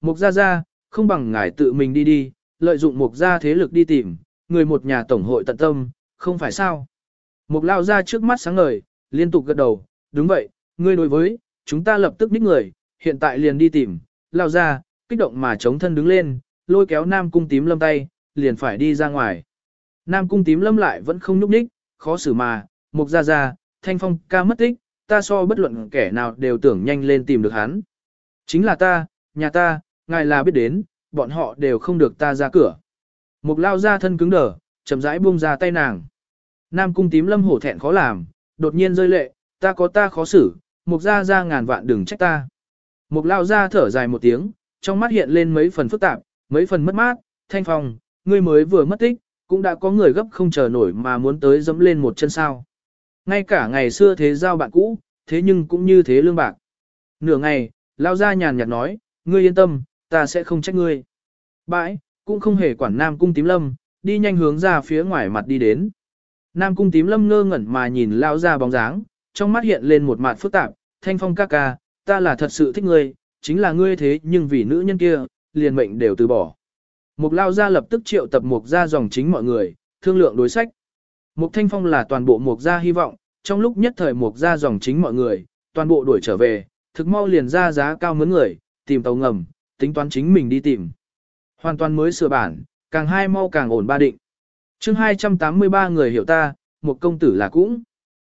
Mục gia gia, không bằng ngài tự mình đi đi, lợi dụng mục gia thế lực đi tìm, người một nhà tổng hội tận tâm, không phải sao. Mục lao ra trước mắt sáng ngời, liên tục gật đầu, đúng vậy, ngươi đối với, chúng ta lập tức đích người, hiện tại liền đi tìm, lao ra, kích động mà chống thân đứng lên, lôi kéo Nam Cung tím lâm tay, liền phải đi ra ngoài. Nam Cung tím lâm lại vẫn không nhúc ních, khó xử mà, mục ra ra, thanh phong ca mất tích, ta so bất luận kẻ nào đều tưởng nhanh lên tìm được hắn. Chính là ta, nhà ta, ngài là biết đến, bọn họ đều không được ta ra cửa. Mục lao ra thân cứng đờ, chậm rãi buông ra tay nàng. Nam cung tím lâm hổ thẹn khó làm, đột nhiên rơi lệ, ta có ta khó xử, mục ra ra ngàn vạn đừng trách ta. Mục lao ra thở dài một tiếng, trong mắt hiện lên mấy phần phức tạp, mấy phần mất mát, thanh phong, ngươi mới vừa mất tích, cũng đã có người gấp không chờ nổi mà muốn tới dẫm lên một chân sao. Ngay cả ngày xưa thế giao bạn cũ, thế nhưng cũng như thế lương bạc. Nửa ngày, lao ra nhàn nhạt nói, ngươi yên tâm, ta sẽ không trách ngươi. Bãi, cũng không hề quản Nam Cung Tím Lâm, đi nhanh hướng ra phía ngoài mặt đi đến. Nam Cung Tím Lâm ngơ ngẩn mà nhìn lao ra bóng dáng, trong mắt hiện lên một mặt phức tạp, thanh phong ca ca, ta là thật sự thích ngươi, chính là ngươi thế nhưng vì nữ nhân kia, liền mệnh đều từ bỏ. Mục lao ra lập tức triệu tập mục ra dòng chính mọi người, thương lượng đối sách. Mục thanh phong là toàn bộ mục gia hy vọng, trong lúc nhất thời mục gia dòng chính mọi người, toàn bộ đuổi trở về, thực mau liền ra giá cao mướn người, tìm tàu ngầm, tính toán chính mình đi tìm. Hoàn toàn mới sửa bản, càng hai mau càng ổn ba định. chương 283 người hiểu ta, một công tử là cũng.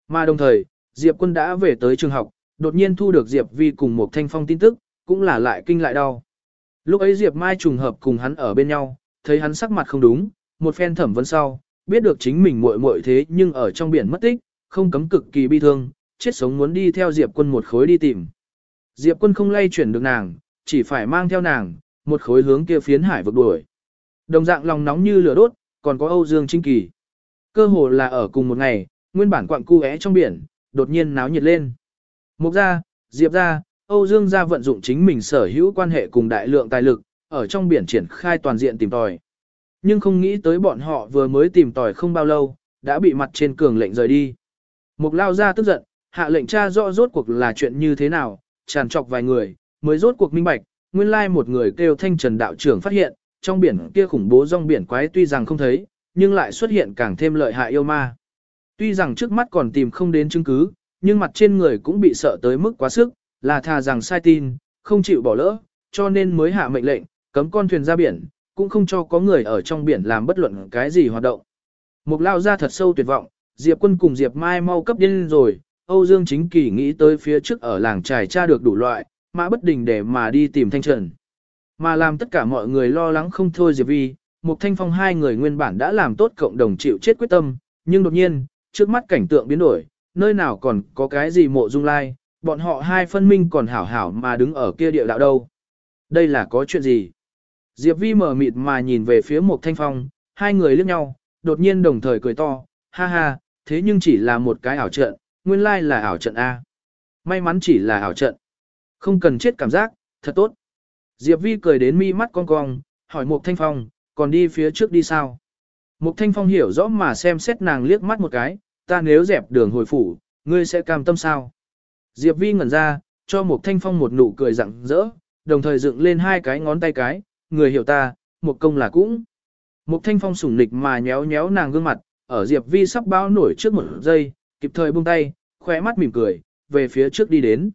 Mà đồng thời, Diệp quân đã về tới trường học, đột nhiên thu được Diệp Vi cùng một thanh phong tin tức, cũng là lại kinh lại đau. Lúc ấy Diệp Mai trùng hợp cùng hắn ở bên nhau, thấy hắn sắc mặt không đúng, một phen thẩm vấn sau, biết được chính mình muội muội thế nhưng ở trong biển mất tích, không cấm cực kỳ bi thương, chết sống muốn đi theo Diệp quân một khối đi tìm. Diệp quân không lay chuyển được nàng, chỉ phải mang theo nàng, một khối hướng kia phiến hải vực đuổi. Đồng dạng lòng nóng như lửa đốt, còn có Âu Dương Trinh Kỳ. Cơ hồ là ở cùng một ngày, nguyên bản quặng cu é trong biển, đột nhiên náo nhiệt lên. Mục ra, Diệp ra, Âu Dương gia vận dụng chính mình sở hữu quan hệ cùng đại lượng tài lực, ở trong biển triển khai toàn diện tìm tòi. Nhưng không nghĩ tới bọn họ vừa mới tìm tòi không bao lâu, đã bị mặt trên cường lệnh rời đi. Mục lao ra tức giận, hạ lệnh tra rõ rốt cuộc là chuyện như thế nào, tràn trọc vài người, mới rốt cuộc minh bạch, nguyên lai một người kêu thanh trần đạo trưởng phát hiện, trong biển kia khủng bố rong biển quái tuy rằng không thấy, nhưng lại xuất hiện càng thêm lợi hại yêu ma. Tuy rằng trước mắt còn tìm không đến chứng cứ, nhưng mặt trên người cũng bị sợ tới mức quá sức, là thà rằng sai tin, không chịu bỏ lỡ, cho nên mới hạ mệnh lệnh, cấm con thuyền ra biển, cũng không cho có người ở trong biển làm bất luận cái gì hoạt động. Mục lao ra thật sâu tuyệt vọng, Diệp quân cùng Diệp Mai mau cấp điên rồi, Âu Dương chính kỳ nghĩ tới phía trước ở làng trải tra được đủ loại, mã bất đình để mà đi tìm thanh trần. Mà làm tất cả mọi người lo lắng không thôi Diệp Vi, Mục Thanh Phong hai người nguyên bản đã làm tốt cộng đồng chịu chết quyết tâm, nhưng đột nhiên, trước mắt cảnh tượng biến đổi, nơi nào còn có cái gì mộ dung lai, bọn họ hai phân minh còn hảo hảo mà đứng ở kia địa đạo đâu. Đây là có chuyện gì? Diệp Vi mở mịt mà nhìn về phía Mục Thanh Phong, hai người liếc nhau, đột nhiên đồng thời cười to, ha ha, thế nhưng chỉ là một cái ảo trận, nguyên lai là ảo trận A. May mắn chỉ là ảo trận. Không cần chết cảm giác, thật tốt. Diệp Vi cười đến mi mắt cong cong, hỏi Mục Thanh Phong, còn đi phía trước đi sao? Mục Thanh Phong hiểu rõ mà xem xét nàng liếc mắt một cái, ta nếu dẹp đường hồi phủ, ngươi sẽ cam tâm sao? Diệp Vi ngẩn ra, cho Mục Thanh Phong một nụ cười rặng rỡ, đồng thời dựng lên hai cái ngón tay cái, người hiểu ta, một công là cũng. Mục Thanh Phong sủng nịch mà nhéo nhéo nàng gương mặt, ở Diệp Vi sắp bao nổi trước một giây, kịp thời buông tay, khóe mắt mỉm cười, về phía trước đi đến.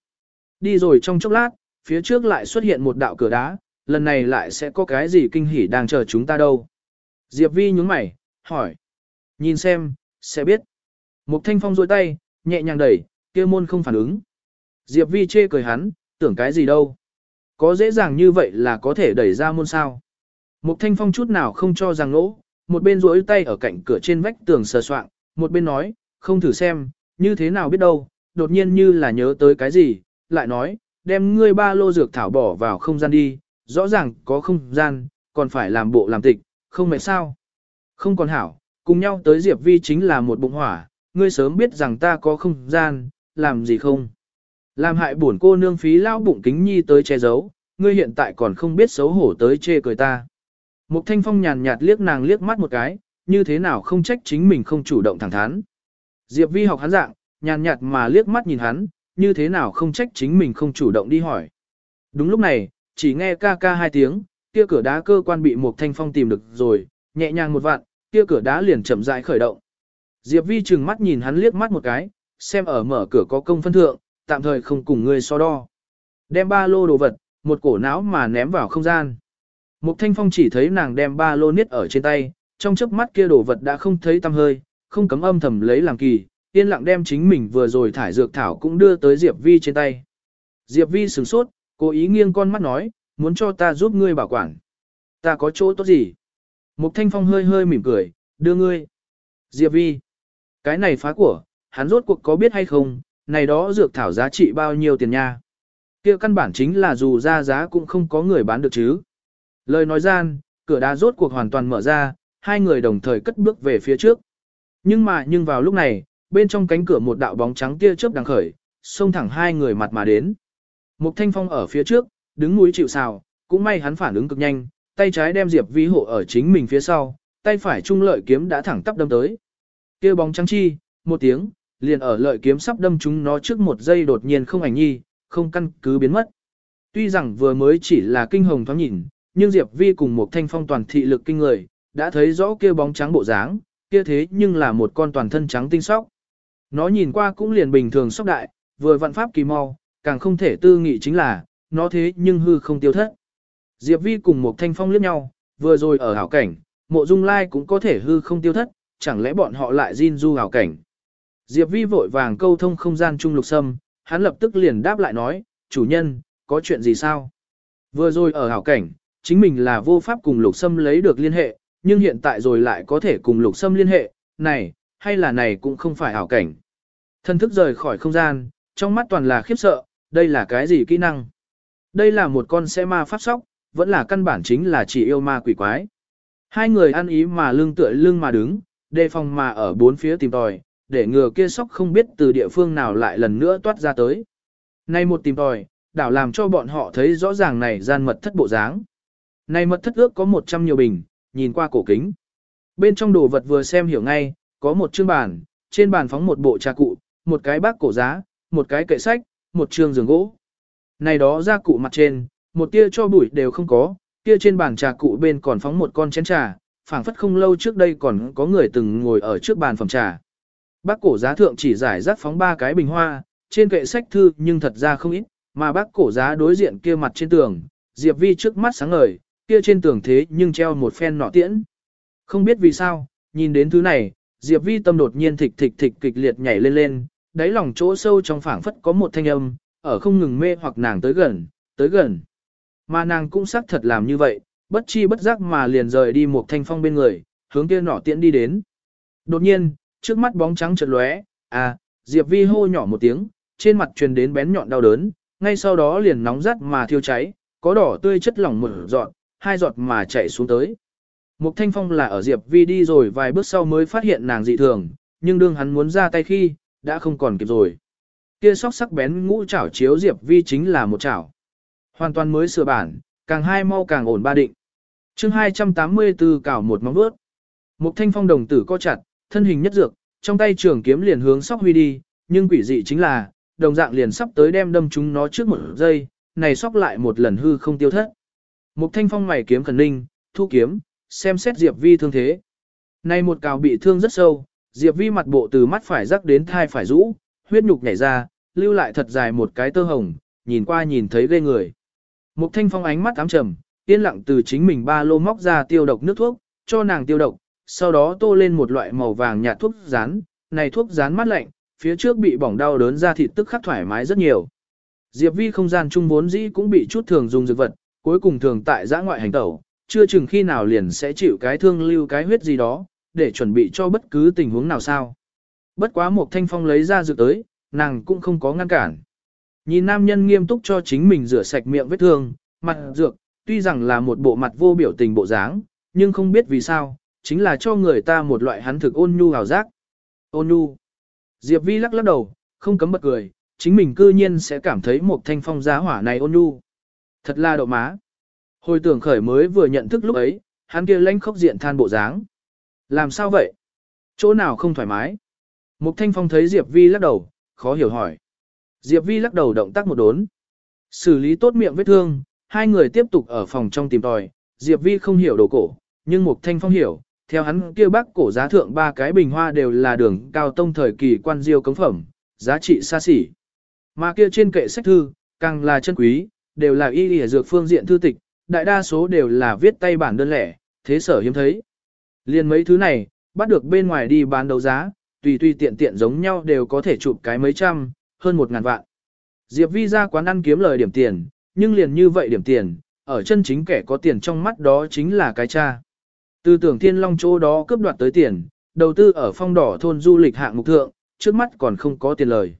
Đi rồi trong chốc lát, phía trước lại xuất hiện một đạo cửa đá, lần này lại sẽ có cái gì kinh hỉ đang chờ chúng ta đâu. Diệp Vi nhướng mày, hỏi. Nhìn xem, sẽ biết. Mục Thanh Phong rôi tay, nhẹ nhàng đẩy, kia môn không phản ứng. Diệp Vi chê cười hắn, tưởng cái gì đâu. Có dễ dàng như vậy là có thể đẩy ra môn sao. Mục Thanh Phong chút nào không cho rằng lỗ, một bên rỗi tay ở cạnh cửa trên vách tường sờ soạng, một bên nói, không thử xem, như thế nào biết đâu, đột nhiên như là nhớ tới cái gì, lại nói, đem ngươi ba lô dược thảo bỏ vào không gian đi, rõ ràng có không gian, còn phải làm bộ làm tịch, không mệt sao. Không còn hảo, cùng nhau tới Diệp Vi chính là một bụng hỏa, ngươi sớm biết rằng ta có không gian, làm gì không. Làm hại buồn cô nương phí lao bụng kính nhi tới che giấu, ngươi hiện tại còn không biết xấu hổ tới chê cười ta. Mục Thanh Phong nhàn nhạt liếc nàng liếc mắt một cái, như thế nào không trách chính mình không chủ động thẳng thắn. Diệp Vi học hắn dạng, nhàn nhạt mà liếc mắt nhìn hắn, như thế nào không trách chính mình không chủ động đi hỏi. Đúng lúc này, chỉ nghe ca ca hai tiếng, kia cửa đá cơ quan bị một thanh phong tìm được rồi, nhẹ nhàng một vạn, kia cửa đá liền chậm rãi khởi động. Diệp Vi trừng mắt nhìn hắn liếc mắt một cái, xem ở mở cửa có công phân thượng, tạm thời không cùng ngươi so đo. Đem ba lô đồ vật, một cổ não mà ném vào không gian. Mục Thanh Phong chỉ thấy nàng đem ba lô niết ở trên tay, trong chớp mắt kia đồ vật đã không thấy tăm hơi, không cấm âm thầm lấy làm kỳ, yên lặng đem chính mình vừa rồi thải dược thảo cũng đưa tới Diệp Vi trên tay. Diệp Vi sửng sốt, cố ý nghiêng con mắt nói, muốn cho ta giúp ngươi bảo quản. Ta có chỗ tốt gì? Mục Thanh Phong hơi hơi mỉm cười, đưa ngươi. Diệp Vi, cái này phá của, hắn rốt cuộc có biết hay không, này đó dược thảo giá trị bao nhiêu tiền nha. kia căn bản chính là dù ra giá cũng không có người bán được chứ. Lời nói gian, cửa đá rốt cuộc hoàn toàn mở ra, hai người đồng thời cất bước về phía trước. Nhưng mà nhưng vào lúc này, bên trong cánh cửa một đạo bóng trắng tia chớp đang khởi, xông thẳng hai người mặt mà đến. Mục Thanh Phong ở phía trước, đứng núi chịu sào, cũng may hắn phản ứng cực nhanh, tay trái đem Diệp Vi hộ ở chính mình phía sau, tay phải trung lợi kiếm đã thẳng tắp đâm tới. Kia bóng trắng chi, một tiếng, liền ở lợi kiếm sắp đâm chúng nó trước một giây đột nhiên không ảnh nhi, không căn cứ biến mất. Tuy rằng vừa mới chỉ là kinh hồng thoáng nhìn, nhưng Diệp Vi cùng một thanh phong toàn thị lực kinh người, đã thấy rõ kia bóng trắng bộ dáng, kia thế nhưng là một con toàn thân trắng tinh sóc. Nó nhìn qua cũng liền bình thường sóc đại, vừa vận pháp kỳ mau, càng không thể tư nghị chính là, nó thế nhưng hư không tiêu thất. Diệp Vi cùng một thanh phong liếc nhau, vừa rồi ở hảo cảnh, mộ dung lai cũng có thể hư không tiêu thất, chẳng lẽ bọn họ lại Jin du hảo cảnh. Diệp Vi vội vàng câu thông không gian trung lục sâm, hắn lập tức liền đáp lại nói, chủ nhân, có chuyện gì sao? Vừa rồi ở hảo cảnh, chính mình là vô pháp cùng lục sâm lấy được liên hệ, nhưng hiện tại rồi lại có thể cùng lục sâm liên hệ, này, hay là này cũng không phải hảo cảnh. Thân thức rời khỏi không gian, trong mắt toàn là khiếp sợ, đây là cái gì kỹ năng? Đây là một con xe ma pháp sóc, vẫn là căn bản chính là chỉ yêu ma quỷ quái. Hai người ăn ý mà lưng tựa lưng mà đứng, đề phòng mà ở bốn phía tìm tòi, để ngừa kia sóc không biết từ địa phương nào lại lần nữa toát ra tới. Nay một tìm tòi, đảo làm cho bọn họ thấy rõ ràng này gian mật thất bộ dáng. Này mật thất ước có 100 nhiều bình, nhìn qua cổ kính. Bên trong đồ vật vừa xem hiểu ngay, có một chương bàn, trên bàn phóng một bộ trà cụ, một cái bác cổ giá, một cái kệ sách, một trường giường gỗ. Này đó ra cụ mặt trên, một tia cho bụi đều không có, kia trên bàn trà cụ bên còn phóng một con chén trà, phảng phất không lâu trước đây còn có người từng ngồi ở trước bàn phòng trà. Bác cổ giá thượng chỉ giải rác phóng ba cái bình hoa, trên kệ sách thư nhưng thật ra không ít, mà bác cổ giá đối diện kia mặt trên tường, Diệp Vi trước mắt sáng ngời, kia trên tường thế nhưng treo một phen nọ tiễn. Không biết vì sao, nhìn đến thứ này, Diệp Vi tâm đột nhiên thịch thịch thịch kịch liệt nhảy lên lên, đáy lòng chỗ sâu trong phảng phất có một thanh âm, ở không ngừng mê hoặc nàng tới gần, tới gần. Mà nàng cũng xác thật làm như vậy, bất chi bất giác mà liền rời đi một thanh phong bên người, hướng kia nọ tiễn đi đến. Đột nhiên, trước mắt bóng trắng chợt lóe, à, Diệp Vi hô nhỏ một tiếng, trên mặt truyền đến bén nhọn đau đớn, ngay sau đó liền nóng rát mà thiêu cháy, có đỏ tươi chất lỏng mở dọn, hai giọt mà chảy xuống tới. Mục Thanh Phong là ở Diệp Vi đi rồi vài bước sau mới phát hiện nàng dị thường, nhưng đương hắn muốn ra tay khi, đã không còn kịp rồi. Kia sóc sắc bén ngũ chảo chiếu Diệp Vi chính là một chảo. Hoàn toàn mới sửa bản, càng hai mau càng ổn ba định. chương 284 cảo một móng vuốt. Mục Thanh Phong đồng tử co chặt, thân hình nhất dược, trong tay trường kiếm liền hướng sóc huy đi, nhưng quỷ dị chính là, đồng dạng liền sắp tới đem đâm chúng nó trước một giây, này sóc lại một lần hư không tiêu thất. Mục thanh phong mày kiếm khẩn ninh, thu kiếm, xem xét Diệp Vi thương thế. nay một cào bị thương rất sâu, Diệp Vi mặt bộ từ mắt phải rắc đến thai phải rũ, huyết nhục nhảy ra, lưu lại thật dài một cái tơ hồng, nhìn qua nhìn thấy ghê người. Mục thanh phong ánh mắt ám trầm, yên lặng từ chính mình ba lô móc ra tiêu độc nước thuốc, cho nàng tiêu độc, sau đó tô lên một loại màu vàng nhạt thuốc rán, này thuốc rán mát lạnh, phía trước bị bỏng đau đớn ra thịt tức khắc thoải mái rất nhiều. Diệp Vi không gian chung vốn dĩ cũng bị chút thường dùng dược vật, cuối cùng thường tại giã ngoại hành tẩu, chưa chừng khi nào liền sẽ chịu cái thương lưu cái huyết gì đó, để chuẩn bị cho bất cứ tình huống nào sao. Bất quá một thanh phong lấy ra dược tới, nàng cũng không có ngăn cản. Nhìn nam nhân nghiêm túc cho chính mình rửa sạch miệng vết thương, mặt dược, tuy rằng là một bộ mặt vô biểu tình bộ dáng, nhưng không biết vì sao, chính là cho người ta một loại hắn thực ôn nhu hào giác. Ôn nhu. Diệp Vi lắc lắc đầu, không cấm bật cười, chính mình cư nhiên sẽ cảm thấy một thanh phong giá hỏa này ôn nhu. Thật là độ má. Hồi tưởng khởi mới vừa nhận thức lúc ấy, hắn kia lãnh khốc diện than bộ dáng. Làm sao vậy? Chỗ nào không thoải mái? Mục Thanh Phong thấy Diệp Vi lắc đầu, khó hiểu hỏi. Diệp Vi lắc đầu động tác một đốn. Xử lý tốt miệng vết thương, hai người tiếp tục ở phòng trong tìm tòi, Diệp Vi không hiểu đồ cổ, nhưng Mục Thanh Phong hiểu, theo hắn kia bác cổ giá thượng ba cái bình hoa đều là đường cao tông thời kỳ quan diêu cống phẩm, giá trị xa xỉ. Mà kia trên kệ sách thư, càng là chân quý, đều là y y dược phương diện thư tịch, đại đa số đều là viết tay bản đơn lẻ, thế sở hiếm thấy. Liên mấy thứ này, bắt được bên ngoài đi bán đấu giá, tùy tùy tiện tiện giống nhau đều có thể chụp cái mấy trăm, hơn một ngàn vạn. Diệp Vi ra quán ăn kiếm lời điểm tiền, nhưng liền như vậy điểm tiền, ở chân chính kẻ có tiền trong mắt đó chính là cái cha. Tư tưởng thiên long chỗ đó cướp đoạt tới tiền, đầu tư ở phong đỏ thôn du lịch hạng mục thượng, trước mắt còn không có tiền lời.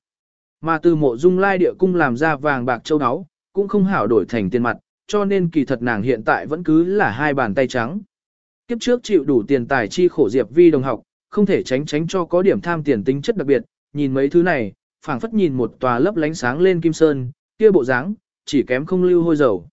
Mà từ mộ dung lai địa cung làm ra vàng bạc châu áo, cũng không hảo đổi thành tiền mặt, cho nên kỳ thật nàng hiện tại vẫn cứ là hai bàn tay trắng. Kiếp trước chịu đủ tiền tài chi khổ Diệp Vi đồng học, không thể tránh tránh cho có điểm tham tiền tính chất đặc biệt, nhìn mấy thứ này, phảng phất nhìn một tòa lấp lánh sáng lên kim sơn, kia bộ dáng, chỉ kém không lưu hôi dầu.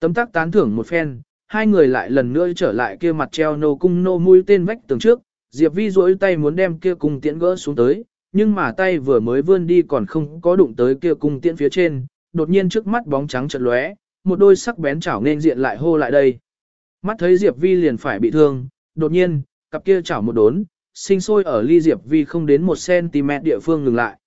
Tấm tác tán thưởng một phen, hai người lại lần nữa trở lại kia mặt treo nô cung nô mũi tên vách tường trước, Diệp Vi duỗi tay muốn đem kia cung tiễn gỡ xuống tới, nhưng mà tay vừa mới vươn đi còn không có đụng tới kia cung tiễn phía trên, đột nhiên trước mắt bóng trắng chợt lóe, một đôi sắc bén chảo nên diện lại hô lại đây. Mắt thấy Diệp Vi liền phải bị thương, đột nhiên, cặp kia chảo một đốn, sinh sôi ở ly Diệp Vi không đến 1cm địa phương ngừng lại.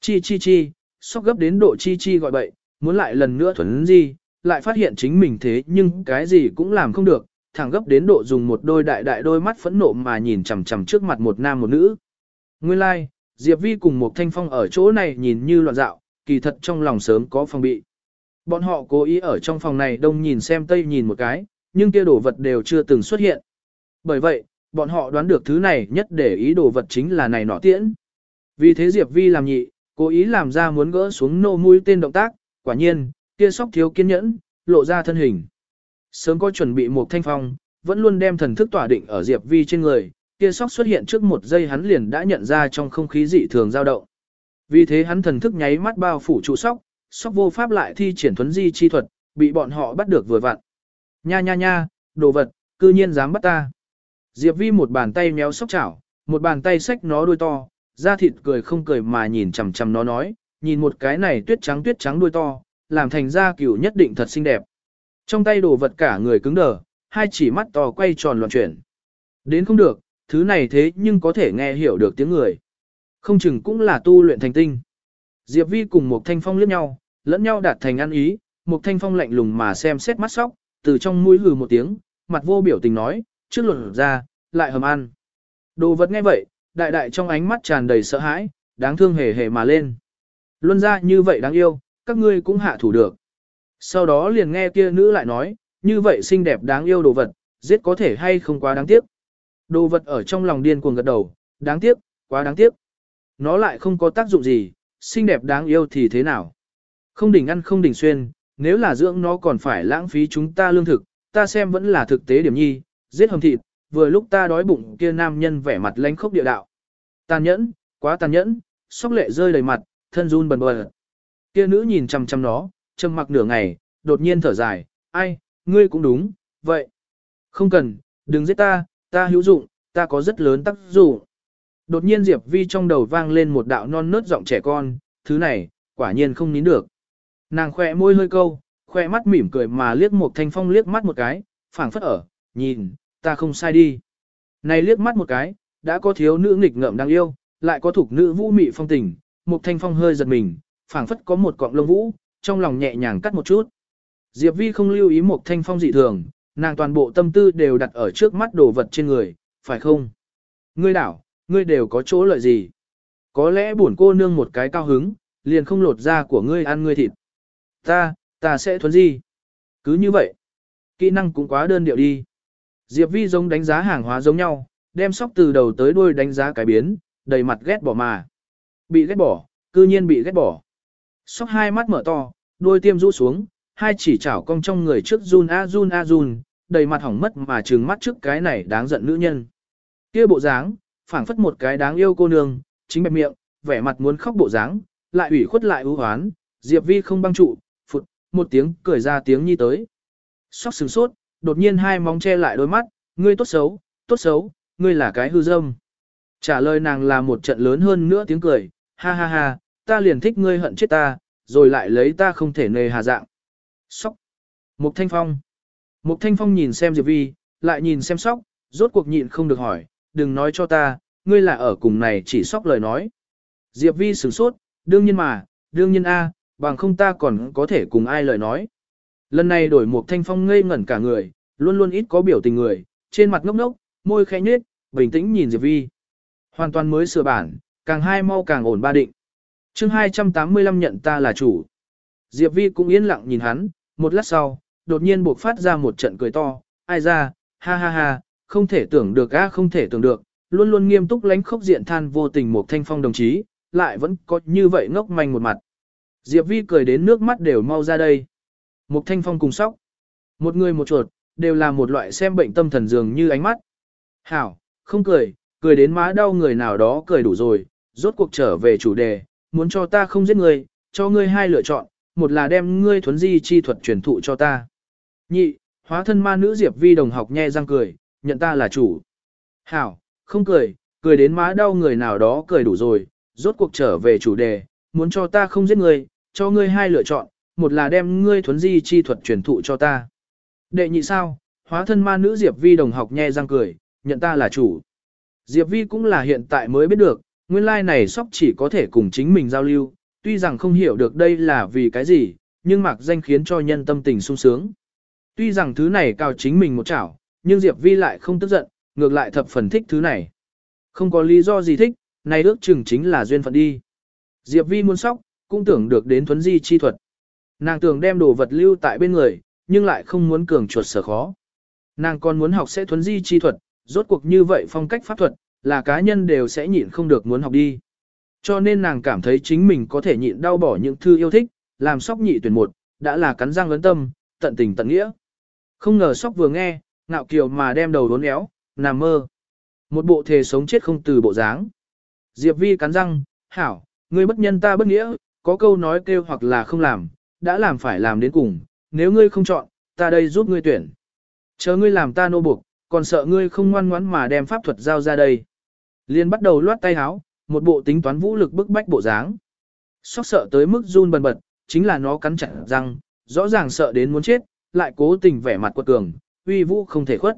Chi chi chi, sóc gấp đến độ chi chi gọi bậy, muốn lại lần nữa thuấn gì, lại phát hiện chính mình thế nhưng cái gì cũng làm không được, thẳng gấp đến độ dùng một đôi đại đại đôi mắt phẫn nộ mà nhìn chằm chằm trước mặt một nam một nữ. Nguyên lai, like, Diệp Vi cùng một thanh phong ở chỗ này nhìn như loạn dạo, kỳ thật trong lòng sớm có phòng bị. Bọn họ cố ý ở trong phòng này đông nhìn xem tây nhìn một cái, nhưng kia đồ vật đều chưa từng xuất hiện. Bởi vậy, bọn họ đoán được thứ này nhất để ý đồ vật chính là này nọ tiễn. Vì thế Diệp Vi làm nhị, cố ý làm ra muốn gỡ xuống nô mũi tên động tác, quả nhiên, kia sóc thiếu kiên nhẫn, lộ ra thân hình. Sớm có chuẩn bị một thanh phong, vẫn luôn đem thần thức tỏa định ở Diệp Vi trên người, kia sóc xuất hiện trước một giây hắn liền đã nhận ra trong không khí dị thường dao động. Vì thế hắn thần thức nháy mắt bao phủ trụ sóc, sóc vô pháp lại thi triển thuấn di chi thuật, bị bọn họ bắt được vừa vặn. Nha nha nha, đồ vật, cư nhiên dám bắt ta. Diệp Vi một bàn tay méo sóc chảo, một bàn tay xách nó đuôi to, da thịt cười không cười mà nhìn chằm chằm nó nói, nhìn một cái này tuyết trắng tuyết trắng đuôi to, làm thành da cửu nhất định thật xinh đẹp. Trong tay đồ vật cả người cứng đờ, hai chỉ mắt to quay tròn loạn chuyển. Đến không được, thứ này thế nhưng có thể nghe hiểu được tiếng người. Không chừng cũng là tu luyện thành tinh. Diệp Vi cùng Mục thanh phong liếc nhau, lẫn nhau đạt thành ăn ý, Mục thanh phong lạnh lùng mà xem xét mắt sóc, từ trong mũi hừ một tiếng, mặt vô biểu tình nói, trước luận ra, lại hầm ăn. Đồ vật nghe vậy, đại đại trong ánh mắt tràn đầy sợ hãi, đáng thương hề hề mà lên. Luân ra như vậy đáng yêu, các ngươi cũng hạ thủ được. Sau đó liền nghe kia nữ lại nói, như vậy xinh đẹp đáng yêu đồ vật, giết có thể hay không quá đáng tiếc. Đồ vật ở trong lòng điên cuồng gật đầu, đáng tiếc, quá đáng tiếc. Nó lại không có tác dụng gì, xinh đẹp đáng yêu thì thế nào. Không đỉnh ăn không đỉnh xuyên, nếu là dưỡng nó còn phải lãng phí chúng ta lương thực, ta xem vẫn là thực tế điểm nhi, giết hầm thịt, vừa lúc ta đói bụng kia nam nhân vẻ mặt lánh khốc địa đạo. Tàn nhẫn, quá tàn nhẫn, sóc lệ rơi đầy mặt, thân run bần bật. Kia nữ nhìn chăm chăm nó, châm mặc nửa ngày, đột nhiên thở dài, ai, ngươi cũng đúng, vậy. Không cần, đừng giết ta, ta hữu dụng, ta có rất lớn tác dụng. Đột nhiên Diệp Vi trong đầu vang lên một đạo non nớt giọng trẻ con, thứ này, quả nhiên không nín được. Nàng khỏe môi hơi câu, khỏe mắt mỉm cười mà liếc một thanh phong liếc mắt một cái, phảng phất ở, nhìn, ta không sai đi. Này liếc mắt một cái, đã có thiếu nữ nghịch ngợm đang yêu, lại có thuộc nữ vũ mị phong tình, một thanh phong hơi giật mình, phảng phất có một cọng lông vũ, trong lòng nhẹ nhàng cắt một chút. Diệp Vi không lưu ý một thanh phong dị thường, nàng toàn bộ tâm tư đều đặt ở trước mắt đồ vật trên người, phải không? Ngươi đảo, ngươi đều có chỗ lợi gì? Có lẽ buồn cô nương một cái cao hứng, liền không lột da của ngươi ăn ngươi thịt. Ta, ta sẽ thuấn gì? Cứ như vậy. Kỹ năng cũng quá đơn điệu đi. Diệp Vi giống đánh giá hàng hóa giống nhau, đem sóc từ đầu tới đuôi đánh giá cái biến, đầy mặt ghét bỏ mà. Bị ghét bỏ, cư nhiên bị ghét bỏ. Sóc hai mắt mở to, đuôi tiêm rũ xuống, hai chỉ chảo cong trong người trước run a run a run, đầy mặt hỏng mất mà trừng mắt trước cái này đáng giận nữ nhân. Kia bộ dáng, phảng phất một cái đáng yêu cô nương, chính bẹp miệng, vẻ mặt muốn khóc bộ dáng, lại ủy khuất lại ưu hoán, Diệp Vi không băng trụ, phụt, một tiếng cười ra tiếng nhi tới. Sóc sừng sốt, đột nhiên hai móng che lại đôi mắt, ngươi tốt xấu, tốt xấu, ngươi là cái hư dâm. Trả lời nàng là một trận lớn hơn nữa tiếng cười, ha ha ha, ta liền thích ngươi hận chết ta, rồi lại lấy ta không thể nề hà dạng. Sóc. Mục Thanh Phong. Mục Thanh Phong nhìn xem Diệp Vi, lại nhìn xem sóc, rốt cuộc nhịn không được hỏi, đừng nói cho ta, ngươi là ở cùng này chỉ sóc lời nói. Diệp Vi sửng sốt, đương nhiên mà, đương nhiên a, bằng không ta còn có thể cùng ai lời nói. Lần này đổi một Thanh Phong ngây ngẩn cả người, luôn luôn ít có biểu tình người, trên mặt ngốc ngốc, môi khẽ nhếch, bình tĩnh nhìn Diệp Vi. Hoàn toàn mới sửa bản, càng hai mau càng ổn ba định. chương 285 nhận ta là chủ. Diệp Vi cũng yên lặng nhìn hắn, một lát sau, đột nhiên buộc phát ra một trận cười to, ai ra, ha ha ha, không thể tưởng được a không thể tưởng được, luôn luôn nghiêm túc lánh khốc diện than vô tình một thanh phong đồng chí, lại vẫn có như vậy ngốc manh một mặt. Diệp Vi cười đến nước mắt đều mau ra đây. Một thanh phong cùng sóc. Một người một chuột, đều là một loại xem bệnh tâm thần dường như ánh mắt. Hảo, không cười, cười đến má đau người nào đó cười đủ rồi, rốt cuộc trở về chủ đề, muốn cho ta không giết người, cho ngươi hai lựa chọn, một là đem ngươi thuấn di chi thuật truyền thụ cho ta. Nhị, hóa thân ma nữ Diệp Vi đồng học nhe răng cười, nhận ta là chủ. Hảo, không cười, cười đến má đau người nào đó cười đủ rồi, rốt cuộc trở về chủ đề, muốn cho ta không giết ngươi, cho ngươi hai lựa chọn, một là đem ngươi thuấn di chi thuật truyền thụ cho ta. Đệ nhị sao, hóa thân ma nữ Diệp Vi đồng học nhe răng cười, nhận ta là chủ. Diệp Vi cũng là hiện tại mới biết được, nguyên lai like này sóc chỉ có thể cùng chính mình giao lưu, tuy rằng không hiểu được đây là vì cái gì, nhưng mặc danh khiến cho nhân tâm tình sung sướng. Tuy rằng thứ này cao chính mình một chảo, nhưng Diệp Vi lại không tức giận, ngược lại thập phần thích thứ này. Không có lý do gì thích, này ước chừng chính là duyên phận đi. Diệp Vi muốn sóc, cũng tưởng được đến thuấn di chi thuật. Nàng tưởng đem đồ vật lưu tại bên người, nhưng lại không muốn cường chuột sở khó. Nàng còn muốn học sẽ thuấn di chi thuật, rốt cuộc như vậy phong cách pháp thuật, là cá nhân đều sẽ nhịn không được muốn học đi. Cho nên nàng cảm thấy chính mình có thể nhịn đau bỏ những thư yêu thích, làm sóc nhị tuyển một, đã là cắn răng lớn tâm, tận tình tận nghĩa. Không ngờ sóc vừa nghe, ngạo kiều mà đem đầu đốn éo, nằm mơ. Một bộ thể sống chết không từ bộ dáng. Diệp Vi cắn răng, hảo, ngươi bất nhân ta bất nghĩa, có câu nói kêu hoặc là không làm, đã làm phải làm đến cùng, nếu ngươi không chọn, ta đây giúp ngươi tuyển. Chờ ngươi làm ta nô buộc, còn sợ ngươi không ngoan ngoãn mà đem pháp thuật giao ra đây. Liên bắt đầu loát tay háo, một bộ tính toán vũ lực bức bách bộ dáng. Sóc sợ tới mức run bần bật, chính là nó cắn chặt răng, rõ ràng sợ đến muốn chết, lại cố tình vẻ mặt quật cường, uy vũ không thể khuất.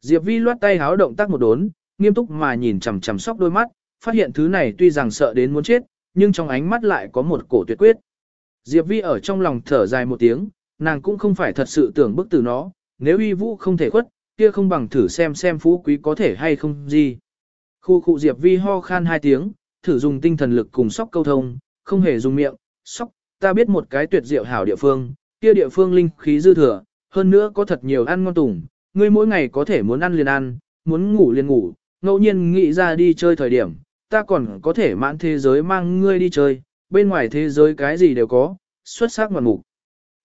Diệp Vi loát tay háo động tác một đốn, nghiêm túc mà nhìn chằm chằm sóc đôi mắt, phát hiện thứ này tuy rằng sợ đến muốn chết, nhưng trong ánh mắt lại có một cổ tuyệt quyết. Diệp Vi ở trong lòng thở dài một tiếng, nàng cũng không phải thật sự tưởng bức từ nó, nếu uy vũ không thể khuất, kia không bằng thử xem xem phú quý có thể hay không gì. Khu khu Diệp Vi ho khan hai tiếng, thử dùng tinh thần lực cùng sóc câu thông, không hề dùng miệng, sóc, ta biết một cái tuyệt diệu hảo địa phương, kia địa phương linh khí dư thừa, hơn nữa có thật nhiều ăn ngon tùng, ngươi mỗi ngày có thể muốn ăn liền ăn, muốn ngủ liền ngủ, ngẫu nhiên nghĩ ra đi chơi thời điểm, ta còn có thể mãn thế giới mang ngươi đi chơi, bên ngoài thế giới cái gì đều có, xuất sắc ngoạn mục.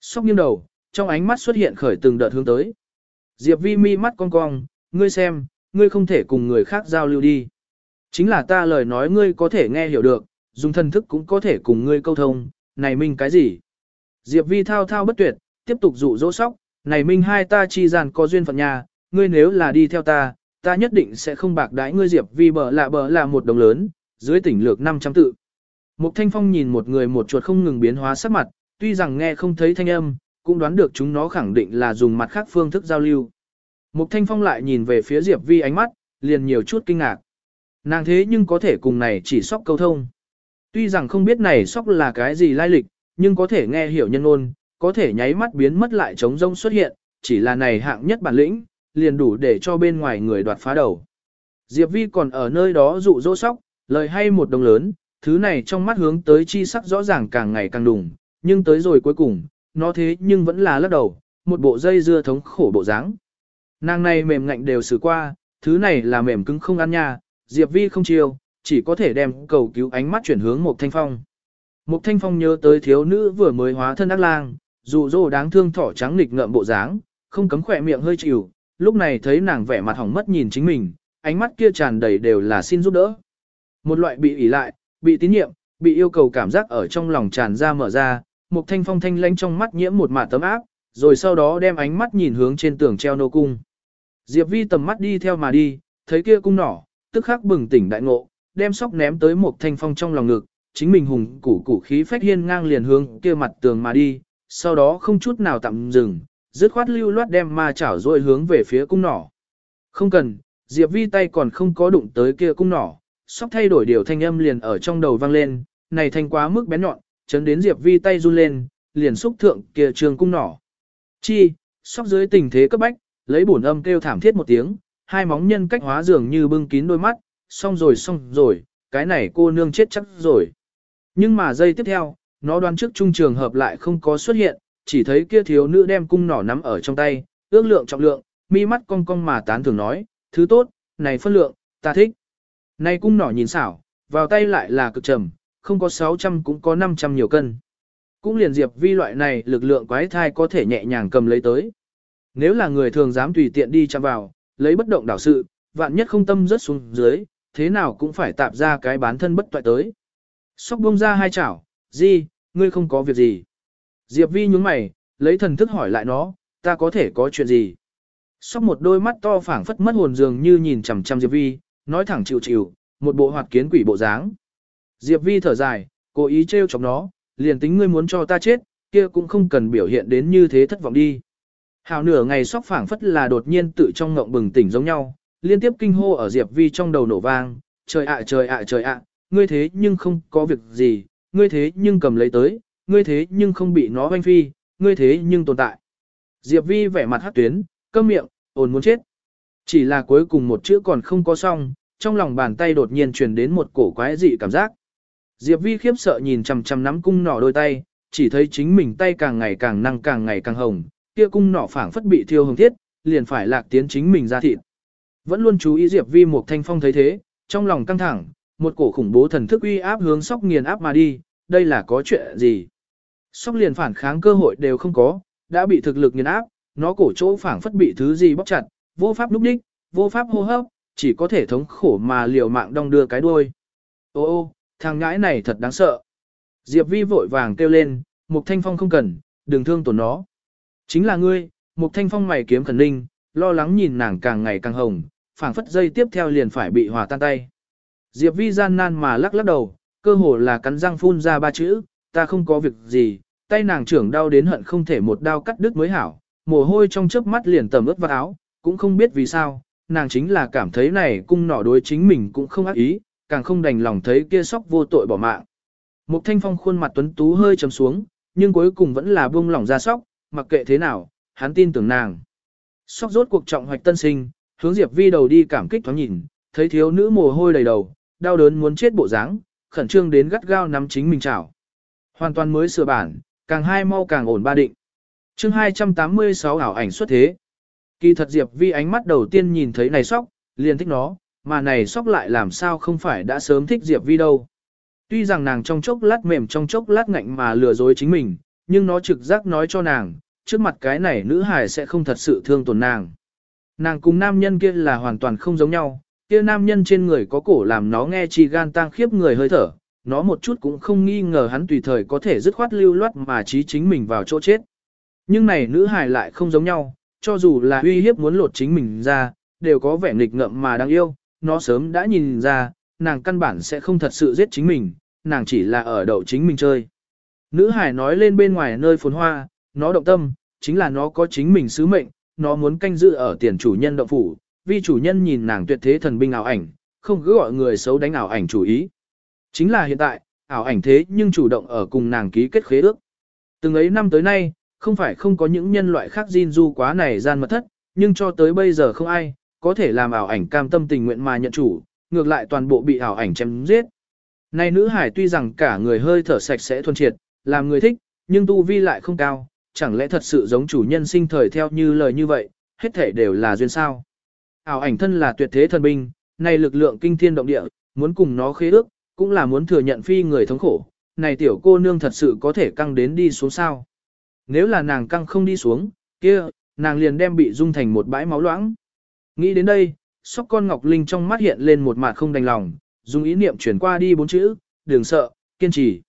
Sóc nghiêng đầu, trong ánh mắt xuất hiện khởi từng đợt hướng tới. Diệp vi mi mắt cong cong, ngươi xem, ngươi không thể cùng người khác giao lưu đi. Chính là ta lời nói ngươi có thể nghe hiểu được, dùng thân thức cũng có thể cùng ngươi câu thông, này minh cái gì? Diệp vi thao thao bất tuyệt, tiếp tục dụ dỗ sóc, này minh hai ta chi gian có duyên phận nhà, ngươi nếu là đi theo ta, ta nhất định sẽ không bạc đãi ngươi Diệp vi bờ lạ bờ là một đồng lớn, dưới tỉnh lược 500 tự. Mục Thanh Phong nhìn một người một chuột không ngừng biến hóa sắc mặt, tuy rằng nghe không thấy thanh âm, cũng đoán được chúng nó khẳng định là dùng mặt khác phương thức giao lưu. Mục Thanh Phong lại nhìn về phía Diệp Vi ánh mắt, liền nhiều chút kinh ngạc. Nàng thế nhưng có thể cùng này chỉ sóc câu thông. Tuy rằng không biết này sóc là cái gì lai lịch, nhưng có thể nghe hiểu nhân ôn, có thể nháy mắt biến mất lại chống rông xuất hiện, chỉ là này hạng nhất bản lĩnh, liền đủ để cho bên ngoài người đoạt phá đầu. Diệp Vi còn ở nơi đó dụ dỗ sóc, lời hay một đồng lớn, thứ này trong mắt hướng tới chi sắc rõ ràng càng ngày càng đùng, nhưng tới rồi cuối cùng, nó thế nhưng vẫn là lắc đầu, một bộ dây dưa thống khổ bộ dáng. Nàng này mềm ngạnh đều xử qua, thứ này là mềm cứng không ăn nha, Diệp Vi không chiêu, chỉ có thể đem cầu cứu ánh mắt chuyển hướng một thanh phong. Một thanh phong nhớ tới thiếu nữ vừa mới hóa thân ác lang, dù dỗ đáng thương thỏ trắng nghịch ngợm bộ dáng, không cấm khỏe miệng hơi chịu, lúc này thấy nàng vẻ mặt hỏng mất nhìn chính mình, ánh mắt kia tràn đầy đều là xin giúp đỡ. Một loại bị ỉ lại, bị tín nhiệm, bị yêu cầu cảm giác ở trong lòng tràn ra mở ra, một thanh phong thanh lánh trong mắt nhiễm một mạt tấm áp, rồi sau đó đem ánh mắt nhìn hướng trên tường treo nô cung. Diệp Vi tầm mắt đi theo mà đi, thấy kia cung nỏ, tức khắc bừng tỉnh đại ngộ, đem sóc ném tới một thanh phong trong lòng ngực, chính mình hùng củ củ khí phách hiên ngang liền hướng kia mặt tường mà đi, sau đó không chút nào tạm dừng, dứt khoát lưu loát đem ma chảo rồi hướng về phía cung nỏ. Không cần, Diệp Vi tay còn không có đụng tới kia cung nỏ, sóc thay đổi điều thanh âm liền ở trong đầu vang lên, này thanh quá mức bén nhọn, chấn đến Diệp Vi tay run lên, liền xúc thượng kia trường cung nỏ. Chi, sóc dưới tình thế cấp bách, lấy bổn âm kêu thảm thiết một tiếng, hai móng nhân cách hóa dường như bưng kín đôi mắt, xong rồi xong rồi, cái này cô nương chết chắc rồi. Nhưng mà giây tiếp theo, nó đoán trước trung trường hợp lại không có xuất hiện, chỉ thấy kia thiếu nữ đem cung nỏ nắm ở trong tay, ước lượng trọng lượng, mi mắt cong cong mà tán thường nói, thứ tốt, này phân lượng, ta thích. Này cung nỏ nhìn xảo, vào tay lại là cực trầm, không có 600 cũng có 500 nhiều cân. Cũng liền diệp vi loại này lực lượng quái thai có thể nhẹ nhàng cầm lấy tới. Nếu là người thường dám tùy tiện đi chạm vào, lấy bất động đảo sự, vạn nhất không tâm rớt xuống dưới, thế nào cũng phải tạp ra cái bán thân bất toại tới. Sóc bông ra hai chảo, gì, ngươi không có việc gì. Diệp vi nhúng mày, lấy thần thức hỏi lại nó, ta có thể có chuyện gì. Sóc một đôi mắt to phảng phất mất hồn dường như nhìn chằm chằm Diệp vi, nói thẳng chịu chịu, một bộ hoạt kiến quỷ bộ dáng. Diệp vi thở dài, cố ý trêu chọc nó, liền tính ngươi muốn cho ta chết, kia cũng không cần biểu hiện đến như thế thất vọng đi. Hào nửa ngày sóc phảng phất là đột nhiên tự trong ngộng bừng tỉnh giống nhau, liên tiếp kinh hô ở Diệp Vi trong đầu nổ vang, trời ạ trời ạ trời ạ, ngươi thế nhưng không có việc gì, ngươi thế nhưng cầm lấy tới, ngươi thế nhưng không bị nó hoanh phi, ngươi thế nhưng tồn tại. Diệp Vi vẻ mặt hát tuyến, câm miệng, ồn muốn chết. Chỉ là cuối cùng một chữ còn không có xong, trong lòng bàn tay đột nhiên truyền đến một cổ quái dị cảm giác. Diệp Vi khiếp sợ nhìn chằm chằm nắm cung nỏ đôi tay, chỉ thấy chính mình tay càng ngày càng năng càng ngày càng hồng, kia cung nỏ phảng phất bị thiêu hồng thiết, liền phải lạc tiến chính mình ra thịt. Vẫn luôn chú ý Diệp Vi một thanh phong thấy thế, trong lòng căng thẳng, một cổ khủng bố thần thức uy áp hướng sóc nghiền áp mà đi, đây là có chuyện gì? Sóc liền phản kháng cơ hội đều không có, đã bị thực lực nghiền áp, nó cổ chỗ phảng phất bị thứ gì bóc chặt, vô pháp lúc đích, vô pháp hô hấp, chỉ có thể thống khổ mà liều mạng đong đưa cái đuôi. Ô ô, thằng ngãi này thật đáng sợ. Diệp Vi vội vàng kêu lên, Mục Thanh Phong không cần, đừng thương tổn nó. Chính là ngươi, Mục Thanh Phong mày kiếm khẩn ninh, lo lắng nhìn nàng càng ngày càng hồng, phảng phất dây tiếp theo liền phải bị hòa tan tay. Diệp Vi gian nan mà lắc lắc đầu, cơ hồ là cắn răng phun ra ba chữ, ta không có việc gì, tay nàng trưởng đau đến hận không thể một đao cắt đứt mới hảo, mồ hôi trong chớp mắt liền tầm ướt vào áo, cũng không biết vì sao, nàng chính là cảm thấy này cung nỏ đối chính mình cũng không ác ý, càng không đành lòng thấy kia sóc vô tội bỏ mạng. Mục Thanh Phong khuôn mặt tuấn tú hơi trầm xuống, nhưng cuối cùng vẫn là buông lỏng ra sóc, mặc kệ thế nào, hắn tin tưởng nàng. Sóc rốt cuộc trọng hoạch tân sinh, hướng Diệp Vi đầu đi cảm kích thoáng nhìn, thấy thiếu nữ mồ hôi đầy đầu, đau đớn muốn chết bộ dáng, khẩn trương đến gắt gao nắm chính mình chảo. Hoàn toàn mới sửa bản, càng hai mau càng ổn ba định. Chương 286 ảo ảnh xuất thế. Kỳ thật Diệp Vi ánh mắt đầu tiên nhìn thấy này sóc, liền thích nó, mà này sóc lại làm sao không phải đã sớm thích Diệp Vi đâu. Tuy rằng nàng trong chốc lát mềm trong chốc lát ngạnh mà lừa dối chính mình, nhưng nó trực giác nói cho nàng, trước mặt cái này nữ hài sẽ không thật sự thương tổn nàng. Nàng cùng nam nhân kia là hoàn toàn không giống nhau, kia nam nhân trên người có cổ làm nó nghe chi gan tang khiếp người hơi thở, nó một chút cũng không nghi ngờ hắn tùy thời có thể dứt khoát lưu loát mà trí chính mình vào chỗ chết. Nhưng này nữ hài lại không giống nhau, cho dù là uy hiếp muốn lột chính mình ra, đều có vẻ nghịch ngợm mà đáng yêu, nó sớm đã nhìn ra, nàng căn bản sẽ không thật sự giết chính mình, nàng chỉ là ở đậu chính mình chơi. Nữ hải nói lên bên ngoài nơi phồn hoa, nó động tâm, chính là nó có chính mình sứ mệnh, nó muốn canh giữ ở tiền chủ nhân động phủ, Vi chủ nhân nhìn nàng tuyệt thế thần binh ảo ảnh, không cứ gọi người xấu đánh ảo ảnh chủ ý. Chính là hiện tại, ảo ảnh thế nhưng chủ động ở cùng nàng ký kết khế ước. Từng ấy năm tới nay, không phải không có những nhân loại khác Jin du quá này gian mật thất, nhưng cho tới bây giờ không ai, có thể làm ảo ảnh cam tâm tình nguyện mà nhận chủ, ngược lại toàn bộ bị ảo ảnh chém giết. Này nữ hải tuy rằng cả người hơi thở sạch sẽ thuần triệt, làm người thích, nhưng tu vi lại không cao, chẳng lẽ thật sự giống chủ nhân sinh thời theo như lời như vậy, hết thể đều là duyên sao. Ảo ảnh thân là tuyệt thế thần binh, này lực lượng kinh thiên động địa, muốn cùng nó khế ước, cũng là muốn thừa nhận phi người thống khổ, này tiểu cô nương thật sự có thể căng đến đi xuống sao. Nếu là nàng căng không đi xuống, kia, nàng liền đem bị dung thành một bãi máu loãng. Nghĩ đến đây, sóc con Ngọc Linh trong mắt hiện lên một mặt không đành lòng, dùng ý niệm chuyển qua đi bốn chữ, đừng sợ, kiên trì.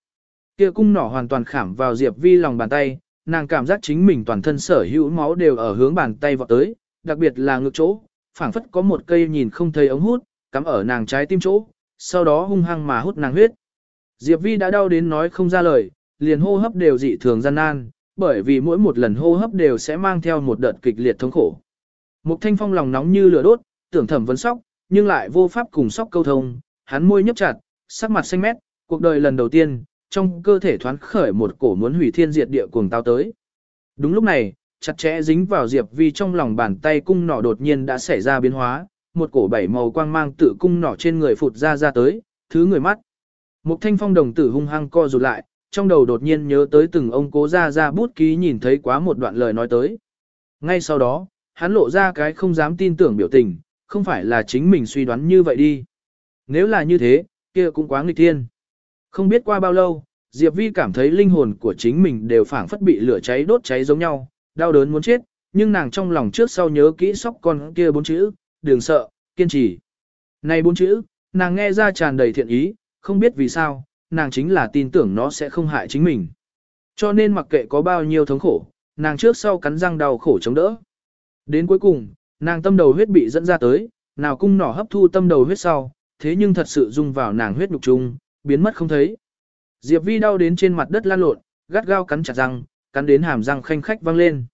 Kia cung nỏ hoàn toàn khảm vào Diệp Vi lòng bàn tay, nàng cảm giác chính mình toàn thân sở hữu máu đều ở hướng bàn tay vọt tới, đặc biệt là ngực chỗ, phảng phất có một cây nhìn không thấy ống hút, cắm ở nàng trái tim chỗ, sau đó hung hăng mà hút nàng huyết. Diệp Vi đã đau đến nói không ra lời, liền hô hấp đều dị thường gian nan, bởi vì mỗi một lần hô hấp đều sẽ mang theo một đợt kịch liệt thống khổ. Mục thanh phong lòng nóng như lửa đốt, tưởng thẩm vấn sóc, nhưng lại vô pháp cùng sóc câu thông, hắn môi nhấp chặt, sắc mặt xanh mét, cuộc đời lần đầu tiên, trong cơ thể thoáng khởi một cổ muốn hủy thiên diệt địa cuồng tao tới. Đúng lúc này, chặt chẽ dính vào Diệp Vi trong lòng bàn tay cung nỏ đột nhiên đã xảy ra biến hóa, một cổ bảy màu quang mang tự cung nỏ trên người phụt ra ra tới, thứ người mắt. Mục thanh phong đồng tử hung hăng co rụt lại, trong đầu đột nhiên nhớ tới từng ông cố ra ra bút ký nhìn thấy quá một đoạn lời nói tới. Ngay sau đó, hắn lộ ra cái không dám tin tưởng biểu tình, không phải là chính mình suy đoán như vậy đi. Nếu là như thế, kia cũng quá nghịch thiên. Không biết qua bao lâu, Diệp Vi cảm thấy linh hồn của chính mình đều phảng phất bị lửa cháy đốt cháy giống nhau, đau đớn muốn chết, nhưng nàng trong lòng trước sau nhớ kỹ sóc con kia bốn chữ, đừng sợ, kiên trì. Này bốn chữ, nàng nghe ra tràn đầy thiện ý, không biết vì sao, nàng chính là tin tưởng nó sẽ không hại chính mình. Cho nên mặc kệ có bao nhiêu thống khổ, nàng trước sau cắn răng đau khổ chống đỡ. Đến cuối cùng, nàng tâm đầu huyết bị dẫn ra tới, nào cung nỏ hấp thu tâm đầu huyết sau, thế nhưng thật sự dung vào nàng huyết nhục chung, biến mất không thấy. Diệp Vi đau đến trên mặt đất lan lộn, gắt gao cắn chặt răng, cắn đến hàm răng khanh khách vang lên.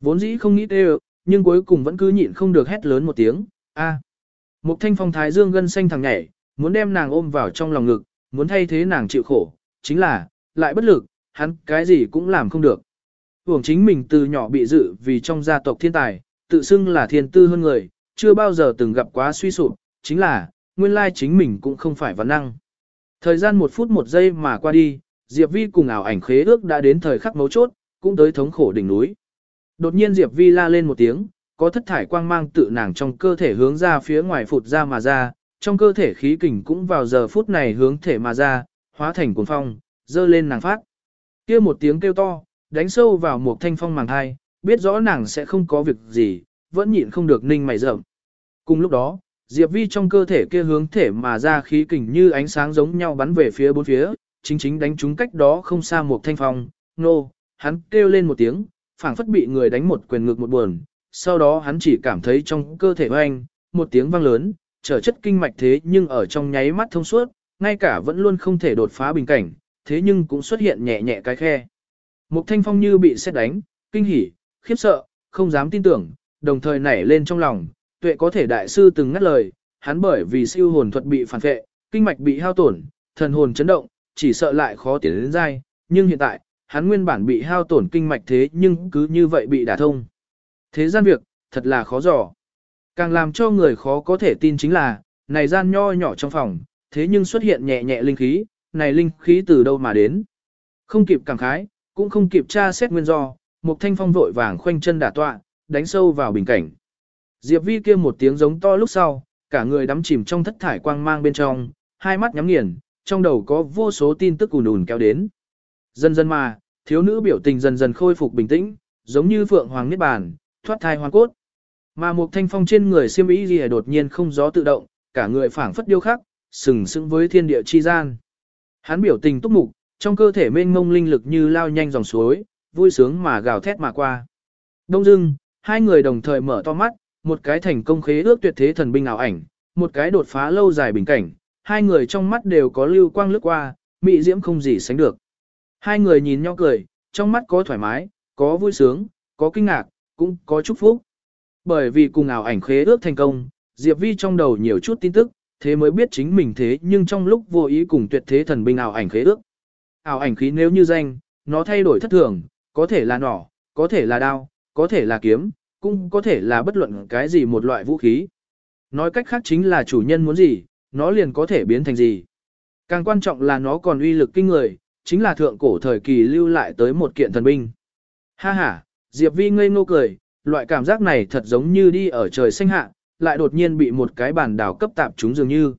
Vốn dĩ không nghĩ tê nhưng cuối cùng vẫn cứ nhịn không được hét lớn một tiếng, a. Mục thanh phong thái dương gân xanh thằng nhảy, muốn đem nàng ôm vào trong lòng ngực, muốn thay thế nàng chịu khổ, chính là, lại bất lực, hắn cái gì cũng làm không được. Hưởng chính mình từ nhỏ bị dự vì trong gia tộc thiên tài, tự xưng là thiên tư hơn người, chưa bao giờ từng gặp quá suy sụp, chính là, nguyên lai chính mình cũng không phải văn năng. Thời gian một phút một giây mà qua đi, Diệp Vi cùng ảo ảnh khế ước đã đến thời khắc mấu chốt, cũng tới thống khổ đỉnh núi. Đột nhiên Diệp Vi la lên một tiếng, có thất thải quang mang tự nàng trong cơ thể hướng ra phía ngoài phụt ra mà ra, trong cơ thể khí kình cũng vào giờ phút này hướng thể mà ra, hóa thành cuồng phong, dơ lên nàng phát. kia một tiếng kêu to, đánh sâu vào một thanh phong màng thai, biết rõ nàng sẽ không có việc gì, vẫn nhịn không được ninh mày rậm. Cùng lúc đó, Diệp Vi trong cơ thể kia hướng thể mà ra khí kình như ánh sáng giống nhau bắn về phía bốn phía, chính chính đánh trúng cách đó không xa một thanh phong, nô, hắn kêu lên một tiếng, phảng phất bị người đánh một quyền ngực một buồn, sau đó hắn chỉ cảm thấy trong cơ thể hoanh, một tiếng vang lớn, trở chất kinh mạch thế nhưng ở trong nháy mắt thông suốt, ngay cả vẫn luôn không thể đột phá bình cảnh, thế nhưng cũng xuất hiện nhẹ nhẹ cái khe. Mục thanh phong như bị xét đánh, kinh hỉ, khiếp sợ, không dám tin tưởng, đồng thời nảy lên trong lòng, tuệ có thể đại sư từng ngắt lời, hắn bởi vì siêu hồn thuật bị phản vệ, kinh mạch bị hao tổn, thần hồn chấn động, chỉ sợ lại khó tiến đến dai, nhưng hiện tại, hắn nguyên bản bị hao tổn kinh mạch thế nhưng cứ như vậy bị đả thông. Thế gian việc, thật là khó dò. Càng làm cho người khó có thể tin chính là, này gian nho nhỏ trong phòng, thế nhưng xuất hiện nhẹ nhẹ linh khí, này linh khí từ đâu mà đến. Không kịp cảm khái, cũng không kịp tra xét nguyên do, một thanh phong vội vàng khoanh chân đả tọa, đánh sâu vào bình cảnh. Diệp vi kia một tiếng giống to lúc sau, cả người đắm chìm trong thất thải quang mang bên trong, hai mắt nhắm nghiền, trong đầu có vô số tin tức ùn ùn kéo đến. Dần dần mà, thiếu nữ biểu tình dần dần khôi phục bình tĩnh, giống như phượng hoàng niết bàn, thoát thai hoàn cốt. Mà một thanh phong trên người siêm ý gì đột nhiên không gió tự động, cả người phảng phất điêu khắc, sừng sững với thiên địa chi gian. Hắn biểu tình túc mục, trong cơ thể mênh mông linh lực như lao nhanh dòng suối, vui sướng mà gào thét mà qua. Đông dưng, hai người đồng thời mở to mắt, một cái thành công khế ước tuyệt thế thần binh ảo ảnh, một cái đột phá lâu dài bình cảnh, hai người trong mắt đều có lưu quang lướt qua, mị diễm không gì sánh được. Hai người nhìn nhau cười, trong mắt có thoải mái, có vui sướng, có kinh ngạc, cũng có chúc phúc. Bởi vì cùng ảo ảnh khế ước thành công, Diệp Vi trong đầu nhiều chút tin tức, thế mới biết chính mình thế nhưng trong lúc vô ý cùng tuyệt thế thần binh ảo ảnh khế ước. Ảo ảnh khí nếu như danh, nó thay đổi thất thường, có thể là nỏ, có thể là đao, có thể là kiếm, cũng có thể là bất luận cái gì một loại vũ khí. Nói cách khác chính là chủ nhân muốn gì, nó liền có thể biến thành gì. Càng quan trọng là nó còn uy lực kinh người, chính là thượng cổ thời kỳ lưu lại tới một kiện thần binh. Ha ha, Diệp Vi ngây ngô cười, loại cảm giác này thật giống như đi ở trời xanh hạ, lại đột nhiên bị một cái bản đảo cấp tạp chúng dường như.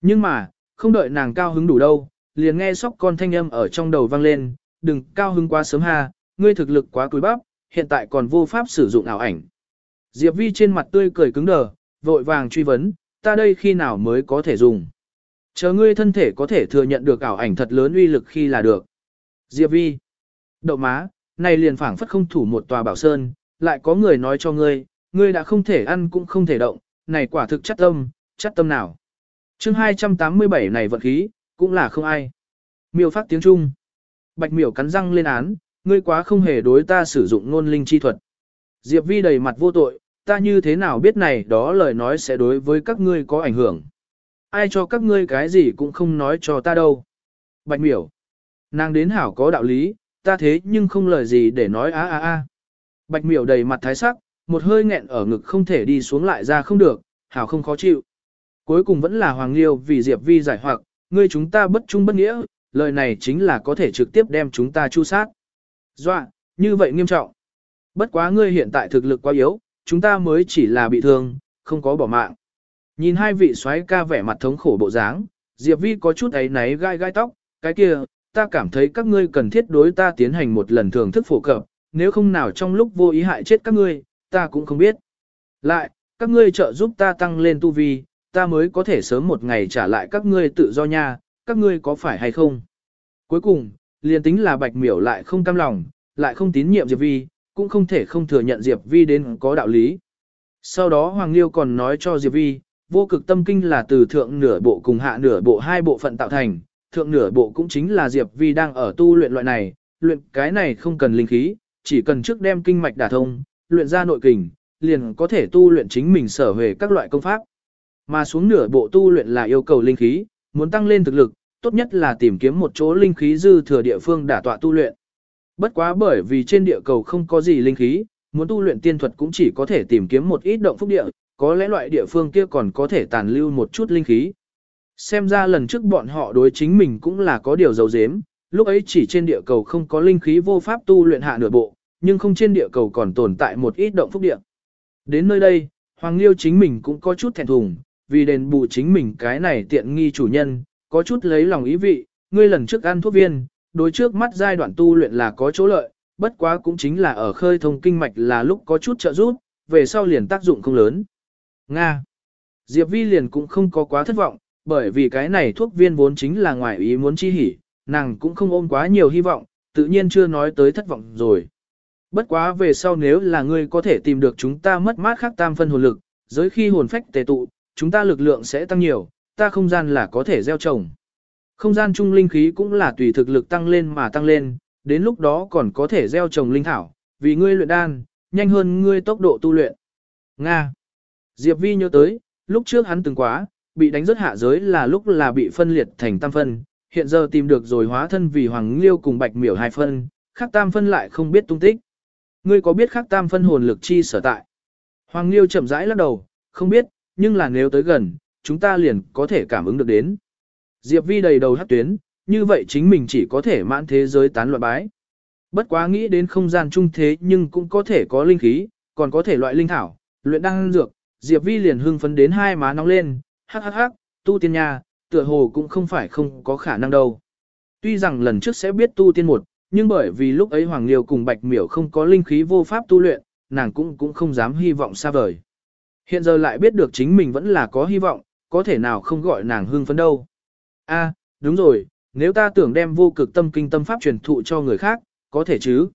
Nhưng mà, không đợi nàng cao hứng đủ đâu, liền nghe sóc con thanh âm ở trong đầu vang lên, đừng cao hứng quá sớm ha, ngươi thực lực quá cúi bắp, hiện tại còn vô pháp sử dụng ảo ảnh. Diệp Vi trên mặt tươi cười cứng đờ, vội vàng truy vấn, ta đây khi nào mới có thể dùng. Chờ ngươi thân thể có thể thừa nhận được ảo ảnh thật lớn uy lực khi là được. Diệp Vi. Đậu má, này liền phảng phất không thủ một tòa bảo sơn, lại có người nói cho ngươi, ngươi đã không thể ăn cũng không thể động, này quả thực chắc tâm, chắc tâm nào. chương 287 này vận khí, cũng là không ai. Miêu phát tiếng Trung. Bạch miểu cắn răng lên án, ngươi quá không hề đối ta sử dụng ngôn linh chi thuật. Diệp Vi đầy mặt vô tội, ta như thế nào biết này đó lời nói sẽ đối với các ngươi có ảnh hưởng. Ai cho các ngươi cái gì cũng không nói cho ta đâu. Bạch miểu. Nàng đến hảo có đạo lý, ta thế nhưng không lời gì để nói á á á. Bạch miểu đầy mặt thái sắc, một hơi nghẹn ở ngực không thể đi xuống lại ra không được, hảo không khó chịu. Cuối cùng vẫn là Hoàng Liêu vì Diệp Vi giải hoặc, ngươi chúng ta bất trung bất nghĩa, lời này chính là có thể trực tiếp đem chúng ta chu sát. Dọa, như vậy nghiêm trọng. Bất quá ngươi hiện tại thực lực quá yếu, chúng ta mới chỉ là bị thương, không có bỏ mạng. Nhìn hai vị soái ca vẻ mặt thống khổ bộ dáng, Diệp Vi có chút ấy náy gai gai tóc, cái kia, ta cảm thấy các ngươi cần thiết đối ta tiến hành một lần thưởng thức phổ cập, nếu không nào trong lúc vô ý hại chết các ngươi, ta cũng không biết. Lại, các ngươi trợ giúp ta tăng lên tu vi, ta mới có thể sớm một ngày trả lại các ngươi tự do nha, các ngươi có phải hay không? Cuối cùng, liền tính là bạch miểu lại không cam lòng, lại không tín nhiệm Diệp Vi, cũng không thể không thừa nhận Diệp Vi đến có đạo lý. Sau đó Hoàng Liêu còn nói cho Diệp Vi, vô cực tâm kinh là từ thượng nửa bộ cùng hạ nửa bộ hai bộ phận tạo thành, thượng nửa bộ cũng chính là Diệp Vi đang ở tu luyện loại này, luyện cái này không cần linh khí, chỉ cần trước đem kinh mạch đả thông, luyện ra nội kình, liền có thể tu luyện chính mình sở về các loại công pháp. Mà xuống nửa bộ tu luyện là yêu cầu linh khí, muốn tăng lên thực lực, tốt nhất là tìm kiếm một chỗ linh khí dư thừa địa phương đả tọa tu luyện. Bất quá bởi vì trên địa cầu không có gì linh khí, muốn tu luyện tiên thuật cũng chỉ có thể tìm kiếm một ít động phúc địa, có lẽ loại địa phương kia còn có thể tàn lưu một chút linh khí. Xem ra lần trước bọn họ đối chính mình cũng là có điều dấu dếm, lúc ấy chỉ trên địa cầu không có linh khí vô pháp tu luyện hạ nửa bộ, nhưng không trên địa cầu còn tồn tại một ít động phúc địa. Đến nơi đây, Hoàng Liêu chính mình cũng có chút thẹn thùng, vì đền bù chính mình cái này tiện nghi chủ nhân, có chút lấy lòng ý vị, ngươi lần trước ăn thuốc viên, đối trước mắt giai đoạn tu luyện là có chỗ lợi, bất quá cũng chính là ở khơi thông kinh mạch là lúc có chút trợ giúp, về sau liền tác dụng không lớn. Nga. Diệp Vi liền cũng không có quá thất vọng, bởi vì cái này thuốc viên vốn chính là ngoài ý muốn chi hỉ, nàng cũng không ôm quá nhiều hy vọng, tự nhiên chưa nói tới thất vọng rồi. Bất quá về sau nếu là ngươi có thể tìm được chúng ta mất mát khác tam phân hồn lực, giới khi hồn phách tề tụ, chúng ta lực lượng sẽ tăng nhiều, ta không gian là có thể gieo trồng. Không gian trung linh khí cũng là tùy thực lực tăng lên mà tăng lên, đến lúc đó còn có thể gieo trồng linh thảo, vì ngươi luyện đan, nhanh hơn ngươi tốc độ tu luyện. Nga. Diệp Vi nhớ tới, lúc trước hắn từng quá, bị đánh rất hạ giới là lúc là bị phân liệt thành tam phân, hiện giờ tìm được rồi hóa thân vì Hoàng Liêu cùng Bạch Miểu hai phân, Khắc tam phân lại không biết tung tích. Ngươi có biết Khắc tam phân hồn lực chi sở tại? Hoàng Liêu chậm rãi lắc đầu, không biết, nhưng là nếu tới gần, chúng ta liền có thể cảm ứng được đến. Diệp Vi đầy đầu hát tuyến, như vậy chính mình chỉ có thể mãn thế giới tán loạn bái. Bất quá nghĩ đến không gian trung thế nhưng cũng có thể có linh khí, còn có thể loại linh thảo, luyện đăng dược, Diệp Vi liền hưng phấn đến hai má nóng lên, hắc hắc hắc, tu tiên nha, tựa hồ cũng không phải không có khả năng đâu. Tuy rằng lần trước sẽ biết tu tiên một, nhưng bởi vì lúc ấy Hoàng Liêu cùng Bạch Miểu không có linh khí vô pháp tu luyện, nàng cũng cũng không dám hy vọng xa vời. Hiện giờ lại biết được chính mình vẫn là có hy vọng, có thể nào không gọi nàng hưng phấn đâu. A, đúng rồi, nếu ta tưởng đem vô cực tâm kinh tâm pháp truyền thụ cho người khác, có thể chứ?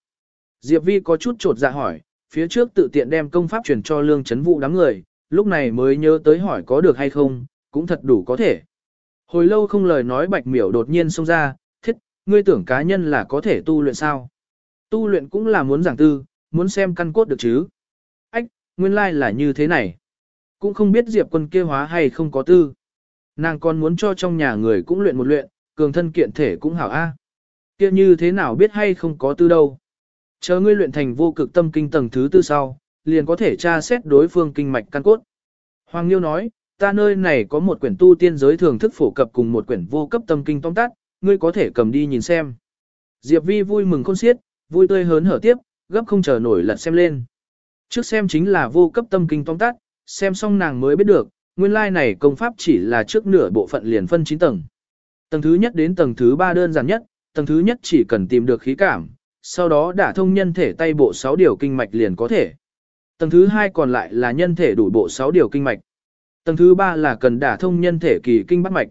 Diệp Vi có chút trột dạ hỏi, phía trước tự tiện đem công pháp truyền cho lương chấn vụ đám người, lúc này mới nhớ tới hỏi có được hay không, cũng thật đủ có thể. Hồi lâu không lời nói bạch miểu đột nhiên xông ra, thiết, ngươi tưởng cá nhân là có thể tu luyện sao? Tu luyện cũng là muốn giảng tư, muốn xem căn cốt được chứ? Ách, nguyên lai like là như thế này. Cũng không biết Diệp quân kia hóa hay không có tư. Nàng còn muốn cho trong nhà người cũng luyện một luyện, cường thân kiện thể cũng hảo a. Kia như thế nào biết hay không có tư đâu. Chờ ngươi luyện thành vô cực tâm kinh tầng thứ tư sau, liền có thể tra xét đối phương kinh mạch căn cốt. Hoàng Nghiêu nói, ta nơi này có một quyển tu tiên giới thường thức phổ cập cùng một quyển vô cấp tâm kinh tóm tắt, ngươi có thể cầm đi nhìn xem. Diệp Vi vui mừng khôn xiết, vui tươi hớn hở tiếp, gấp không chờ nổi lật xem lên. Trước xem chính là vô cấp tâm kinh tóm tắt, xem xong nàng mới biết được, nguyên lai like này công pháp chỉ là trước nửa bộ phận liền phân 9 tầng. Tầng thứ nhất đến tầng thứ ba đơn giản nhất, tầng thứ nhất chỉ cần tìm được khí cảm, sau đó đả thông nhân thể tay bộ 6 điều kinh mạch liền có thể. Tầng thứ hai còn lại là nhân thể đủ bộ 6 điều kinh mạch. Tầng thứ ba là cần đả thông nhân thể kỳ kinh bắt mạch.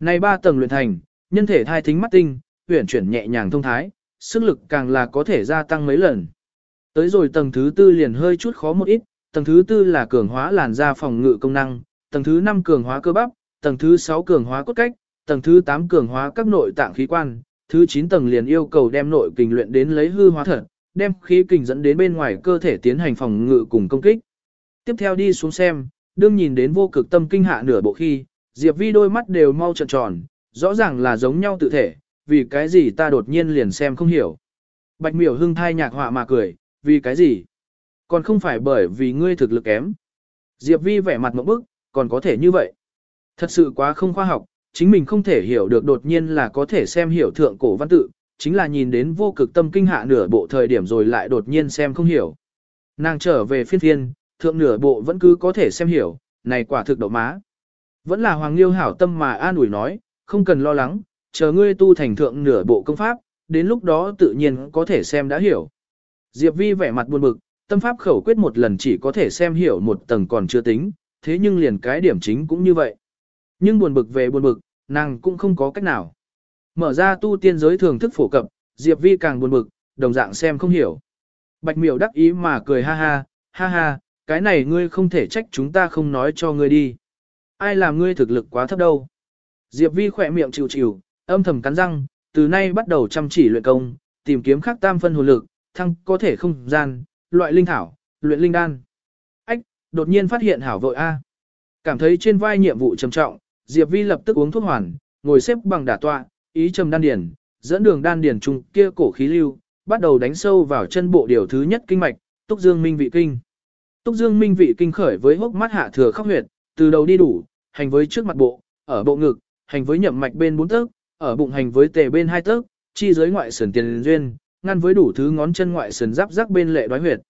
Này ba tầng luyện thành, nhân thể thai thính mắt tinh, huyển chuyển nhẹ nhàng thông thái, sức lực càng là có thể gia tăng mấy lần. Tới rồi tầng thứ tư liền hơi chút khó một ít, tầng thứ tư là cường hóa làn da phòng ngự công năng, tầng thứ năm cường hóa cơ bắp, tầng thứ sáu cường hóa cốt cách, tầng thứ tám cường hóa các nội tạng khí quan, thứ chín tầng liền yêu cầu đem nội kình luyện đến lấy hư hóa thật, đem khí kình dẫn đến bên ngoài cơ thể tiến hành phòng ngự cùng công kích. Tiếp theo đi xuống xem, đương nhìn đến vô cực tâm kinh hạ nửa bộ khi, Diệp Vi đôi mắt đều mau trợn tròn, rõ ràng là giống nhau tự thể, vì cái gì ta đột nhiên liền xem không hiểu. Bạch miểu hưng thai nhạc họa mà cười, vì cái gì? Còn không phải bởi vì ngươi thực lực kém. Diệp Vi vẻ mặt một bức, còn có thể như vậy. Thật sự quá không khoa học, chính mình không thể hiểu được đột nhiên là có thể xem hiểu thượng cổ văn tự, chính là nhìn đến vô cực tâm kinh hạ nửa bộ thời điểm rồi lại đột nhiên xem không hiểu. Nàng trở về phiên thiên, thượng nửa bộ vẫn cứ có thể xem hiểu, này quả thực độ má. Vẫn là Hoàng Liêu hảo tâm mà an ủi nói, không cần lo lắng, chờ ngươi tu thành thượng nửa bộ công pháp, đến lúc đó tự nhiên có thể xem đã hiểu. Diệp Vi vẻ mặt buồn bực, tâm pháp khẩu quyết một lần chỉ có thể xem hiểu một tầng còn chưa tính, thế nhưng liền cái điểm chính cũng như vậy. Nhưng buồn bực về buồn bực, nàng cũng không có cách nào. Mở ra tu tiên giới thường thức phổ cập, Diệp Vi càng buồn bực, đồng dạng xem không hiểu. Bạch miểu đắc ý mà cười ha ha, ha ha, cái này ngươi không thể trách chúng ta không nói cho ngươi đi. Ai làm ngươi thực lực quá thấp đâu. Diệp Vi khỏe miệng chịu chịu, âm thầm cắn răng, từ nay bắt đầu chăm chỉ luyện công, tìm kiếm khắc tam phân hồn lực, thăng có thể không gian, loại linh thảo, luyện linh đan. Ách, đột nhiên phát hiện hảo vội A. Cảm thấy trên vai nhiệm vụ trầm trọng, Diệp Vi lập tức uống thuốc hoàn, ngồi xếp bằng đả tọa, ý trầm đan điển, dẫn đường đan điển trung kia cổ khí lưu, bắt đầu đánh sâu vào chân bộ điều thứ nhất kinh mạch, Túc Dương Minh vị kinh. Túc Dương Minh vị kinh khởi với hốc mắt hạ thừa khóc huyệt, từ đầu đi đủ, hành với trước mặt bộ, ở bộ ngực, hành với nhậm mạch bên bốn tấc, ở bụng hành với tề bên hai tấc, chi giới ngoại sườn tiền duyên, ngăn với đủ thứ ngón chân ngoại sườn giáp rắc bên lệ đoái huyệt.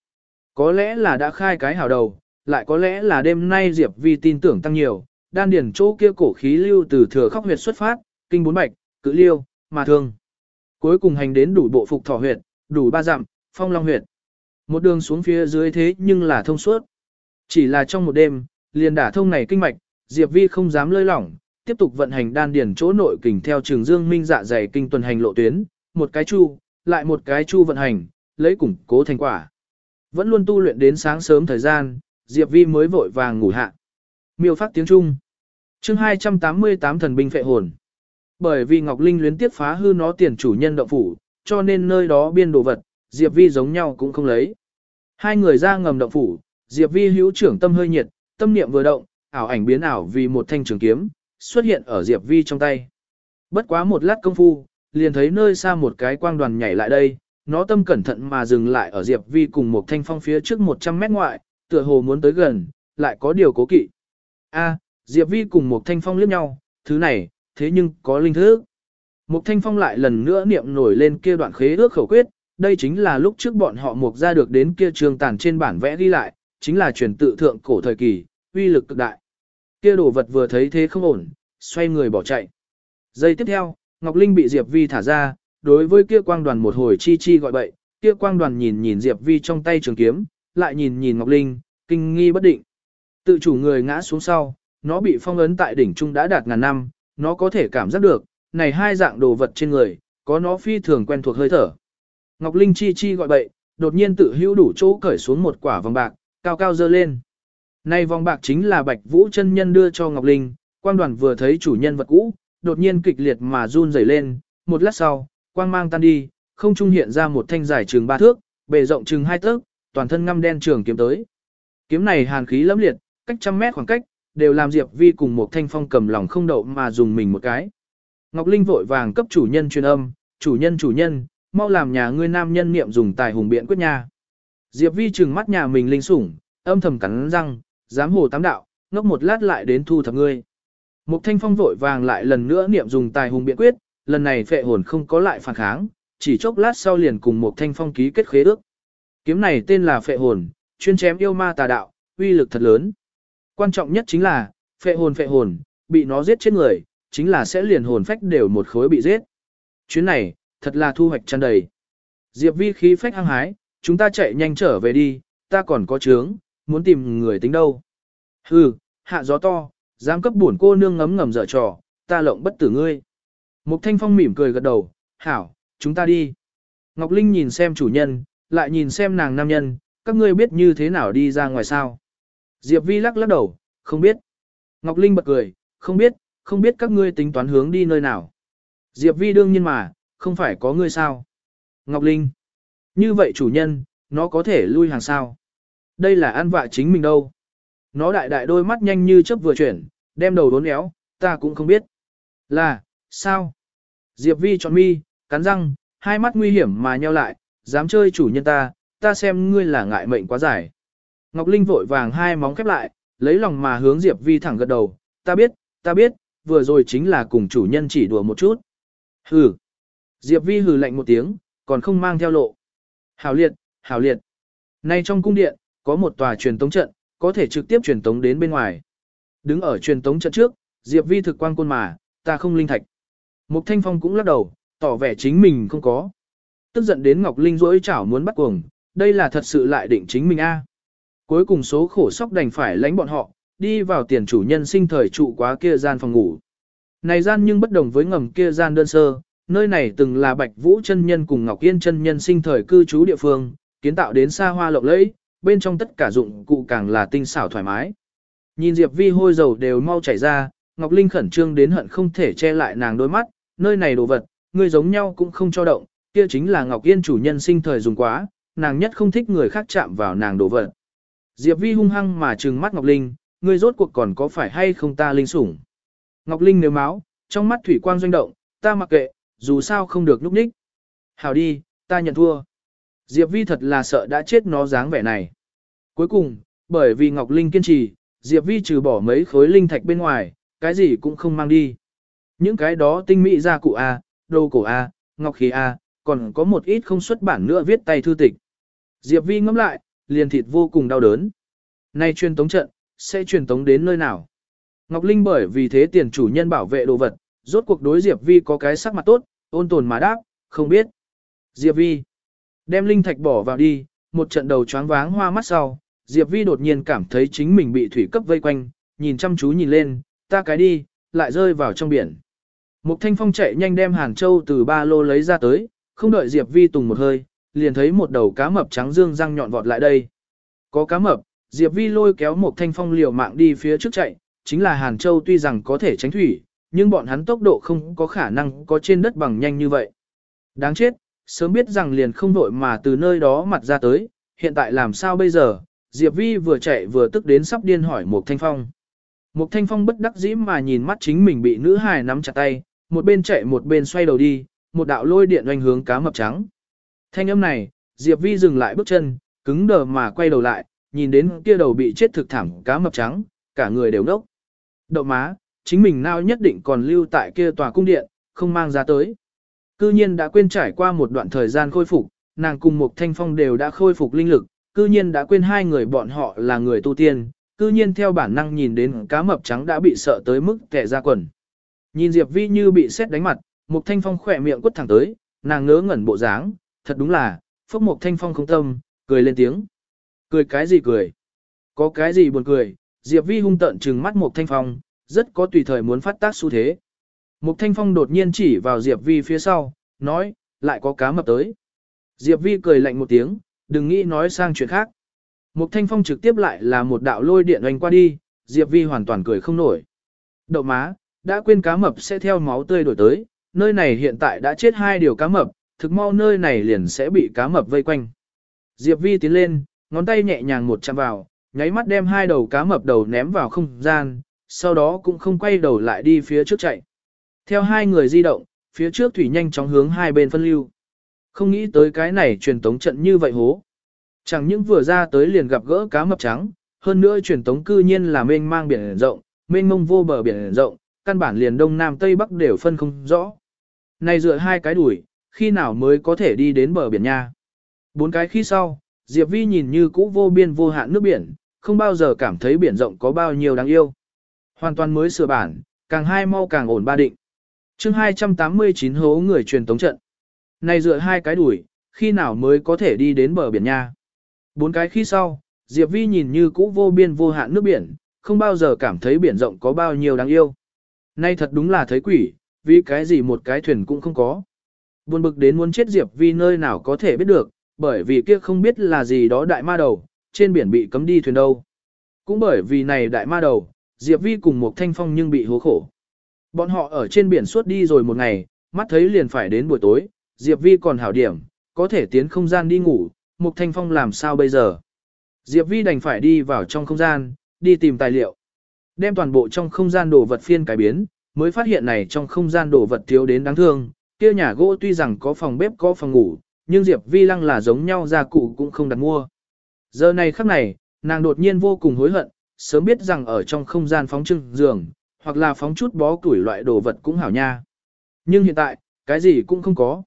Có lẽ là đã khai cái hào đầu, lại có lẽ là đêm nay Diệp Vi tin tưởng tăng nhiều, đan điển chỗ kia cổ khí lưu từ thừa khóc huyệt xuất phát, kinh bốn mạch, cự liêu, mà thương. Cuối cùng hành đến đủ bộ phục thỏ huyệt, đủ ba dặm, phong long huyệt. Một đường xuống phía dưới thế nhưng là thông suốt. Chỉ là trong một đêm, liền đả thông này kinh mạch, Diệp Vi không dám lơi lỏng, tiếp tục vận hành đan điển chỗ nội kình theo trường dương minh dạ dày kinh tuần hành lộ tuyến, một cái chu, lại một cái chu vận hành, lấy củng cố thành quả. Vẫn luôn tu luyện đến sáng sớm thời gian, Diệp Vi mới vội vàng ngủ hạ. Miêu phát tiếng Trung. chương 288 thần binh phệ hồn. Bởi vì Ngọc Linh luyến tiếp phá hư nó tiền chủ nhân động phủ, cho nên nơi đó biên đồ vật, Diệp Vi giống nhau cũng không lấy. Hai người ra ngầm động phủ, Diệp Vi hữu trưởng tâm hơi nhiệt, tâm niệm vừa động, ảo ảnh biến ảo vì một thanh trường kiếm, xuất hiện ở Diệp Vi trong tay. Bất quá một lát công phu, liền thấy nơi xa một cái quang đoàn nhảy lại đây, nó tâm cẩn thận mà dừng lại ở Diệp Vi cùng một thanh phong phía trước 100 mét ngoại, tựa hồ muốn tới gần, lại có điều cố kỵ. A, Diệp Vi cùng một thanh phong liếc nhau, thứ này, thế nhưng có linh thức. Một thanh phong lại lần nữa niệm nổi lên kia đoạn khế ước khẩu quyết, đây chính là lúc trước bọn họ mục ra được đến kia trường tàn trên bản vẽ ghi lại, chính là truyền tự thượng cổ thời kỳ, uy lực cực đại. Kia đồ vật vừa thấy thế không ổn, xoay người bỏ chạy. Giây tiếp theo, Ngọc Linh bị Diệp Vi thả ra, đối với kia quang đoàn một hồi chi chi gọi bậy, kia quang đoàn nhìn nhìn Diệp Vi trong tay trường kiếm, lại nhìn nhìn Ngọc Linh, kinh nghi bất định. Tự chủ người ngã xuống sau, nó bị phong ấn tại đỉnh trung đã đạt ngàn năm, nó có thể cảm giác được, này hai dạng đồ vật trên người, có nó phi thường quen thuộc hơi thở. Ngọc Linh chi chi gọi bậy, đột nhiên tự hữu đủ chỗ cởi xuống một quả vòng bạc, cao cao dơ lên. Này vòng bạc chính là Bạch Vũ chân nhân đưa cho Ngọc Linh, quang đoàn vừa thấy chủ nhân vật cũ, đột nhiên kịch liệt mà run rẩy lên, một lát sau, quang mang tan đi, không trung hiện ra một thanh dài trường ba thước, bề rộng chừng hai tấc, toàn thân ngăm đen trường kiếm tới. Kiếm này hàn khí lẫm liệt, cách trăm mét khoảng cách, đều làm Diệp Vi cùng một thanh phong cầm lòng không đậu mà dùng mình một cái. Ngọc Linh vội vàng cấp chủ nhân truyền âm, chủ nhân chủ nhân, mau làm nhà ngươi nam nhân niệm dùng tài hùng biện quyết nha. Diệp Vi trừng mắt nhà mình linh sủng, âm thầm cắn răng, dám hồ tám đạo, ngốc một lát lại đến thu thập ngươi. Mục Thanh Phong vội vàng lại lần nữa niệm dùng tài hùng biện quyết, lần này phệ hồn không có lại phản kháng, chỉ chốc lát sau liền cùng Mục Thanh Phong ký kết khế ước. Kiếm này tên là phệ hồn, chuyên chém yêu ma tà đạo, uy lực thật lớn. Quan trọng nhất chính là, phệ hồn phệ hồn, bị nó giết chết người, chính là sẽ liền hồn phách đều một khối bị giết. Chuyến này, thật là thu hoạch tràn đầy. Diệp Vi khí phách hăng hái, chúng ta chạy nhanh trở về đi, ta còn có chướng, muốn tìm người tính đâu. Hừ, hạ gió to, dám cấp bổn cô nương ngấm ngầm dở trò, ta lộng bất tử ngươi. Mục Thanh Phong mỉm cười gật đầu, hảo, chúng ta đi. Ngọc Linh nhìn xem chủ nhân, lại nhìn xem nàng nam nhân, các ngươi biết như thế nào đi ra ngoài sao. Diệp Vi lắc lắc đầu, không biết. Ngọc Linh bật cười, không biết, không biết các ngươi tính toán hướng đi nơi nào. Diệp Vi đương nhiên mà, không phải có ngươi sao? Ngọc Linh. Như vậy chủ nhân, nó có thể lui hàng sao? Đây là ăn vạ chính mình đâu. Nó đại đại đôi mắt nhanh như chớp vừa chuyển, đem đầu đốn éo, ta cũng không biết. Là, sao? Diệp Vi chọn mi, cắn răng, hai mắt nguy hiểm mà nheo lại, dám chơi chủ nhân ta, ta xem ngươi là ngại mệnh quá dài. Ngọc Linh vội vàng hai móng khép lại, lấy lòng mà hướng Diệp Vi thẳng gật đầu, ta biết, ta biết, vừa rồi chính là cùng chủ nhân chỉ đùa một chút. Hừ. Diệp Vi hừ lạnh một tiếng, còn không mang theo lộ. Hảo liệt, hảo liệt. Nay trong cung điện, có một tòa truyền tống trận, có thể trực tiếp truyền tống đến bên ngoài. Đứng ở truyền tống trận trước, Diệp Vi thực quan côn mà, ta không linh thạch. Mục Thanh Phong cũng lắc đầu, tỏ vẻ chính mình không có. Tức giận đến Ngọc Linh rỗi chảo muốn bắt cuồng, đây là thật sự lại định chính mình a. Cuối cùng số khổ sóc đành phải lánh bọn họ, đi vào tiền chủ nhân sinh thời trụ quá kia gian phòng ngủ. Này gian nhưng bất đồng với ngầm kia gian đơn sơ, nơi này từng là Bạch Vũ chân nhân cùng Ngọc Yên chân nhân sinh thời cư trú địa phương, kiến tạo đến xa hoa lộng lẫy, bên trong tất cả dụng cụ càng là tinh xảo thoải mái. Nhìn Diệp Vi hôi dầu đều mau chảy ra, Ngọc Linh khẩn trương đến hận không thể che lại nàng đôi mắt, nơi này đồ vật, người giống nhau cũng không cho động, kia chính là Ngọc Yên chủ nhân sinh thời dùng quá, nàng nhất không thích người khác chạm vào nàng đồ vật. Diệp Vi hung hăng mà trừng mắt Ngọc Linh, ngươi rốt cuộc còn có phải hay không ta linh sủng. Ngọc Linh nếu máu, trong mắt thủy quang doanh động, ta mặc kệ, dù sao không được núp ních. Hảo đi, ta nhận thua. Diệp Vi thật là sợ đã chết nó dáng vẻ này. Cuối cùng, bởi vì Ngọc Linh kiên trì, Diệp Vi trừ bỏ mấy khối linh thạch bên ngoài, cái gì cũng không mang đi. Những cái đó tinh mỹ gia cụ A, đồ cổ A, ngọc khí A, còn có một ít không xuất bản nữa viết tay thư tịch. Diệp Vi ngẫm lại, liền thịt vô cùng đau đớn. Nay truyền tống trận, sẽ truyền tống đến nơi nào? Ngọc Linh bởi vì thế tiền chủ nhân bảo vệ đồ vật, rốt cuộc đối Diệp Vi có cái sắc mặt tốt, ôn tồn mà đáp, không biết. Diệp Vi đem linh thạch bỏ vào đi, một trận đầu choáng váng hoa mắt sau, Diệp Vi đột nhiên cảm thấy chính mình bị thủy cấp vây quanh, nhìn chăm chú nhìn lên, ta cái đi, lại rơi vào trong biển. Mục Thanh Phong chạy nhanh đem Hàn Châu từ ba lô lấy ra tới, không đợi Diệp Vi tùng một hơi, liền thấy một đầu cá mập trắng dương răng nhọn vọt lại đây. Có cá mập, Diệp Vi lôi kéo Mục thanh phong liều mạng đi phía trước chạy, chính là Hàn Châu tuy rằng có thể tránh thủy, nhưng bọn hắn tốc độ không có khả năng có trên đất bằng nhanh như vậy. Đáng chết, sớm biết rằng liền không vội mà từ nơi đó mặt ra tới, hiện tại làm sao bây giờ, Diệp Vi vừa chạy vừa tức đến sắp điên hỏi Mục thanh phong. Mục thanh phong bất đắc dĩ mà nhìn mắt chính mình bị nữ hài nắm chặt tay, một bên chạy một bên xoay đầu đi, một đạo lôi điện oanh hướng cá mập trắng. Thanh âm này, Diệp Vi dừng lại bước chân, cứng đờ mà quay đầu lại, nhìn đến kia đầu bị chết thực thảm cá mập trắng, cả người đều ngốc. Đậu má, chính mình nào nhất định còn lưu tại kia tòa cung điện, không mang ra tới. Cư nhiên đã quên trải qua một đoạn thời gian khôi phục, nàng cùng một thanh phong đều đã khôi phục linh lực, cư nhiên đã quên hai người bọn họ là người tu tiên, cư nhiên theo bản năng nhìn đến cá mập trắng đã bị sợ tới mức kẻ ra quần. Nhìn Diệp Vi như bị xét đánh mặt, một thanh phong khỏe miệng quất thẳng tới, nàng ngớ ngẩn bộ dáng, thật đúng là, phốc một thanh phong không tâm, cười lên tiếng. Cười cái gì cười? Có cái gì buồn cười? Diệp Vi hung tợn trừng mắt một thanh phong, rất có tùy thời muốn phát tác xu thế. Mục thanh phong đột nhiên chỉ vào Diệp Vi phía sau, nói, lại có cá mập tới. Diệp Vi cười lạnh một tiếng, đừng nghĩ nói sang chuyện khác. Mục thanh phong trực tiếp lại là một đạo lôi điện oanh qua đi, Diệp Vi hoàn toàn cười không nổi. Đậu má, đã quên cá mập sẽ theo máu tươi đổi tới, nơi này hiện tại đã chết hai điều cá mập, thực mau nơi này liền sẽ bị cá mập vây quanh. Diệp Vi tiến lên, ngón tay nhẹ nhàng một chạm vào, nháy mắt đem hai đầu cá mập đầu ném vào không gian, sau đó cũng không quay đầu lại đi phía trước chạy. Theo hai người di động, phía trước thủy nhanh chóng hướng hai bên phân lưu. Không nghĩ tới cái này truyền tống trận như vậy hố. Chẳng những vừa ra tới liền gặp gỡ cá mập trắng, hơn nữa truyền tống cư nhiên là mênh mang biển rộng, mênh mông vô bờ biển rộng, căn bản liền đông nam tây bắc đều phân không rõ. Này dựa hai cái đuổi, khi nào mới có thể đi đến bờ biển nha. Bốn cái khi sau, Diệp Vi nhìn như cũ vô biên vô hạn nước biển, không bao giờ cảm thấy biển rộng có bao nhiêu đáng yêu. Hoàn toàn mới sửa bản, càng hai mau càng ổn ba định chương 289 hố người truyền tống trận. Này dựa hai cái đuổi, khi nào mới có thể đi đến bờ biển nha. Bốn cái khi sau, Diệp Vi nhìn như cũ vô biên vô hạn nước biển, không bao giờ cảm thấy biển rộng có bao nhiêu đáng yêu. Nay thật đúng là thấy quỷ, vì cái gì một cái thuyền cũng không có. Buồn bực đến muốn chết Diệp Vi nơi nào có thể biết được, bởi vì kia không biết là gì đó đại ma đầu, trên biển bị cấm đi thuyền đâu. Cũng bởi vì này đại ma đầu, Diệp Vi cùng một thanh phong nhưng bị hố khổ. Bọn họ ở trên biển suốt đi rồi một ngày, mắt thấy liền phải đến buổi tối, Diệp Vi còn hảo điểm, có thể tiến không gian đi ngủ, Mục Thanh Phong làm sao bây giờ? Diệp Vi đành phải đi vào trong không gian, đi tìm tài liệu. Đem toàn bộ trong không gian đồ vật phiên cải biến, mới phát hiện này trong không gian đồ vật thiếu đến đáng thương, kia nhà gỗ tuy rằng có phòng bếp có phòng ngủ, nhưng Diệp Vi lăng là giống nhau gia cụ cũng không đặt mua. Giờ này khắc này, nàng đột nhiên vô cùng hối hận, sớm biết rằng ở trong không gian phóng trưng giường, hoặc là phóng chút bó củi loại đồ vật cũng hảo nha. Nhưng hiện tại, cái gì cũng không có.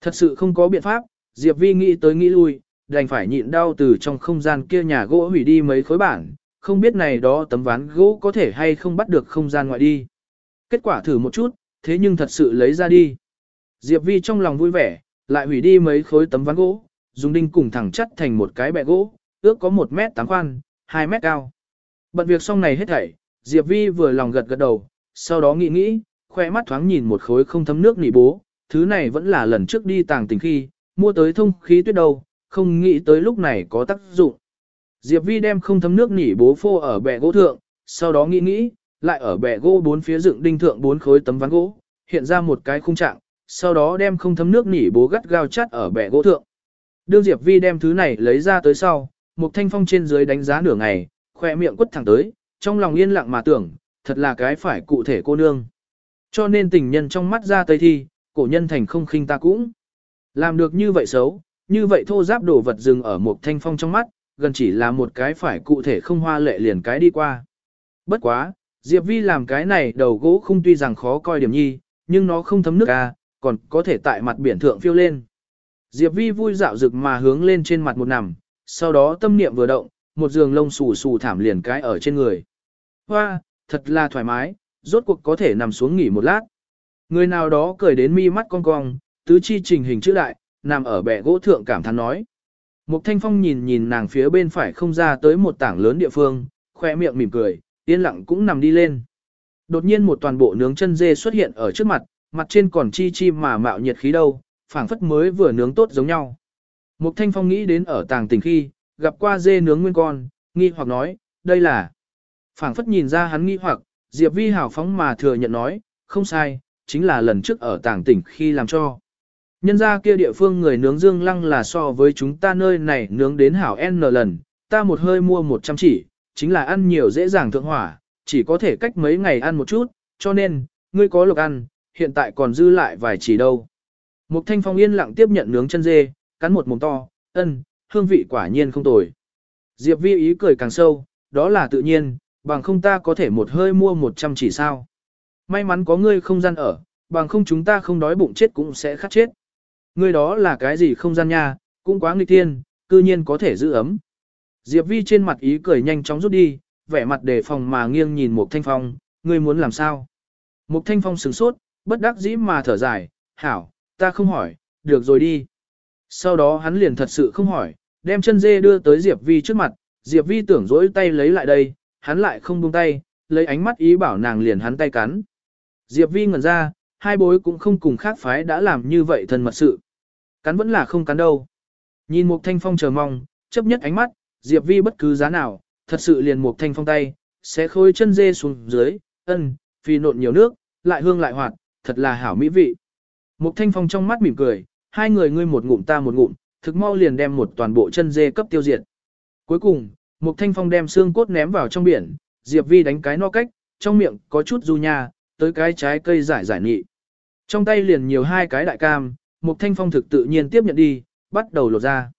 Thật sự không có biện pháp, Diệp Vi nghĩ tới nghĩ lui, đành phải nhịn đau từ trong không gian kia nhà gỗ hủy đi mấy khối bản, không biết này đó tấm ván gỗ có thể hay không bắt được không gian ngoại đi. Kết quả thử một chút, thế nhưng thật sự lấy ra đi. Diệp Vi trong lòng vui vẻ, lại hủy đi mấy khối tấm ván gỗ, dùng đinh cùng thẳng chắt thành một cái bẹ gỗ, ước có 1 mét 8 khoan, 2 mét cao. Bận việc xong này hết thảy, Diệp Vi vừa lòng gật gật đầu, sau đó nghĩ nghĩ, khoe mắt thoáng nhìn một khối không thấm nước nỉ bố, thứ này vẫn là lần trước đi tàng tình khi, mua tới thông khí tuyết đâu, không nghĩ tới lúc này có tác dụng. Diệp Vi đem không thấm nước nỉ bố phô ở bệ gỗ thượng, sau đó nghĩ nghĩ, lại ở bệ gỗ bốn phía dựng đinh thượng bốn khối tấm ván gỗ, hiện ra một cái khung trạng, sau đó đem không thấm nước nỉ bố gắt gao chắt ở bệ gỗ thượng. Đương Diệp Vi đem thứ này lấy ra tới sau, một thanh phong trên dưới đánh giá nửa ngày, khoe miệng quất thẳng tới, trong lòng yên lặng mà tưởng, thật là cái phải cụ thể cô nương. Cho nên tình nhân trong mắt ra tây thi, cổ nhân thành không khinh ta cũng. Làm được như vậy xấu, như vậy thô giáp đổ vật dừng ở một thanh phong trong mắt, gần chỉ là một cái phải cụ thể không hoa lệ liền cái đi qua. Bất quá, Diệp Vi làm cái này đầu gỗ không tuy rằng khó coi điểm nhi, nhưng nó không thấm nước à, còn có thể tại mặt biển thượng phiêu lên. Diệp Vi vui dạo rực mà hướng lên trên mặt một nằm, sau đó tâm niệm vừa động, một giường lông xù xù thảm liền cái ở trên người. Hoa, thật là thoải mái, rốt cuộc có thể nằm xuống nghỉ một lát. Người nào đó cười đến mi mắt cong cong, tứ chi trình hình chữ đại, nằm ở bệ gỗ thượng cảm thán nói. Mục Thanh Phong nhìn nhìn nàng phía bên phải không ra tới một tảng lớn địa phương, khoe miệng mỉm cười, yên lặng cũng nằm đi lên. Đột nhiên một toàn bộ nướng chân dê xuất hiện ở trước mặt, mặt trên còn chi chi mà mạo nhiệt khí đâu, phảng phất mới vừa nướng tốt giống nhau. Mục Thanh Phong nghĩ đến ở tàng tình khi, gặp qua dê nướng nguyên con, nghi hoặc nói, đây là. phảng phất nhìn ra hắn nghi hoặc, Diệp Vi hào phóng mà thừa nhận nói, không sai, chính là lần trước ở tàng tỉnh khi làm cho. Nhân ra kia địa phương người nướng dương lăng là so với chúng ta nơi này nướng đến hảo N lần, ta một hơi mua 100 chỉ, chính là ăn nhiều dễ dàng thượng hỏa, chỉ có thể cách mấy ngày ăn một chút, cho nên, ngươi có lộc ăn, hiện tại còn dư lại vài chỉ đâu. Mục thanh phong yên lặng tiếp nhận nướng chân dê, cắn một mồm to, ân, hương vị quả nhiên không tồi. Diệp vi ý cười càng sâu, đó là tự nhiên, bằng không ta có thể một hơi mua 100 chỉ sao. May mắn có ngươi không gian ở, bằng không chúng ta không đói bụng chết cũng sẽ khát chết. Ngươi đó là cái gì không gian nha, cũng quá nghịch thiên, cư nhiên có thể giữ ấm. Diệp Vi trên mặt ý cười nhanh chóng rút đi, vẻ mặt đề phòng mà nghiêng nhìn Mục Thanh Phong, ngươi muốn làm sao? Mục Thanh Phong sửng sốt, bất đắc dĩ mà thở dài, hảo, ta không hỏi, được rồi đi. Sau đó hắn liền thật sự không hỏi, đem chân dê đưa tới Diệp Vi trước mặt, Diệp Vi tưởng dỗi tay lấy lại đây, hắn lại không buông tay, lấy ánh mắt ý bảo nàng liền hắn tay cắn. Diệp Vi ngẩn ra, hai bối cũng không cùng khác phái đã làm như vậy thân mật sự. Cắn vẫn là không cắn đâu. Nhìn Mục Thanh Phong chờ mong, chấp nhất ánh mắt, Diệp Vi bất cứ giá nào, thật sự liền Mục Thanh Phong tay, sẽ khôi chân dê xuống dưới, ân, phi nộn nhiều nước, lại hương lại hoạt, thật là hảo mỹ vị. Mục Thanh Phong trong mắt mỉm cười, hai người ngươi một ngụm ta một ngụm, thực mau liền đem một toàn bộ chân dê cấp tiêu diệt. Cuối cùng, Mục Thanh Phong đem xương cốt ném vào trong biển, Diệp Vi đánh cái no cách, trong miệng có chút du nha, tới cái trái cây giải giải nhị. Trong tay liền nhiều hai cái đại cam, Mục Thanh Phong thực tự nhiên tiếp nhận đi, bắt đầu lột ra.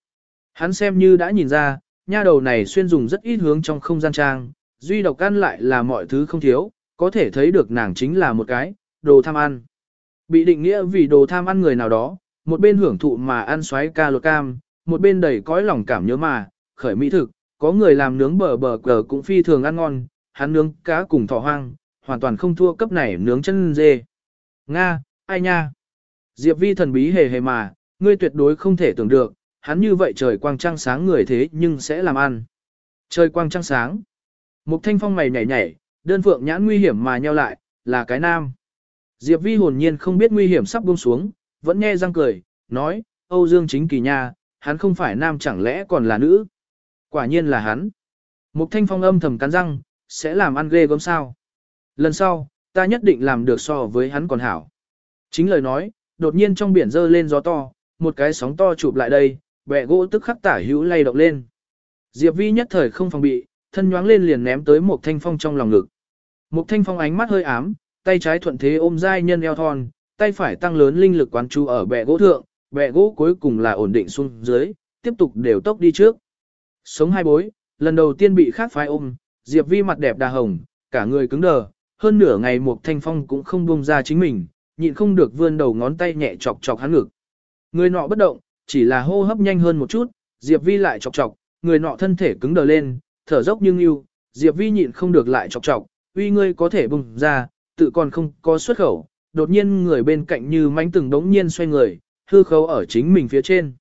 Hắn xem như đã nhìn ra, nha đầu này xuyên dùng rất ít hướng trong không gian trang, duy độc ăn lại là mọi thứ không thiếu, có thể thấy được nàng chính là một cái, đồ tham ăn. Bị định nghĩa vì đồ tham ăn người nào đó, một bên hưởng thụ mà ăn xoáy ca lột cam, một bên đầy cõi lòng cảm nhớ mà, khởi mỹ thực, có người làm nướng bờ bờ cờ cũng phi thường ăn ngon, hắn nướng cá cùng thỏ hoang, hoàn toàn không thua cấp này nướng chân dê. Nga, ai nha? Diệp vi thần bí hề hề mà, ngươi tuyệt đối không thể tưởng được, hắn như vậy trời quang trăng sáng người thế nhưng sẽ làm ăn. Trời quang trăng sáng. Mục thanh phong mày nhảy nhảy, đơn phượng nhãn nguy hiểm mà nheo lại, là cái nam. Diệp vi hồn nhiên không biết nguy hiểm sắp buông xuống, vẫn nghe răng cười, nói, Âu Dương chính kỳ nha, hắn không phải nam chẳng lẽ còn là nữ. Quả nhiên là hắn. Mục thanh phong âm thầm cắn răng, sẽ làm ăn ghê gớm sao. Lần sau, ta nhất định làm được so với hắn còn hảo. Chính lời nói, đột nhiên trong biển dơ lên gió to, một cái sóng to chụp lại đây, bẹ gỗ tức khắc tả hữu lay động lên. Diệp Vi nhất thời không phòng bị, thân nhoáng lên liền ném tới một thanh phong trong lòng ngực. Một thanh phong ánh mắt hơi ám, tay trái thuận thế ôm dai nhân eo thon, tay phải tăng lớn linh lực quán chú ở bẹ gỗ thượng, bẹ gỗ cuối cùng là ổn định xuống dưới, tiếp tục đều tốc đi trước. Sống hai bối, lần đầu tiên bị khác phái ôm, Diệp Vi mặt đẹp đà hồng, cả người cứng đờ, hơn nửa ngày một thanh phong cũng không buông ra chính mình, nhịn không được vươn đầu ngón tay nhẹ chọc chọc hắn ngực. Người nọ bất động, chỉ là hô hấp nhanh hơn một chút, Diệp Vi lại chọc chọc, người nọ thân thể cứng đờ lên, thở dốc nhưng yêu, Diệp Vi nhịn không được lại chọc chọc, uy ngươi có thể bùng ra, tự còn không có xuất khẩu, đột nhiên người bên cạnh như mánh từng đống nhiên xoay người, hư khấu ở chính mình phía trên.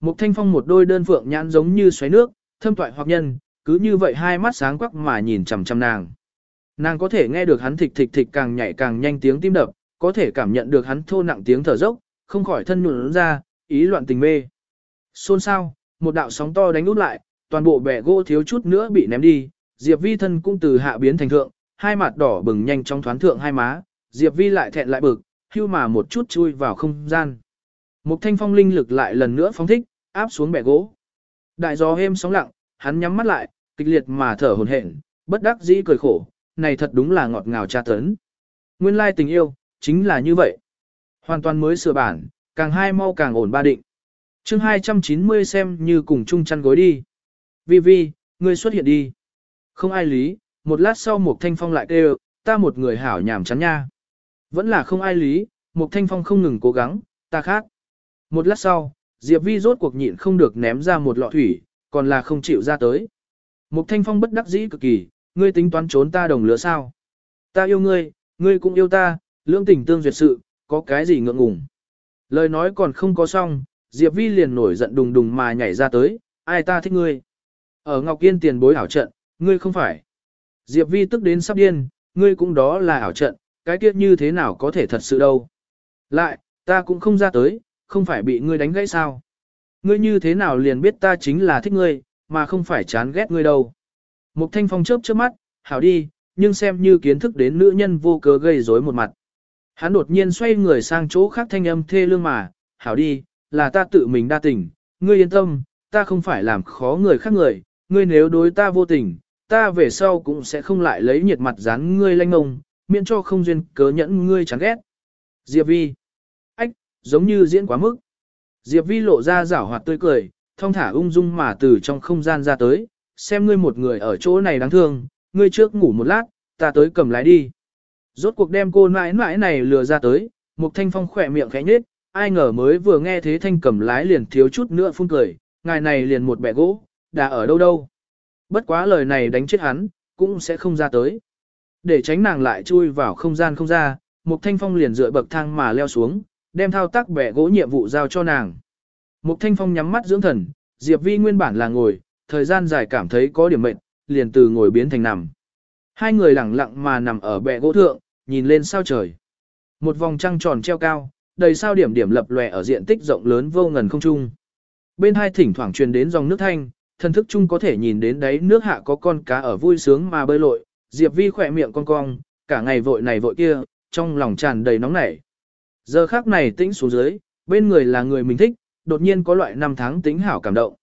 Mục thanh phong một đôi đơn phượng nhãn giống như xoáy nước, thâm toại hoặc nhân, cứ như vậy hai mắt sáng quắc mà nhìn chằm chằm nàng. Nàng có thể nghe được hắn thịch thịch thịch càng nhảy càng nhanh tiếng tim đập, có thể cảm nhận được hắn thô nặng tiếng thở dốc, không khỏi thân nhuận ra, ý loạn tình mê. Xôn xao, một đạo sóng to đánh út lại, toàn bộ bẻ gỗ thiếu chút nữa bị ném đi, Diệp Vi thân cũng từ hạ biến thành thượng, hai mặt đỏ bừng nhanh trong thoáng thượng hai má, Diệp Vi lại thẹn lại bực, hưu mà một chút chui vào không gian. Một thanh phong linh lực lại lần nữa phóng thích, áp xuống bẻ gỗ. Đại gió êm sóng lặng, hắn nhắm mắt lại, kịch liệt mà thở hổn hển, bất đắc dĩ cười khổ, này thật đúng là ngọt ngào tra tấn. Nguyên lai tình yêu, chính là như vậy. Hoàn toàn mới sửa bản, càng hai mau càng ổn ba định. chương 290 xem như cùng chung chăn gối đi. Vi Vi, ngươi xuất hiện đi. Không ai lý, một lát sau một thanh phong lại kêu, ta một người hảo nhảm chán nha. Vẫn là không ai lý, một thanh phong không ngừng cố gắng, ta khác. Một lát sau, Diệp Vi rốt cuộc nhịn không được ném ra một lọ thủy, còn là không chịu ra tới. Một thanh phong bất đắc dĩ cực kỳ, ngươi tính toán trốn ta đồng lửa sao? Ta yêu ngươi, ngươi cũng yêu ta, lương tình tương duyệt sự, có cái gì ngượng ngùng. Lời nói còn không có xong, Diệp Vi liền nổi giận đùng đùng mà nhảy ra tới, ai ta thích ngươi. Ở Ngọc Yên tiền bối ảo trận, ngươi không phải. Diệp Vi tức đến sắp điên, ngươi cũng đó là ảo trận, cái kiếp như thế nào có thể thật sự đâu. Lại, ta cũng không ra tới, không phải bị ngươi đánh gãy sao. Ngươi như thế nào liền biết ta chính là thích ngươi, mà không phải chán ghét ngươi đâu. Mục thanh phong chớp chớp mắt, hảo đi, nhưng xem như kiến thức đến nữ nhân vô cớ gây rối một mặt. Hắn đột nhiên xoay người sang chỗ khác thanh âm thê lương mà, hảo đi, là ta tự mình đa tình, ngươi yên tâm, ta không phải làm khó người khác người, ngươi nếu đối ta vô tình, ta về sau cũng sẽ không lại lấy nhiệt mặt dán ngươi lanh ngông, miễn cho không duyên cớ nhẫn ngươi chán ghét. Diệp Vi. Ách, giống như diễn quá mức. Diệp Vi lộ ra rảo hoạt tươi cười, thong thả ung dung mà từ trong không gian ra tới, xem ngươi một người ở chỗ này đáng thương, ngươi trước ngủ một lát, ta tới cầm lái đi. Rốt cuộc đem cô mãi mãi này lừa ra tới, Mục Thanh Phong khỏe miệng khẽ nhếch, ai ngờ mới vừa nghe thế thanh cầm lái liền thiếu chút nữa phun cười, ngài này liền một bẻ gỗ, đã ở đâu đâu. Bất quá lời này đánh chết hắn, cũng sẽ không ra tới. Để tránh nàng lại chui vào không gian không ra, Mục Thanh Phong liền dựa bậc thang mà leo xuống, đem thao tác bẻ gỗ nhiệm vụ giao cho nàng. Mục Thanh Phong nhắm mắt dưỡng thần, Diệp Vi nguyên bản là ngồi, thời gian dài cảm thấy có điểm mệt, liền từ ngồi biến thành nằm. Hai người lặng lặng mà nằm ở bệ gỗ thượng, nhìn lên sao trời. Một vòng trăng tròn treo cao, đầy sao điểm điểm lập lòe ở diện tích rộng lớn vô ngần không trung. Bên hai thỉnh thoảng truyền đến dòng nước thanh, thân thức chung có thể nhìn đến đấy nước hạ có con cá ở vui sướng mà bơi lội, Diệp Vi khỏe miệng con cong, cả ngày vội này vội kia, trong lòng tràn đầy nóng nảy. Giờ khác này tĩnh xuống dưới, bên người là người mình thích, đột nhiên có loại năm tháng tính hảo cảm động.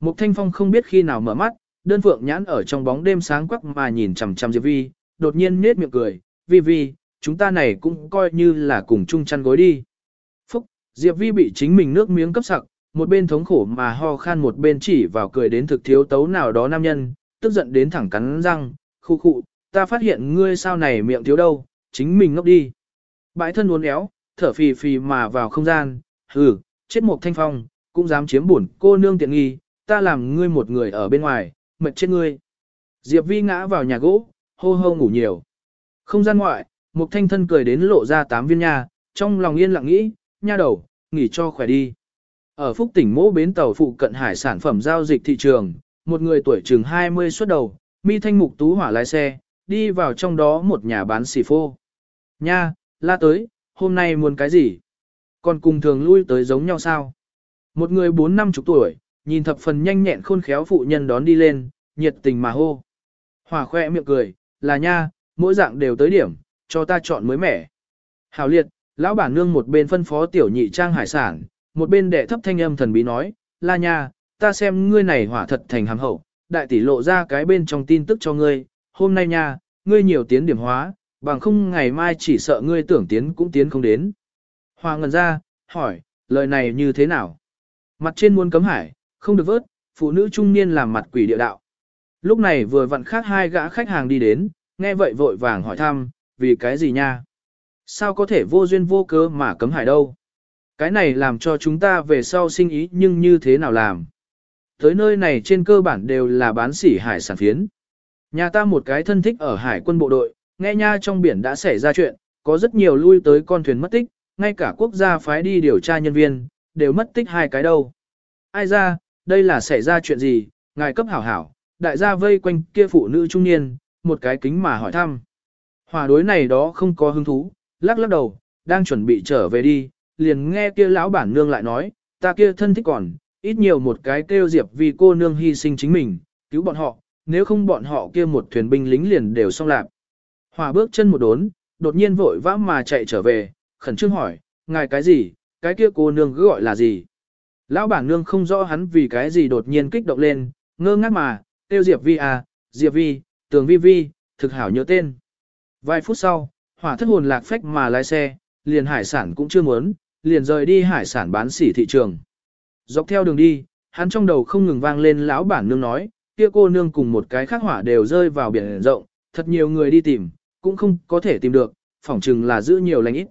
Mục Thanh Phong không biết khi nào mở mắt, đơn phượng nhãn ở trong bóng đêm sáng quắc mà nhìn chằm chằm Diệp Vi, đột nhiên nết miệng cười, Vi Vi, chúng ta này cũng coi như là cùng chung chăn gối đi. Phúc, Diệp Vi bị chính mình nước miếng cấp sặc, một bên thống khổ mà ho khan một bên chỉ vào cười đến thực thiếu tấu nào đó nam nhân, tức giận đến thẳng cắn răng, khu khụ, ta phát hiện ngươi sao này miệng thiếu đâu, chính mình ngốc đi. Bãi thân uốn éo, thở phì phì mà vào không gian, hừ, chết một thanh phong, cũng dám chiếm bổn cô nương tiện nghi, ta làm ngươi một người ở bên ngoài, mệt chết ngươi. Diệp Vi ngã vào nhà gỗ, hô hô ngủ nhiều. Không gian ngoại, một thanh thân cười đến lộ ra tám viên nha, trong lòng yên lặng nghĩ, nha đầu, nghỉ cho khỏe đi. Ở Phúc tỉnh mỗ bến tàu phụ cận hải sản phẩm giao dịch thị trường, một người tuổi chừng 20 xuất đầu, mi thanh mục tú hỏa lái xe, đi vào trong đó một nhà bán xì phô. Nha, la tới, hôm nay muốn cái gì? Còn cùng thường lui tới giống nhau sao? Một người bốn năm chục tuổi, nhìn thập phần nhanh nhẹn khôn khéo phụ nhân đón đi lên, nhiệt tình mà hô. Hỏa khoe miệng cười, là nha, mỗi dạng đều tới điểm, cho ta chọn mới mẻ. Hảo liệt, lão bản nương một bên phân phó tiểu nhị trang hải sản, một bên đệ thấp thanh âm thần bí nói, la nha, ta xem ngươi này hỏa thật thành hàng hậu, đại tỷ lộ ra cái bên trong tin tức cho ngươi, hôm nay nha, ngươi nhiều tiến điểm hóa, bằng không ngày mai chỉ sợ ngươi tưởng tiến cũng tiến không đến. Hoa ngần ra, hỏi, lời này như thế nào? Mặt trên muốn cấm hải, không được vớt, phụ nữ trung niên làm mặt quỷ địa đạo. Lúc này vừa vặn khác hai gã khách hàng đi đến, nghe vậy vội vàng hỏi thăm, vì cái gì nha? Sao có thể vô duyên vô cớ mà cấm hải đâu? Cái này làm cho chúng ta về sau sinh ý nhưng như thế nào làm? Tới nơi này trên cơ bản đều là bán sỉ hải sản phiến. Nhà ta một cái thân thích ở hải quân bộ đội, nghe nha trong biển đã xảy ra chuyện, có rất nhiều lui tới con thuyền mất tích, ngay cả quốc gia phái đi điều tra nhân viên, đều mất tích hai cái đâu. Ai ra, đây là xảy ra chuyện gì, ngài cấp hảo hảo, đại gia vây quanh kia phụ nữ trung niên, một cái kính mà hỏi thăm. Hòa đối này đó không có hứng thú, lắc lắc đầu, đang chuẩn bị trở về đi, liền nghe kia lão bản nương lại nói, ta kia thân thích còn, ít nhiều một cái kêu diệp vì cô nương hy sinh chính mình, cứu bọn họ, nếu không bọn họ kia một thuyền binh lính liền đều xong lạc. Hòa bước chân một đốn, đột nhiên vội vã mà chạy trở về, khẩn trương hỏi, ngài cái gì, cái kia cô nương cứ gọi là gì. Lão bản nương không rõ hắn vì cái gì đột nhiên kích động lên, ngơ ngác mà, tiêu Diệp Vi à, Diệp Vi, tường Vi Vi, thực hảo nhớ tên. Vài phút sau, hỏa thất hồn lạc phách mà lái xe, liền hải sản cũng chưa muốn, liền rời đi hải sản bán sỉ thị trường. Dọc theo đường đi, hắn trong đầu không ngừng vang lên lão bản nương nói, kia cô nương cùng một cái khác hỏa đều rơi vào biển rộng, thật nhiều người đi tìm, cũng không có thể tìm được, phỏng chừng là giữ nhiều lành ít.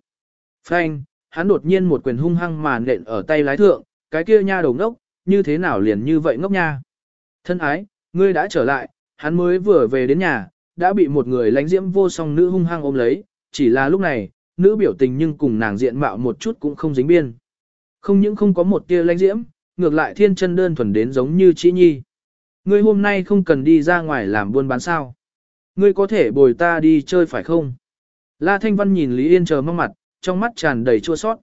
Phanh, hắn đột nhiên một quyền hung hăng mà nện ở tay lái thượng, cái kia nha đầu ngốc, như thế nào liền như vậy ngốc nha. Thân ái, ngươi đã trở lại, hắn mới vừa về đến nhà, đã bị một người lánh diễm vô song nữ hung hăng ôm lấy, chỉ là lúc này, nữ biểu tình nhưng cùng nàng diện mạo một chút cũng không dính biên. Không những không có một tia lãnh diễm, ngược lại thiên chân đơn thuần đến giống như chị nhi. Ngươi hôm nay không cần đi ra ngoài làm buôn bán sao. Ngươi có thể bồi ta đi chơi phải không? La Thanh Văn nhìn Lý Yên chờ mong mặt, trong mắt tràn đầy chua sót.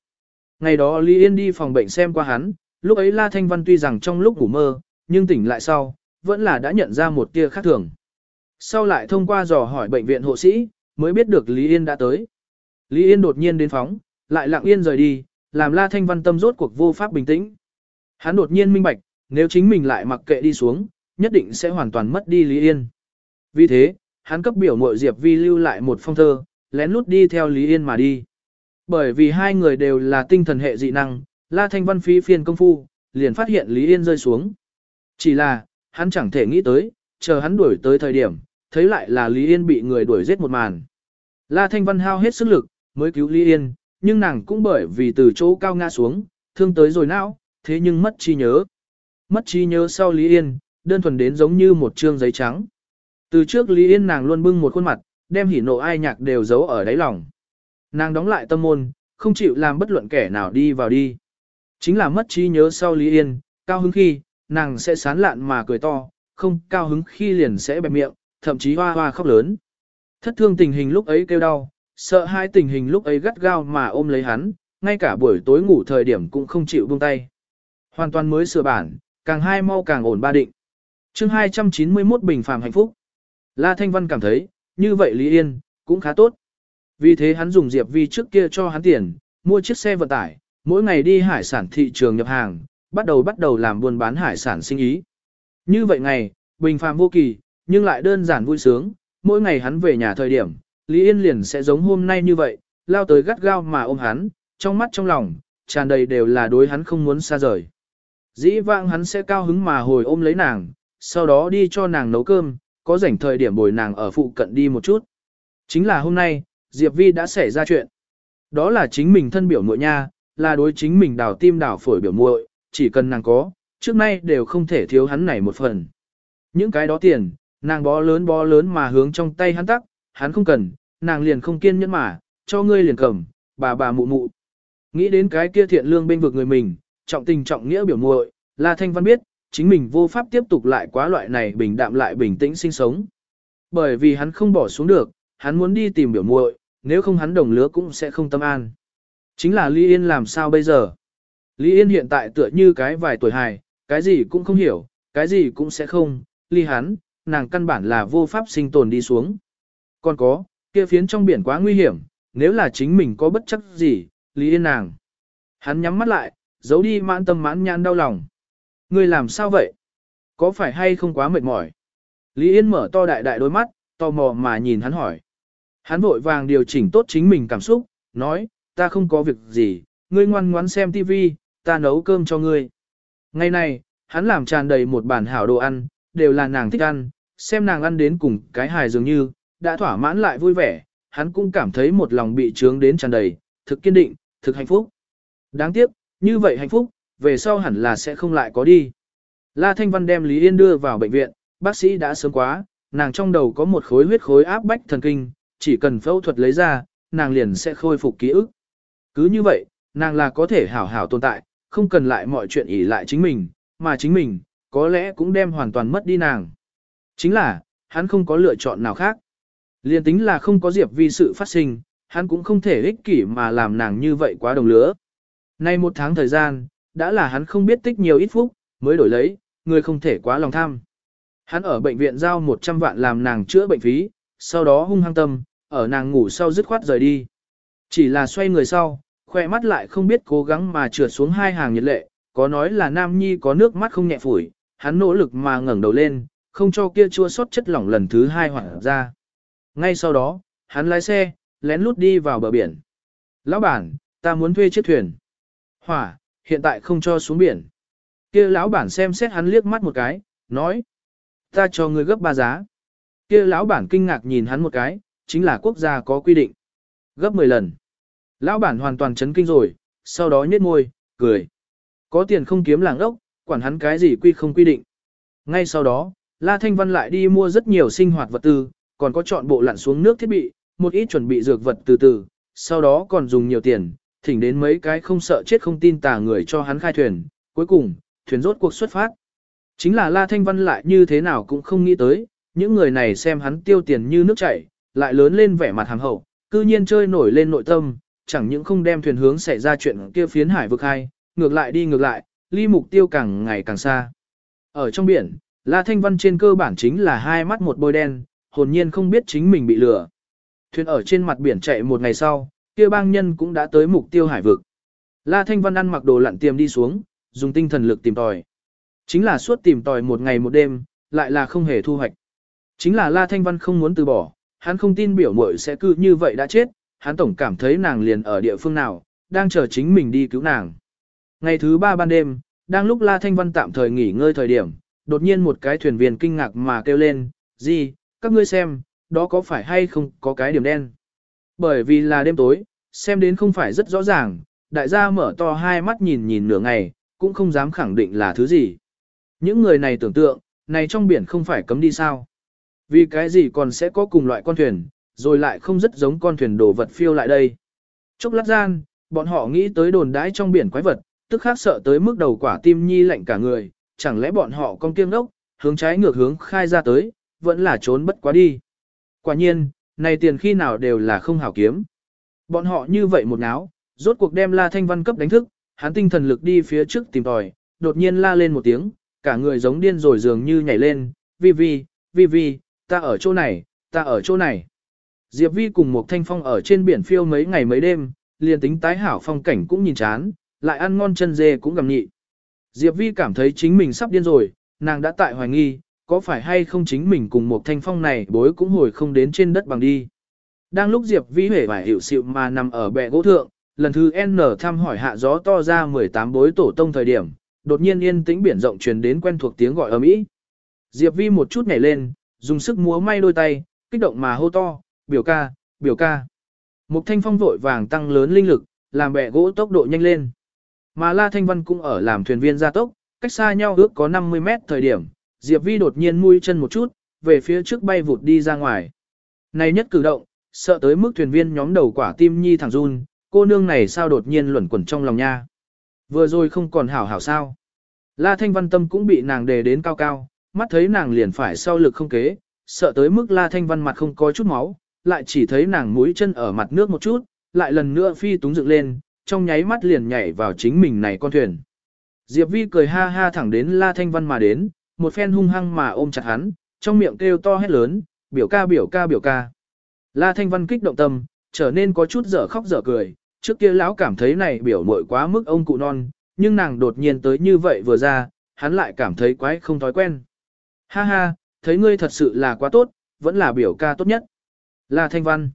Ngày đó Lý Yên đi phòng bệnh xem qua hắn, lúc ấy La Thanh Văn tuy rằng trong lúc ngủ mơ, nhưng tỉnh lại sau, vẫn là đã nhận ra một tia khác thường. Sau lại thông qua dò hỏi bệnh viện hộ sĩ, mới biết được Lý Yên đã tới. Lý Yên đột nhiên đến phóng, lại lặng yên rời đi, làm La Thanh Văn tâm rốt cuộc vô pháp bình tĩnh. Hắn đột nhiên minh bạch, nếu chính mình lại mặc kệ đi xuống, nhất định sẽ hoàn toàn mất đi Lý Yên. Vì thế, hắn cấp biểu muội Diệp Vi lưu lại một phong thơ, lén lút đi theo Lý Yên mà đi. Bởi vì hai người đều là tinh thần hệ dị năng, La Thanh Văn phí phiền công phu, liền phát hiện Lý Yên rơi xuống. Chỉ là, hắn chẳng thể nghĩ tới, chờ hắn đuổi tới thời điểm, thấy lại là Lý Yên bị người đuổi giết một màn. La Thanh Văn hao hết sức lực, mới cứu Lý Yên, nhưng nàng cũng bởi vì từ chỗ cao ngã xuống, thương tới rồi não, thế nhưng mất trí nhớ. Mất trí nhớ sau Lý Yên, đơn thuần đến giống như một trương giấy trắng. Từ trước Lý Yên nàng luôn bưng một khuôn mặt, đem hỉ nộ ai nhạc đều giấu ở đáy lòng. Nàng đóng lại tâm môn, không chịu làm bất luận kẻ nào đi vào đi. Chính là mất trí nhớ sau Lý Yên, cao hứng khi, nàng sẽ sán lạn mà cười to, không cao hứng khi liền sẽ bẹp miệng, thậm chí hoa hoa khóc lớn. Thất thương tình hình lúc ấy kêu đau, sợ hai tình hình lúc ấy gắt gao mà ôm lấy hắn, ngay cả buổi tối ngủ thời điểm cũng không chịu buông tay. Hoàn toàn mới sửa bản, càng hai mau càng ổn ba định. chương 291 bình phàm hạnh phúc. La Thanh Văn cảm thấy, như vậy Lý Yên, cũng khá tốt. Vì thế hắn dùng Diệp Vi trước kia cho hắn tiền, mua chiếc xe vận tải, mỗi ngày đi hải sản thị trường nhập hàng, bắt đầu bắt đầu làm buôn bán hải sản sinh ý. Như vậy ngày, bình phàm vô kỳ, nhưng lại đơn giản vui sướng, mỗi ngày hắn về nhà thời điểm, Lý Yên liền sẽ giống hôm nay như vậy, lao tới gắt gao mà ôm hắn, trong mắt trong lòng, tràn đầy đều là đối hắn không muốn xa rời. Dĩ vãng hắn sẽ cao hứng mà hồi ôm lấy nàng, sau đó đi cho nàng nấu cơm, có rảnh thời điểm bồi nàng ở phụ cận đi một chút. Chính là hôm nay, Diệp Vi đã xảy ra chuyện. Đó là chính mình thân biểu muội nha, là đối chính mình đào tim đào phổi biểu muội, chỉ cần nàng có, trước nay đều không thể thiếu hắn này một phần. Những cái đó tiền, nàng bó lớn bó lớn mà hướng trong tay hắn tắc, hắn không cần, nàng liền không kiên nhẫn mà, cho ngươi liền cầm, bà bà mụ mụ. Nghĩ đến cái kia thiện lương bên vực người mình, trọng tình trọng nghĩa biểu muội, La Thanh Văn biết, chính mình vô pháp tiếp tục lại quá loại này bình đạm lại bình tĩnh sinh sống. Bởi vì hắn không bỏ xuống được, hắn muốn đi tìm biểu muội, nếu không hắn đồng lứa cũng sẽ không tâm an. Chính là Lý Yên làm sao bây giờ? Lý Yên hiện tại tựa như cái vài tuổi hài, cái gì cũng không hiểu, cái gì cũng sẽ không, ly hắn, nàng căn bản là vô pháp sinh tồn đi xuống. Còn có, kia phiến trong biển quá nguy hiểm, nếu là chính mình có bất chấp gì, Lý Yên nàng. Hắn nhắm mắt lại, giấu đi mãn tâm mãn nhan đau lòng. Ngươi làm sao vậy? Có phải hay không quá mệt mỏi? Lý Yên mở to đại đại đôi mắt, tò mò mà nhìn hắn hỏi. Hắn vội vàng điều chỉnh tốt chính mình cảm xúc, nói, ta không có việc gì, ngươi ngoan ngoãn xem tivi, ta nấu cơm cho ngươi. Ngày này, hắn làm tràn đầy một bàn hảo đồ ăn, đều là nàng thích ăn, xem nàng ăn đến cùng cái hài dường như, đã thỏa mãn lại vui vẻ, hắn cũng cảm thấy một lòng bị trướng đến tràn đầy, thực kiên định, thực hạnh phúc. Đáng tiếc, như vậy hạnh phúc, về sau hẳn là sẽ không lại có đi. La Thanh Văn đem Lý Yên đưa vào bệnh viện, bác sĩ đã sớm quá, nàng trong đầu có một khối huyết khối áp bách thần kinh, chỉ cần phẫu thuật lấy ra, nàng liền sẽ khôi phục ký ức. Cứ như vậy, nàng là có thể hảo hảo tồn tại, không cần lại mọi chuyện ỷ lại chính mình, mà chính mình, có lẽ cũng đem hoàn toàn mất đi nàng. Chính là, hắn không có lựa chọn nào khác. Liên tính là không có Diệp Vi sự phát sinh, hắn cũng không thể ích kỷ mà làm nàng như vậy quá đồng lứa. Nay một tháng thời gian, đã là hắn không biết tích nhiều ít phút, mới đổi lấy, người không thể quá lòng tham. Hắn ở bệnh viện giao 100 vạn làm nàng chữa bệnh phí, sau đó hung hăng tâm, ở nàng ngủ sau dứt khoát rời đi. Chỉ là xoay người sau, khoe mắt lại không biết cố gắng mà trượt xuống hai hàng nhiệt lệ, có nói là Nam Nhi có nước mắt không nhẹ phủi, hắn nỗ lực mà ngẩng đầu lên, không cho kia chua sót chất lỏng lần thứ hai hoảng ra. Ngay sau đó, hắn lái xe, lén lút đi vào bờ biển. Lão bản, ta muốn thuê chiếc thuyền. Hỏa, hiện tại không cho xuống biển. Kia lão bản xem xét hắn liếc mắt một cái, nói. Ta cho ngươi gấp ba giá. Kia lão bản kinh ngạc nhìn hắn một cái, chính là quốc gia có quy định. Gấp 10 lần. Lão bản hoàn toàn chấn kinh rồi, sau đó nhếch môi, cười. Có tiền không kiếm làng ốc, quản hắn cái gì quy không quy định. Ngay sau đó, La Thanh Văn lại đi mua rất nhiều sinh hoạt vật tư, còn có chọn bộ lặn xuống nước thiết bị, một ít chuẩn bị dược vật từ từ, sau đó còn dùng nhiều tiền, thỉnh đến mấy cái không sợ chết không tin tà người cho hắn khai thuyền, cuối cùng, thuyền rốt cuộc xuất phát. Chính là La Thanh Văn lại như thế nào cũng không nghĩ tới, những người này xem hắn tiêu tiền như nước chảy, lại lớn lên vẻ mặt hàng hậu, cư nhiên chơi nổi lên nội tâm, chẳng những không đem thuyền hướng xảy ra chuyện kia phiến hải vực hai, ngược lại đi ngược lại, ly mục tiêu càng ngày càng xa. Ở trong biển, La Thanh Văn trên cơ bản chính là hai mắt một bôi đen, hồn nhiên không biết chính mình bị lừa. Thuyền ở trên mặt biển chạy một ngày sau, kia bang nhân cũng đã tới mục tiêu hải vực. La Thanh Văn ăn mặc đồ lặn tiềm đi xuống, dùng tinh thần lực tìm tòi. Chính là suốt tìm tòi một ngày một đêm, lại là không hề thu hoạch. Chính là La Thanh Văn không muốn từ bỏ, hắn không tin biểu muội sẽ cứ như vậy đã chết, hắn tổng cảm thấy nàng liền ở địa phương nào, đang chờ chính mình đi cứu nàng. Ngày thứ ba ban đêm, đang lúc La Thanh Văn tạm thời nghỉ ngơi thời điểm, đột nhiên một cái thuyền viên kinh ngạc mà kêu lên, gì, các ngươi xem, đó có phải hay không có cái điểm đen. Bởi vì là đêm tối, xem đến không phải rất rõ ràng, đại gia mở to hai mắt nhìn nhìn nửa ngày, cũng không dám khẳng định là thứ gì. Những người này tưởng tượng, này trong biển không phải cấm đi sao. Vì cái gì còn sẽ có cùng loại con thuyền, rồi lại không rất giống con thuyền đồ vật phiêu lại đây. Chốc lát gian, bọn họ nghĩ tới đồn đãi trong biển quái vật, tức khác sợ tới mức đầu quả tim nhi lạnh cả người, chẳng lẽ bọn họ con kiêng đốc, hướng trái ngược hướng khai ra tới, vẫn là trốn bất quá đi. Quả nhiên, này tiền khi nào đều là không hảo kiếm. Bọn họ như vậy một náo, rốt cuộc đem La Thanh Văn cấp đánh thức, hắn tinh thần lực đi phía trước tìm tòi, đột nhiên la lên một tiếng, cả người giống điên rồi dường như nhảy lên, vi vi, vi vi, ta ở chỗ này, ta ở chỗ này. Diệp Vi cùng một thanh phong ở trên biển phiêu mấy ngày mấy đêm, liền tính tái hảo phong cảnh cũng nhìn chán, lại ăn ngon chân dê cũng gầm nhị. Diệp Vi cảm thấy chính mình sắp điên rồi, nàng đã tại hoài nghi, có phải hay không chính mình cùng một thanh phong này bối cũng hồi không đến trên đất bằng đi. Đang lúc Diệp Vi Huệ vải hiệu sự mà nằm ở bệ gỗ thượng, lần thứ N thăm hỏi hạ gió to ra 18 bối tổ tông thời điểm, đột nhiên yên tĩnh biển rộng truyền đến quen thuộc tiếng gọi ầm ĩ. Diệp Vi một chút nhảy lên, dùng sức múa may đôi tay, kích động mà hô to, biểu ca, biểu ca. Mục thanh phong vội vàng tăng lớn linh lực, làm bẹ gỗ tốc độ nhanh lên. Mà La Thanh Văn cũng ở làm thuyền viên gia tốc, cách xa nhau ước có 50 mét thời điểm, Diệp Vi đột nhiên mũi chân một chút, về phía trước bay vụt đi ra ngoài. Này nhất cử động, sợ tới mức thuyền viên nhóm đầu quả tim nhi thẳng run, cô nương này sao đột nhiên luẩn quẩn trong lòng nha. Vừa rồi không còn hảo hảo sao. La Thanh Văn tâm cũng bị nàng đề đến cao cao, mắt thấy nàng liền phải sau lực không kế, sợ tới mức La Thanh Văn mặt không có chút máu, lại chỉ thấy nàng mũi chân ở mặt nước một chút, lại lần nữa phi túng dựng lên, trong nháy mắt liền nhảy vào chính mình này con thuyền. Diệp Vi cười ha ha thẳng đến La Thanh Văn mà đến, một phen hung hăng mà ôm chặt hắn, trong miệng kêu to hét lớn, biểu ca biểu ca biểu ca. La Thanh Văn kích động tâm, trở nên có chút dở khóc dở cười, trước kia lão cảm thấy này biểu muội quá mức ông cụ non, nhưng nàng đột nhiên tới như vậy vừa ra, hắn lại cảm thấy quái không thói quen. Ha ha, thấy ngươi thật sự là quá tốt, vẫn là biểu ca tốt nhất. La Thanh Văn.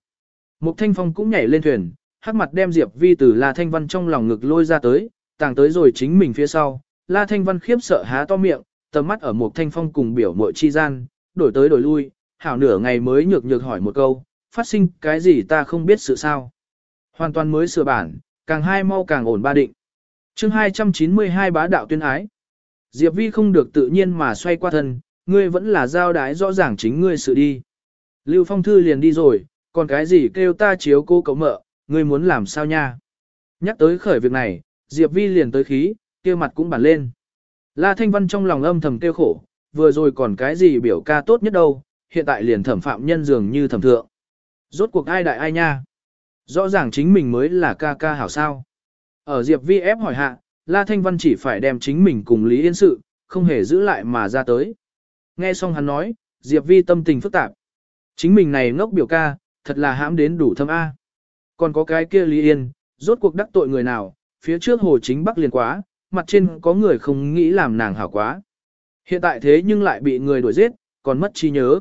Mục Thanh Phong cũng nhảy lên thuyền, hắc mặt đem Diệp Vi từ La Thanh Văn trong lòng ngực lôi ra tới, tàng tới rồi chính mình phía sau. La Thanh Văn khiếp sợ há to miệng, tầm mắt ở một Thanh Phong cùng biểu mội chi gian, đổi tới đổi lui, hảo nửa ngày mới nhược nhược hỏi một câu, phát sinh cái gì ta không biết sự sao. Hoàn toàn mới sửa bản, càng hai mau càng ổn ba định. chương 292 bá đạo tuyên ái. Diệp Vi không được tự nhiên mà xoay qua thân, ngươi vẫn là giao đái rõ ràng chính ngươi sự đi. Lưu Phong Thư liền đi rồi, còn cái gì kêu ta chiếu cô cậu mợ, ngươi muốn làm sao nha. Nhắc tới khởi việc này, Diệp Vi liền tới khí, kia mặt cũng bản lên. La Thanh Văn trong lòng âm thầm tiêu khổ, vừa rồi còn cái gì biểu ca tốt nhất đâu, hiện tại liền thẩm phạm nhân dường như thẩm thượng. Rốt cuộc ai đại ai nha. Rõ ràng chính mình mới là ca ca hảo sao. Ở Diệp Vi ép hỏi hạ, La Thanh Văn chỉ phải đem chính mình cùng Lý Yên sự, không hề giữ lại mà ra tới. Nghe xong hắn nói, Diệp Vi tâm tình phức tạp. Chính mình này ngốc biểu ca, thật là hãm đến đủ thâm A. Còn có cái kia Lý Yên, rốt cuộc đắc tội người nào, phía trước hồ chính bắc liền quá, mặt trên có người không nghĩ làm nàng hảo quá. Hiện tại thế nhưng lại bị người đuổi giết, còn mất trí nhớ.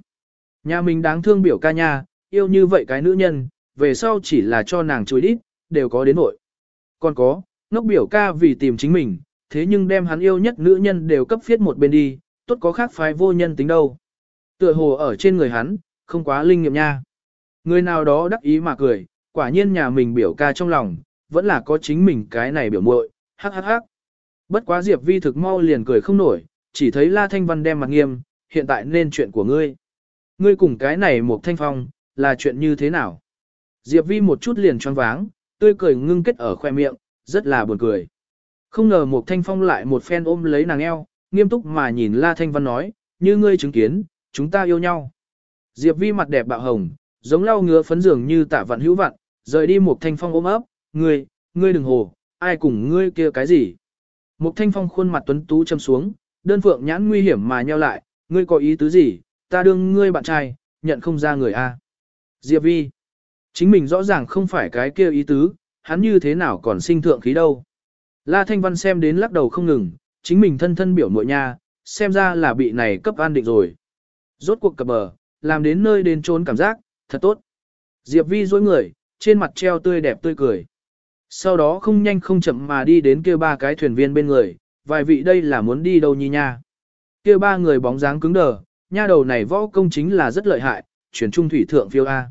Nhà mình đáng thương biểu ca nha, yêu như vậy cái nữ nhân, về sau chỉ là cho nàng chối đít, đều có đến nội. Còn có, ngốc biểu ca vì tìm chính mình, thế nhưng đem hắn yêu nhất nữ nhân đều cấp phiết một bên đi, tốt có khác phái vô nhân tính đâu. Tựa hồ ở trên người hắn, không quá linh nghiệm nha. Người nào đó đắc ý mà cười, quả nhiên nhà mình biểu ca trong lòng, vẫn là có chính mình cái này biểu muội, hắc hắc hắc. Bất quá Diệp Vi thực mau liền cười không nổi, chỉ thấy La Thanh Văn đem mặt nghiêm, hiện tại nên chuyện của ngươi. Ngươi cùng cái này một thanh phong, là chuyện như thế nào? Diệp Vi một chút liền choáng váng, tươi cười ngưng kết ở khoe miệng, rất là buồn cười. Không ngờ một thanh phong lại một phen ôm lấy nàng eo, nghiêm túc mà nhìn La Thanh Văn nói, như ngươi chứng kiến, chúng ta yêu nhau. Diệp Vi mặt đẹp bạo hồng, giống lau ngứa phấn dường như tạ vạn hữu vạn, rời đi một thanh phong ôm ấp, ngươi, ngươi đừng hồ, ai cùng ngươi kia cái gì. Mục thanh phong khuôn mặt tuấn tú châm xuống, đơn phượng nhãn nguy hiểm mà nheo lại, ngươi có ý tứ gì, ta đương ngươi bạn trai, nhận không ra người a. Diệp Vi, chính mình rõ ràng không phải cái kia ý tứ, hắn như thế nào còn sinh thượng khí đâu. La Thanh Văn xem đến lắc đầu không ngừng, chính mình thân thân biểu muội nha, xem ra là bị này cấp an định rồi. Rốt cuộc cập bờ, làm đến nơi đến trốn cảm giác, thật tốt. Diệp Vi dối người, trên mặt treo tươi đẹp tươi cười. Sau đó không nhanh không chậm mà đi đến kia ba cái thuyền viên bên người, vài vị đây là muốn đi đâu nhi nha. Kia ba người bóng dáng cứng đờ, nha đầu này võ công chính là rất lợi hại, chuyển trung thủy thượng phiêu A.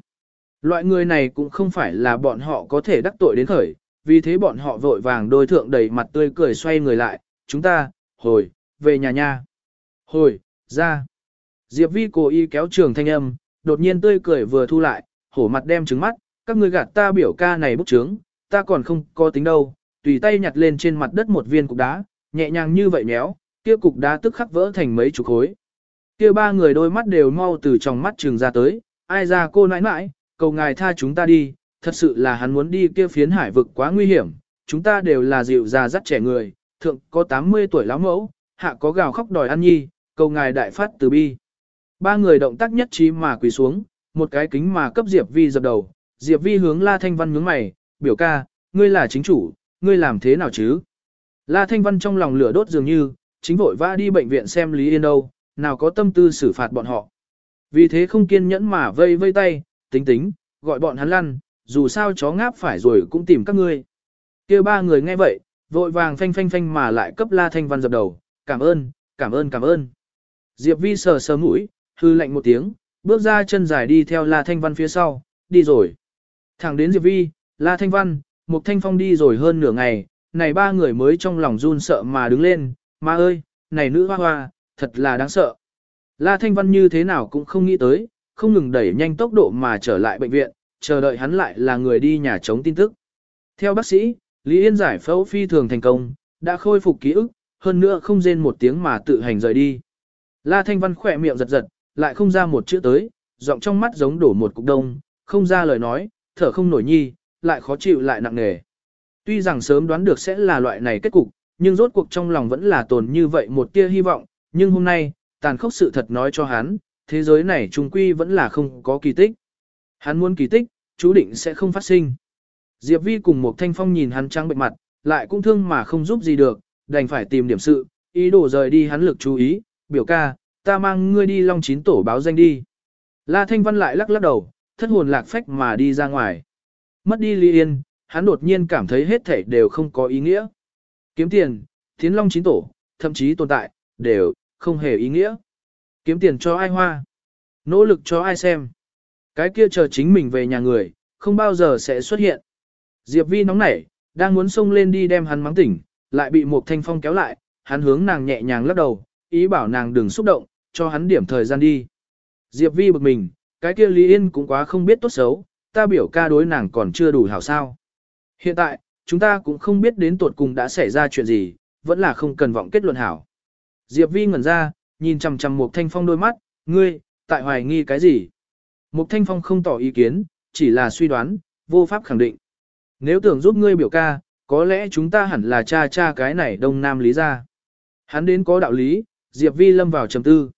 Loại người này cũng không phải là bọn họ có thể đắc tội đến khởi, vì thế bọn họ vội vàng đôi thượng đầy mặt tươi cười xoay người lại, chúng ta, hồi, về nhà nha. Hồi, ra. Diệp Vi cố ý kéo trường thanh âm, đột nhiên tươi cười vừa thu lại, hổ mặt đem trứng mắt, các ngươi gạt ta biểu ca này bức trướng, ta còn không có tính đâu, tùy tay nhặt lên trên mặt đất một viên cục đá, nhẹ nhàng như vậy méo, kia cục đá tức khắc vỡ thành mấy chục khối. Kia ba người đôi mắt đều mau từ trong mắt trường ra tới, ai ra cô nãi nãi, cầu ngài tha chúng ta đi, thật sự là hắn muốn đi kia phiến hải vực quá nguy hiểm, chúng ta đều là dịu già dắt trẻ người, thượng có 80 tuổi lão mẫu, hạ có gào khóc đòi ăn nhi, cầu ngài đại phát từ bi. Ba người động tác nhất trí mà quỳ xuống, một cái kính mà cấp Diệp Vi dập đầu, Diệp Vi hướng La Thanh Văn nhướng mày, biểu ca, ngươi là chính chủ, ngươi làm thế nào chứ? La Thanh Văn trong lòng lửa đốt dường như, chính vội vã đi bệnh viện xem Lý Yên đâu, nào có tâm tư xử phạt bọn họ. Vì thế không kiên nhẫn mà vây vây tay, tính tính, gọi bọn hắn lăn, dù sao chó ngáp phải rồi cũng tìm các ngươi. kia ba người nghe vậy, vội vàng phanh phanh phanh mà lại cấp La Thanh Văn dập đầu, cảm ơn, cảm ơn cảm ơn. Diệp Vi sờ sờ mũi, hư lạnh một tiếng, bước ra chân dài đi theo La Thanh Văn phía sau, đi rồi. Thẳng đến Diệp Vi, La Thanh Văn, Mục Thanh Phong đi rồi hơn nửa ngày, này ba người mới trong lòng run sợ mà đứng lên, ma ơi, này nữ hoa hoa, thật là đáng sợ. La Thanh Văn như thế nào cũng không nghĩ tới, không ngừng đẩy nhanh tốc độ mà trở lại bệnh viện, chờ đợi hắn lại là người đi nhà chống tin tức. Theo bác sĩ, Lý Yên giải phẫu phi thường thành công, đã khôi phục ký ức, hơn nữa không rên một tiếng mà tự hành rời đi. La Thanh Văn khỏe miệng giật giật, lại không ra một chữ tới, giọng trong mắt giống đổ một cục đông, không ra lời nói, thở không nổi nhi, lại khó chịu lại nặng nề. Tuy rằng sớm đoán được sẽ là loại này kết cục, nhưng rốt cuộc trong lòng vẫn là tồn như vậy một tia hy vọng, nhưng hôm nay, tàn khốc sự thật nói cho hắn, thế giới này trung quy vẫn là không có kỳ tích. Hắn muốn kỳ tích, chú định sẽ không phát sinh. Diệp Vi cùng một thanh phong nhìn hắn trắng bệnh mặt, lại cũng thương mà không giúp gì được, đành phải tìm điểm sự, ý đồ rời đi hắn lực chú ý, biểu ca, ta mang ngươi đi long chín tổ báo danh đi. La Thanh Văn lại lắc lắc đầu, thất hồn lạc phách mà đi ra ngoài. Mất đi Lý Yên, hắn đột nhiên cảm thấy hết thảy đều không có ý nghĩa. Kiếm tiền, tiến long chín tổ, thậm chí tồn tại, đều không hề ý nghĩa. Kiếm tiền cho ai hoa, nỗ lực cho ai xem. Cái kia chờ chính mình về nhà người, không bao giờ sẽ xuất hiện. Diệp Vi nóng nảy, đang muốn xông lên đi đem hắn mắng tỉnh, lại bị một thanh phong kéo lại, hắn hướng nàng nhẹ nhàng lắc đầu, ý bảo nàng đừng xúc động, cho hắn điểm thời gian đi. Diệp Vi bực mình, cái kia Lý Yên cũng quá không biết tốt xấu, ta biểu ca đối nàng còn chưa đủ hảo sao. Hiện tại, chúng ta cũng không biết đến tuột cùng đã xảy ra chuyện gì, vẫn là không cần vọng kết luận hảo. Diệp Vi ngẩn ra, nhìn chằm chằm mục thanh phong đôi mắt, ngươi, tại hoài nghi cái gì? Mục thanh phong không tỏ ý kiến, chỉ là suy đoán, vô pháp khẳng định. Nếu tưởng giúp ngươi biểu ca, có lẽ chúng ta hẳn là cha cha cái này đông nam lý ra. Hắn đến có đạo lý, Diệp Vi lâm vào trầm tư.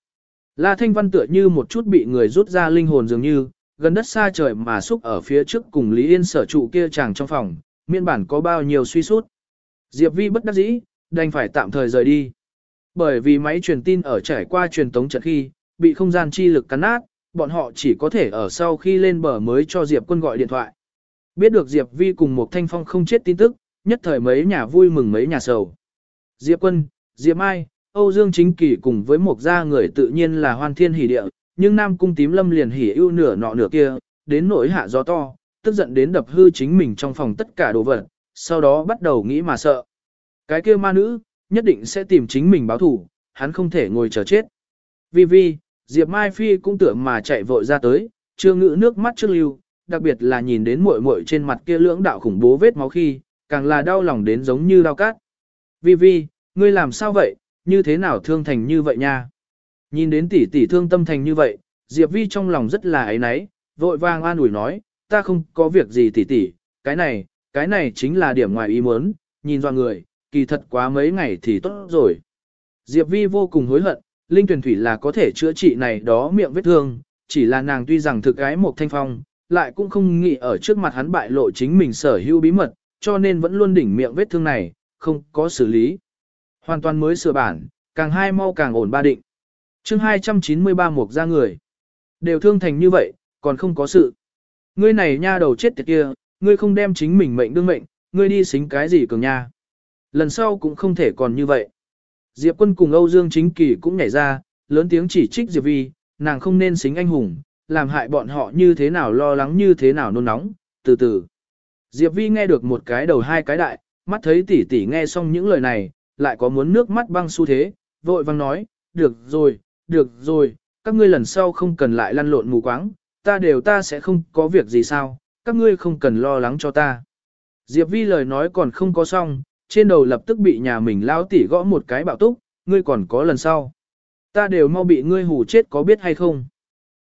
La Thanh Văn tựa như một chút bị người rút ra linh hồn dường như, gần đất xa trời mà xúc ở phía trước cùng Lý Yên sở trụ kia chàng trong phòng, miên bản có bao nhiêu suy sút. Diệp Vi bất đắc dĩ, đành phải tạm thời rời đi. Bởi vì máy truyền tin ở trải qua truyền tống trận khi, bị không gian chi lực cắn nát, bọn họ chỉ có thể ở sau khi lên bờ mới cho Diệp quân gọi điện thoại. Biết được Diệp Vi cùng một thanh phong không chết tin tức, nhất thời mấy nhà vui mừng mấy nhà sầu. Diệp quân, Diệp Mai, Âu Dương Chính Kỳ cùng với một gia người tự nhiên là hoan thiên Hỷ địa, nhưng Nam Cung Tím Lâm liền hỉ ưu nửa nọ nửa kia, đến nỗi hạ gió to, tức giận đến đập hư chính mình trong phòng tất cả đồ vật, sau đó bắt đầu nghĩ mà sợ. Cái kia ma nữ, nhất định sẽ tìm chính mình báo thủ, hắn không thể ngồi chờ chết. Vi Vi, Diệp Mai Phi cũng tưởng mà chạy vội ra tới, chưa ngữ nước mắt trước lưu, đặc biệt là nhìn đến muội muội trên mặt kia lưỡng đạo khủng bố vết máu khi, càng là đau lòng đến giống như đau cát. Vi Vi, ngươi làm sao vậy, như thế nào thương thành như vậy nha? Nhìn đến tỷ tỷ thương tâm thành như vậy, Diệp Vi trong lòng rất là ấy náy, vội vàng an ủi nói, ta không có việc gì tỷ tỷ, cái này, cái này chính là điểm ngoài ý muốn, nhìn do người, kỳ thật quá mấy ngày thì tốt rồi. Diệp Vi vô cùng hối hận, linh tuyển thủy là có thể chữa trị này đó miệng vết thương, chỉ là nàng tuy rằng thực gái một thanh phong, lại cũng không nghĩ ở trước mặt hắn bại lộ chính mình sở hữu bí mật, cho nên vẫn luôn đỉnh miệng vết thương này, không có xử lý. Hoàn toàn mới sửa bản, càng hai mau càng ổn ba định chương 293 mục ra người. Đều thương thành như vậy, còn không có sự. Ngươi này nha đầu chết tiệt kia, ngươi không đem chính mình mệnh đương mệnh, ngươi đi xính cái gì cường nha. Lần sau cũng không thể còn như vậy. Diệp quân cùng Âu Dương Chính Kỳ cũng nhảy ra, lớn tiếng chỉ trích Diệp Vi, nàng không nên xính anh hùng, làm hại bọn họ như thế nào lo lắng như thế nào nôn nóng, từ từ. Diệp Vi nghe được một cái đầu hai cái đại, mắt thấy tỷ tỷ nghe xong những lời này, lại có muốn nước mắt băng xu thế, vội vang nói, được rồi, được rồi, các ngươi lần sau không cần lại lăn lộn mù quáng, ta đều ta sẽ không có việc gì sao, các ngươi không cần lo lắng cho ta. Diệp Vi lời nói còn không có xong, trên đầu lập tức bị nhà mình lao tỉ gõ một cái bạo túc, ngươi còn có lần sau. Ta đều mau bị ngươi hù chết có biết hay không.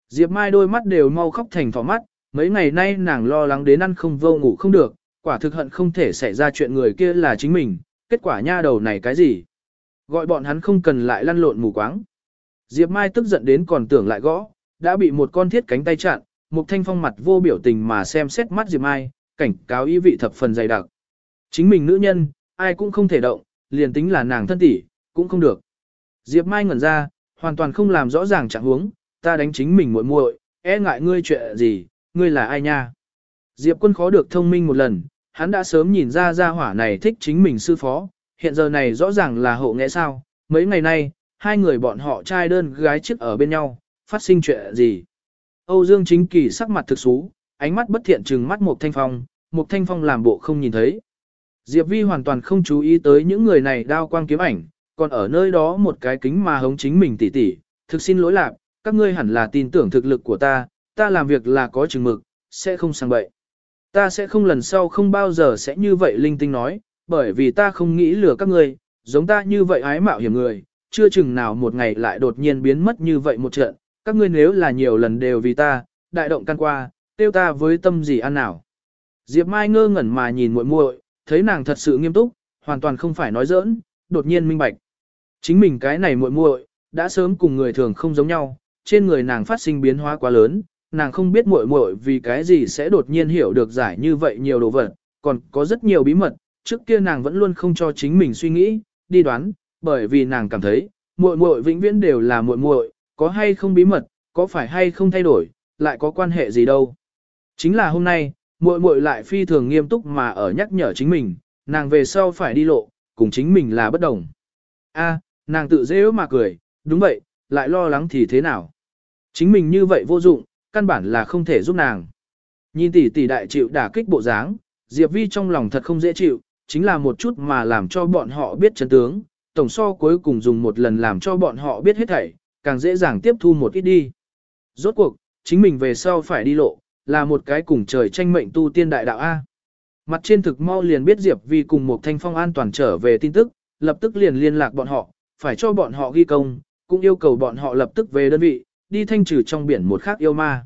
Diệp Mai đôi mắt đều mau khóc thành thỏ mắt, mấy ngày nay nàng lo lắng đến ăn không vô ngủ không được, quả thực hận không thể xảy ra chuyện người kia là chính mình, kết quả nha đầu này cái gì? Gọi bọn hắn không cần lại lăn lộn mù quáng. Diệp Mai tức giận đến còn tưởng lại gõ, đã bị một con thiết cánh tay chặn, Mục Thanh Phong mặt vô biểu tình mà xem xét mắt Diệp Mai, cảnh cáo ý vị thập phần dày đặc. Chính mình nữ nhân, ai cũng không thể động, liền tính là nàng thân tỷ, cũng không được. Diệp Mai ngẩn ra, hoàn toàn không làm rõ ràng trạng huống, ta đánh chính mình muội muội, e ngại ngươi chuyện gì, ngươi là ai nha? Diệp Quân khó được thông minh một lần, hắn đã sớm nhìn ra gia hỏa này thích chính mình sư phó, hiện giờ này rõ ràng là hộ nghệ sao, mấy ngày nay, hai người bọn họ trai đơn gái chiếc ở bên nhau, phát sinh chuyện gì. Âu Dương Chính Kỳ sắc mặt thực xú, ánh mắt bất thiện trừng mắt Mục thanh phong, Mục thanh phong làm bộ không nhìn thấy. Diệp Vi hoàn toàn không chú ý tới những người này đao quang kiếm ảnh, còn ở nơi đó một cái kính mà hống chính mình tỉ tỉ, thực xin lỗi lạc, các ngươi hẳn là tin tưởng thực lực của ta, ta làm việc là có chừng mực, sẽ không sang bậy. Ta sẽ không lần sau không bao giờ sẽ như vậy linh tinh nói, bởi vì ta không nghĩ lừa các ngươi, giống ta như vậy ái mạo hiểm người, chưa chừng nào một ngày lại đột nhiên biến mất như vậy một trận, các ngươi nếu là nhiều lần đều vì ta, đại động căn qua, tiêu ta với tâm gì ăn nào. Diệp Mai ngơ ngẩn mà nhìn muội muội, thấy nàng thật sự nghiêm túc, hoàn toàn không phải nói giỡn, đột nhiên minh bạch. Chính mình cái này muội muội đã sớm cùng người thường không giống nhau, trên người nàng phát sinh biến hóa quá lớn, nàng không biết muội muội vì cái gì sẽ đột nhiên hiểu được giải như vậy nhiều đồ vật, còn có rất nhiều bí mật, trước kia nàng vẫn luôn không cho chính mình suy nghĩ, đi đoán, bởi vì nàng cảm thấy, muội muội vĩnh viễn đều là muội muội, có hay không bí mật, có phải hay không thay đổi, lại có quan hệ gì đâu. Chính là hôm nay, muội muội lại phi thường nghiêm túc mà ở nhắc nhở chính mình, nàng về sau phải đi lộ, cùng chính mình là bất đồng. A, nàng tự dễ mà cười, đúng vậy, lại lo lắng thì thế nào. Chính mình như vậy vô dụng, căn bản là không thể giúp nàng. Nhìn tỷ tỷ đại chịu đả kích bộ dáng, Diệp Vi trong lòng thật không dễ chịu, chính là một chút mà làm cho bọn họ biết chân tướng, tổng so cuối cùng dùng một lần làm cho bọn họ biết hết thảy, càng dễ dàng tiếp thu một ít đi. Rốt cuộc, chính mình về sau phải đi lộ, là một cái cùng trời tranh mệnh tu tiên đại đạo A. Mặt trên thực mau liền biết Diệp Vi cùng một thanh phong an toàn trở về tin tức, lập tức liền liên lạc bọn họ, phải cho bọn họ ghi công, cũng yêu cầu bọn họ lập tức về đơn vị, đi thanh trừ trong biển một khác yêu ma.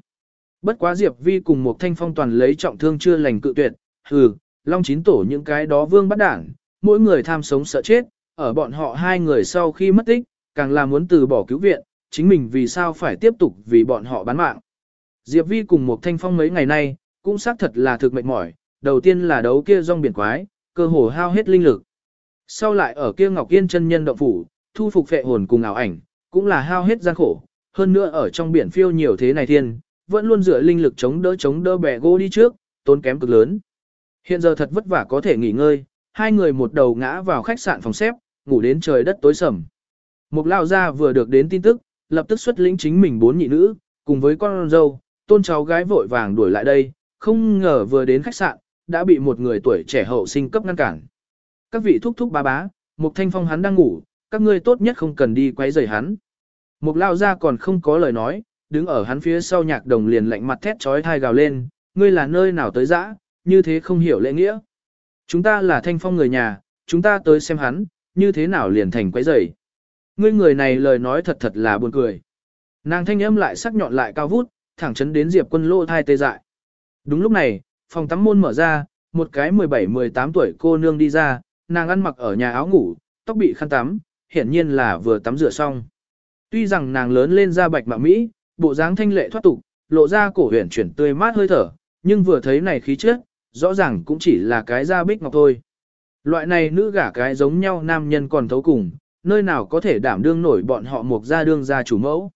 Bất quá Diệp Vi cùng một thanh phong toàn lấy trọng thương chưa lành cự tuyệt, hừ, long chín tổ những cái đó vương bắt đảng, mỗi người tham sống sợ chết, ở bọn họ hai người sau khi mất tích, càng là muốn từ bỏ cứu viện, chính mình vì sao phải tiếp tục vì bọn họ bán mạng. Diệp Vi cùng một thanh phong mấy ngày nay, cũng xác thật là thực mệt mỏi, đầu tiên là đấu kia rong biển quái, cơ hồ hao hết linh lực. Sau lại ở kia Ngọc Yên chân nhân động phủ, thu phục phệ hồn cùng ảo ảnh, cũng là hao hết gian khổ, hơn nữa ở trong biển phiêu nhiều thế này thiên, vẫn luôn dựa linh lực chống đỡ chống đỡ bè gỗ đi trước, tốn kém cực lớn. Hiện giờ thật vất vả có thể nghỉ ngơi, hai người một đầu ngã vào khách sạn phòng xếp, ngủ đến trời đất tối sầm. Mục lao gia vừa được đến tin tức, lập tức xuất lĩnh chính mình bốn nhị nữ, cùng với con dâu, tôn cháu gái vội vàng đuổi lại đây, không ngờ vừa đến khách sạn, đã bị một người tuổi trẻ hậu sinh cấp ngăn cản. Các vị thúc thúc bá bá, Mục Thanh Phong hắn đang ngủ, các ngươi tốt nhất không cần đi quấy rầy hắn. Mục lao ra còn không có lời nói, đứng ở hắn phía sau nhạc đồng liền lạnh mặt thét trói thai gào lên, ngươi là nơi nào tới dã, như thế không hiểu lễ nghĩa. Chúng ta là Thanh Phong người nhà, chúng ta tới xem hắn, như thế nào liền thành quấy rầy. Ngươi người này lời nói thật thật là buồn cười. Nàng thanh âm lại sắc nhọn lại cao vút, thẳng chấn đến Diệp quân lô thai tê dại. Đúng lúc này, phòng tắm môn mở ra, một cái 17-18 tuổi cô nương đi ra, nàng ăn mặc ở nhà áo ngủ, tóc bị khăn tắm, hiển nhiên là vừa tắm rửa xong. Tuy rằng nàng lớn lên da bạch mạ Mỹ, bộ dáng thanh lệ thoát tục, lộ ra cổ huyền chuyển tươi mát hơi thở, nhưng vừa thấy này khí chất, rõ ràng cũng chỉ là cái da bích ngọc thôi. Loại này nữ gả cái giống nhau nam nhân còn thấu cùng, nơi nào có thể đảm đương nổi bọn họ một gia đương gia chủ mẫu.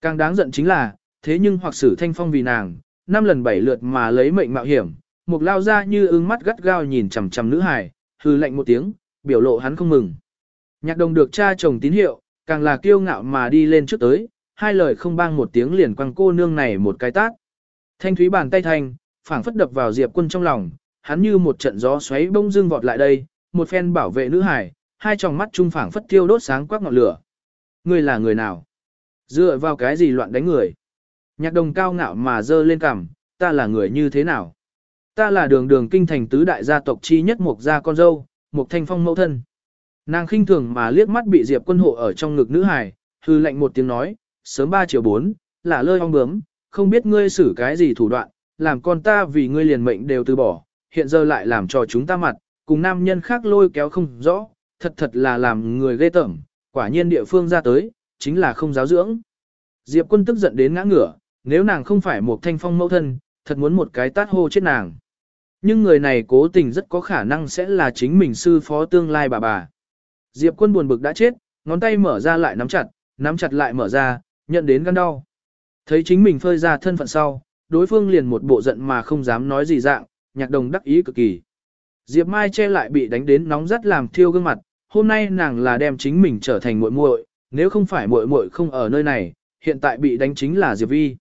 Càng đáng giận chính là, thế nhưng hoặc sử thanh phong vì nàng, năm lần bảy lượt mà lấy mệnh mạo hiểm, một lao ra như ưng mắt gắt gao nhìn chằm chằm nữ hài, hư lệnh một tiếng, biểu lộ hắn không mừng. Nhạc đồng được cha chồng tín hiệu, càng là kiêu ngạo mà đi lên trước tới, hai lời không bang một tiếng liền quăng cô nương này một cái tát. Thanh thúy bàn tay thanh, phảng phất đập vào Diệp quân trong lòng, hắn như một trận gió xoáy bông dưng vọt lại đây, một phen bảo vệ nữ hải, hai tròng mắt trung phảng phất tiêu đốt sáng quắc ngọn lửa. Ngươi là người nào? Dựa vào cái gì loạn đánh người? Nhạc đồng cao ngạo mà dơ lên cằm, ta là người như thế nào? Ta là đường đường kinh thành tứ đại gia tộc chi nhất một gia con dâu, một thanh phong mẫu thân. Nàng khinh thường mà liếc mắt bị Diệp quân hộ ở trong ngực nữ hải, hư lệnh một tiếng nói, sớm 3 chiều 4, là lơi ong bướm, không biết ngươi xử cái gì thủ đoạn, làm con ta vì ngươi liền mệnh đều từ bỏ, hiện giờ lại làm cho chúng ta mặt, cùng nam nhân khác lôi kéo không rõ, thật thật là làm người ghê tởm, quả nhiên địa phương ra tới, chính là không giáo dưỡng. Diệp quân tức giận đến ngã ngửa, nếu nàng không phải một thanh phong mẫu thân, thật muốn một cái tát hô chết nàng. Nhưng người này cố tình rất có khả năng sẽ là chính mình sư phó tương lai bà bà. Diệp quân buồn bực đã chết, ngón tay mở ra lại nắm chặt, nắm chặt lại mở ra, nhận đến gan đau. Thấy chính mình phơi ra thân phận sau, đối phương liền một bộ giận mà không dám nói gì dạng, nhạc đồng đắc ý cực kỳ. Diệp Mai che lại bị đánh đến nóng rất làm thiêu gương mặt, hôm nay nàng là đem chính mình trở thành muội muội, nếu không phải muội muội không ở nơi này, hiện tại bị đánh chính là Diệp Vi.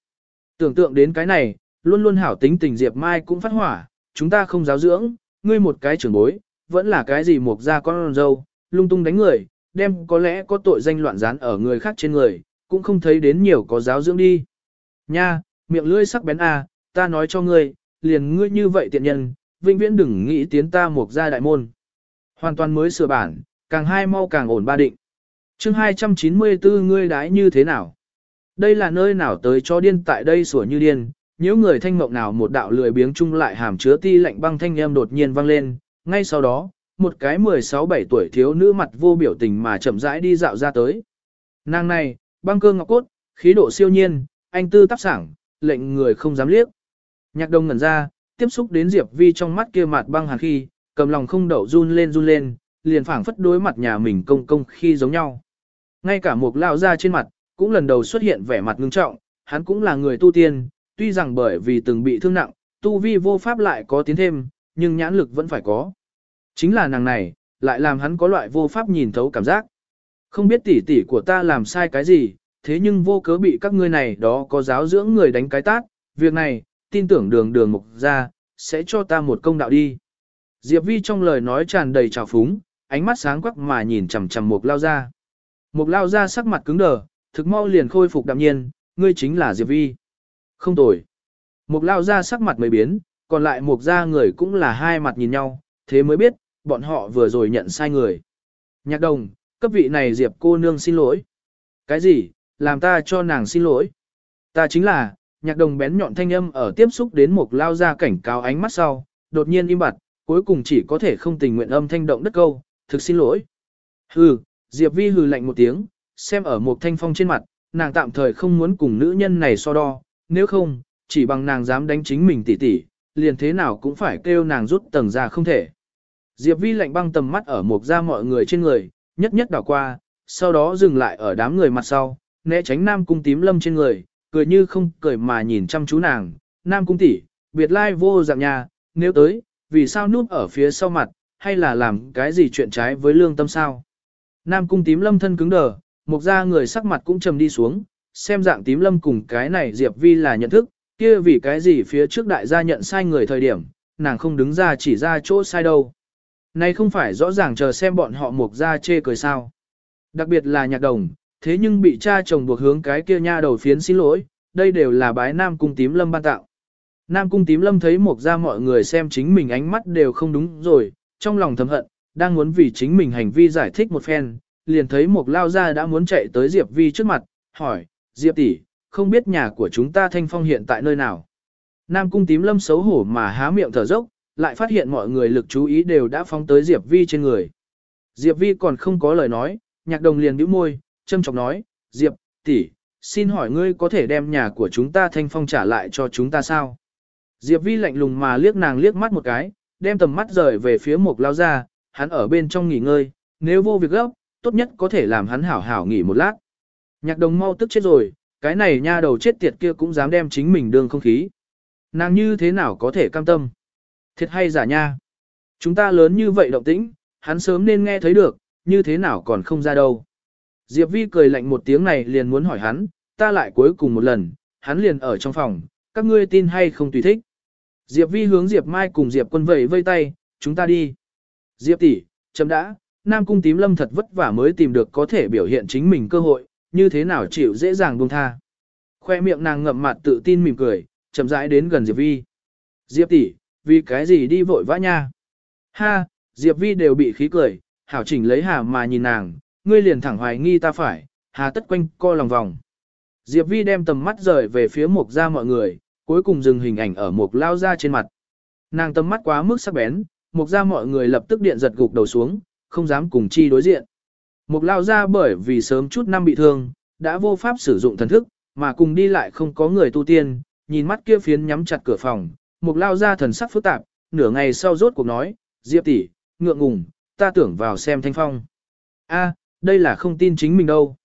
Tưởng tượng đến cái này, luôn luôn hảo tính tình Diệp Mai cũng phát hỏa, chúng ta không giáo dưỡng, ngươi một cái trưởng bối, vẫn là cái gì mục ra con dâu, lung tung đánh người, đem có lẽ có tội danh loạn gián ở người khác trên người, cũng không thấy đến nhiều có giáo dưỡng đi. Nha, miệng lưỡi sắc bén à, ta nói cho ngươi, liền ngươi như vậy tiện nhân, vĩnh viễn đừng nghĩ tiến ta một gia đại môn. Hoàn toàn mới sửa bản, càng hai mau càng ổn ba định. chương 294 ngươi đái như thế nào? Đây là nơi nào tới cho điên tại đây sủa như điên, nếu người thanh mộng nào một đạo lười biếng chung lại hàm chứa ti lạnh băng thanh em đột nhiên vang lên, ngay sau đó, một cái 16-17 tuổi thiếu nữ mặt vô biểu tình mà chậm rãi đi dạo ra tới. Nàng này, băng cơ ngọc cốt, khí độ siêu nhiên, anh tư tác sảng, lệnh người không dám liếc. Nhạc đồng ngẩn ra, tiếp xúc đến Diệp Vi trong mắt kia mặt băng hàn khi, cầm lòng không đậu run lên run lên, liền phảng phất đối mặt nhà mình công công khi giống nhau. Ngay cả một lao ra trên mặt, cũng lần đầu xuất hiện vẻ mặt ngưng trọng, hắn cũng là người tu tiên, tuy rằng bởi vì từng bị thương nặng, tu vi vô pháp lại có tiến thêm, nhưng nhãn lực vẫn phải có. Chính là nàng này, lại làm hắn có loại vô pháp nhìn thấu cảm giác. Không biết tỷ tỷ của ta làm sai cái gì, thế nhưng vô cớ bị các ngươi này đó có giáo dưỡng người đánh cái tát, việc này, tin tưởng đường đường mục ra, sẽ cho ta một công đạo đi. Diệp Vi trong lời nói tràn đầy trào phúng, ánh mắt sáng quắc mà nhìn chằm chằm mục lao ra. Mục lao ra sắc mặt cứng đờ, thực mau liền khôi phục đạm nhiên, ngươi chính là Diệp Vi. Không tồi. Mục lao ra sắc mặt mới biến, còn lại mục ra người cũng là hai mặt nhìn nhau, thế mới biết, bọn họ vừa rồi nhận sai người. Nhạc đồng, cấp vị này Diệp cô nương xin lỗi. Cái gì, làm ta cho nàng xin lỗi. Ta chính là, nhạc đồng bén nhọn thanh âm ở tiếp xúc đến một lao ra cảnh cáo ánh mắt sau, đột nhiên im bặt, cuối cùng chỉ có thể không tình nguyện âm thanh động đất câu, thực xin lỗi. Hừ, Diệp Vi hừ lạnh một tiếng, xem ở một thanh phong trên mặt, nàng tạm thời không muốn cùng nữ nhân này so đo, nếu không, chỉ bằng nàng dám đánh chính mình tỉ tỉ, liền thế nào cũng phải kêu nàng rút tầng ra không thể. Diệp Vi lạnh băng tầm mắt ở một ra mọi người trên người, nhất nhất đảo qua, sau đó dừng lại ở đám người mặt sau, né tránh Nam Cung tím lâm trên người, cười như không cười mà nhìn chăm chú nàng, Nam Cung tỷ, biệt lai vô dạng nhà, nếu tới, vì sao núp ở phía sau mặt, hay là làm cái gì chuyện trái với lương tâm sao? Nam Cung tím lâm thân cứng đờ, một ra người sắc mặt cũng trầm đi xuống, xem dạng tím lâm cùng cái này Diệp Vi là nhận thức, kia vì cái gì phía trước đại gia nhận sai người thời điểm, nàng không đứng ra chỉ ra chỗ sai đâu. Này không phải rõ ràng chờ xem bọn họ mục ra chê cười sao. Đặc biệt là nhạc đồng, thế nhưng bị cha chồng buộc hướng cái kia nha đầu phiến xin lỗi, đây đều là bái Nam Cung Tím Lâm ban tạo. Nam Cung Tím Lâm thấy một ra mọi người xem chính mình ánh mắt đều không đúng rồi, trong lòng thầm hận, đang muốn vì chính mình hành vi giải thích một phen, liền thấy một lao ra đã muốn chạy tới Diệp Vi trước mặt, hỏi, Diệp tỷ, không biết nhà của chúng ta thanh phong hiện tại nơi nào. Nam Cung Tím Lâm xấu hổ mà há miệng thở dốc, lại phát hiện mọi người lực chú ý đều đã phóng tới Diệp Vi trên người. Diệp Vi còn không có lời nói, nhạc đồng liền bĩu môi, châm chọc nói, Diệp, tỷ, xin hỏi ngươi có thể đem nhà của chúng ta thanh phong trả lại cho chúng ta sao? Diệp Vi lạnh lùng mà liếc nàng liếc mắt một cái, đem tầm mắt rời về phía một lao ra, hắn ở bên trong nghỉ ngơi, nếu vô việc gấp, tốt nhất có thể làm hắn hảo hảo nghỉ một lát. Nhạc đồng mau tức chết rồi, cái này nha đầu chết tiệt kia cũng dám đem chính mình đương không khí. Nàng như thế nào có thể cam tâm? Thiệt hay giả nha? Chúng ta lớn như vậy động tĩnh, hắn sớm nên nghe thấy được, như thế nào còn không ra đâu. Diệp Vi cười lạnh một tiếng này liền muốn hỏi hắn, ta lại cuối cùng một lần, hắn liền ở trong phòng, các ngươi tin hay không tùy thích. Diệp Vi hướng Diệp Mai cùng Diệp quân vẫy vây tay, chúng ta đi. Diệp tỷ, chấm đã, Nam Cung Tím Lâm thật vất vả mới tìm được có thể biểu hiện chính mình cơ hội, như thế nào chịu dễ dàng buông tha. Khoe miệng nàng ngậm mặt tự tin mỉm cười, chậm rãi đến gần Diệp Vi. Diệp tỷ, vì cái gì đi vội vã nha? Ha, Diệp Vi đều bị khí cười, hảo chỉnh lấy hà mà nhìn nàng, ngươi liền thẳng hoài nghi ta phải, hà tất quanh co lòng vòng. Diệp Vi đem tầm mắt rời về phía mục ra mọi người, cuối cùng dừng hình ảnh ở mục lao ra trên mặt. Nàng tầm mắt quá mức sắc bén, mục ra mọi người lập tức điện giật gục đầu xuống, không dám cùng chi đối diện. Mục lao ra bởi vì sớm chút năm bị thương, đã vô pháp sử dụng thần thức, mà cùng đi lại không có người tu tiên, nhìn mắt kia phiến nhắm chặt cửa phòng, mục lao ra thần sắc phức tạp, nửa ngày sau rốt cuộc nói, Diệp tỷ, ngượng ngùng, ta tưởng vào xem thanh phong. A, đây là không tin chính mình đâu.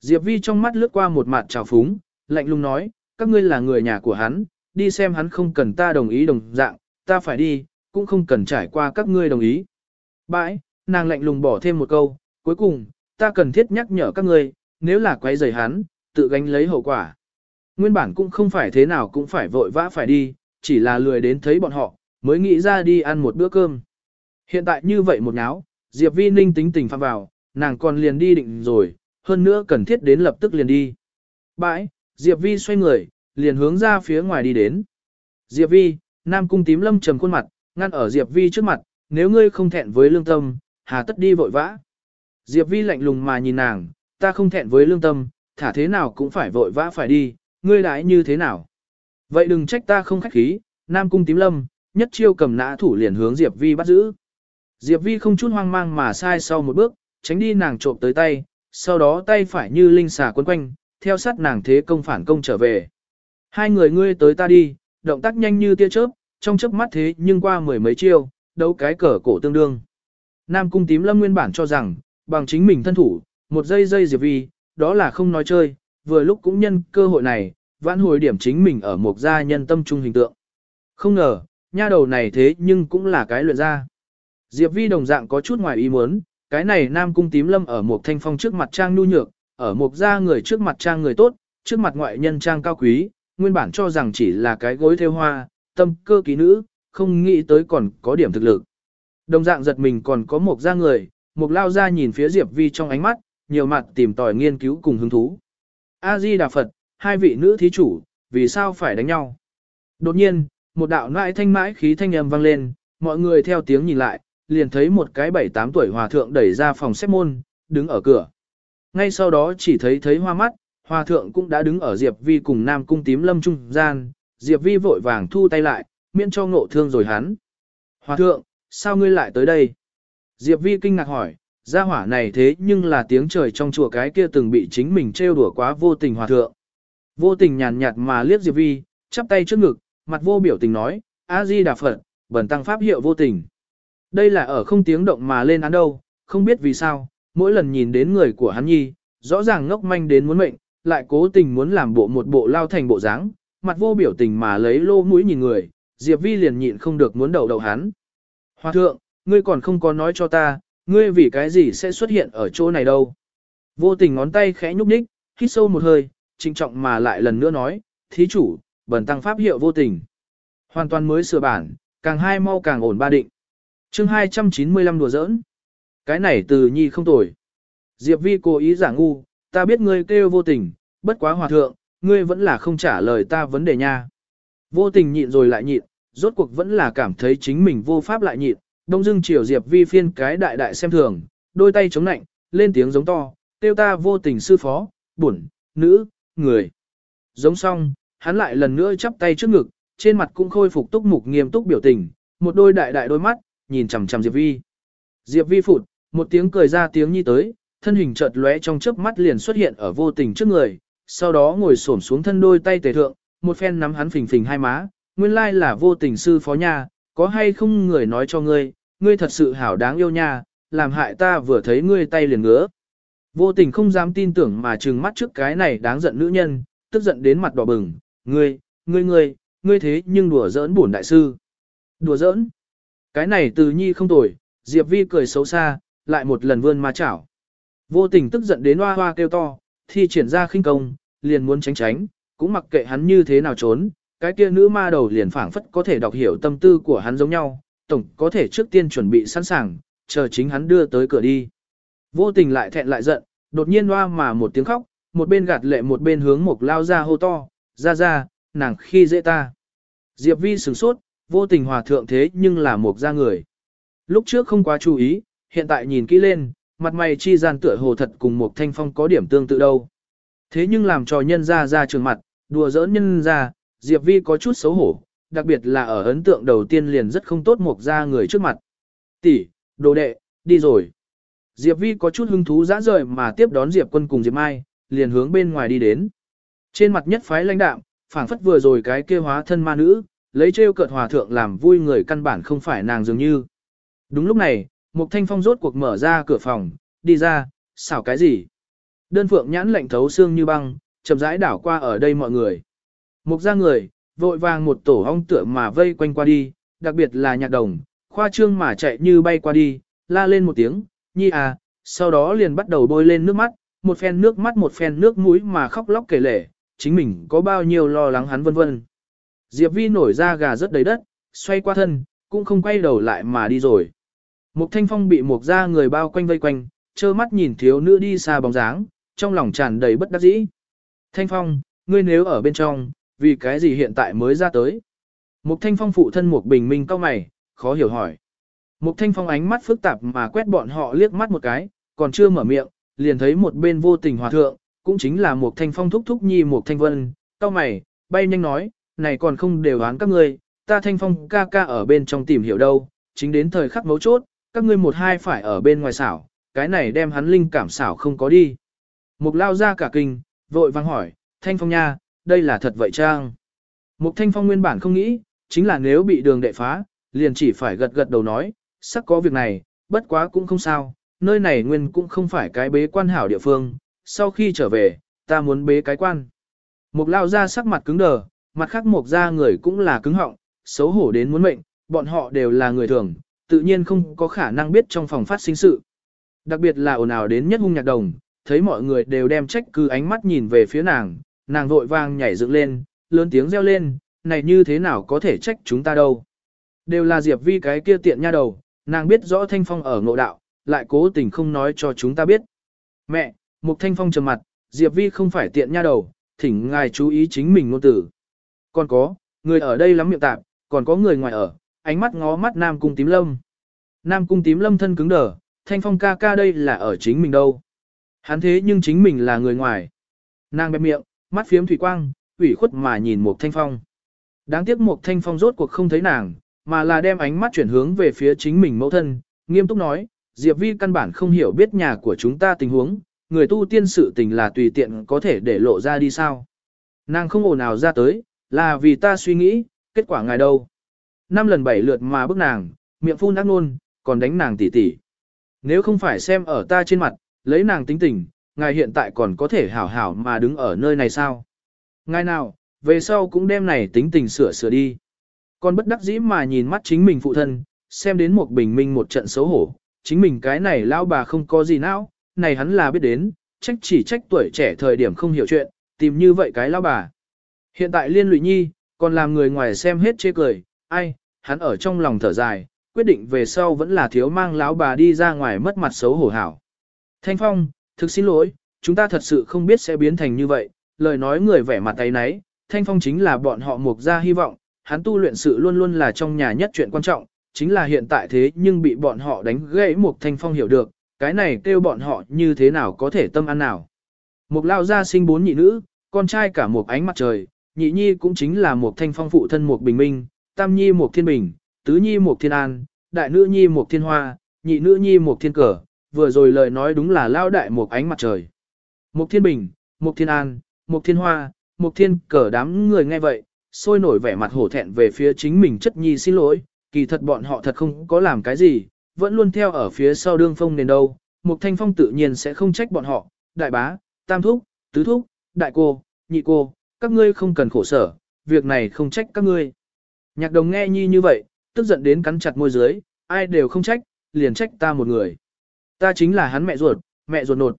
Diệp Vi trong mắt lướt qua một mặt trào phúng, lạnh lùng nói, các ngươi là người nhà của hắn, đi xem hắn không cần ta đồng ý đồng dạng, ta phải đi, cũng không cần trải qua các ngươi đồng ý. Bãi, nàng lạnh lùng bỏ thêm một câu, cuối cùng, ta cần thiết nhắc nhở các ngươi, nếu là quấy rầy hắn, tự gánh lấy hậu quả. Nguyên bản cũng không phải thế nào cũng phải vội vã phải đi, chỉ là lười đến thấy bọn họ, mới nghĩ ra đi ăn một bữa cơm. Hiện tại như vậy một náo, Diệp Vi Ninh tính tình phạm vào, nàng còn liền đi định rồi, hơn nữa cần thiết đến lập tức liền đi. Bãi, Diệp Vi xoay người, liền hướng ra phía ngoài đi đến. Diệp Vi, Nam Cung tím lâm trầm khuôn mặt, ngăn ở Diệp Vi trước mặt, nếu ngươi không thẹn với lương tâm, hà tất đi vội vã. Diệp Vi lạnh lùng mà nhìn nàng, ta không thẹn với lương tâm, thả thế nào cũng phải vội vã phải đi, ngươi đãi như thế nào. Vậy đừng trách ta không khách khí, Nam Cung tím lâm, nhất chiêu cầm nã thủ liền hướng Diệp Vi bắt giữ. Diệp Vi không chút hoang mang mà sai sau một bước, tránh đi nàng trộm tới tay, sau đó tay phải như linh xà quấn quanh, theo sát nàng thế công phản công trở về. Hai người ngươi tới ta đi, động tác nhanh như tia chớp, trong chớp mắt thế nhưng qua mười mấy chiêu, đấu cái cờ cổ tương đương. Nam cung tím lâm nguyên bản cho rằng, bằng chính mình thân thủ, một giây giây diệp vi, đó là không nói chơi, vừa lúc cũng nhân cơ hội này, vãn hồi điểm chính mình ở một gia nhân tâm trung hình tượng. Không ngờ, nha đầu này thế nhưng cũng là cái luyện ra. Diệp vi đồng dạng có chút ngoài ý muốn, cái này nam cung tím lâm ở một thanh phong trước mặt trang nu nhược, ở một gia người trước mặt trang người tốt, trước mặt ngoại nhân trang cao quý, nguyên bản cho rằng chỉ là cái gối theo hoa, tâm cơ ký nữ, không nghĩ tới còn có điểm thực lực. Đồng dạng giật mình còn có một gia người, một lao ra nhìn phía Diệp Vi trong ánh mắt, nhiều mặt tìm tòi nghiên cứu cùng hứng thú. A-di Đà Phật, hai vị nữ thí chủ, vì sao phải đánh nhau? Đột nhiên, một đạo nãi thanh mãi khí thanh âm vang lên, mọi người theo tiếng nhìn lại, liền thấy một cái bảy tám tuổi hòa thượng đẩy ra phòng xếp môn, đứng ở cửa. Ngay sau đó chỉ thấy thấy hoa mắt, hòa thượng cũng đã đứng ở Diệp Vi cùng Nam Cung tím lâm trung gian, Diệp Vi vội vàng thu tay lại, miễn cho ngộ thương rồi hắn. Hòa thượng, sao ngươi lại tới đây? Diệp Vi kinh ngạc hỏi, gia hỏa này thế nhưng là tiếng trời trong chùa cái kia từng bị chính mình trêu đùa quá vô tình hòa thượng. Vô tình nhàn nhạt mà liếc Diệp Vi, chắp tay trước ngực, mặt vô biểu tình nói, A-di Đà Phật, bẩn tăng pháp hiệu vô tình. Đây là ở không tiếng động mà lên án đâu, không biết vì sao, mỗi lần nhìn đến người của hắn nhi, rõ ràng ngốc manh đến muốn mệnh, lại cố tình muốn làm bộ một bộ lao thành bộ dáng, mặt vô biểu tình mà lấy lô mũi nhìn người, Diệp Vi liền nhịn không được muốn đầu đầu hắn. Hòa thượng, ngươi còn không có nói cho ta, ngươi vì cái gì sẽ xuất hiện ở chỗ này đâu. Vô tình ngón tay khẽ nhúc nhích, hít sâu một hơi, trinh trọng mà lại lần nữa nói, thí chủ, bần tăng pháp hiệu vô tình. Hoàn toàn mới sửa bản, càng hai mau càng ổn ba định chương 295 đùa giỡn. Cái này từ nhi không tồi. Diệp vi cố ý giả ngu, ta biết ngươi kêu vô tình, bất quá hòa thượng, ngươi vẫn là không trả lời ta vấn đề nha. Vô tình nhịn rồi lại nhịn, rốt cuộc vẫn là cảm thấy chính mình vô pháp lại nhịn, đông dưng chiều Diệp Vi phiên cái đại đại xem thường, đôi tay chống nạnh, lên tiếng giống to, tiêu ta vô tình sư phó, bổn, nữ, người. Giống xong, hắn lại lần nữa chắp tay trước ngực, trên mặt cũng khôi phục túc mục nghiêm túc biểu tình, một đôi đại đại đôi mắt, nhìn chằm chằm Diệp Vi. Diệp Vi phụt, một tiếng cười ra tiếng nhi tới, thân hình chợt lóe trong chớp mắt liền xuất hiện ở vô tình trước người, sau đó ngồi xổm xuống thân đôi tay tề thượng, một phen nắm hắn phình phình hai má, nguyên lai là vô tình sư phó nha, có hay không người nói cho ngươi, ngươi thật sự hảo đáng yêu nha, làm hại ta vừa thấy ngươi tay liền ngứa. Vô tình không dám tin tưởng mà trừng mắt trước cái này đáng giận nữ nhân, tức giận đến mặt đỏ bừng, ngươi, ngươi ngươi, ngươi thế nhưng đùa giỡn bổn đại sư. Đùa giỡn? Cái này từ nhi không tồi, Diệp Vi cười xấu xa, lại một lần vươn ma chảo. Vô tình tức giận đến hoa hoa kêu to, thi triển ra khinh công, liền muốn tránh tránh, cũng mặc kệ hắn như thế nào trốn, cái kia nữ ma đầu liền phảng phất có thể đọc hiểu tâm tư của hắn giống nhau, tổng có thể trước tiên chuẩn bị sẵn sàng, chờ chính hắn đưa tới cửa đi. Vô tình lại thẹn lại giận, đột nhiên hoa mà một tiếng khóc, một bên gạt lệ một bên hướng một lao ra hô to, ra ra, nàng khi dễ ta. Diệp vi sửng sốt, vô tình hòa thượng thế nhưng là một gia người. Lúc trước không quá chú ý, hiện tại nhìn kỹ lên, mặt mày chi gian tựa hồ thật cùng một thanh phong có điểm tương tự đâu. Thế nhưng làm cho nhân ra ra trường mặt, đùa giỡn nhân ra, Diệp Vi có chút xấu hổ, đặc biệt là ở ấn tượng đầu tiên liền rất không tốt một gia người trước mặt. Tỷ, đồ đệ, đi rồi. Diệp Vi có chút hứng thú dã rời mà tiếp đón Diệp quân cùng Diệp Mai, liền hướng bên ngoài đi đến. Trên mặt nhất phái lãnh đạm, phảng phất vừa rồi cái kia hóa thân ma nữ, lấy trêu cợt hòa thượng làm vui người căn bản không phải nàng dường như. Đúng lúc này, một thanh phong rốt cuộc mở ra cửa phòng, đi ra, xảo cái gì? Đơn phượng nhãn lạnh thấu xương như băng, chậm rãi đảo qua ở đây mọi người. Mục ra người, vội vàng một tổ ong tựa mà vây quanh qua đi, đặc biệt là nhạc đồng, khoa trương mà chạy như bay qua đi, la lên một tiếng, nhi à, sau đó liền bắt đầu bôi lên nước mắt, một phen nước mắt một phen nước mũi mà khóc lóc kể lể, chính mình có bao nhiêu lo lắng hắn vân vân. Diệp Vi nổi ra gà rất đầy đất, xoay qua thân, cũng không quay đầu lại mà đi rồi. Mục Thanh Phong bị mục ra người bao quanh vây quanh, trơ mắt nhìn thiếu nữ đi xa bóng dáng, trong lòng tràn đầy bất đắc dĩ. Thanh Phong, ngươi nếu ở bên trong, vì cái gì hiện tại mới ra tới? Mục Thanh Phong phụ thân Mục Bình Minh cao mày, khó hiểu hỏi. Mục Thanh Phong ánh mắt phức tạp mà quét bọn họ liếc mắt một cái, còn chưa mở miệng, liền thấy một bên vô tình hòa thượng, cũng chính là Mục Thanh Phong thúc thúc nhi Mục Thanh Vân, cao mày, bay nhanh nói, này còn không đều đoán các ngươi, ta Thanh Phong ca ca ở bên trong tìm hiểu đâu, chính đến thời khắc mấu chốt, các ngươi một hai phải ở bên ngoài xảo, cái này đem hắn linh cảm xảo không có đi. Mục lao ra cả kinh, vội vang hỏi, Thanh Phong nha, đây là thật vậy trang. Mục Thanh Phong nguyên bản không nghĩ, chính là nếu bị đường đệ phá, liền chỉ phải gật gật đầu nói, sắc có việc này, bất quá cũng không sao, nơi này nguyên cũng không phải cái bế quan hảo địa phương, sau khi trở về, ta muốn bế cái quan. Mục lao ra sắc mặt cứng đờ, mặt khác một gia người cũng là cứng họng, xấu hổ đến muốn mệnh, bọn họ đều là người thường, tự nhiên không có khả năng biết trong phòng phát sinh sự. Đặc biệt là ồn ào đến nhất hung nhạc đồng, thấy mọi người đều đem trách cứ ánh mắt nhìn về phía nàng, nàng vội vàng nhảy dựng lên, lớn tiếng reo lên, này như thế nào có thể trách chúng ta đâu. Đều là Diệp Vi cái kia tiện nha đầu, nàng biết rõ Thanh Phong ở ngộ đạo, lại cố tình không nói cho chúng ta biết. Mẹ, Mục Thanh Phong trầm mặt, Diệp Vi không phải tiện nha đầu, thỉnh ngài chú ý chính mình ngôn tử. Còn có, người ở đây lắm miệng tạp, còn có người ngoài ở, ánh mắt ngó mắt Nam Cung Tím Lâm. Nam Cung Tím Lâm thân cứng đờ, Thanh Phong ca ca đây là ở chính mình đâu. Hắn thế nhưng chính mình là người ngoài. Nàng bẹp miệng, mắt phiếm thủy quang, ủy khuất mà nhìn Mục Thanh Phong. Đáng tiếc Mục Thanh Phong rốt cuộc không thấy nàng, mà là đem ánh mắt chuyển hướng về phía chính mình mẫu thân, nghiêm túc nói, Diệp Vi căn bản không hiểu biết nhà của chúng ta tình huống, người tu tiên sự tình là tùy tiện có thể để lộ ra đi sao. Nàng không ồn nào ra tới, là vì ta suy nghĩ, kết quả ngài đâu. Năm lần bảy lượt mà bức nàng, miệng phun ác nôn, còn đánh nàng tỉ tỉ. Nếu không phải xem ở ta trên mặt, lấy nàng tính tình, ngài hiện tại còn có thể hảo hảo mà đứng ở nơi này sao? Ngài nào, về sau cũng đem này tính tình sửa sửa đi. Còn bất đắc dĩ mà nhìn mắt chính mình phụ thân, xem đến một bình minh một trận xấu hổ, chính mình cái này lao bà không có gì não, này hắn là biết đến, trách chỉ trách tuổi trẻ thời điểm không hiểu chuyện, tìm như vậy cái lao bà. Hiện tại liên lụy nhi, còn làm người ngoài xem hết chê cười, ai, hắn ở trong lòng thở dài, quyết định về sau vẫn là thiếu mang lão bà đi ra ngoài mất mặt xấu hổ hảo. Thanh Phong, thực xin lỗi, chúng ta thật sự không biết sẽ biến thành như vậy, lời nói người vẻ mặt tay nấy, Thanh Phong chính là bọn họ mục ra hy vọng, hắn tu luyện sự luôn luôn là trong nhà nhất chuyện quan trọng, chính là hiện tại thế nhưng bị bọn họ đánh gãy Mục Thanh Phong hiểu được, cái này kêu bọn họ như thế nào có thể tâm ăn nào. Mục lao gia sinh bốn nhị nữ, con trai cả một ánh mặt trời, nhị nhi cũng chính là một thanh phong phụ thân một bình minh, tam nhi một thiên bình, tứ nhi một thiên an, đại nữ nhi một thiên hoa, nhị nữ nhi một thiên cờ, vừa rồi lời nói đúng là lao đại một ánh mặt trời. Một thiên bình, một thiên an, một thiên hoa, một thiên cờ đám người nghe vậy, sôi nổi vẻ mặt hổ thẹn về phía chính mình chất nhi xin lỗi, kỳ thật bọn họ thật không có làm cái gì, vẫn luôn theo ở phía sau đương phong nền đâu, một Thanh Phong tự nhiên sẽ không trách bọn họ, đại bá, tam thúc, tứ thúc, đại cô, nhị cô, các ngươi không cần khổ sở, việc này không trách các ngươi. Nhạc đồng nghe nhi như vậy, tức giận đến cắn chặt môi dưới, ai đều không trách, liền trách ta một người. Ta chính là hắn mẹ ruột, mẹ ruột nột.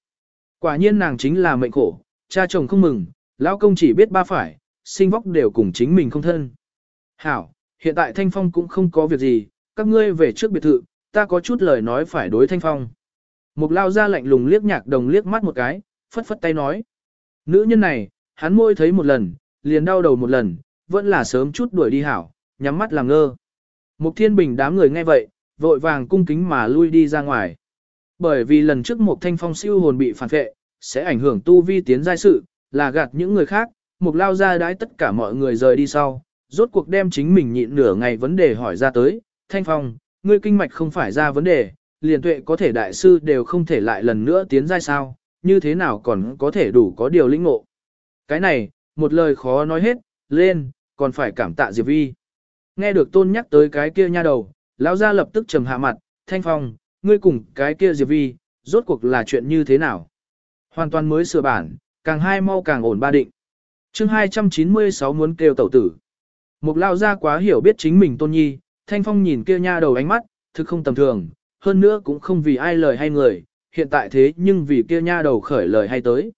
Quả nhiên nàng chính là mệnh khổ, cha chồng không mừng, lão công chỉ biết ba phải, sinh vóc đều cùng chính mình không thân. Hảo, hiện tại Thanh Phong cũng không có việc gì, các ngươi về trước biệt thự, ta có chút lời nói phải đối Thanh Phong. Mục lao ra lạnh lùng liếc nhạc đồng liếc mắt một cái, phất phất tay nói. Nữ nhân này, hắn môi thấy một lần, liền đau đầu một lần, vẫn là sớm chút đuổi đi hảo, nhắm mắt làm ngơ. Mục thiên bình đám người nghe vậy, vội vàng cung kính mà lui đi ra ngoài. Bởi vì lần trước một thanh phong siêu hồn bị phản vệ, sẽ ảnh hưởng tu vi tiến giai sự, là gạt những người khác, mục lao ra đái tất cả mọi người rời đi sau, rốt cuộc đem chính mình nhịn nửa ngày vấn đề hỏi ra tới, thanh phong, ngươi kinh mạch không phải ra vấn đề, liền tuệ có thể đại sư đều không thể lại lần nữa tiến giai sao, như thế nào còn có thể đủ có điều lĩnh ngộ. Cái này, một lời khó nói hết, lên, còn phải cảm tạ Diệp Vi. Nghe được tôn nhắc tới cái kia nha đầu, lão gia lập tức trầm hạ mặt, thanh phong, ngươi cùng cái kia Diệp Vi, rốt cuộc là chuyện như thế nào. Hoàn toàn mới sửa bản, càng hai mau càng ổn ba định. chương 296 muốn kêu tẩu tử. Một lao gia quá hiểu biết chính mình tôn nhi, thanh phong nhìn kia nha đầu ánh mắt, thực không tầm thường, hơn nữa cũng không vì ai lời hay người, hiện tại thế nhưng vì kia nha đầu khởi lời hay tới.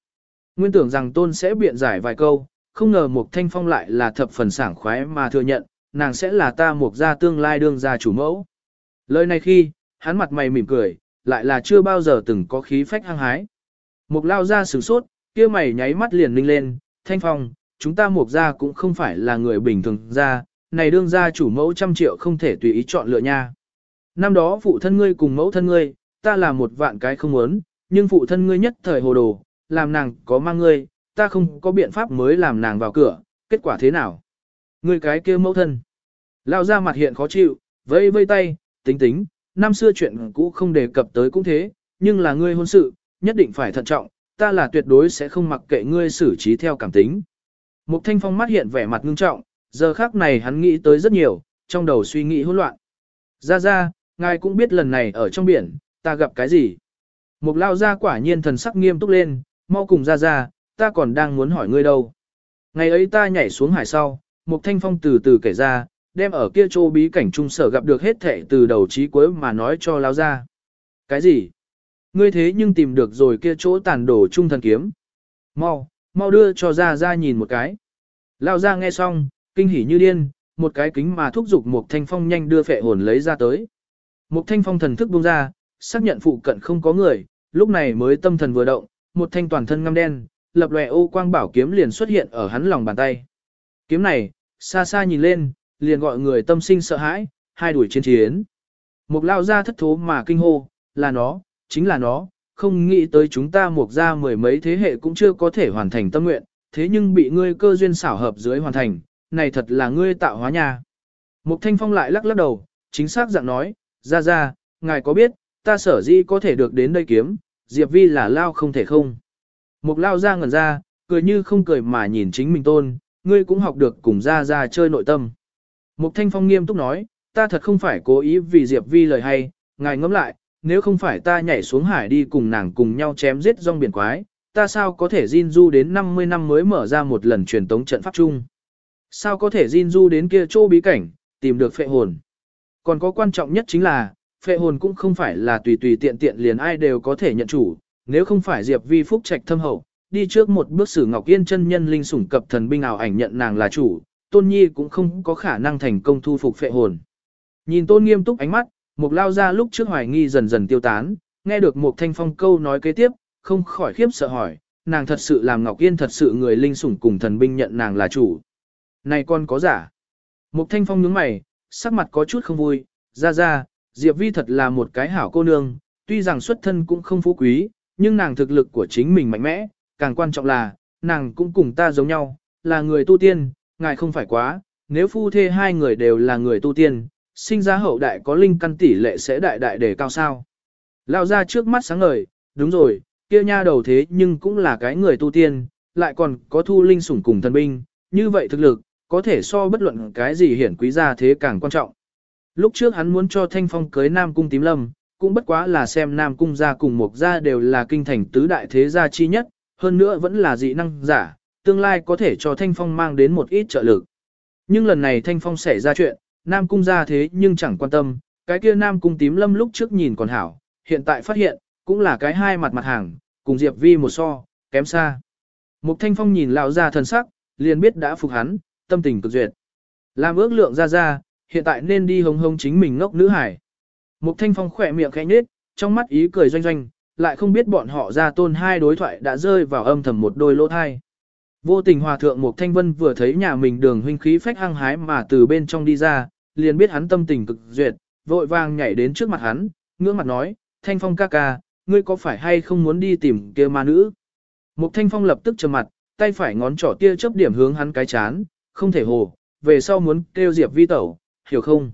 Nguyên tưởng rằng tôn sẽ biện giải vài câu, không ngờ một thanh phong lại là thập phần sảng khoái mà thừa nhận, nàng sẽ là ta một gia tương lai đương gia chủ mẫu. Lời này khi, hắn mặt mày mỉm cười, lại là chưa bao giờ từng có khí phách hăng hái. Mục lao ra sửng sốt, kia mày nháy mắt liền ninh lên, thanh phong, chúng ta Mục gia cũng không phải là người bình thường gia, này đương gia chủ mẫu trăm triệu không thể tùy ý chọn lựa nha. Năm đó phụ thân ngươi cùng mẫu thân ngươi, ta là một vạn cái không muốn, nhưng phụ thân ngươi nhất thời hồ đồ, làm nàng có mang ngươi, ta không có biện pháp mới làm nàng vào cửa, kết quả thế nào? Ngươi cái kia mẫu thân. Lao ra mặt hiện khó chịu, vây vây tay, tính tính, năm xưa chuyện cũ không đề cập tới cũng thế, nhưng là ngươi hôn sự, nhất định phải thận trọng, ta là tuyệt đối sẽ không mặc kệ ngươi xử trí theo cảm tính. Mục Thanh Phong mắt hiện vẻ mặt ngưng trọng, Giờ khác này hắn nghĩ tới rất nhiều, trong đầu suy nghĩ hỗn loạn. Ra ra, ngài cũng biết lần này ở trong biển, ta gặp cái gì. Mục lao ra quả nhiên thần sắc nghiêm túc lên, mau cùng ra ra, ta còn đang muốn hỏi ngươi đâu. Ngày ấy ta nhảy xuống hải sau, Mục Thanh Phong từ từ kể ra, đem ở kia chỗ bí cảnh trung sở gặp được hết thệ từ đầu chí cuối mà nói cho lao ra. Cái gì? Ngươi thế nhưng tìm được rồi kia chỗ tàn đổ trung thần kiếm. Mau, mau đưa cho ra ra nhìn một cái. Lao ra nghe xong, kinh hỉ như điên, một cái kính mà thúc giục Mục Thanh Phong nhanh đưa phệ hồn lấy ra tới. Mục Thanh Phong thần thức buông ra, xác nhận phụ cận không có người, lúc này mới tâm thần vừa động, một thanh toàn thân ngăm đen, lập lòe ô quang bảo kiếm liền xuất hiện ở hắn lòng bàn tay. Kiếm này, xa xa nhìn lên, liền gọi người tâm sinh sợ hãi, hai đuổi chiến chiến. Mục lao ra thất thố mà kinh hô, là nó, chính là nó, không nghĩ tới chúng ta mục ra mười mấy thế hệ cũng chưa có thể hoàn thành tâm nguyện, thế nhưng bị ngươi cơ duyên xảo hợp dưới hoàn thành, này thật là ngươi tạo hóa nhà. Mục thanh phong lại lắc lắc đầu, chính xác dạng nói, ra ra, ngài có biết, ta sở dĩ có thể được đến đây kiếm, Diệp Vi là lao không thể không. Mục lao ra ngẩn ra, cười như không cười mà nhìn chính mình tôn, ngươi cũng học được cùng ra ra chơi nội tâm. Mục Thanh Phong nghiêm túc nói, ta thật không phải cố ý vì Diệp Vi lời hay, ngài ngẫm lại, nếu không phải ta nhảy xuống hải đi cùng nàng cùng nhau chém giết rong biển quái, ta sao có thể Jin Du đến 50 năm mới mở ra một lần truyền tống trận pháp chung? Sao có thể Jin Du đến kia chỗ bí cảnh, tìm được phệ hồn? Còn có quan trọng nhất chính là, phệ hồn cũng không phải là tùy tùy tiện tiện liền ai đều có thể nhận chủ, nếu không phải Diệp Vi phúc trạch thâm hậu, đi trước một bước xử Ngọc Yên chân nhân linh sủng cập thần binh ảo ảnh nhận nàng là chủ, Tôn Nhi cũng không có khả năng thành công thu phục phệ hồn. Nhìn Tôn nghiêm túc ánh mắt, Mục lao ra lúc trước hoài nghi dần dần tiêu tán, nghe được Mục Thanh Phong câu nói kế tiếp, không khỏi khiếp sợ hỏi, nàng thật sự làm Ngọc Yên thật sự người linh sủng cùng thần binh nhận nàng là chủ. Này con có giả. Mục Thanh Phong nhướng mày, sắc mặt có chút không vui, ra ra, Diệp Vi thật là một cái hảo cô nương, tuy rằng xuất thân cũng không phú quý, nhưng nàng thực lực của chính mình mạnh mẽ, càng quan trọng là, nàng cũng cùng ta giống nhau, là người tu tiên, ngài không phải quá, nếu phu thê hai người đều là người tu tiên, sinh ra hậu đại có linh căn tỷ lệ sẽ đại đại đề cao sao. Lao ra trước mắt sáng ngời, đúng rồi, kia nha đầu thế nhưng cũng là cái người tu tiên, lại còn có thu linh sủng cùng thần binh, như vậy thực lực, có thể so bất luận cái gì hiển quý gia thế càng quan trọng. Lúc trước hắn muốn cho Thanh Phong cưới Nam Cung Tím Lâm, cũng bất quá là xem Nam Cung gia cùng Mục gia đều là kinh thành tứ đại thế gia chi nhất, hơn nữa vẫn là dị năng giả, tương lai có thể cho Thanh Phong mang đến một ít trợ lực. Nhưng lần này Thanh Phong xảy ra chuyện, Nam Cung gia thế nhưng chẳng quan tâm, cái kia Nam Cung Tím Lâm lúc trước nhìn còn hảo, hiện tại phát hiện, cũng là cái hai mặt mặt hàng, cùng Diệp Vi một so, kém xa. Mục Thanh Phong nhìn lão gia thần sắc, liền biết đã phục hắn, tâm tình cực duyệt. Làm ước lượng ra ra, hiện tại nên đi hống hống chính mình ngốc nữ hải. Mục Thanh Phong khỏe miệng khẽ nhếch, trong mắt ý cười doanh doanh, lại không biết bọn họ ra tôn hai đối thoại đã rơi vào âm thầm một đôi lỗ thai. Vô tình hòa thượng Mục Thanh Vân vừa thấy nhà mình đường huynh khí phách hăng hái mà từ bên trong đi ra, liền biết hắn tâm tình cực duyệt, vội vàng nhảy đến trước mặt hắn, ngưỡng mặt nói, Thanh Phong ca ca, ngươi có phải hay không muốn đi tìm kia ma nữ? Mục Thanh Phong lập tức trầm mặt, tay phải ngón trỏ tia chớp điểm hướng hắn cái chán, không thể hồ, về sau muốn kêu Diệp Vi tẩu, hiểu không?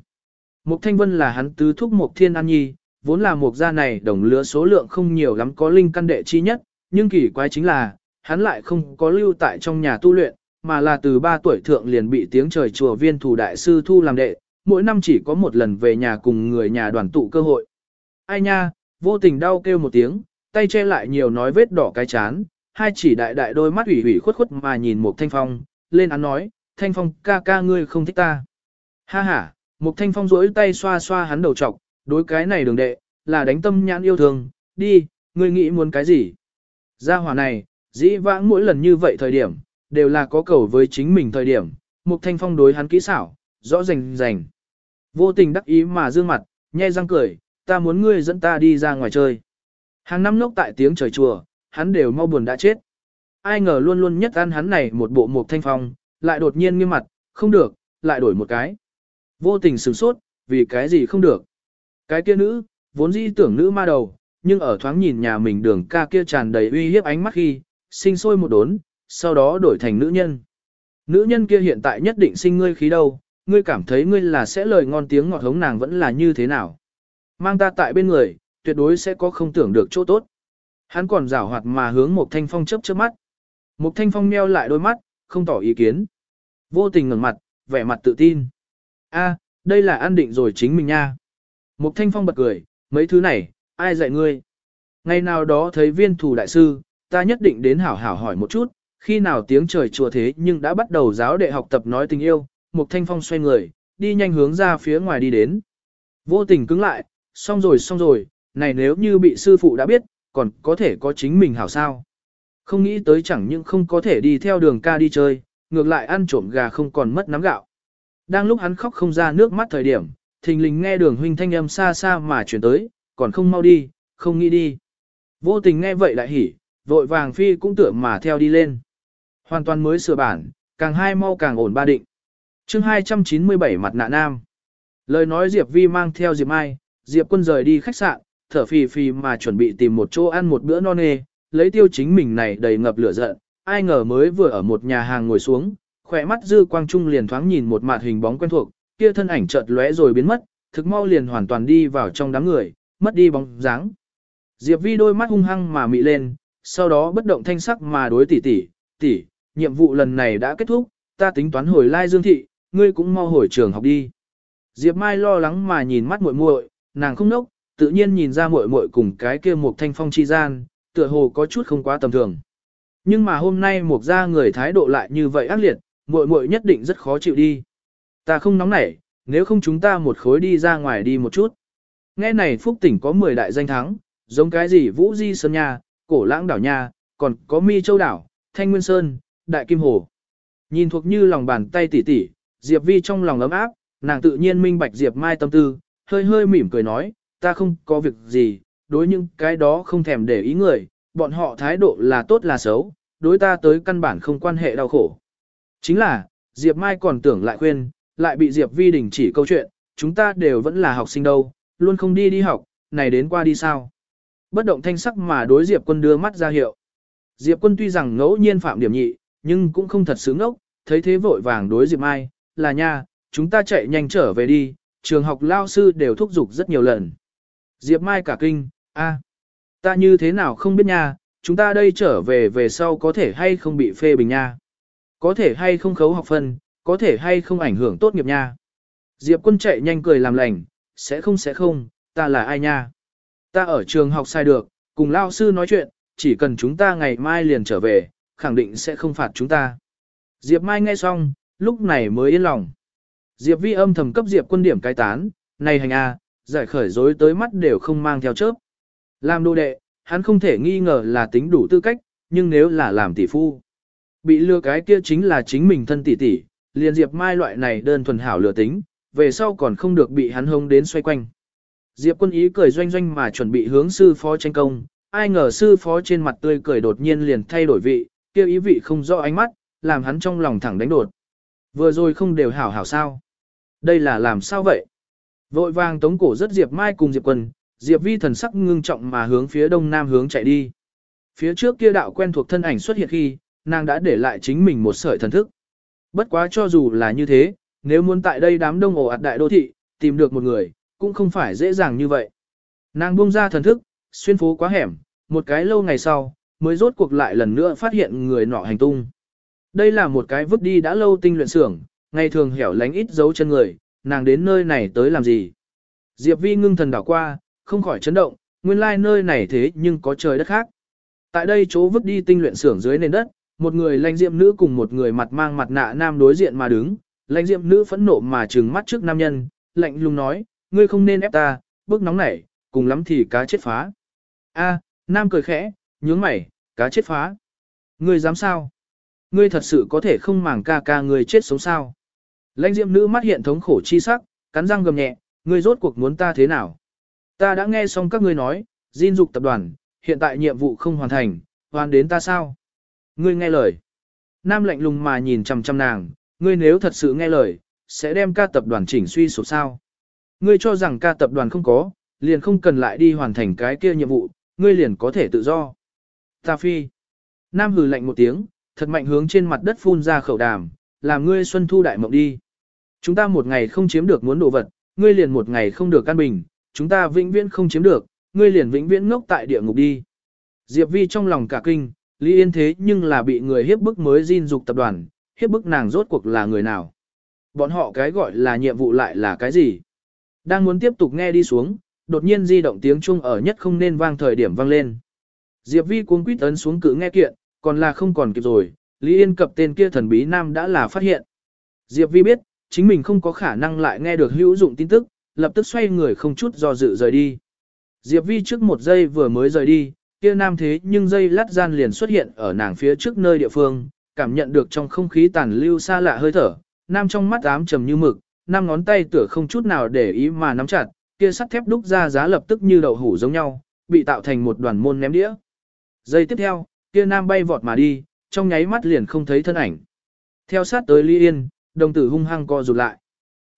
Mục Thanh Vân là hắn tứ thúc Mục Thiên An Nhi, vốn là mục gia này đồng lứa số lượng không nhiều lắm có linh căn đệ chi nhất, nhưng kỳ quái chính là, hắn lại không có lưu tại trong nhà tu luyện, mà là từ 3 tuổi thượng liền bị tiếng trời chùa viên thủ đại sư thu làm đệ, mỗi năm chỉ có một lần về nhà cùng người nhà đoàn tụ cơ hội. Ai nha, vô tình đau kêu một tiếng, tay che lại nhiều nói vết đỏ cái chán, hai chỉ đại đại đôi mắt ủy ủy khuất khuất mà nhìn Mục thanh phong, lên án nói, thanh phong ca ca ngươi không thích ta. Ha ha, Mục thanh phong rỗi tay xoa xoa hắn đầu trọc, đối cái này đường đệ, là đánh tâm nhãn yêu thương, đi, ngươi nghĩ muốn cái gì? Gia hỏa này, dĩ vãng mỗi lần như vậy thời điểm, đều là có cầu với chính mình thời điểm, Mục Thanh Phong đối hắn kỹ xảo, rõ rành rành. Vô tình đắc ý mà dương mặt, nhe răng cười, ta muốn ngươi dẫn ta đi ra ngoài chơi. Hàng năm nốc tại tiếng trời chùa, hắn đều mau buồn đã chết. Ai ngờ luôn luôn nhất ăn hắn này một bộ Mục Thanh Phong, lại đột nhiên nghiêm mặt, không được, lại đổi một cái. Vô tình sửng sốt, vì cái gì không được. Cái kia nữ, vốn dĩ tưởng nữ ma đầu, nhưng ở thoáng nhìn nhà mình đường ca kia tràn đầy uy hiếp ánh mắt khi, sinh sôi một đốn, sau đó đổi thành nữ nhân. Nữ nhân kia hiện tại nhất định sinh ngươi khí đâu, ngươi cảm thấy ngươi là sẽ lời ngon tiếng ngọt hống nàng vẫn là như thế nào. Mang ta tại bên người, tuyệt đối sẽ có không tưởng được chỗ tốt. Hắn còn rảo hoạt mà hướng một thanh phong chớp chớp mắt. Một thanh phong meo lại đôi mắt, không tỏ ý kiến. Vô tình ngẩng mặt, vẻ mặt tự tin. A, đây là an định rồi chính mình nha. Mục Thanh Phong bật cười, mấy thứ này, ai dạy ngươi? Ngày nào đó thấy viên thủ đại sư, ta nhất định đến hảo hảo hỏi một chút, khi nào tiếng trời chùa thế nhưng đã bắt đầu giáo đệ học tập nói tình yêu, Mục Thanh Phong xoay người, đi nhanh hướng ra phía ngoài đi đến. Vô tình cứng lại, xong rồi xong rồi, này nếu như bị sư phụ đã biết, còn có thể có chính mình hảo sao. Không nghĩ tới chẳng những không có thể đi theo đường ca đi chơi, ngược lại ăn trộm gà không còn mất nắm gạo. Đang lúc hắn khóc không ra nước mắt thời điểm, thình lình nghe đường huynh thanh âm xa xa mà chuyển tới, còn không mau đi, không nghĩ đi. Vô tình nghe vậy lại hỉ, vội vàng phi cũng tưởng mà theo đi lên. Hoàn toàn mới sửa bản, càng hai mau càng ổn ba định. chương 297 mặt nạ nam. Lời nói Diệp Vi mang theo Diệp Mai, Diệp quân rời đi khách sạn, thở phì phì mà chuẩn bị tìm một chỗ ăn một bữa no nê, lấy tiêu chính mình này đầy ngập lửa giận, ai ngờ mới vừa ở một nhà hàng ngồi xuống, khỏe mắt dư quang trung liền thoáng nhìn một mạt hình bóng quen thuộc, kia thân ảnh chợt lóe rồi biến mất, thực mau liền hoàn toàn đi vào trong đám người, mất đi bóng dáng. Diệp Vi đôi mắt hung hăng mà mị lên, sau đó bất động thanh sắc mà đối tỷ tỷ, tỷ, nhiệm vụ lần này đã kết thúc, ta tính toán hồi lai dương thị, ngươi cũng mau hồi trường học đi. Diệp Mai lo lắng mà nhìn mắt muội muội, nàng không nốc, tự nhiên nhìn ra muội muội cùng cái kia một thanh phong chi gian, tựa hồ có chút không quá tầm thường. Nhưng mà hôm nay một gia người thái độ lại như vậy ác liệt, muội muội nhất định rất khó chịu đi. Ta không nóng nảy, nếu không chúng ta một khối đi ra ngoài đi một chút. Nghe này Phúc tỉnh có 10 đại danh thắng, giống cái gì Vũ Di Sơn Nha, Cổ Lãng Đảo Nha, còn có Mi Châu Đảo, Thanh Nguyên Sơn, Đại Kim Hồ. Nhìn thuộc như lòng bàn tay tỉ tỉ, Diệp Vi trong lòng ấm áp, nàng tự nhiên minh bạch Diệp Mai tâm tư, hơi hơi mỉm cười nói, ta không có việc gì, đối những cái đó không thèm để ý người, bọn họ thái độ là tốt là xấu, đối ta tới căn bản không quan hệ đau khổ. Chính là, Diệp Mai còn tưởng lại khuyên, lại bị Diệp Vi đình chỉ câu chuyện, chúng ta đều vẫn là học sinh đâu, luôn không đi đi học, này đến qua đi sao. Bất động thanh sắc mà đối Diệp quân đưa mắt ra hiệu. Diệp quân tuy rằng ngẫu nhiên phạm điểm nhị, nhưng cũng không thật sướng ốc, thấy thế vội vàng đối Diệp Mai, là nha, chúng ta chạy nhanh trở về đi, trường học lao sư đều thúc giục rất nhiều lần. Diệp Mai cả kinh, a, ta như thế nào không biết nha, chúng ta đây trở về về sau có thể hay không bị phê bình nha. Có thể hay không khấu học phân, có thể hay không ảnh hưởng tốt nghiệp nha. Diệp quân chạy nhanh cười làm lành, sẽ không sẽ không, ta là ai nha. Ta ở trường học sai được, cùng lao sư nói chuyện, chỉ cần chúng ta ngày mai liền trở về, khẳng định sẽ không phạt chúng ta. Diệp Mai nghe xong, lúc này mới yên lòng. Diệp Vi âm thầm cấp Diệp quân điểm cai tán, này hành a, giải khởi dối tới mắt đều không mang theo chớp. Làm đồ đệ, hắn không thể nghi ngờ là tính đủ tư cách, nhưng nếu là làm tỷ phu. Bị lừa cái kia chính là chính mình thân tỷ tỷ, liền Diệp Mai loại này đơn thuần hảo lừa tính, về sau còn không được bị hắn hông đến xoay quanh. Diệp quân ý cười doanh doanh mà chuẩn bị hướng sư phó tranh công, ai ngờ sư phó trên mặt tươi cười đột nhiên liền thay đổi vị, kia ý vị không rõ ánh mắt, làm hắn trong lòng thẳng đánh đột. Vừa rồi không đều hảo hảo sao. Đây là làm sao vậy? Vội vàng tống cổ rất Diệp Mai cùng Diệp Quân, Diệp Vi thần sắc ngưng trọng mà hướng phía đông nam hướng chạy đi. Phía trước kia đạo quen thuộc thân ảnh xuất hiện khi, nàng đã để lại chính mình một sợi thần thức. Bất quá cho dù là như thế, nếu muốn tại đây đám đông ổ ạt đại đô thị, tìm được một người, cũng không phải dễ dàng như vậy. Nàng buông ra thần thức, xuyên phố quá hẻm, một cái lâu ngày sau, mới rốt cuộc lại lần nữa phát hiện người nọ hành tung. Đây là một cái vứt đi đã lâu tinh luyện xưởng, ngày thường hẻo lánh ít dấu chân người, nàng đến nơi này tới làm gì. Diệp Vi ngưng thần đảo qua, không khỏi chấn động, nguyên lai like nơi này thế nhưng có trời đất khác. Tại đây chỗ vứt đi tinh luyện xưởng dưới nền đất, một người lãnh diệm nữ cùng một người mặt mang mặt nạ nam đối diện mà đứng, lãnh diệm nữ phẫn nộ mà trừng mắt trước nam nhân, lạnh lùng nói, ngươi không nên ép ta, bước nóng nảy, cùng lắm thì cá chết phá. A, nam cười khẽ, nhướng mày, cá chết phá. Ngươi dám sao? Ngươi thật sự có thể không màng ca ca người chết sống sao? Lãnh diệm nữ mắt hiện thống khổ chi sắc, cắn răng gầm nhẹ, ngươi rốt cuộc muốn ta thế nào? Ta đã nghe xong các ngươi nói, Jin dục tập đoàn, hiện tại nhiệm vụ không hoàn thành, hoàn đến ta sao? Ngươi nghe lời. Nam lạnh lùng mà nhìn chằm chằm nàng, ngươi nếu thật sự nghe lời, sẽ đem ca tập đoàn chỉnh suy sụp sao. Ngươi cho rằng ca tập đoàn không có, liền không cần lại đi hoàn thành cái kia nhiệm vụ, ngươi liền có thể tự do. Ta phi. Nam hừ lạnh một tiếng, thật mạnh hướng trên mặt đất phun ra khẩu đàm, làm ngươi xuân thu đại mộng đi. Chúng ta một ngày không chiếm được muốn đồ vật, ngươi liền một ngày không được căn bình, chúng ta vĩnh viễn không chiếm được, ngươi liền vĩnh viễn ngốc tại địa ngục đi. Diệp Vi trong lòng cả kinh, Lý Yên thế nhưng là bị người hiếp bức mới Jin dục tập đoàn, hiếp bức nàng rốt cuộc là người nào. bọn họ cái gọi là nhiệm vụ lại là cái gì? Đang muốn tiếp tục nghe đi xuống, đột nhiên di động tiếng chuông ở nhất không nên vang thời điểm vang lên. Diệp Vi cuống quýt ấn xuống cự nghe kiện, còn là không còn kịp rồi, Lý Yên cập tên kia thần bí nam đã là phát hiện. Diệp Vi biết, chính mình không có khả năng lại nghe được hữu dụng tin tức, lập tức xoay người không chút do dự rời đi. Diệp Vi trước một giây vừa mới rời đi, kia nam thế nhưng dây lát gian liền xuất hiện ở nàng phía trước nơi địa phương, cảm nhận được trong không khí tàn lưu xa lạ hơi thở, nam trong mắt ám trầm như mực, nam ngón tay tựa không chút nào để ý mà nắm chặt, kia sắt thép đúc ra giá lập tức như đậu hủ giống nhau, bị tạo thành một đoàn môn ném đĩa. Giây tiếp theo, kia nam bay vọt mà đi, trong nháy mắt liền không thấy thân ảnh. Theo sát tới Ly Yên, đồng tử hung hăng co rụt lại.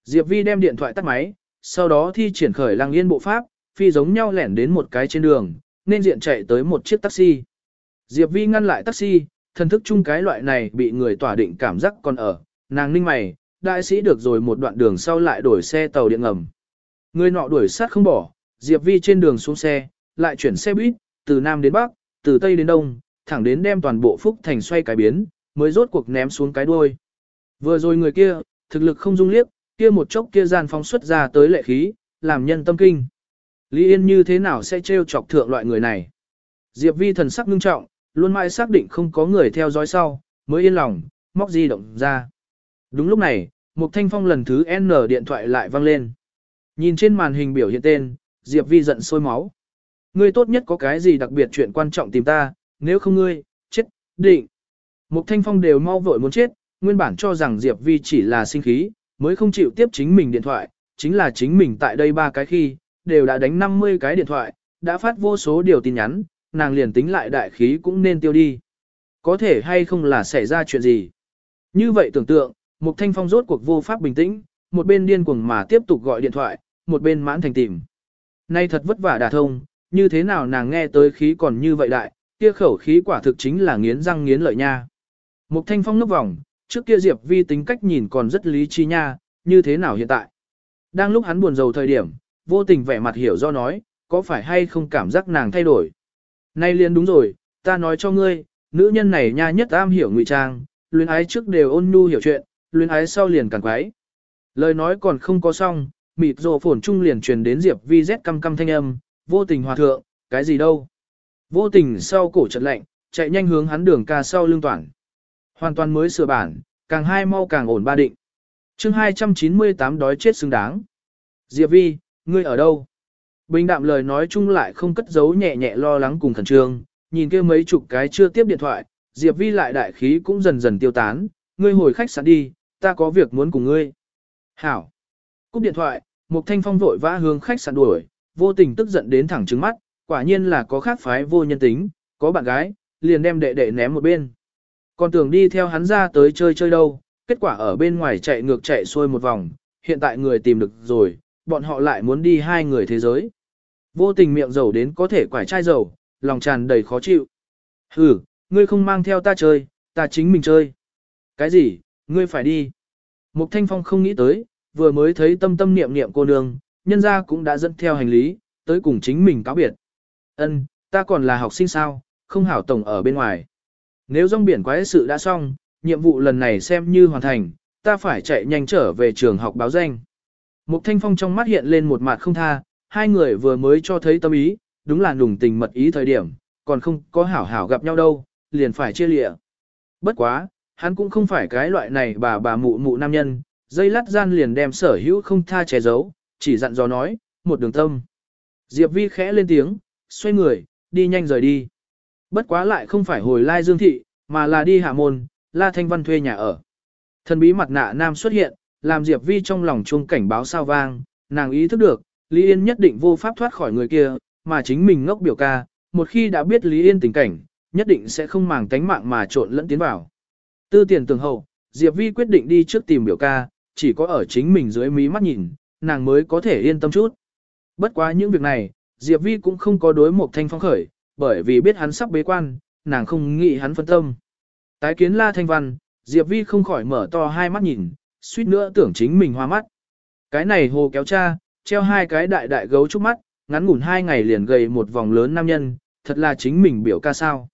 Diệp Vi đem điện thoại tắt máy, sau đó thi triển khởi lăng yên bộ pháp, phi giống nhau lẻn đến một cái trên đường, nên diện chạy tới một chiếc taxi. Diệp Vi ngăn lại taxi, thần thức chung cái loại này bị người tỏa định cảm giác còn ở, nàng ninh mày, đại sĩ được rồi một đoạn đường sau lại đổi xe tàu điện ngầm. Người nọ đuổi sát không bỏ, Diệp Vi trên đường xuống xe, lại chuyển xe buýt, từ Nam đến Bắc, từ Tây đến Đông, thẳng đến đem toàn bộ Phúc Thành xoay cái biến, mới rốt cuộc ném xuống cái đuôi. Vừa rồi người kia, thực lực không dung liếc, kia một chốc kia gian phóng xuất ra tới lệ khí, làm nhân tâm kinh. Lý Yên như thế nào sẽ trêu chọc thượng loại người này? Diệp Vi thần sắc nghiêm trọng, luôn mãi xác định không có người theo dõi sau, mới yên lòng, móc di động ra. Đúng lúc này, một thanh phong lần thứ N điện thoại lại vang lên. Nhìn trên màn hình biểu hiện tên, Diệp Vi giận sôi máu. Ngươi tốt nhất có cái gì đặc biệt chuyện quan trọng tìm ta, nếu không ngươi, chết, định. Mục Thanh Phong đều mau vội muốn chết, nguyên bản cho rằng Diệp Vi chỉ là sinh khí, mới không chịu tiếp chính mình điện thoại, chính là chính mình tại đây ba cái khi, đều đã đánh 50 cái điện thoại, đã phát vô số điều tin nhắn, nàng liền tính lại đại khí cũng nên tiêu đi. Có thể hay không là xảy ra chuyện gì. Như vậy tưởng tượng, Mục Thanh Phong rốt cuộc vô pháp bình tĩnh, một bên điên cuồng mà tiếp tục gọi điện thoại, một bên mãn thành tìm. Nay thật vất vả đả thông, như thế nào nàng nghe tới khí còn như vậy đại, kia khẩu khí quả thực chính là nghiến răng nghiến lợi nha. Mục Thanh Phong nấp vòng, trước kia Diệp Vi tính cách nhìn còn rất lý trí nha, như thế nào hiện tại. Đang lúc hắn buồn rầu thời điểm, vô tình vẻ mặt hiểu do nói, có phải hay không cảm giác nàng thay đổi. Nay liền đúng rồi, ta nói cho ngươi, nữ nhân này nha nhất am hiểu ngụy trang, luyến ái trước đều ôn nhu hiểu chuyện, luyến ái sau liền càng quái. Lời nói còn không có xong, mịt rồ phổn trung liền truyền đến Diệp Vi Z căm căm thanh âm, vô tình hòa thượng, cái gì đâu. Vô tình sau cổ trận lạnh, chạy nhanh hướng hắn đường ca sau lưng toàn. Hoàn toàn mới sửa bản, càng hai mau càng ổn ba định. chương 298 đói chết xứng đáng. Diệp Vi, ngươi ở đâu? Bình đạm lời nói chung lại không cất giấu nhẹ nhẹ lo lắng cùng khẩn trương, nhìn kia mấy chục cái chưa tiếp điện thoại, Diệp Vi lại đại khí cũng dần dần tiêu tán, ngươi hồi khách sạn đi, ta có việc muốn cùng ngươi. Hảo. Cúp điện thoại, Mục Thanh Phong vội vã hướng khách sạn đuổi, vô tình tức giận đến thẳng trứng mắt, quả nhiên là có khác phái vô nhân tính, có bạn gái, liền đem đệ đệ ném một bên. Còn tưởng đi theo hắn ra tới chơi chơi đâu, kết quả ở bên ngoài chạy ngược chạy xuôi một vòng, hiện tại người tìm được rồi, bọn họ lại muốn đi hai người thế giới. Vô tình miệng dầu đến có thể quải chai dầu, lòng tràn đầy khó chịu. Hừ, ngươi không mang theo ta chơi, ta chính mình chơi. Cái gì, ngươi phải đi. Mục Thanh Phong không nghĩ tới, vừa mới thấy tâm tâm niệm niệm cô nương, nhân ra cũng đã dẫn theo hành lý, tới cùng chính mình cáo biệt. Ân, ta còn là học sinh sao, không hảo tổng ở bên ngoài. Nếu rong biển quái sự đã xong, nhiệm vụ lần này xem như hoàn thành, ta phải chạy nhanh trở về trường học báo danh. Mục Thanh Phong trong mắt hiện lên một mặt không tha, hai người vừa mới cho thấy tâm ý, đúng là nùng tình mật ý thời điểm, còn không có hảo hảo gặp nhau đâu, liền phải chia lịa. Bất quá, hắn cũng không phải cái loại này bà bà mụ mụ nam nhân, dây lát gian liền đem sở hữu không tha che giấu, chỉ dặn dò nói, một đường tâm. Diệp Vi khẽ lên tiếng, xoay người, đi nhanh rời đi. Bất quá lại không phải hồi lai dương thị, mà là đi hạ môn, la thanh văn thuê nhà ở. Thần bí mặt nạ nam xuất hiện, làm Diệp Vi trong lòng chuông cảnh báo sao vang, nàng ý thức được, Lý Yên nhất định vô pháp thoát khỏi người kia, mà chính mình ngốc biểu ca, một khi đã biết Lý Yên tình cảnh, nhất định sẽ không màng tánh mạng mà trộn lẫn tiến vào. Tư tiền tường hậu, Diệp Vi quyết định đi trước tìm biểu ca, chỉ có ở chính mình dưới mí mắt nhìn, nàng mới có thể yên tâm chút. Bất quá những việc này, Diệp Vi cũng không có đối một thanh phong khởi, bởi vì biết hắn sắp bế quan, nàng không nghĩ hắn phân tâm. Tái kiến La Thanh Văn, Diệp Vi không khỏi mở to hai mắt nhìn, suýt nữa tưởng chính mình hoa mắt. Cái này hồ kéo cha, treo hai cái đại đại gấu trúc mắt, ngắn ngủn hai ngày liền gầy một vòng lớn nam nhân, thật là chính mình biểu ca sao.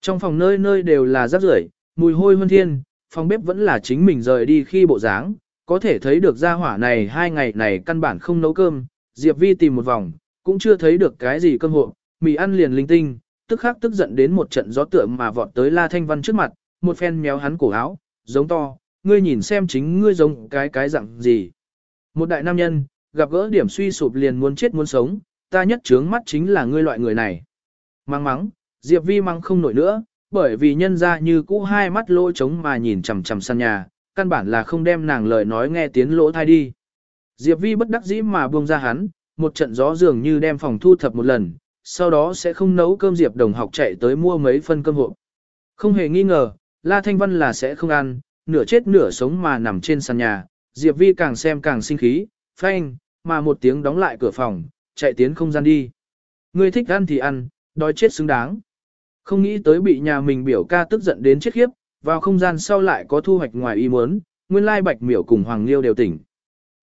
Trong phòng nơi nơi đều là rác rưởi, mùi hôi hơn thiên, phòng bếp vẫn là chính mình rời đi khi bộ dáng, Có thể thấy được gia hỏa này hai ngày này căn bản không nấu cơm, Diệp Vi tìm một vòng, cũng chưa thấy được cái gì cơm hộ, mì ăn liền linh tinh, tức khắc tức giận đến một trận gió tượng mà vọt tới La Thanh Văn trước mặt, một phen méo hắn cổ áo, giống to, ngươi nhìn xem chính ngươi giống cái cái dạng gì. Một đại nam nhân, gặp gỡ điểm suy sụp liền muốn chết muốn sống, ta nhất trướng mắt chính là ngươi loại người này. Mang mắng, Diệp Vi mắng không nổi nữa, bởi vì nhân ra như cũ hai mắt lỗ trống mà nhìn chằm chằm sân nhà, căn bản là không đem nàng lời nói nghe tiếng lỗ thai đi. Diệp Vi bất đắc dĩ mà buông ra hắn, một trận gió dường như đem phòng thu thập một lần, sau đó sẽ không nấu cơm Diệp đồng học chạy tới mua mấy phân cơm hộp. Không hề nghi ngờ, La Thanh Văn là sẽ không ăn, nửa chết nửa sống mà nằm trên sàn nhà, Diệp Vi càng xem càng sinh khí, phanh, mà một tiếng đóng lại cửa phòng, chạy tiến không gian đi. Ngươi thích ăn thì ăn, đói chết xứng đáng. Không nghĩ tới bị nhà mình biểu ca tức giận đến chết khiếp, vào không gian sau lại có thu hoạch ngoài ý muốn, nguyên lai Bạch Miểu cùng Hoàng Liêu đều tỉnh.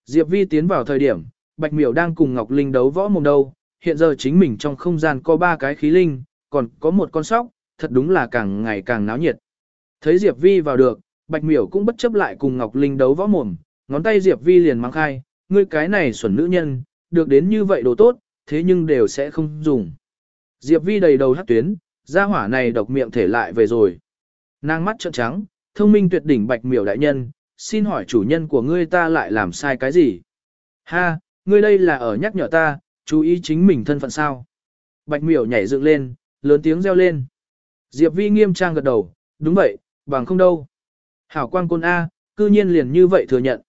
Diệp Vi tiến vào thời điểm, Bạch Miểu đang cùng Ngọc Linh đấu võ mồm đâu, hiện giờ chính mình trong không gian có ba cái khí linh, còn có một con sóc, thật đúng là càng ngày càng náo nhiệt. Thấy Diệp Vi vào được, Bạch Miểu cũng bất chấp lại cùng Ngọc Linh đấu võ mồm, ngón tay Diệp Vi liền mang khai, ngươi cái này xuẩn nữ nhân, được đến như vậy đồ tốt, thế nhưng đều sẽ không dùng. Diệp Vi đầy đầu hắc tuyến, gia hỏa này độc miệng thể lại về rồi. Nàng mắt trợn trắng, thông minh tuyệt đỉnh Bạch Miểu đại nhân, xin hỏi chủ nhân của ngươi ta lại làm sai cái gì? Ha, ngươi đây là ở nhắc nhở ta, chú ý chính mình thân phận sao? Bạch Miểu nhảy dựng lên, lớn tiếng reo lên. Diệp Vi nghiêm trang gật đầu, đúng vậy, bằng không đâu. Hảo quang côn A, cư nhiên liền như vậy thừa nhận.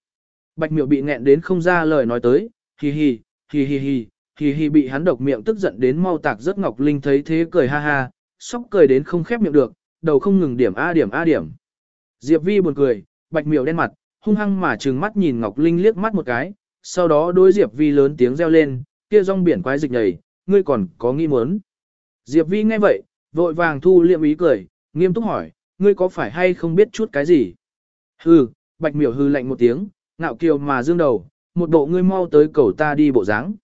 Bạch miệu bị nghẹn đến không ra lời nói tới, hì hì, hì hì hì, hì hì bị hắn độc miệng tức giận đến mau tạc rất Ngọc Linh thấy thế cười ha ha, sóc cười đến không khép miệng được, đầu không ngừng điểm A điểm A điểm. Diệp Vi buồn cười, bạch miệu đen mặt, hung hăng mà trừng mắt nhìn Ngọc Linh liếc mắt một cái, sau đó đối Diệp Vi lớn tiếng reo lên, kia rong biển quái dịch nhảy, ngươi còn có nghi muốn. Diệp Vi nghe vậy, vội vàng thu liệm ý cười, nghiêm túc hỏi, ngươi có phải hay không biết chút cái gì? Hừ, bạch miểu hư lạnh một tiếng, ngạo kiều mà dương đầu, một bộ ngươi mau tới cầu ta đi bộ dáng.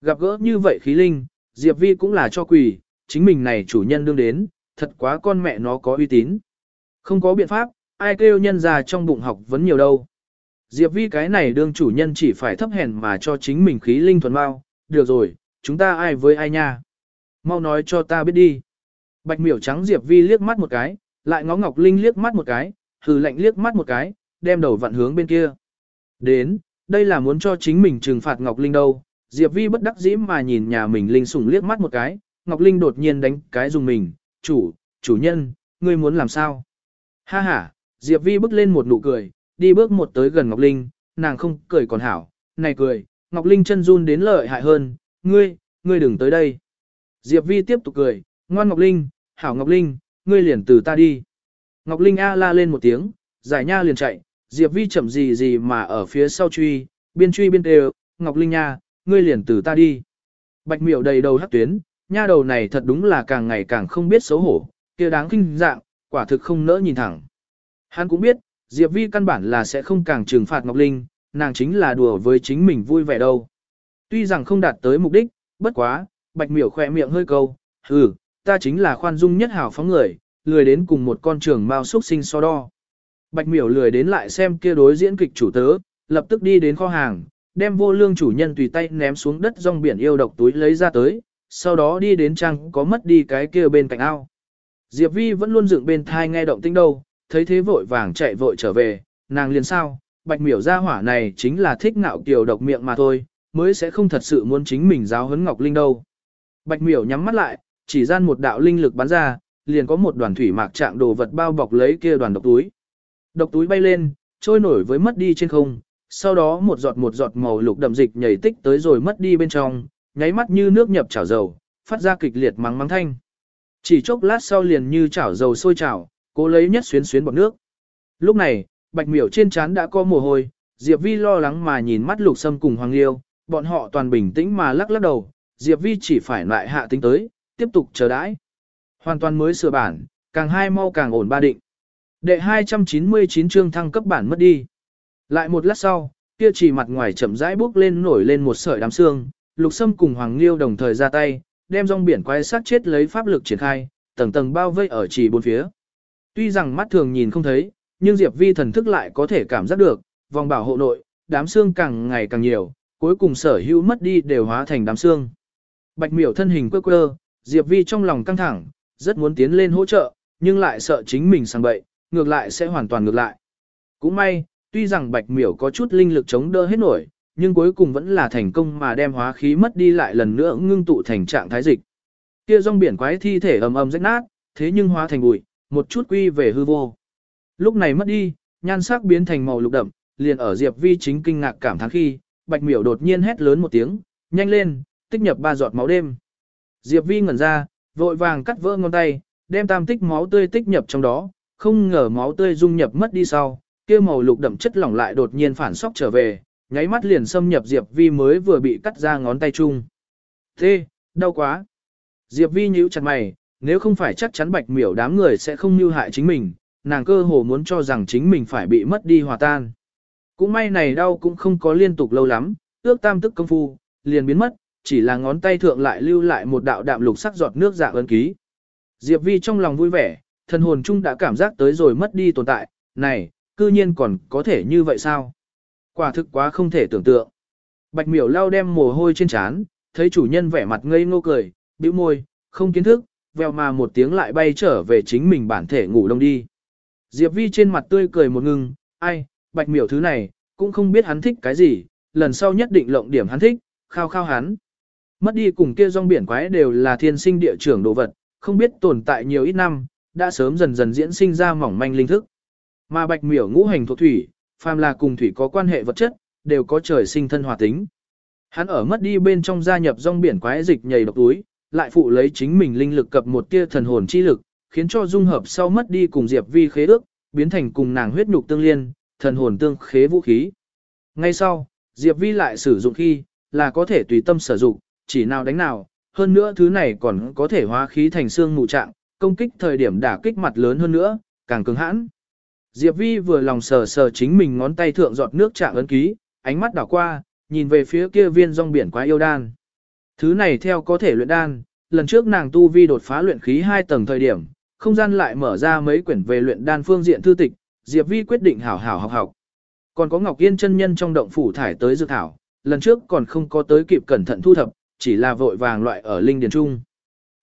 Gặp gỡ như vậy khí linh, Diệp Vi cũng là cho quỷ, chính mình này chủ nhân đương đến, thật quá con mẹ nó có uy tín. Không có biện pháp, ai kêu nhân ra trong bụng học vẫn nhiều đâu. Diệp Vi cái này đương chủ nhân chỉ phải thấp hèn mà cho chính mình khí linh thuần bao, được rồi, chúng ta ai với ai nha. Mau nói cho ta biết đi. Bạch miểu trắng Diệp Vi liếc mắt một cái, lại ngó Ngọc Linh liếc mắt một cái, hừ lạnh liếc mắt một cái, đem đầu vặn hướng bên kia. Đến, đây là muốn cho chính mình trừng phạt Ngọc Linh đâu. Diệp Vi bất đắc dĩ mà nhìn nhà mình Linh sủng liếc mắt một cái, Ngọc Linh đột nhiên đánh cái dùng mình, chủ, chủ nhân, ngươi muốn làm sao? Ha ha, Diệp Vi bước lên một nụ cười, đi bước một tới gần Ngọc Linh, nàng không cười còn hảo, này cười, Ngọc Linh chân run đến lợi hại hơn, ngươi, ngươi đừng tới đây. Diệp Vi tiếp tục cười, ngoan Ngọc Linh, hảo Ngọc Linh, ngươi liền từ ta đi. Ngọc Linh A la lên một tiếng, giải nha liền chạy, Diệp Vi chậm gì gì mà ở phía sau truy, biên truy biên đều, Ngọc Linh nha, ngươi liền từ ta đi. Bạch miểu đầy đầu hắc tuyến, nha đầu này thật đúng là càng ngày càng không biết xấu hổ, kia đáng kinh dạng, quả thực không nỡ nhìn thẳng. Hắn cũng biết, Diệp Vi căn bản là sẽ không càng trừng phạt Ngọc Linh, nàng chính là đùa với chính mình vui vẻ đâu. Tuy rằng không đạt tới mục đích, bất quá, Bạch miểu khỏe miệng hơi câu, hừ, ta chính là khoan dung nhất hảo phóng người, lười đến cùng một con trường mao xuất sinh so đo. Bạch miểu lười đến lại xem kia đối diễn kịch chủ tớ, lập tức đi đến kho hàng, đem vô lương chủ nhân tùy tay ném xuống đất rong biển yêu độc túi lấy ra tới, sau đó đi đến trang có mất đi cái kia bên cạnh ao. Diệp Vi vẫn luôn dựng bên thai nghe động tĩnh đâu, thấy thế vội vàng chạy vội trở về, nàng liền sao, bạch miểu gia hỏa này chính là thích ngạo kiều độc miệng mà thôi, mới sẽ không thật sự muốn chính mình giáo huấn Ngọc Linh đâu. Bạch miểu nhắm mắt lại, chỉ gian một đạo linh lực bắn ra, liền có một đoàn thủy mạc trạng đồ vật bao bọc lấy kia đoàn độc túi. Độc túi bay lên, trôi nổi với mất đi trên không, sau đó một giọt một giọt màu lục đậm dịch nhảy tích tới rồi mất đi bên trong, nháy mắt như nước nhập chảo dầu, phát ra kịch liệt mắng mắng thanh. Chỉ chốc lát sau liền như chảo dầu sôi chảo, cố lấy nhất xuyến xuyến bọt nước. Lúc này, bạch miểu trên trán đã có mồ hôi, Diệp Vi lo lắng mà nhìn mắt lục sâm cùng Hoàng Liêu, bọn họ toàn bình tĩnh mà lắc lắc đầu, Diệp Vi chỉ phải lại hạ tính tới, tiếp tục chờ đãi. Hoàn toàn mới sửa bản, càng hai mau càng ổn ba định. Đệ 299 chương thăng cấp bản mất đi. Lại một lát sau, kia chỉ mặt ngoài chậm rãi bước lên nổi lên một sợi đám xương, Lục Sâm cùng Hoàng Liêu đồng thời ra tay, đem rong biển quái sát chết lấy pháp lực triển khai, tầng tầng bao vây ở chỉ bốn phía. Tuy rằng mắt thường nhìn không thấy, nhưng Diệp Vi thần thức lại có thể cảm giác được, vòng bảo hộ nội, đám xương càng ngày càng nhiều, cuối cùng sở hữu mất đi đều hóa thành đám xương. Bạch miểu thân hình quơ quơ, Diệp Vi trong lòng căng thẳng, rất muốn tiến lên hỗ trợ, nhưng lại sợ chính mình sang bậy, ngược lại sẽ hoàn toàn ngược lại. Cũng may, tuy rằng bạch miểu có chút linh lực chống đỡ hết nổi, nhưng cuối cùng vẫn là thành công mà đem hóa khí mất đi lại lần nữa ngưng tụ thành trạng thái dịch. Kia rong biển quái thi thể ầm ầm rách nát, thế nhưng hóa thành bụi, một chút quy về hư vô. Lúc này mất đi, nhan sắc biến thành màu lục đậm, liền ở Diệp Vi chính kinh ngạc cảm thán khi, Bạch Miểu đột nhiên hét lớn một tiếng, nhanh lên, tích nhập ba giọt máu đêm. Diệp Vi ngẩn ra, vội vàng cắt vỡ ngón tay, đem tam tích máu tươi tích nhập trong đó, không ngờ máu tươi dung nhập mất đi sau, kia màu lục đậm chất lỏng lại đột nhiên phản sóc trở về, nháy mắt liền xâm nhập Diệp Vi mới vừa bị cắt ra ngón tay chung. Thế, đau quá. Diệp Vi nhíu chặt mày, nếu không phải chắc chắn bạch miểu đám người sẽ không mưu hại chính mình, nàng cơ hồ muốn cho rằng chính mình phải bị mất đi hòa tan. Cũng may này đau cũng không có liên tục lâu lắm, ước tam tức công phu, liền biến mất, chỉ là ngón tay thượng lại lưu lại một đạo đạm lục sắc giọt nước dạng ấn ký. Diệp Vi trong lòng vui vẻ, thần hồn chung đã cảm giác tới rồi mất đi tồn tại, này, cư nhiên còn có thể như vậy sao? Quả thực quá không thể tưởng tượng. Bạch miểu lao đem mồ hôi trên trán, thấy chủ nhân vẻ mặt ngây ngô cười, bĩu môi, không kiến thức, vèo mà một tiếng lại bay trở về chính mình bản thể ngủ đông đi. Diệp Vi trên mặt tươi cười một ngưng, ai, bạch miểu thứ này, cũng không biết hắn thích cái gì, lần sau nhất định lộng điểm hắn thích, khao khao hắn. Mất đi cùng kia rong biển quái đều là thiên sinh địa trưởng đồ vật, không biết tồn tại nhiều ít năm, đã sớm dần dần diễn sinh ra mỏng manh linh thức. Mà bạch miểu ngũ hành thuộc thủy, phàm là cùng thủy có quan hệ vật chất, đều có trời sinh thân hòa tính. Hắn ở mất đi bên trong gia nhập rong biển quái dịch nhầy độc túi, lại phụ lấy chính mình linh lực cập một tia thần hồn chi lực, khiến cho dung hợp sau mất đi cùng Diệp Vi khế ước, biến thành cùng nàng huyết nhục tương liên, thần hồn tương khế vũ khí. Ngay sau, Diệp Vi lại sử dụng khi, là có thể tùy tâm sử dụng, chỉ nào đánh nào, hơn nữa thứ này còn có thể hóa khí thành xương mù trạng, công kích thời điểm đả kích mặt lớn hơn nữa, càng cứng hãn. Diệp Vi vừa lòng sờ sờ chính mình ngón tay thượng giọt nước trạng ấn ký, ánh mắt đảo qua, nhìn về phía kia viên rong biển quá yêu đan. Thứ này theo có thể luyện đan, lần trước nàng tu vi đột phá luyện khí 2 tầng thời điểm, không gian lại mở ra mấy quyển về luyện đan phương diện thư tịch, Diệp Vi quyết định hảo hảo học học. Còn có Ngọc Yên chân nhân trong động phủ thải tới dược thảo, lần trước còn không có tới kịp cẩn thận thu thập, chỉ là vội vàng loại ở linh điền trung.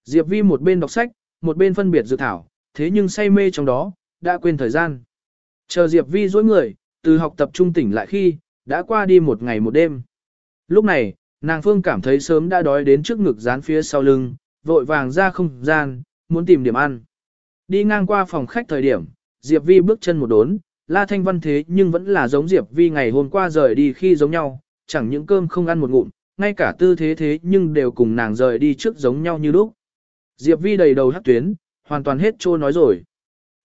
Diệp Vi một bên đọc sách, một bên phân biệt dược thảo, thế nhưng say mê trong đó, đã quên thời gian. Chờ Diệp Vi dối người, từ học tập trung tỉnh lại khi, đã qua đi một ngày một đêm. Lúc này, nàng Phương cảm thấy sớm đã đói đến trước ngực dán phía sau lưng, vội vàng ra không gian, muốn tìm điểm ăn. Đi ngang qua phòng khách thời điểm, Diệp Vi bước chân một đốn, La Thanh Văn thế nhưng vẫn là giống Diệp Vi ngày hôm qua rời đi khi giống nhau, chẳng những cơm không ăn một ngụm, ngay cả tư thế thế nhưng đều cùng nàng rời đi trước giống nhau như lúc. Diệp Vi đầy đầu hắc tuyến, hoàn toàn hết trô nói rồi.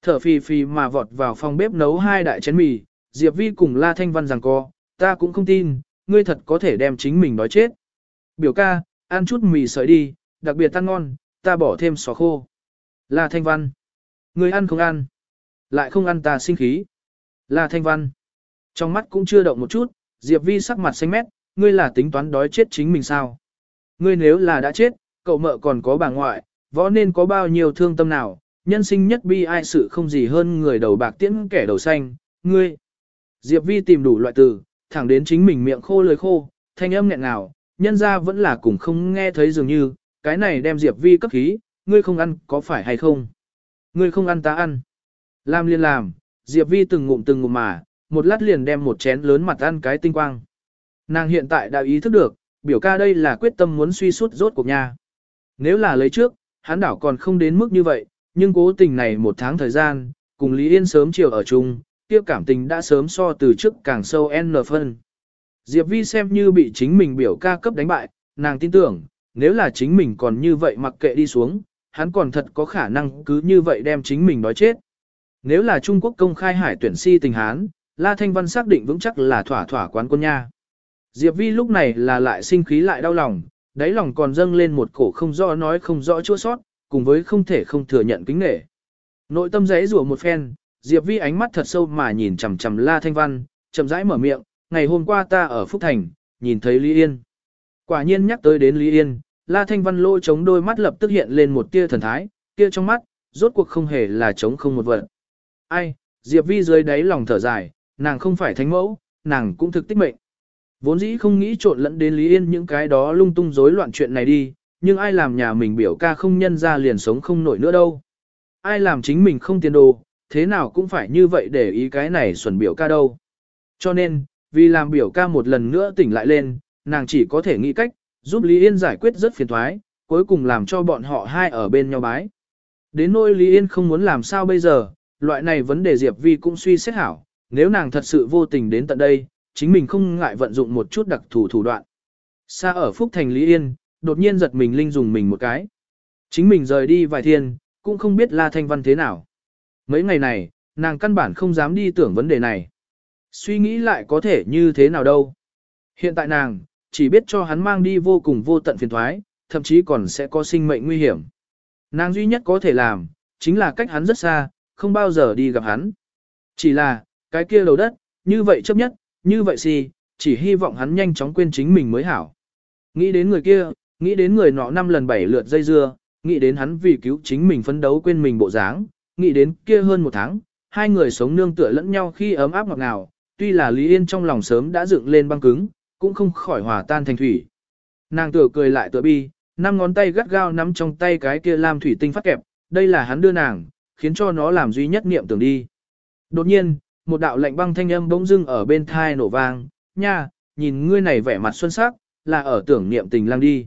Thở phì phì mà vọt vào phòng bếp nấu hai đại chén mì, Diệp Vi cùng La Thanh Văn rằng co, ta cũng không tin, ngươi thật có thể đem chính mình đói chết. Biểu ca, ăn chút mì sợi đi, đặc biệt ăn ngon, ta bỏ thêm xò khô. La Thanh Văn, ngươi ăn không ăn, lại không ăn ta sinh khí. La Thanh Văn, trong mắt cũng chưa động một chút, Diệp Vi sắc mặt xanh mét, ngươi là tính toán đói chết chính mình sao? Ngươi nếu là đã chết, cậu mợ còn có bà ngoại, võ nên có bao nhiêu thương tâm nào, nhân sinh nhất bi ai sự không gì hơn người đầu bạc tiễn kẻ đầu xanh, ngươi. Diệp Vi tìm đủ loại từ, thẳng đến chính mình miệng khô lưỡi khô, thanh âm nghẹn nào, nhân ra vẫn là cùng không nghe thấy dường như, cái này đem Diệp Vi cấp khí, ngươi không ăn có phải hay không? Ngươi không ăn ta ăn. Làm liên làm, Diệp Vi từng ngụm từng ngụm mà, một lát liền đem một chén lớn mặt ăn cái tinh quang. Nàng hiện tại đã ý thức được, biểu ca đây là quyết tâm muốn suy suốt rốt cuộc nha. Nếu là lấy trước, hắn đảo còn không đến mức như vậy, nhưng cố tình này một tháng thời gian, cùng Lý Yên sớm chiều ở chung, kia cảm tình đã sớm so từ trước càng sâu n phân. Diệp Vi xem như bị chính mình biểu ca cấp đánh bại, nàng tin tưởng, nếu là chính mình còn như vậy mặc kệ đi xuống, hắn còn thật có khả năng cứ như vậy đem chính mình nói chết. Nếu là Trung Quốc công khai hải tuyển si tình Hán, La Thanh Văn xác định vững chắc là thỏa thỏa quán quân nha. Diệp Vi lúc này là lại sinh khí lại đau lòng, đáy lòng còn dâng lên một cổ không rõ nói không rõ chua sót, cùng với không thể không thừa nhận kính nể. Nội tâm giấy rủa một phen, Diệp Vi ánh mắt thật sâu mà nhìn chằm chằm La Thanh Văn, chậm rãi mở miệng, ngày hôm qua ta ở Phúc Thành, nhìn thấy Lý Yên. Quả nhiên nhắc tới đến Lý Yên, La Thanh Văn lôi chống đôi mắt lập tức hiện lên một tia thần thái, kia trong mắt, rốt cuộc không hề là chống không một vật. Ai, Diệp Vi dưới đáy lòng thở dài, nàng không phải thánh mẫu, nàng cũng thực tích mệnh. Vốn dĩ không nghĩ trộn lẫn đến Lý Yên những cái đó lung tung rối loạn chuyện này đi, nhưng ai làm nhà mình biểu ca không nhân ra liền sống không nổi nữa đâu. Ai làm chính mình không tiền đồ, thế nào cũng phải như vậy để ý cái này xuẩn biểu ca đâu. Cho nên, vì làm biểu ca một lần nữa tỉnh lại lên, nàng chỉ có thể nghĩ cách, giúp Lý Yên giải quyết rất phiền thoái, cuối cùng làm cho bọn họ hai ở bên nhau bái. Đến nỗi Lý Yên không muốn làm sao bây giờ, loại này vấn đề Diệp Vi cũng suy xét hảo, nếu nàng thật sự vô tình đến tận đây, chính mình không ngại vận dụng một chút đặc thù thủ đoạn. Xa ở Phúc Thành Lý Yên, đột nhiên giật mình linh dùng mình một cái. Chính mình rời đi vài thiên, cũng không biết La Thanh Văn thế nào. Mấy ngày này, nàng căn bản không dám đi tưởng vấn đề này. Suy nghĩ lại có thể như thế nào đâu. Hiện tại nàng, chỉ biết cho hắn mang đi vô cùng vô tận phiền thoái, thậm chí còn sẽ có sinh mệnh nguy hiểm. Nàng duy nhất có thể làm, chính là cách hắn rất xa, không bao giờ đi gặp hắn. Chỉ là, cái kia đầu đất, như vậy chấp nhất, như vậy gì, chỉ hy vọng hắn nhanh chóng quên chính mình mới hảo. Nghĩ đến người kia, nghĩ đến người nọ năm lần bảy lượt dây dưa, nghĩ đến hắn vì cứu chính mình phấn đấu quên mình bộ dáng, nghĩ đến kia hơn một tháng, hai người sống nương tựa lẫn nhau khi ấm áp ngọt ngào, tuy là Lý Yên trong lòng sớm đã dựng lên băng cứng, cũng không khỏi hòa tan thành thủy. Nàng tựa cười lại tựa bi, năm ngón tay gắt gao nắm trong tay cái kia lam thủy tinh phát kẹp, đây là hắn đưa nàng, khiến cho nó làm duy nhất niệm tưởng đi. Đột nhiên, một đạo lạnh băng thanh âm bỗng dưng ở bên thai nổ vang, nha, nhìn ngươi này vẻ mặt xuân sắc, là ở tưởng niệm tình lang đi.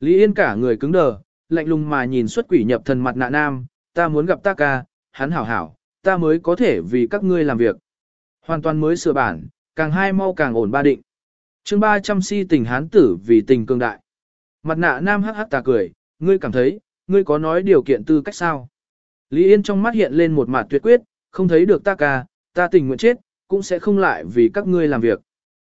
Lý Yên cả người cứng đờ, lạnh lùng mà nhìn xuất quỷ nhập thần mặt nạ nam, ta muốn gặp ta ca, hắn hảo hảo, ta mới có thể vì các ngươi làm việc. Hoàn toàn mới sửa bản, càng hai mau càng ổn ba định. chương 300 si tình hán tử vì tình cương đại. Mặt nạ nam hắc hắc ta cười, ngươi cảm thấy, ngươi có nói điều kiện tư cách sao? Lý Yên trong mắt hiện lên một mặt tuyệt quyết, không thấy được ta ca, ta tình nguyện chết, cũng sẽ không lại vì các ngươi làm việc.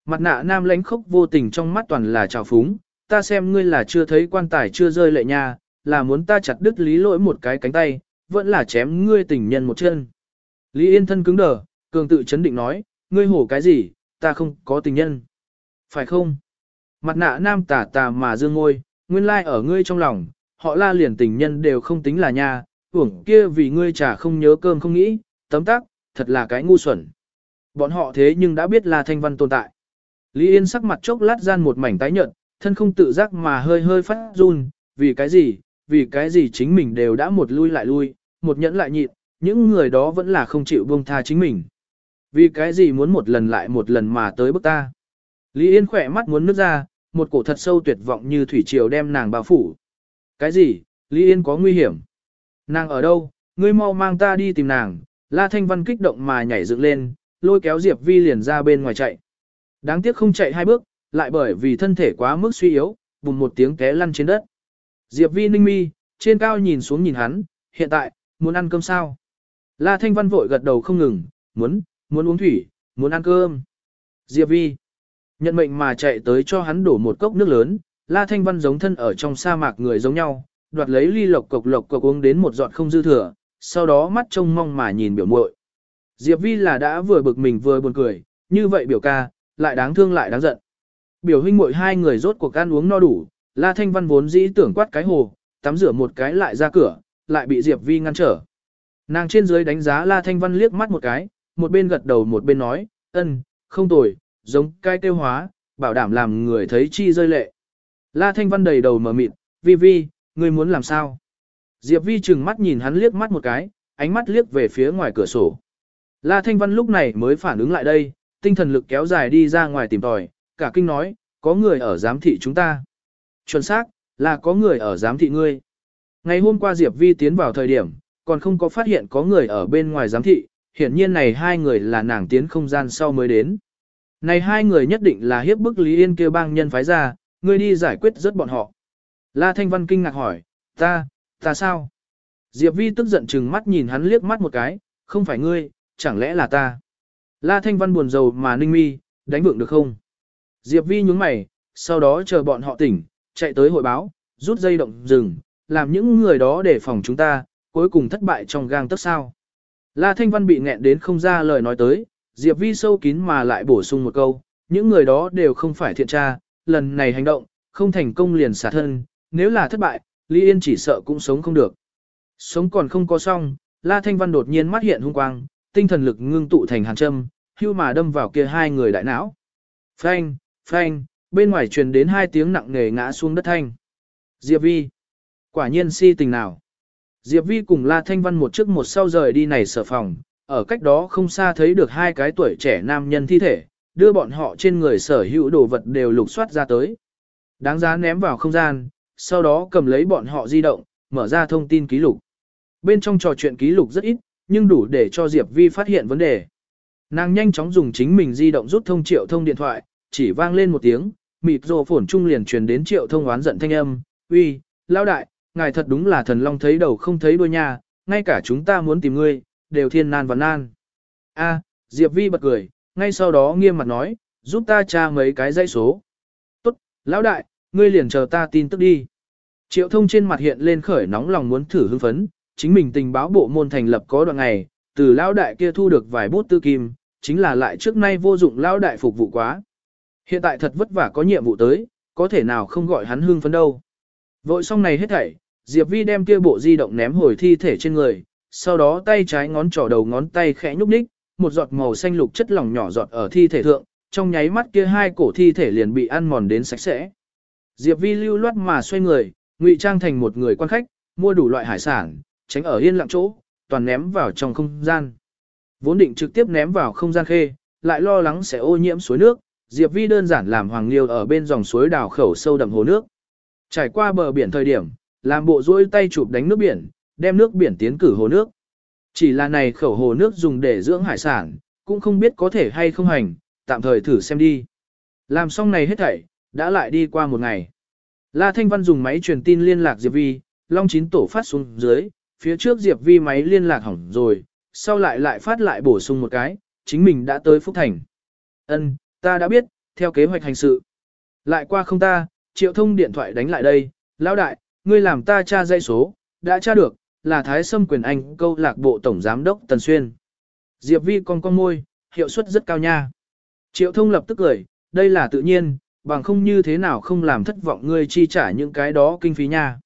Mặt nạ nam lánh khốc vô tình trong mắt toàn là trào phúng, ta xem ngươi là chưa thấy quan tài chưa rơi lệ nha, là muốn ta chặt đứt lý lỗi một cái cánh tay, vẫn là chém ngươi tình nhân một chân. Lý Yên thân cứng đờ, cường tự chấn định nói, ngươi hổ cái gì, ta không có tình nhân. Phải không? Mặt nạ nam tà tà mà dương ngôi, nguyên lai ở ngươi trong lòng, họ la liền tình nhân đều không tính là nha, uổng kia vì ngươi chả không nhớ cơm không nghĩ, tấm tắc, thật là cái ngu xuẩn. Bọn họ thế nhưng đã biết là thanh văn tồn tại. Lý Yên sắc mặt chốc lát gian một mảnh tái nhợt, thân không tự giác mà hơi hơi phát run, vì cái gì, vì cái gì chính mình đều đã một lui lại lui, một nhẫn lại nhịn, những người đó vẫn là không chịu buông tha chính mình. Vì cái gì muốn một lần lại một lần mà tới bức ta. Lý Yên khỏe mắt muốn nước ra, một cổ thật sâu tuyệt vọng như thủy triều đem nàng bao phủ. Cái gì, Lý Yên có nguy hiểm. Nàng ở đâu, ngươi mau mang ta đi tìm nàng, La Thanh Văn kích động mà nhảy dựng lên, lôi kéo Diệp Vi liền ra bên ngoài chạy. Đáng tiếc không chạy hai bước, lại bởi vì thân thể quá mức suy yếu, bùng một tiếng té lăn trên đất. Diệp Vi ninh mi, trên cao nhìn xuống nhìn hắn, hiện tại, muốn ăn cơm sao? La Thanh Văn vội gật đầu không ngừng, muốn, muốn uống thủy, muốn ăn cơm. Diệp Vi, nhận mệnh mà chạy tới cho hắn đổ một cốc nước lớn, La Thanh Văn giống thân ở trong sa mạc người giống nhau, đoạt lấy ly lộc cộc lộc cộc uống đến một giọt không dư thừa, sau đó mắt trông mong mà nhìn biểu muội. Diệp Vi là đã vừa bực mình vừa buồn cười, như vậy biểu ca, lại đáng thương lại đáng giận. Biểu huynh muội hai người rốt cuộc ăn uống no đủ, La Thanh Văn vốn dĩ tưởng quát cái hồ, tắm rửa một cái lại ra cửa, lại bị Diệp Vi ngăn trở. Nàng trên dưới đánh giá La Thanh Văn liếc mắt một cái, một bên gật đầu một bên nói, ân, không tồi, giống cai tiêu hóa, bảo đảm làm người thấy chi rơi lệ. La Thanh Văn đầy đầu mở mịt, Vi Vi, ngươi muốn làm sao? Diệp Vi chừng mắt nhìn hắn liếc mắt một cái, ánh mắt liếc về phía ngoài cửa sổ. La Thanh Văn lúc này mới phản ứng lại đây, tinh thần lực kéo dài đi ra ngoài tìm tòi, cả kinh nói, có người ở giám thị chúng ta. Chuẩn xác, là có người ở giám thị ngươi. Ngày hôm qua Diệp Vi tiến vào thời điểm, còn không có phát hiện có người ở bên ngoài giám thị, hiển nhiên này hai người là nàng tiến không gian sau mới đến. Này hai người nhất định là hiếp bức Lý Yên kêu bang nhân phái ra, ngươi đi giải quyết rất bọn họ. La Thanh Văn kinh ngạc hỏi, ta, ta sao? Diệp Vi tức giận chừng mắt nhìn hắn liếc mắt một cái, không phải ngươi, chẳng lẽ là ta? La Thanh Văn buồn rầu mà ninh mi, đánh vượng được không? Diệp Vi nhúng mày, sau đó chờ bọn họ tỉnh, chạy tới hội báo, rút dây động rừng, làm những người đó để phòng chúng ta, cuối cùng thất bại trong gang tấc sao. La Thanh Văn bị nghẹn đến không ra lời nói tới, Diệp Vi sâu kín mà lại bổ sung một câu, những người đó đều không phải thiện tra, lần này hành động, không thành công liền xả thân, nếu là thất bại, Lý Yên chỉ sợ cũng sống không được. Sống còn không có xong, La Thanh Văn đột nhiên mắt hiện hung quang, tinh thần lực ngưng tụ thành hàn châm, hưu mà đâm vào kia hai người đại não. Phanh, phanh, bên ngoài truyền đến hai tiếng nặng nề ngã xuống đất thanh. Diệp Vi. Quả nhiên si tình nào. Diệp Vi cùng La Thanh Văn một trước một sau rời đi này sở phòng, ở cách đó không xa thấy được hai cái tuổi trẻ nam nhân thi thể, đưa bọn họ trên người sở hữu đồ vật đều lục soát ra tới. Đáng giá ném vào không gian, sau đó cầm lấy bọn họ di động, mở ra thông tin ký lục. Bên trong trò chuyện ký lục rất ít, nhưng đủ để cho Diệp Vi phát hiện vấn đề. Nàng nhanh chóng dùng chính mình di động rút thông triệu thông điện thoại, chỉ vang lên một tiếng, mịt rồ phổn trung liền truyền đến triệu thông oán giận thanh âm, uy, lão đại, ngài thật đúng là thần long thấy đầu không thấy đuôi nha, ngay cả chúng ta muốn tìm ngươi, đều thiên nan và nan. A, Diệp Vi bật cười, ngay sau đó nghiêm mặt nói, giúp ta tra mấy cái dãy số. Tốt, lão đại, ngươi liền chờ ta tin tức đi. Triệu thông trên mặt hiện lên khởi nóng lòng muốn thử hưng phấn, chính mình tình báo bộ môn thành lập có đoạn ngày, từ lão đại kia thu được vài bút tư kim, chính là lại trước nay vô dụng lão đại phục vụ quá. Hiện tại thật vất vả có nhiệm vụ tới, có thể nào không gọi hắn hưng phấn đâu. Vội xong này hết thảy, Diệp Vi đem kia bộ di động ném hồi thi thể trên người, sau đó tay trái ngón trỏ đầu ngón tay khẽ nhúc nhích, một giọt màu xanh lục chất lỏng nhỏ giọt ở thi thể thượng, trong nháy mắt kia hai cổ thi thể liền bị ăn mòn đến sạch sẽ. Diệp Vi lưu loát mà xoay người, ngụy trang thành một người quan khách, mua đủ loại hải sản, tránh ở yên lặng chỗ, toàn ném vào trong không gian. Vốn định trực tiếp ném vào không gian khê, lại lo lắng sẽ ô nhiễm suối nước, Diệp Vi đơn giản làm hoàng liêu ở bên dòng suối đào khẩu sâu đậm hồ nước. Trải qua bờ biển thời điểm, làm bộ duỗi tay chụp đánh nước biển, đem nước biển tiến cử hồ nước. Chỉ là này khẩu hồ nước dùng để dưỡng hải sản, cũng không biết có thể hay không hành, tạm thời thử xem đi. Làm xong này hết thảy, đã lại đi qua một ngày. La Thanh Văn dùng máy truyền tin liên lạc Diệp Vi, Long Chín tổ phát xuống dưới, phía trước Diệp Vi máy liên lạc hỏng rồi, sau lại lại phát lại bổ sung một cái, chính mình đã tới Phúc Thành. Ân, ta đã biết, theo kế hoạch hành sự. Lại qua không ta, triệu thông điện thoại đánh lại đây, lão đại, ngươi làm ta tra dây số, đã tra được, là Thái Sâm Quyền Anh câu lạc bộ tổng giám đốc Tần Xuyên. Diệp Vi con con môi, hiệu suất rất cao nha. Triệu thông lập tức cười, đây là tự nhiên, bằng không như thế nào không làm thất vọng ngươi chi trả những cái đó kinh phí nha.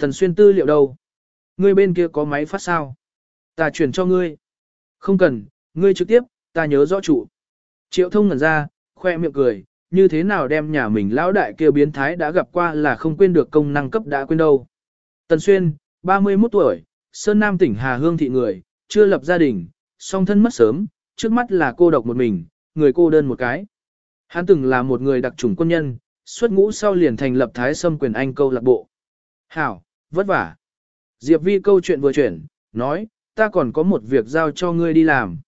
Tần Xuyên tư liệu đâu? Ngươi bên kia có máy phát sao? Ta chuyển cho ngươi. Không cần, ngươi trực tiếp, ta nhớ rõ chủ. Triệu thông ngẩn ra, khoe miệng cười, như thế nào đem nhà mình lão đại kia biến thái đã gặp qua là không quên được công năng cấp đã quên đâu. Tần Xuyên, 31 tuổi, Sơn Nam tỉnh Hà Hương thị người, chưa lập gia đình, song thân mất sớm, trước mắt là cô độc một mình, người cô đơn một cái. Hắn từng là một người đặc trùng quân nhân, xuất ngũ sau liền thành lập Thái Sâm quyền Anh câu lạc bộ. Hảo, vất vả. Diệp Vi câu chuyện vừa chuyển, nói, ta còn có một việc giao cho ngươi đi làm.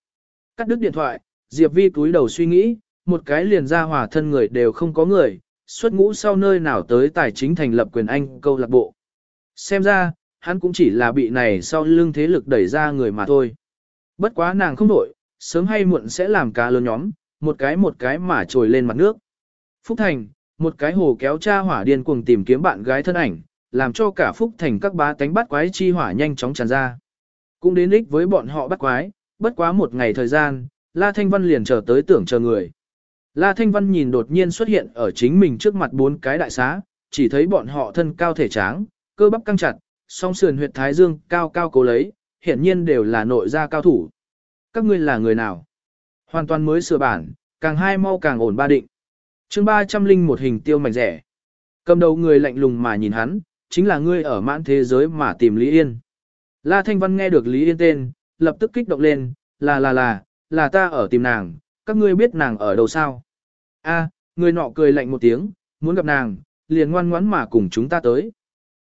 Cắt đứt điện thoại, Diệp Vi túi đầu suy nghĩ, một cái liền ra hòa thân người đều không có người, xuất ngũ sau nơi nào tới tài chính thành lập quyền Anh câu lạc bộ. Xem ra, hắn cũng chỉ là bị này sau lưng thế lực đẩy ra người mà thôi. Bất quá nàng không đổi, sớm hay muộn sẽ làm cá lớn nhóm, một cái một cái mà trồi lên mặt nước. Phúc Thành, một cái hồ kéo cha hỏa điên cuồng tìm kiếm bạn gái thân ảnh, làm cho cả Phúc Thành các bá tánh bắt quái chi hỏa nhanh chóng tràn ra. Cũng đến ích với bọn họ bắt quái, bất quá một ngày thời gian, La Thanh Văn liền chờ tới tưởng chờ người. La Thanh Văn nhìn đột nhiên xuất hiện ở chính mình trước mặt bốn cái đại xá, chỉ thấy bọn họ thân cao thể tráng, cơ bắp căng chặt, song sườn huyệt thái dương cao cao cố lấy, hiển nhiên đều là nội gia cao thủ. Các ngươi là người nào? Hoàn toàn mới sửa bản, càng hai mau càng ổn ba định. chương 300 linh một hình tiêu mảnh rẻ. Cầm đầu người lạnh lùng mà nhìn hắn, chính là ngươi ở mãn thế giới mà tìm Lý Yên. La Thanh Văn nghe được Lý Yên tên, lập tức kích động lên, là là là, là ta ở tìm nàng, các ngươi biết nàng ở đâu sao? A, người nọ cười lạnh một tiếng, muốn gặp nàng, liền ngoan ngoãn mà cùng chúng ta tới.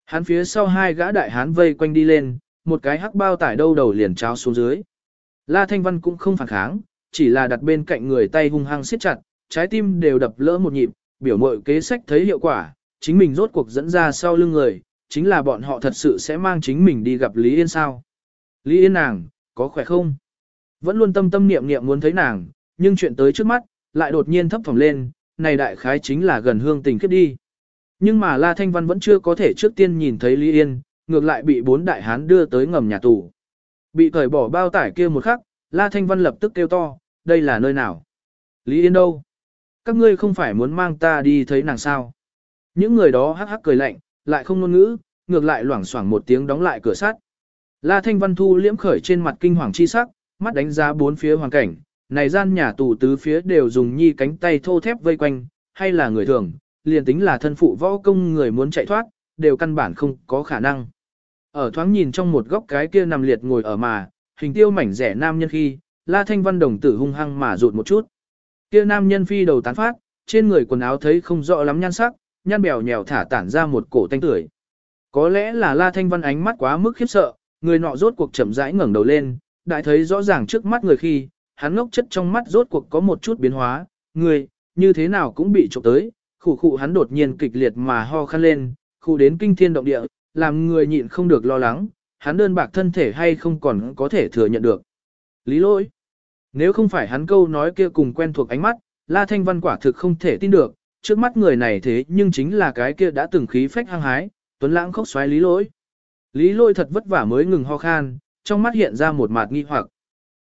Hắn phía sau hai gã đại hán vây quanh đi lên, một cái hắc bao tải đâu đầu liền trao xuống dưới. La Thanh Văn cũng không phản kháng, chỉ là đặt bên cạnh người tay hung hăng siết chặt, trái tim đều đập lỡ một nhịp, biểu mội kế sách thấy hiệu quả, chính mình rốt cuộc dẫn ra sau lưng người, chính là bọn họ thật sự sẽ mang chính mình đi gặp Lý Yên sao. Lý Yên nàng, có khỏe không? Vẫn luôn tâm tâm niệm niệm muốn thấy nàng, nhưng chuyện tới trước mắt, lại đột nhiên thấp phòng lên, này đại khái chính là gần hương tình kết đi. Nhưng mà La Thanh Văn vẫn chưa có thể trước tiên nhìn thấy Lý Yên, ngược lại bị bốn đại hán đưa tới ngầm nhà tù. Bị cởi bỏ bao tải kia một khắc, La Thanh Văn lập tức kêu to, đây là nơi nào? Lý Yên đâu? Các ngươi không phải muốn mang ta đi thấy nàng sao? Những người đó hắc hắc cười lạnh, lại không ngôn ngữ, ngược lại loảng xoảng một tiếng đóng lại cửa sắt. La Thanh Văn thu liễm khởi trên mặt kinh hoàng chi sắc, mắt đánh giá bốn phía hoàn cảnh, này gian nhà tù tứ phía đều dùng nhi cánh tay thô thép vây quanh, hay là người thường, liền tính là thân phụ võ công người muốn chạy thoát, đều căn bản không có khả năng. Ở thoáng nhìn trong một góc cái kia nằm liệt ngồi ở mà, hình tiêu mảnh rẻ nam nhân khi, La Thanh Văn đồng tử hung hăng mà rụt một chút. Kia nam nhân phi đầu tán phát, trên người quần áo thấy không rõ lắm nhan sắc, nhăn bèo nhèo thả tản ra một cổ tanh tưởi. Có lẽ là La Thanh Văn ánh mắt quá mức khiếp sợ, người nọ rốt cuộc chậm rãi ngẩng đầu lên, đại thấy rõ ràng trước mắt người khi, hắn ngốc chất trong mắt rốt cuộc có một chút biến hóa, người, như thế nào cũng bị trộm tới, khủ khụ hắn đột nhiên kịch liệt mà ho khăn lên, khu đến kinh thiên động địa, làm người nhịn không được lo lắng, hắn đơn bạc thân thể hay không còn có thể thừa nhận được. Lý lỗi. Nếu không phải hắn câu nói kia cùng quen thuộc ánh mắt, La Thanh Văn quả thực không thể tin được, trước mắt người này thế nhưng chính là cái kia đã từng khí phách hăng hái, tuấn lãng khóc xoáy lý lỗi. Lý lỗi thật vất vả mới ngừng ho khan, trong mắt hiện ra một mạt nghi hoặc.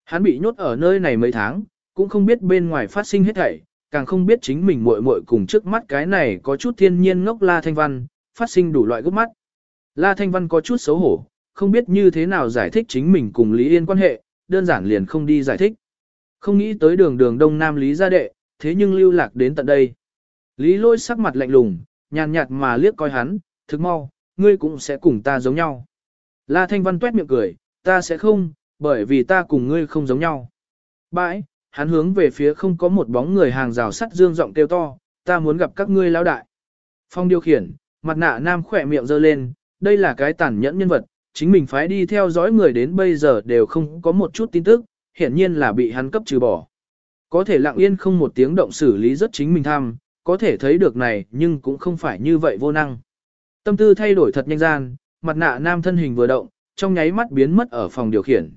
Hắn bị nhốt ở nơi này mấy tháng, cũng không biết bên ngoài phát sinh hết thảy, càng không biết chính mình muội muội cùng trước mắt cái này có chút thiên nhiên ngốc La Thanh Văn, phát sinh đủ loại gốc mắt. La Thanh Văn có chút xấu hổ, không biết như thế nào giải thích chính mình cùng Lý Yên quan hệ, đơn giản liền không đi giải thích. Không nghĩ tới đường đường Đông Nam Lý gia đệ, thế nhưng lưu lạc đến tận đây. Lý lôi sắc mặt lạnh lùng, nhàn nhạt mà liếc coi hắn, thức mau, ngươi cũng sẽ cùng ta giống nhau. La Thanh Văn tuét miệng cười, ta sẽ không, bởi vì ta cùng ngươi không giống nhau. Bãi, hắn hướng về phía không có một bóng người hàng rào sắt dương giọng kêu to, ta muốn gặp các ngươi lão đại. Phong điều khiển, mặt nạ nam khỏe miệng giơ lên, đây là cái tàn nhẫn nhân vật, chính mình phái đi theo dõi người đến bây giờ đều không có một chút tin tức, hiển nhiên là bị hắn cấp trừ bỏ. Có thể lặng yên không một tiếng động xử lý rất chính mình tham, có thể thấy được này nhưng cũng không phải như vậy vô năng. Tâm tư thay đổi thật nhanh gian, mặt nạ nam thân hình vừa động, trong nháy mắt biến mất ở phòng điều khiển.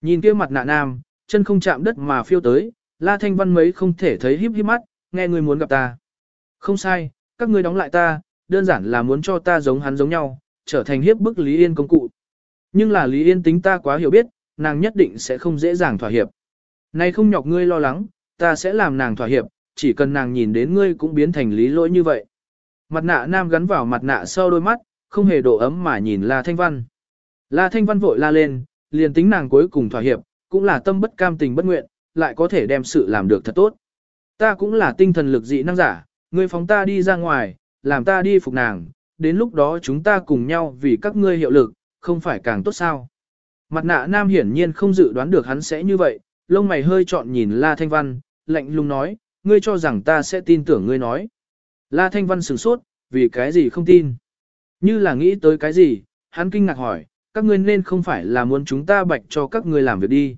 Nhìn kia mặt nạ nam, chân không chạm đất mà phiêu tới, La Thanh Văn mấy không thể thấy híp híp mắt, nghe người muốn gặp ta. Không sai, các ngươi đóng lại ta, đơn giản là muốn cho ta giống hắn giống nhau, trở thành hiếp bức Lý Yên công cụ. Nhưng là Lý Yên tính ta quá hiểu biết, nàng nhất định sẽ không dễ dàng thỏa hiệp. Này không nhọc ngươi lo lắng, ta sẽ làm nàng thỏa hiệp, chỉ cần nàng nhìn đến ngươi cũng biến thành lý lỗi như vậy. Mặt nạ nam gắn vào mặt nạ sau đôi mắt, không hề độ ấm mà nhìn La Thanh Văn. La Thanh Văn vội la lên, liền tính nàng cuối cùng thỏa hiệp, cũng là tâm bất cam tình bất nguyện, lại có thể đem sự làm được thật tốt. Ta cũng là tinh thần lực dị năng giả, ngươi phóng ta đi ra ngoài, làm ta đi phục nàng, đến lúc đó chúng ta cùng nhau vì các ngươi hiệu lực, không phải càng tốt sao. Mặt nạ nam hiển nhiên không dự đoán được hắn sẽ như vậy, lông mày hơi trọn nhìn La Thanh Văn, lạnh lùng nói, ngươi cho rằng ta sẽ tin tưởng ngươi nói. La Thanh Văn sửng sốt, vì cái gì không tin. Như là nghĩ tới cái gì, hắn kinh ngạc hỏi, các ngươi nên không phải là muốn chúng ta bạch cho các ngươi làm việc đi.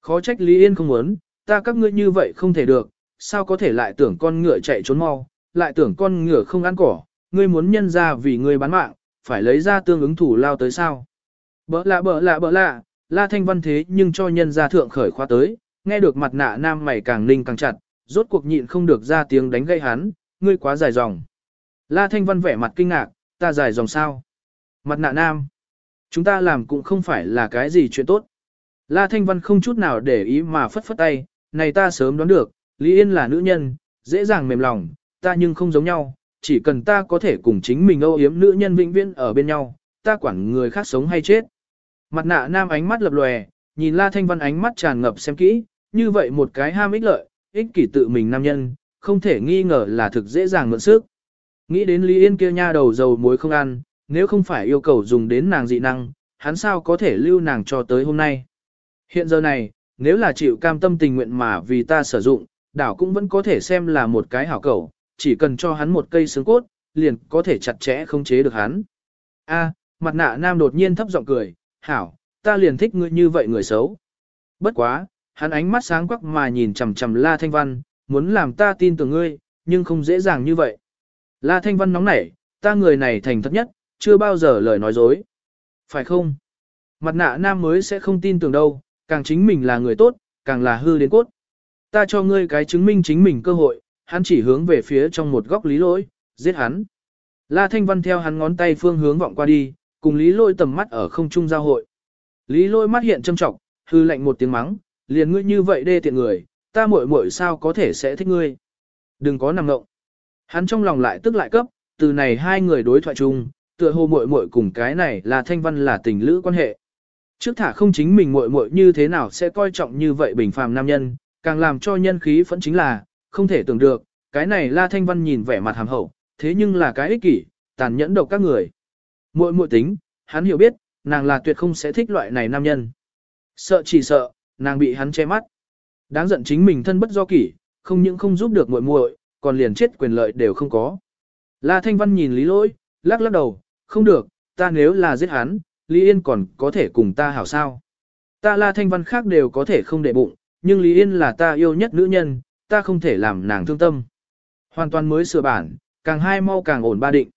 Khó trách Lý Yên không muốn, ta các ngươi như vậy không thể được, sao có thể lại tưởng con ngựa chạy trốn mau, lại tưởng con ngựa không ăn cỏ, ngươi muốn nhân ra vì ngươi bán mạng, phải lấy ra tương ứng thủ lao tới sao. Bỡ lạ bỡ lạ bỡ lạ, la thanh văn thế nhưng cho nhân ra thượng khởi khoa tới, nghe được mặt nạ nam mày càng ninh càng chặt, rốt cuộc nhịn không được ra tiếng đánh gây hắn, ngươi quá dài dòng. La thanh văn vẻ mặt kinh ngạc, ta dài dòng sao? Mặt nạ nam, chúng ta làm cũng không phải là cái gì chuyện tốt. La thanh văn không chút nào để ý mà phất phất tay, này ta sớm đoán được, Lý Yên là nữ nhân, dễ dàng mềm lòng, ta nhưng không giống nhau, chỉ cần ta có thể cùng chính mình âu yếm nữ nhân vĩnh viễn ở bên nhau, ta quản người khác sống hay chết. Mặt nạ nam ánh mắt lập lòe, nhìn La Thanh Văn ánh mắt tràn ngập xem kỹ, như vậy một cái ham ích lợi, ích kỷ tự mình nam nhân, không thể nghi ngờ là thực dễ dàng mượn sức. Nghĩ đến Lý Yên kia nha đầu dầu muối không ăn, nếu không phải yêu cầu dùng đến nàng dị năng, hắn sao có thể lưu nàng cho tới hôm nay. Hiện giờ này, nếu là chịu cam tâm tình nguyện mà vì ta sử dụng, đảo cũng vẫn có thể xem là một cái hảo cầu, chỉ cần cho hắn một cây xương cốt, liền có thể chặt chẽ không chế được hắn. A, mặt nạ nam đột nhiên thấp giọng cười, hảo, ta liền thích ngươi như vậy người xấu. Bất quá, hắn ánh mắt sáng quắc mà nhìn chằm chằm La Thanh Văn, muốn làm ta tin tưởng ngươi, nhưng không dễ dàng như vậy. La Thanh Văn nóng nảy, ta người này thành thật nhất, chưa bao giờ lời nói dối. Phải không? Mặt nạ nam mới sẽ không tin tưởng đâu, càng chính mình là người tốt, càng là hư đến cốt. Ta cho ngươi cái chứng minh chính mình cơ hội, hắn chỉ hướng về phía trong một góc lý lỗi, giết hắn. La Thanh Văn theo hắn ngón tay phương hướng vọng qua đi, cùng lý lỗi tầm mắt ở không trung giao hội. Lý lỗi mắt hiện châm trọng, hư lạnh một tiếng mắng, liền ngươi như vậy đê tiện người, ta muội muội sao có thể sẽ thích ngươi. Đừng có nằm ngộng. Hắn trong lòng lại tức lại cấp, từ này hai người đối thoại chung, tựa hồ muội muội cùng cái này là thanh văn là tình lữ quan hệ. Trước thả không chính mình muội muội như thế nào sẽ coi trọng như vậy bình phàm nam nhân, Càng làm cho nhân khí phẫn chính là, không thể tưởng được, cái này La Thanh Văn nhìn vẻ mặt hàm hậu, thế nhưng là cái ích kỷ, tàn nhẫn độc các người. Muội muội tính, hắn hiểu biết, nàng là tuyệt không sẽ thích loại này nam nhân. Sợ chỉ sợ, nàng bị hắn che mắt. Đáng giận chính mình thân bất do kỷ, không những không giúp được muội muội, còn liền chết quyền lợi đều không có. La Thanh Văn nhìn Lý Lỗi, lắc lắc đầu, không được, ta nếu là giết hắn, Lý Yên còn có thể cùng ta hảo sao. Ta La Thanh Văn khác đều có thể không để bụng, nhưng Lý Yên là ta yêu nhất nữ nhân, ta không thể làm nàng thương tâm. Hoàn toàn mới sửa bản, càng hai mau càng ổn ba định.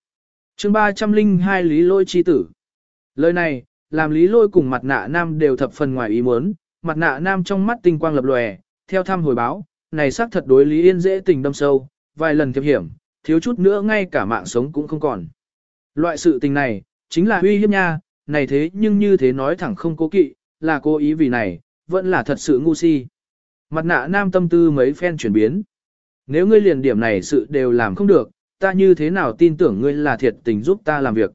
chương 302 Lý Lôi chi tử. Lời này, làm Lý Lôi cùng mặt nạ nam đều thập phần ngoài ý muốn, mặt nạ nam trong mắt tinh quang lập lòe, theo thăm hồi báo, này xác thật đối Lý Yên dễ tình đâm sâu, vài lần thiệp hiểm, thiếu chút nữa ngay cả mạng sống cũng không còn. Loại sự tình này, chính là uy hiếp nha, này thế nhưng như thế nói thẳng không cố kỵ, là cố ý vì này, vẫn là thật sự ngu si. Mặt nạ nam tâm tư mấy phen chuyển biến. Nếu ngươi liền điểm này sự đều làm không được, ta như thế nào tin tưởng ngươi là thiệt tình giúp ta làm việc.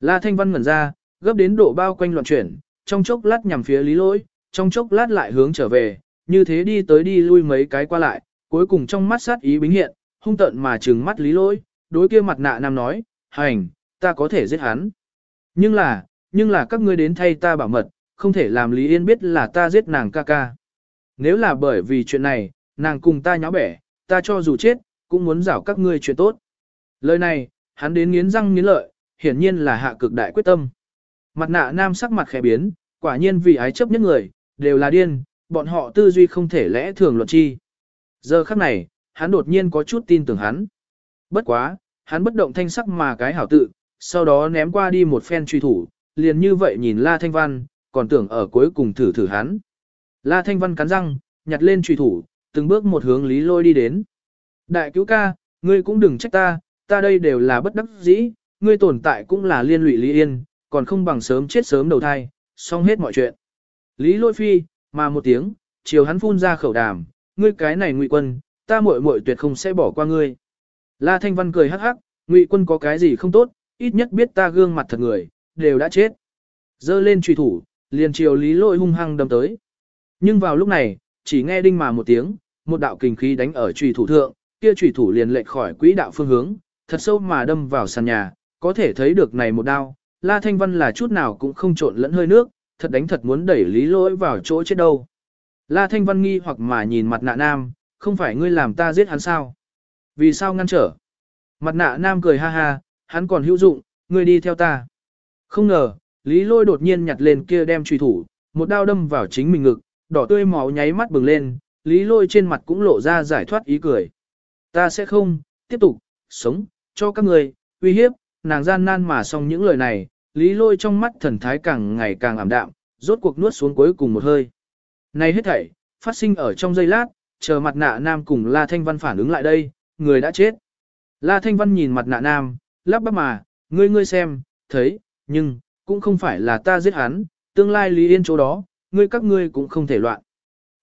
La Thanh Văn ngẩn ra, gấp đến độ bao quanh loạn chuyển, trong chốc lát nhằm phía lý lỗi, trong chốc lát lại hướng trở về, như thế đi tới đi lui mấy cái qua lại, cuối cùng trong mắt sát ý bính hiện, hung tận mà trừng mắt lý lỗi, đối kia mặt nạ nam nói, hành, ta có thể giết hắn. Nhưng là, nhưng là các ngươi đến thay ta bảo mật, không thể làm Lý Yên biết là ta giết nàng ca ca. Nếu là bởi vì chuyện này, nàng cùng ta nháo bẻ, ta cho dù chết, cũng muốn rảo các ngươi chuyện tốt. Lời này, hắn đến nghiến răng nghiến lợi, hiển nhiên là hạ cực đại quyết tâm. Mặt nạ nam sắc mặt khẽ biến, quả nhiên vì ái chấp nhất người, đều là điên, bọn họ tư duy không thể lẽ thường luận chi. Giờ khắc này, hắn đột nhiên có chút tin tưởng hắn. Bất quá, hắn bất động thanh sắc mà cái hảo tự, sau đó ném qua đi một phen truy thủ, liền như vậy nhìn La Thanh Văn, còn tưởng ở cuối cùng thử thử hắn. La Thanh Văn cắn răng, nhặt lên truy thủ, từng bước một hướng Lý Lôi đi đến. Đại cứu ca, ngươi cũng đừng trách ta, ta đây đều là bất đắc dĩ, ngươi tồn tại cũng là liên lụy Lý Yên, còn không bằng sớm chết sớm đầu thai, xong hết mọi chuyện. Lý Lôi phi, mà một tiếng, chiều hắn phun ra khẩu đàm, ngươi cái này ngụy quân, ta muội muội tuyệt không sẽ bỏ qua ngươi. La Thanh Văn cười hắc hắc, ngụy quân có cái gì không tốt, ít nhất biết ta gương mặt thật người, đều đã chết. Dơ lên truy thủ, liền chiều Lý Lôi hung hăng đâm tới. Nhưng vào lúc này, chỉ nghe đinh mà một tiếng, một đạo kình khí đánh ở trùy thủ thượng, kia trùy thủ liền lệch khỏi quỹ đạo phương hướng, thật sâu mà đâm vào sàn nhà, có thể thấy được này một đao, La Thanh Văn là chút nào cũng không trộn lẫn hơi nước, thật đánh thật muốn đẩy lý lỗi vào chỗ chết đâu. La Thanh Văn nghi hoặc mà nhìn mặt nạ nam, không phải ngươi làm ta giết hắn sao? Vì sao ngăn trở? Mặt nạ nam cười ha ha, hắn còn hữu dụng, ngươi đi theo ta. Không ngờ, lý lôi đột nhiên nhặt lên kia đem truy thủ, một đao đâm vào chính mình ngực, đỏ tươi máu nháy mắt bừng lên, lý lôi trên mặt cũng lộ ra giải thoát ý cười. Ta sẽ không, tiếp tục, sống, cho các người, uy hiếp, nàng gian nan mà xong những lời này, lý lôi trong mắt thần thái càng ngày càng ảm đạm, rốt cuộc nuốt xuống cuối cùng một hơi. Này hết thảy, phát sinh ở trong giây lát, chờ mặt nạ nam cùng La Thanh Văn phản ứng lại đây, người đã chết. La Thanh Văn nhìn mặt nạ nam, lắp bắp mà, ngươi ngươi xem, thấy, nhưng, cũng không phải là ta giết hắn, tương lai Lý Yên chỗ đó, ngươi các ngươi cũng không thể loạn.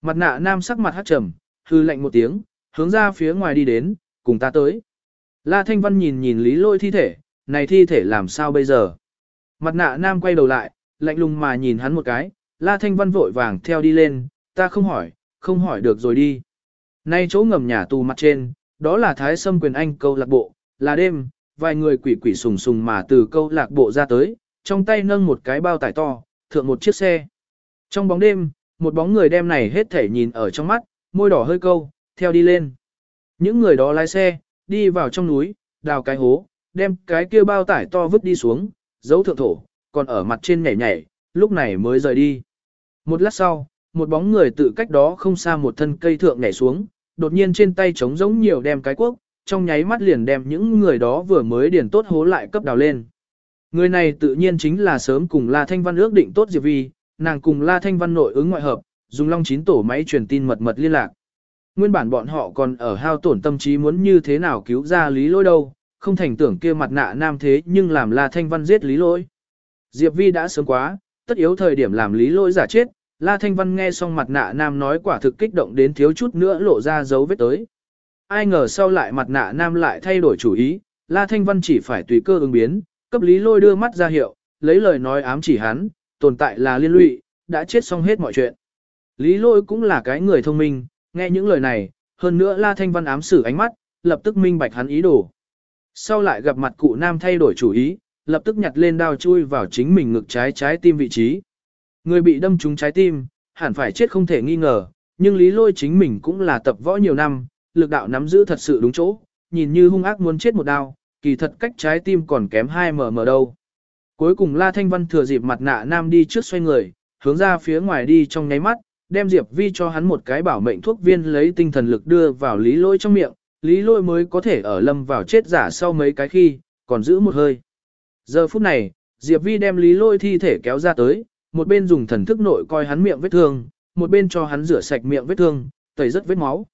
Mặt nạ nam sắc mặt hát trầm, hư lạnh một tiếng, hướng ra phía ngoài đi đến, cùng ta tới. La Thanh Văn nhìn nhìn Lý Lôi thi thể, này thi thể làm sao bây giờ? Mặt nạ nam quay đầu lại, lạnh lùng mà nhìn hắn một cái, La Thanh Văn vội vàng theo đi lên, ta không hỏi, không hỏi được rồi đi. Nay chỗ ngầm nhà tù mặt trên, đó là Thái Sâm Quyền Anh câu lạc bộ, là đêm, vài người quỷ quỷ sùng sùng mà từ câu lạc bộ ra tới, trong tay nâng một cái bao tải to, thượng một chiếc xe. Trong bóng đêm, một bóng người đem này hết thể nhìn ở trong mắt, môi đỏ hơi câu, theo đi lên. Những người đó lái xe, đi vào trong núi, đào cái hố, đem cái kia bao tải to vứt đi xuống, giấu thượng thổ, còn ở mặt trên nhảy nhảy, lúc này mới rời đi. Một lát sau, một bóng người tự cách đó không xa một thân cây thượng nhảy xuống, đột nhiên trên tay trống giống nhiều đem cái quốc, trong nháy mắt liền đem những người đó vừa mới điền tốt hố lại cấp đào lên. Người này tự nhiên chính là sớm cùng La Thanh Văn ước định tốt Diệp Vi, nàng cùng La Thanh Văn nội ứng ngoại hợp, dùng long chín tổ máy truyền tin mật mật liên lạc. Nguyên bản bọn họ còn ở hao tổn tâm trí muốn như thế nào cứu ra lý lỗi đâu, không thành tưởng kia mặt nạ nam thế nhưng làm La Thanh Văn giết lý lỗi. Diệp Vi đã sớm quá, tất yếu thời điểm làm lý lỗi giả chết, La Thanh Văn nghe xong mặt nạ nam nói quả thực kích động đến thiếu chút nữa lộ ra dấu vết tới. Ai ngờ sau lại mặt nạ nam lại thay đổi chủ ý, La Thanh Văn chỉ phải tùy cơ ứng biến, cấp lý lôi đưa mắt ra hiệu, lấy lời nói ám chỉ hắn, tồn tại là liên lụy, đã chết xong hết mọi chuyện. Lý lôi cũng là cái người thông minh, nghe những lời này, hơn nữa La Thanh Văn ám sử ánh mắt, lập tức minh bạch hắn ý đồ. Sau lại gặp mặt cụ nam thay đổi chủ ý, lập tức nhặt lên đao chui vào chính mình ngực trái trái tim vị trí. Người bị đâm trúng trái tim, hẳn phải chết không thể nghi ngờ, nhưng lý lôi chính mình cũng là tập võ nhiều năm, lực đạo nắm giữ thật sự đúng chỗ, nhìn như hung ác muốn chết một đao, kỳ thật cách trái tim còn kém 2 mờ mờ đâu. Cuối cùng La Thanh Văn thừa dịp mặt nạ nam đi trước xoay người, hướng ra phía ngoài đi trong nháy mắt, đem Diệp Vi cho hắn một cái bảo mệnh thuốc viên lấy tinh thần lực đưa vào lý lôi trong miệng, lý lôi mới có thể ở lâm vào chết giả sau mấy cái khi, còn giữ một hơi. Giờ phút này, Diệp Vi đem lý lôi thi thể kéo ra tới, một bên dùng thần thức nội coi hắn miệng vết thương, một bên cho hắn rửa sạch miệng vết thương, tẩy rất vết máu.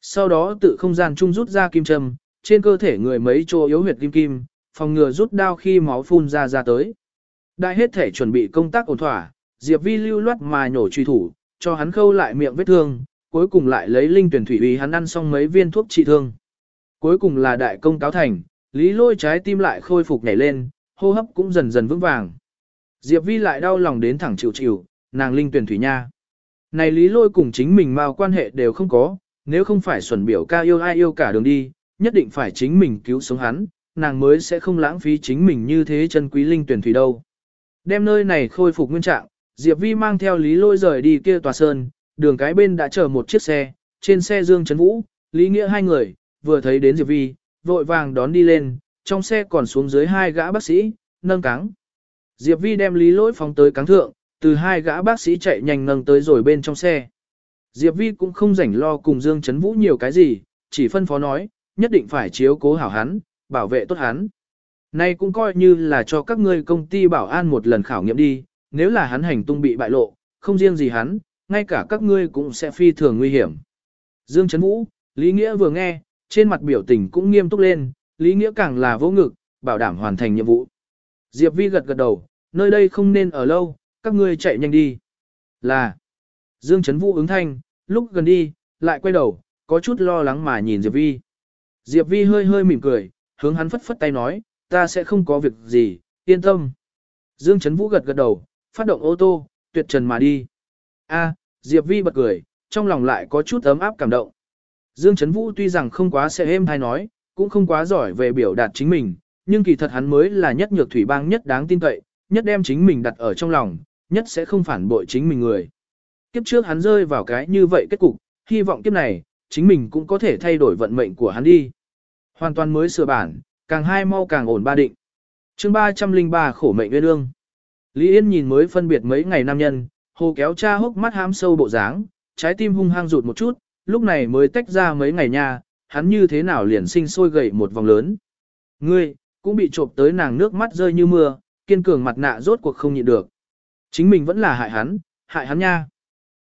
Sau đó tự không gian chung rút ra kim châm, trên cơ thể người mấy chỗ yếu huyệt kim kim, phòng ngừa rút đao khi máu phun ra ra tới. Đại hết thể chuẩn bị công tác ổn thỏa, Diệp Vi lưu loát mà nhổ truy thủ, cho hắn khâu lại miệng vết thương, cuối cùng lại lấy linh tuyển thủy uy hắn ăn xong mấy viên thuốc trị thương. Cuối cùng là đại công cáo thành, lý lôi trái tim lại khôi phục nhảy lên, hô hấp cũng dần dần vững vàng. Diệp Vi lại đau lòng đến thẳng chịu chịu, nàng linh tuyển thủy nha. Này lý lôi cùng chính mình mao quan hệ đều không có, nếu không phải xuẩn biểu ca yêu ai yêu cả đường đi, nhất định phải chính mình cứu sống hắn, nàng mới sẽ không lãng phí chính mình như thế chân quý linh tuyển thủy đâu. Đem nơi này khôi phục nguyên trạng, Diệp Vi mang theo Lý Lôi rời đi kia tòa sơn, đường cái bên đã chờ một chiếc xe, trên xe Dương Trấn Vũ, Lý Nghĩa hai người, vừa thấy đến Diệp Vi, vội vàng đón đi lên, trong xe còn xuống dưới hai gã bác sĩ, nâng cáng. Diệp Vi đem Lý Lỗi phóng tới cáng thượng, từ hai gã bác sĩ chạy nhanh nâng tới rồi bên trong xe. Diệp Vi cũng không rảnh lo cùng Dương Trấn Vũ nhiều cái gì, chỉ phân phó nói, nhất định phải chiếu cố hảo hắn, bảo vệ tốt hắn. Nay cũng coi như là cho các ngươi công ty bảo an một lần khảo nghiệm đi, nếu là hắn hành tung bị bại lộ, không riêng gì hắn, ngay cả các ngươi cũng sẽ phi thường nguy hiểm. Dương Trấn Vũ, Lý Nghĩa vừa nghe, trên mặt biểu tình cũng nghiêm túc lên, Lý Nghĩa càng là vô ngực, bảo đảm hoàn thành nhiệm vụ. Diệp Vi gật gật đầu, nơi đây không nên ở lâu, các ngươi chạy nhanh đi. Là, Dương Trấn Vũ ứng thanh, lúc gần đi, lại quay đầu, có chút lo lắng mà nhìn Diệp Vi. Diệp Vi hơi hơi mỉm cười, hướng hắn phất phất tay nói, ta sẽ không có việc gì, yên tâm. Dương Trấn Vũ gật gật đầu, phát động ô tô, tuyệt trần mà đi. A, Diệp Vi bật cười, trong lòng lại có chút ấm áp cảm động. Dương Trấn Vũ tuy rằng không quá sẽ êm hay nói, cũng không quá giỏi về biểu đạt chính mình, nhưng kỳ thật hắn mới là nhất nhược thủy bang nhất đáng tin cậy, nhất đem chính mình đặt ở trong lòng, nhất sẽ không phản bội chính mình người. Kiếp trước hắn rơi vào cái như vậy kết cục, hy vọng kiếp này, chính mình cũng có thể thay đổi vận mệnh của hắn đi. Hoàn toàn mới sửa bản, càng hai mau càng ổn ba định. chương 303 khổ mệnh nguyên ương. Lý Yên nhìn mới phân biệt mấy ngày nam nhân, hồ kéo cha hốc mắt hám sâu bộ dáng, trái tim hung hăng rụt một chút, lúc này mới tách ra mấy ngày nha, hắn như thế nào liền sinh sôi gầy một vòng lớn. Ngươi, cũng bị trộm tới nàng nước mắt rơi như mưa, kiên cường mặt nạ rốt cuộc không nhịn được. Chính mình vẫn là hại hắn, hại hắn nha.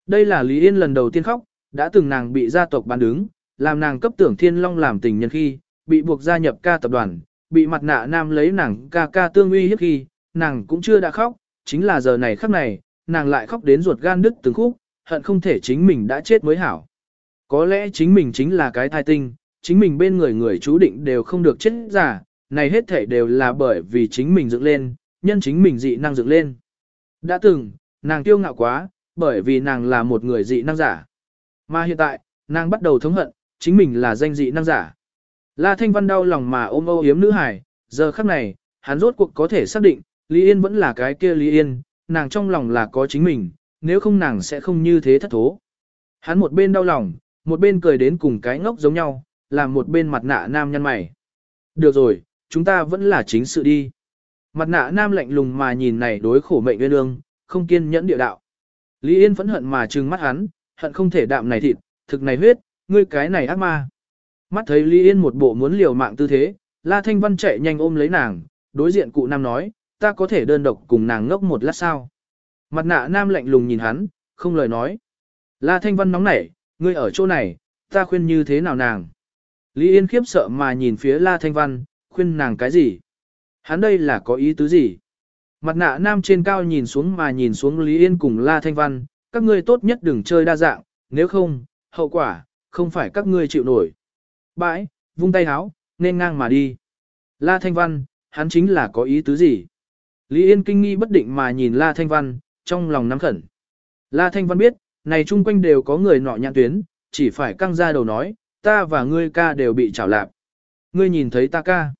Đây là Lý Yên lần đầu tiên khóc, đã từng nàng bị gia tộc bán đứng, làm nàng cấp tưởng thiên long làm tình nhân khi, bị buộc gia nhập ca tập đoàn, bị mặt nạ nam lấy nàng ca ca tương uy hiếp khi, nàng cũng chưa đã khóc, chính là giờ này khắc này, nàng lại khóc đến ruột gan đứt từng khúc, hận không thể chính mình đã chết mới hảo. Có lẽ chính mình chính là cái thai tinh, chính mình bên người người chú định đều không được chết giả, này hết thể đều là bởi vì chính mình dựng lên, nhân chính mình dị năng dựng lên. Đã từng, nàng kiêu ngạo quá, bởi vì nàng là một người dị năng giả. Mà hiện tại, nàng bắt đầu thống hận, chính mình là danh dị năng giả. La Thanh Văn đau lòng mà ôm âu yếm nữ hải, giờ khắc này, hắn rốt cuộc có thể xác định, Lý Yên vẫn là cái kia Lý Yên, nàng trong lòng là có chính mình, nếu không nàng sẽ không như thế thất thố. Hắn một bên đau lòng, một bên cười đến cùng cái ngốc giống nhau, làm một bên mặt nạ nam nhăn mày. Được rồi, chúng ta vẫn là chính sự đi. Mặt nạ nam lạnh lùng mà nhìn này đối khổ mệnh nguyên ương, không kiên nhẫn địa đạo. Lý Yên phẫn hận mà trừng mắt hắn, hận không thể đạm này thịt, thực này huyết, ngươi cái này ác ma. Mắt thấy Lý Yên một bộ muốn liều mạng tư thế, La Thanh Văn chạy nhanh ôm lấy nàng, đối diện cụ nam nói, ta có thể đơn độc cùng nàng ngốc một lát sao. Mặt nạ nam lạnh lùng nhìn hắn, không lời nói. La Thanh Văn nóng nảy, ngươi ở chỗ này, ta khuyên như thế nào nàng. Lý Yên khiếp sợ mà nhìn phía La Thanh Văn, khuyên nàng cái gì? Hắn đây là có ý tứ gì? Mặt nạ nam trên cao nhìn xuống mà nhìn xuống Lý Yên cùng La Thanh Văn, các ngươi tốt nhất đừng chơi đa dạng, nếu không, hậu quả, không phải các ngươi chịu nổi. Bãi, vung tay háo, nên ngang mà đi. La Thanh Văn, hắn chính là có ý tứ gì? Lý Yên kinh nghi bất định mà nhìn La Thanh Văn, trong lòng nắm khẩn. La Thanh Văn biết, này chung quanh đều có người nọ nhãn tuyến, chỉ phải căng ra đầu nói, ta và ngươi ca đều bị trảo lạp. Ngươi nhìn thấy ta ca.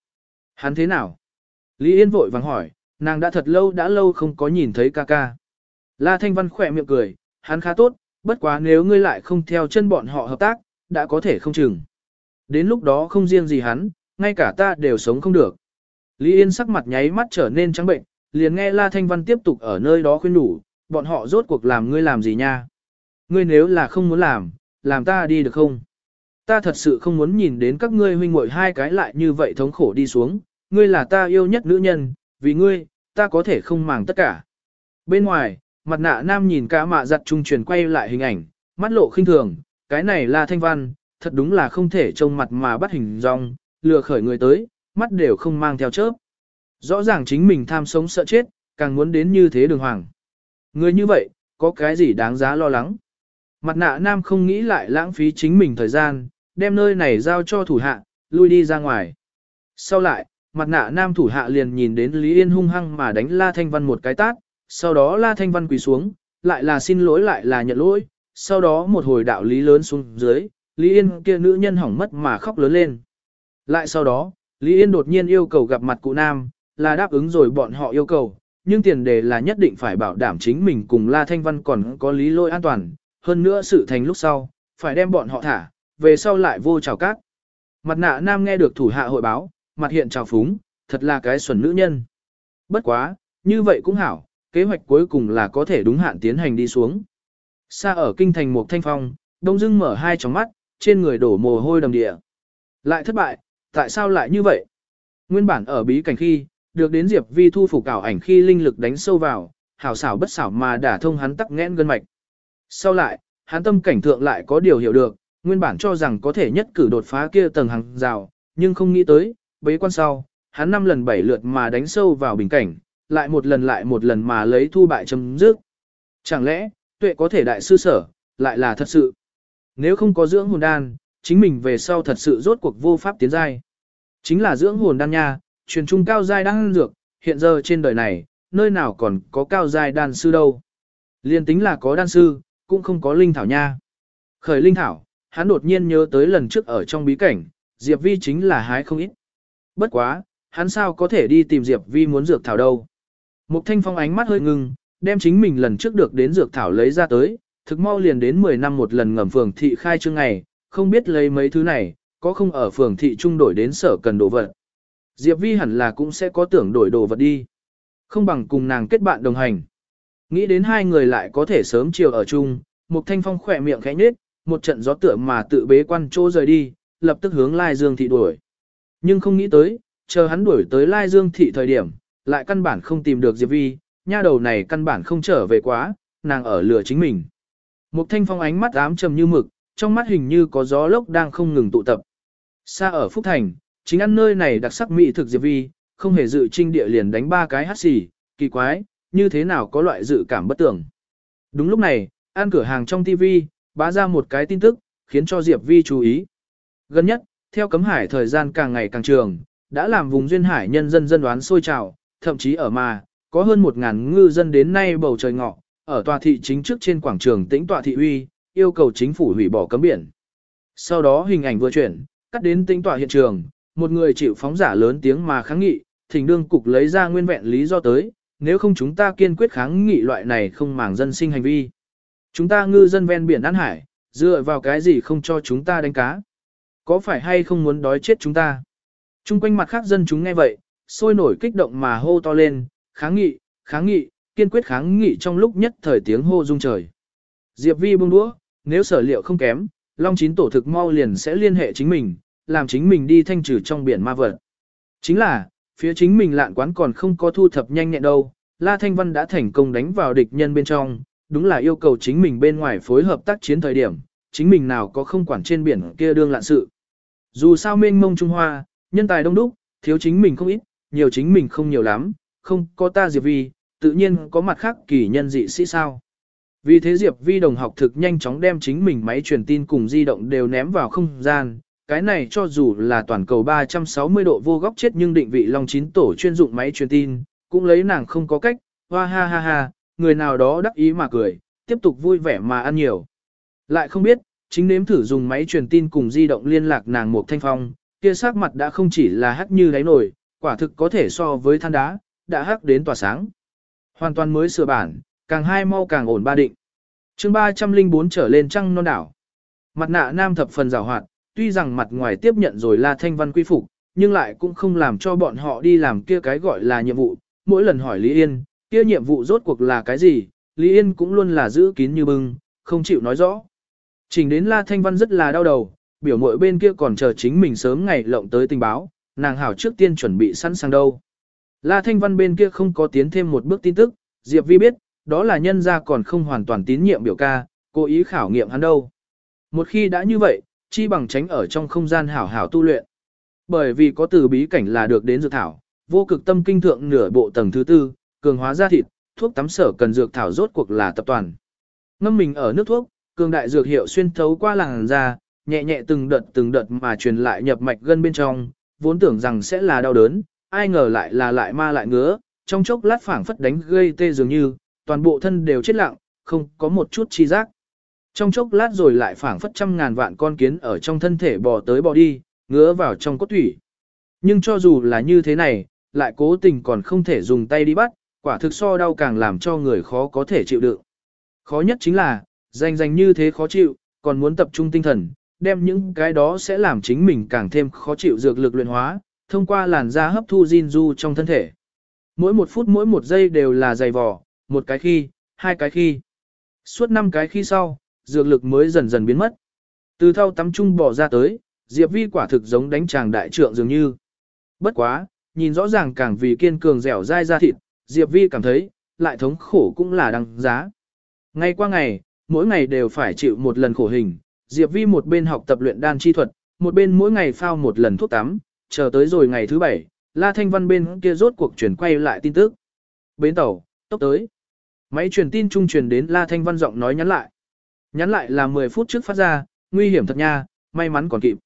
Hắn thế nào? Lý Yên vội vàng hỏi, nàng đã thật lâu đã lâu không có nhìn thấy ca ca. La Thanh Văn khỏe miệng cười, hắn khá tốt, bất quá nếu ngươi lại không theo chân bọn họ hợp tác, đã có thể không chừng. Đến lúc đó không riêng gì hắn, ngay cả ta đều sống không được. Lý Yên sắc mặt nháy mắt trở nên trắng bệnh, liền nghe La Thanh Văn tiếp tục ở nơi đó khuyên đủ, bọn họ rốt cuộc làm ngươi làm gì nha. Ngươi nếu là không muốn làm, làm ta đi được không? Ta thật sự không muốn nhìn đến các ngươi huynh muội hai cái lại như vậy thống khổ đi xuống, ngươi là ta yêu nhất nữ nhân, vì ngươi, ta có thể không màng tất cả. Bên ngoài, mặt nạ nam nhìn cả mạ giặt trung truyền quay lại hình ảnh, mắt lộ khinh thường, cái này là thanh văn, thật đúng là không thể trông mặt mà bắt hình dong, lừa khởi người tới, mắt đều không mang theo chớp. Rõ ràng chính mình tham sống sợ chết, càng muốn đến như thế đường hoàng. Người như vậy, có cái gì đáng giá lo lắng? Mặt nạ nam không nghĩ lại lãng phí chính mình thời gian, đem nơi này giao cho thủ hạ, lui đi ra ngoài. Sau lại, mặt nạ nam thủ hạ liền nhìn đến Lý Yên hung hăng mà đánh La Thanh Văn một cái tát, sau đó La Thanh Văn quỳ xuống, lại là xin lỗi lại là nhận lỗi, sau đó một hồi đạo lý lớn xuống dưới, Lý Yên kia nữ nhân hỏng mất mà khóc lớn lên. Lại sau đó, Lý Yên đột nhiên yêu cầu gặp mặt cụ nam, là đáp ứng rồi bọn họ yêu cầu, nhưng tiền đề là nhất định phải bảo đảm chính mình cùng La Thanh Văn còn có lý lôi an toàn, hơn nữa sự thành lúc sau, phải đem bọn họ thả, về sau lại vô chào cát. Mặt nạ nam nghe được thủ hạ hội báo, mặt hiện trào phúng, thật là cái xuẩn nữ nhân. Bất quá, như vậy cũng hảo, kế hoạch cuối cùng là có thể đúng hạn tiến hành đi xuống. Xa ở kinh thành một thanh phong, đông dưng mở hai tròng mắt, trên người đổ mồ hôi đầm địa. Lại thất bại, tại sao lại như vậy? Nguyên bản ở bí cảnh khi, được đến Diệp Vi thu phục ảo ảnh khi linh lực đánh sâu vào, hảo xảo bất xảo mà đả thông hắn tắc nghẽn gân mạch. Sau lại, hắn tâm cảnh thượng lại có điều hiểu được, nguyên bản cho rằng có thể nhất cử đột phá kia tầng hàng rào, nhưng không nghĩ tới, bế quan sau, hắn năm lần bảy lượt mà đánh sâu vào bình cảnh, lại một lần lại một lần mà lấy thu bại chấm dứt. Chẳng lẽ, tuệ có thể đại sư sở, lại là thật sự. Nếu không có dưỡng hồn đan, chính mình về sau thật sự rốt cuộc vô pháp tiến giai. Chính là dưỡng hồn đan nha, truyền trung cao giai đan dược, hiện giờ trên đời này, nơi nào còn có cao giai đan sư đâu. Liên tính là có đan sư, cũng không có linh thảo nha. Khởi linh thảo, hắn đột nhiên nhớ tới lần trước ở trong bí cảnh, Diệp Vi chính là hái không ít. Bất quá, hắn sao có thể đi tìm Diệp Vi muốn dược thảo đâu. Mục Thanh Phong ánh mắt hơi ngưng, đem chính mình lần trước được đến dược thảo lấy ra tới, thực mau liền đến 10 năm một lần ngầm phường thị khai trương ngày, không biết lấy mấy thứ này, có không ở phường thị trung đổi đến sở cần đồ vật. Diệp Vi hẳn là cũng sẽ có tưởng đổi đồ vật đi. Không bằng cùng nàng kết bạn đồng hành. Nghĩ đến hai người lại có thể sớm chiều ở chung, một Thanh Phong khỏe miệng khẽ nhếch, một trận gió tựa mà tự bế quan chỗ rời đi, lập tức hướng Lai Dương thị đuổi. Nhưng không nghĩ tới, chờ hắn đuổi tới Lai Dương thị thời điểm, lại căn bản không tìm được Diệp Vi, nha đầu này căn bản không trở về quá, nàng ở lừa chính mình. Mục Thanh Phong ánh mắt ám trầm như mực, trong mắt hình như có gió lốc đang không ngừng tụ tập. Xa ở Phúc Thành, chính ăn nơi này đặc sắc mỹ thực Diệp Vi, không hề dự trinh địa liền đánh ba cái hát xì, kỳ quái, như thế nào có loại dự cảm bất tưởng. Đúng lúc này, ăn cửa hàng trong TV, bá ra một cái tin tức, khiến cho Diệp Vi chú ý. Gần nhất, theo cấm hải thời gian càng ngày càng trường, đã làm vùng duyên hải nhân dân dân đoán sôi trào, thậm chí ở mà, có hơn 1.000 ngư dân đến nay bầu trời ngọ, ở tòa thị chính trước trên quảng trường tĩnh tòa thị uy, yêu cầu chính phủ hủy bỏ cấm biển. Sau đó hình ảnh vừa chuyển, cắt đến tĩnh tòa hiện trường, một người chịu phóng giả lớn tiếng mà kháng nghị, thỉnh đương cục lấy ra nguyên vẹn lý do tới, nếu không chúng ta kiên quyết kháng nghị loại này không màng dân sinh hành vi. Chúng ta ngư dân ven biển An Hải, dựa vào cái gì không cho chúng ta đánh cá? Có phải hay không muốn đói chết chúng ta? Trung quanh mặt khác dân chúng nghe vậy, sôi nổi kích động mà hô to lên, kháng nghị, kháng nghị, kiên quyết kháng nghị trong lúc nhất thời tiếng hô rung trời. Diệp Vi buông đũa, nếu sở liệu không kém, Long Chín tổ thực mau liền sẽ liên hệ chính mình, làm chính mình đi thanh trừ trong biển ma vật. Chính là, phía chính mình lạn quán còn không có thu thập nhanh nhẹn đâu, La Thanh Văn đã thành công đánh vào địch nhân bên trong, đúng là yêu cầu chính mình bên ngoài phối hợp tác chiến thời điểm, chính mình nào có không quản trên biển kia đương lạn sự. Dù sao mênh mông Trung Hoa, nhân tài đông đúc, thiếu chính mình không ít, nhiều chính mình không nhiều lắm, không có ta Diệp Vi, tự nhiên có mặt khác kỳ nhân dị sĩ sao. Vì thế Diệp Vi đồng học thực nhanh chóng đem chính mình máy truyền tin cùng di động đều ném vào không gian, cái này cho dù là toàn cầu 360 độ vô góc chết nhưng định vị Long chín tổ chuyên dụng máy truyền tin, cũng lấy nàng không có cách, hoa ha ha ha, người nào đó đắc ý mà cười, tiếp tục vui vẻ mà ăn nhiều. Lại không biết, chính nếm thử dùng máy truyền tin cùng di động liên lạc nàng một thanh phong, kia sắc mặt đã không chỉ là hắc như đáy nổi, quả thực có thể so với than đá, đã hắc đến tỏa sáng. Hoàn toàn mới sửa bản, càng hai mau càng ổn ba định. chương 304 trở lên trăng non đảo. Mặt nạ nam thập phần rào hoạt, tuy rằng mặt ngoài tiếp nhận rồi là thanh văn quy phục, nhưng lại cũng không làm cho bọn họ đi làm kia cái gọi là nhiệm vụ. Mỗi lần hỏi Lý Yên, kia nhiệm vụ rốt cuộc là cái gì, Lý Yên cũng luôn là giữ kín như bưng, không chịu nói rõ. Trình đến La Thanh Văn rất là đau đầu, biểu mội bên kia còn chờ chính mình sớm ngày lộng tới tình báo, nàng hảo trước tiên chuẩn bị sẵn sàng đâu. La Thanh Văn bên kia không có tiến thêm một bước tin tức, Diệp Vi biết, đó là nhân gia còn không hoàn toàn tín nhiệm biểu ca, cố ý khảo nghiệm hắn đâu. Một khi đã như vậy, chi bằng tránh ở trong không gian hảo hảo tu luyện. Bởi vì có từ bí cảnh là được đến dược thảo, vô cực tâm kinh thượng nửa bộ tầng thứ tư, cường hóa da thịt, thuốc tắm sở cần dược thảo rốt cuộc là tập toàn. Ngâm mình ở nước thuốc, cường đại dược hiệu xuyên thấu qua làn da, nhẹ nhẹ từng đợt từng đợt mà truyền lại nhập mạch gân bên trong, vốn tưởng rằng sẽ là đau đớn, ai ngờ lại là lại ma lại ngứa, trong chốc lát phảng phất đánh gây tê dường như, toàn bộ thân đều chết lặng, không có một chút chi giác. Trong chốc lát rồi lại phảng phất trăm ngàn vạn con kiến ở trong thân thể bò tới bò đi, ngứa vào trong cốt thủy. Nhưng cho dù là như thế này, lại cố tình còn không thể dùng tay đi bắt, quả thực so đau càng làm cho người khó có thể chịu đựng. Khó nhất chính là, danh danh như thế khó chịu, còn muốn tập trung tinh thần, đem những cái đó sẽ làm chính mình càng thêm khó chịu dược lực luyện hóa, thông qua làn da hấp thu Jinju trong thân thể. Mỗi một phút mỗi một giây đều là dày vò, một cái khi, hai cái khi. Suốt năm cái khi sau, dược lực mới dần dần biến mất. Từ thau tắm trung bỏ ra tới, Diệp Vi quả thực giống đánh chàng đại trượng dường như. Bất quá, nhìn rõ ràng càng vì kiên cường dẻo dai ra thịt, Diệp Vi cảm thấy, lại thống khổ cũng là đăng giá. Ngay qua ngày, mỗi ngày đều phải chịu một lần khổ hình, Diệp Vi một bên học tập luyện đan chi thuật, một bên mỗi ngày phao một lần thuốc tắm, chờ tới rồi ngày thứ bảy, La Thanh Văn bên kia rốt cuộc chuyển quay lại tin tức. Bến tàu, tốc tới. Máy truyền tin trung truyền đến La Thanh Văn giọng nói nhắn lại. Nhắn lại là 10 phút trước phát ra, nguy hiểm thật nha, may mắn còn kịp.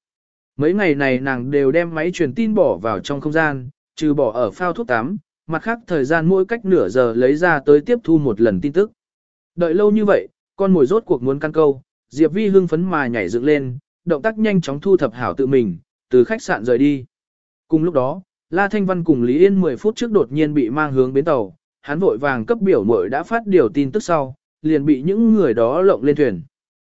Mấy ngày này nàng đều đem máy truyền tin bỏ vào trong không gian, trừ bỏ ở phao thuốc tắm, mặt khác thời gian mỗi cách nửa giờ lấy ra tới tiếp thu một lần tin tức. Đợi lâu như vậy, con mồi rốt cuộc muốn căn câu, Diệp Vi hưng phấn mà nhảy dựng lên, động tác nhanh chóng thu thập hảo tự mình, từ khách sạn rời đi. Cùng lúc đó, La Thanh Văn cùng Lý Yên 10 phút trước đột nhiên bị mang hướng bến tàu, hắn vội vàng cấp biểu muội đã phát điều tin tức sau, liền bị những người đó lộng lên thuyền.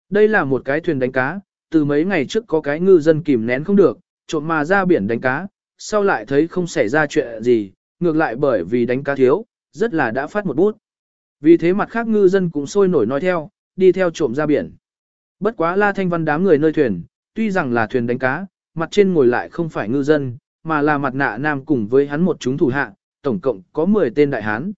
Đây là một cái thuyền đánh cá, từ mấy ngày trước có cái ngư dân kìm nén không được, trộm mà ra biển đánh cá, sau lại thấy không xảy ra chuyện gì, ngược lại bởi vì đánh cá thiếu, rất là đã phát một bút. Vì thế mặt khác ngư dân cũng sôi nổi nói theo, đi theo trộm ra biển. Bất quá la thanh văn đám người nơi thuyền, tuy rằng là thuyền đánh cá, mặt trên ngồi lại không phải ngư dân, mà là mặt nạ nam cùng với hắn một chúng thủ hạ, tổng cộng có 10 tên đại hán.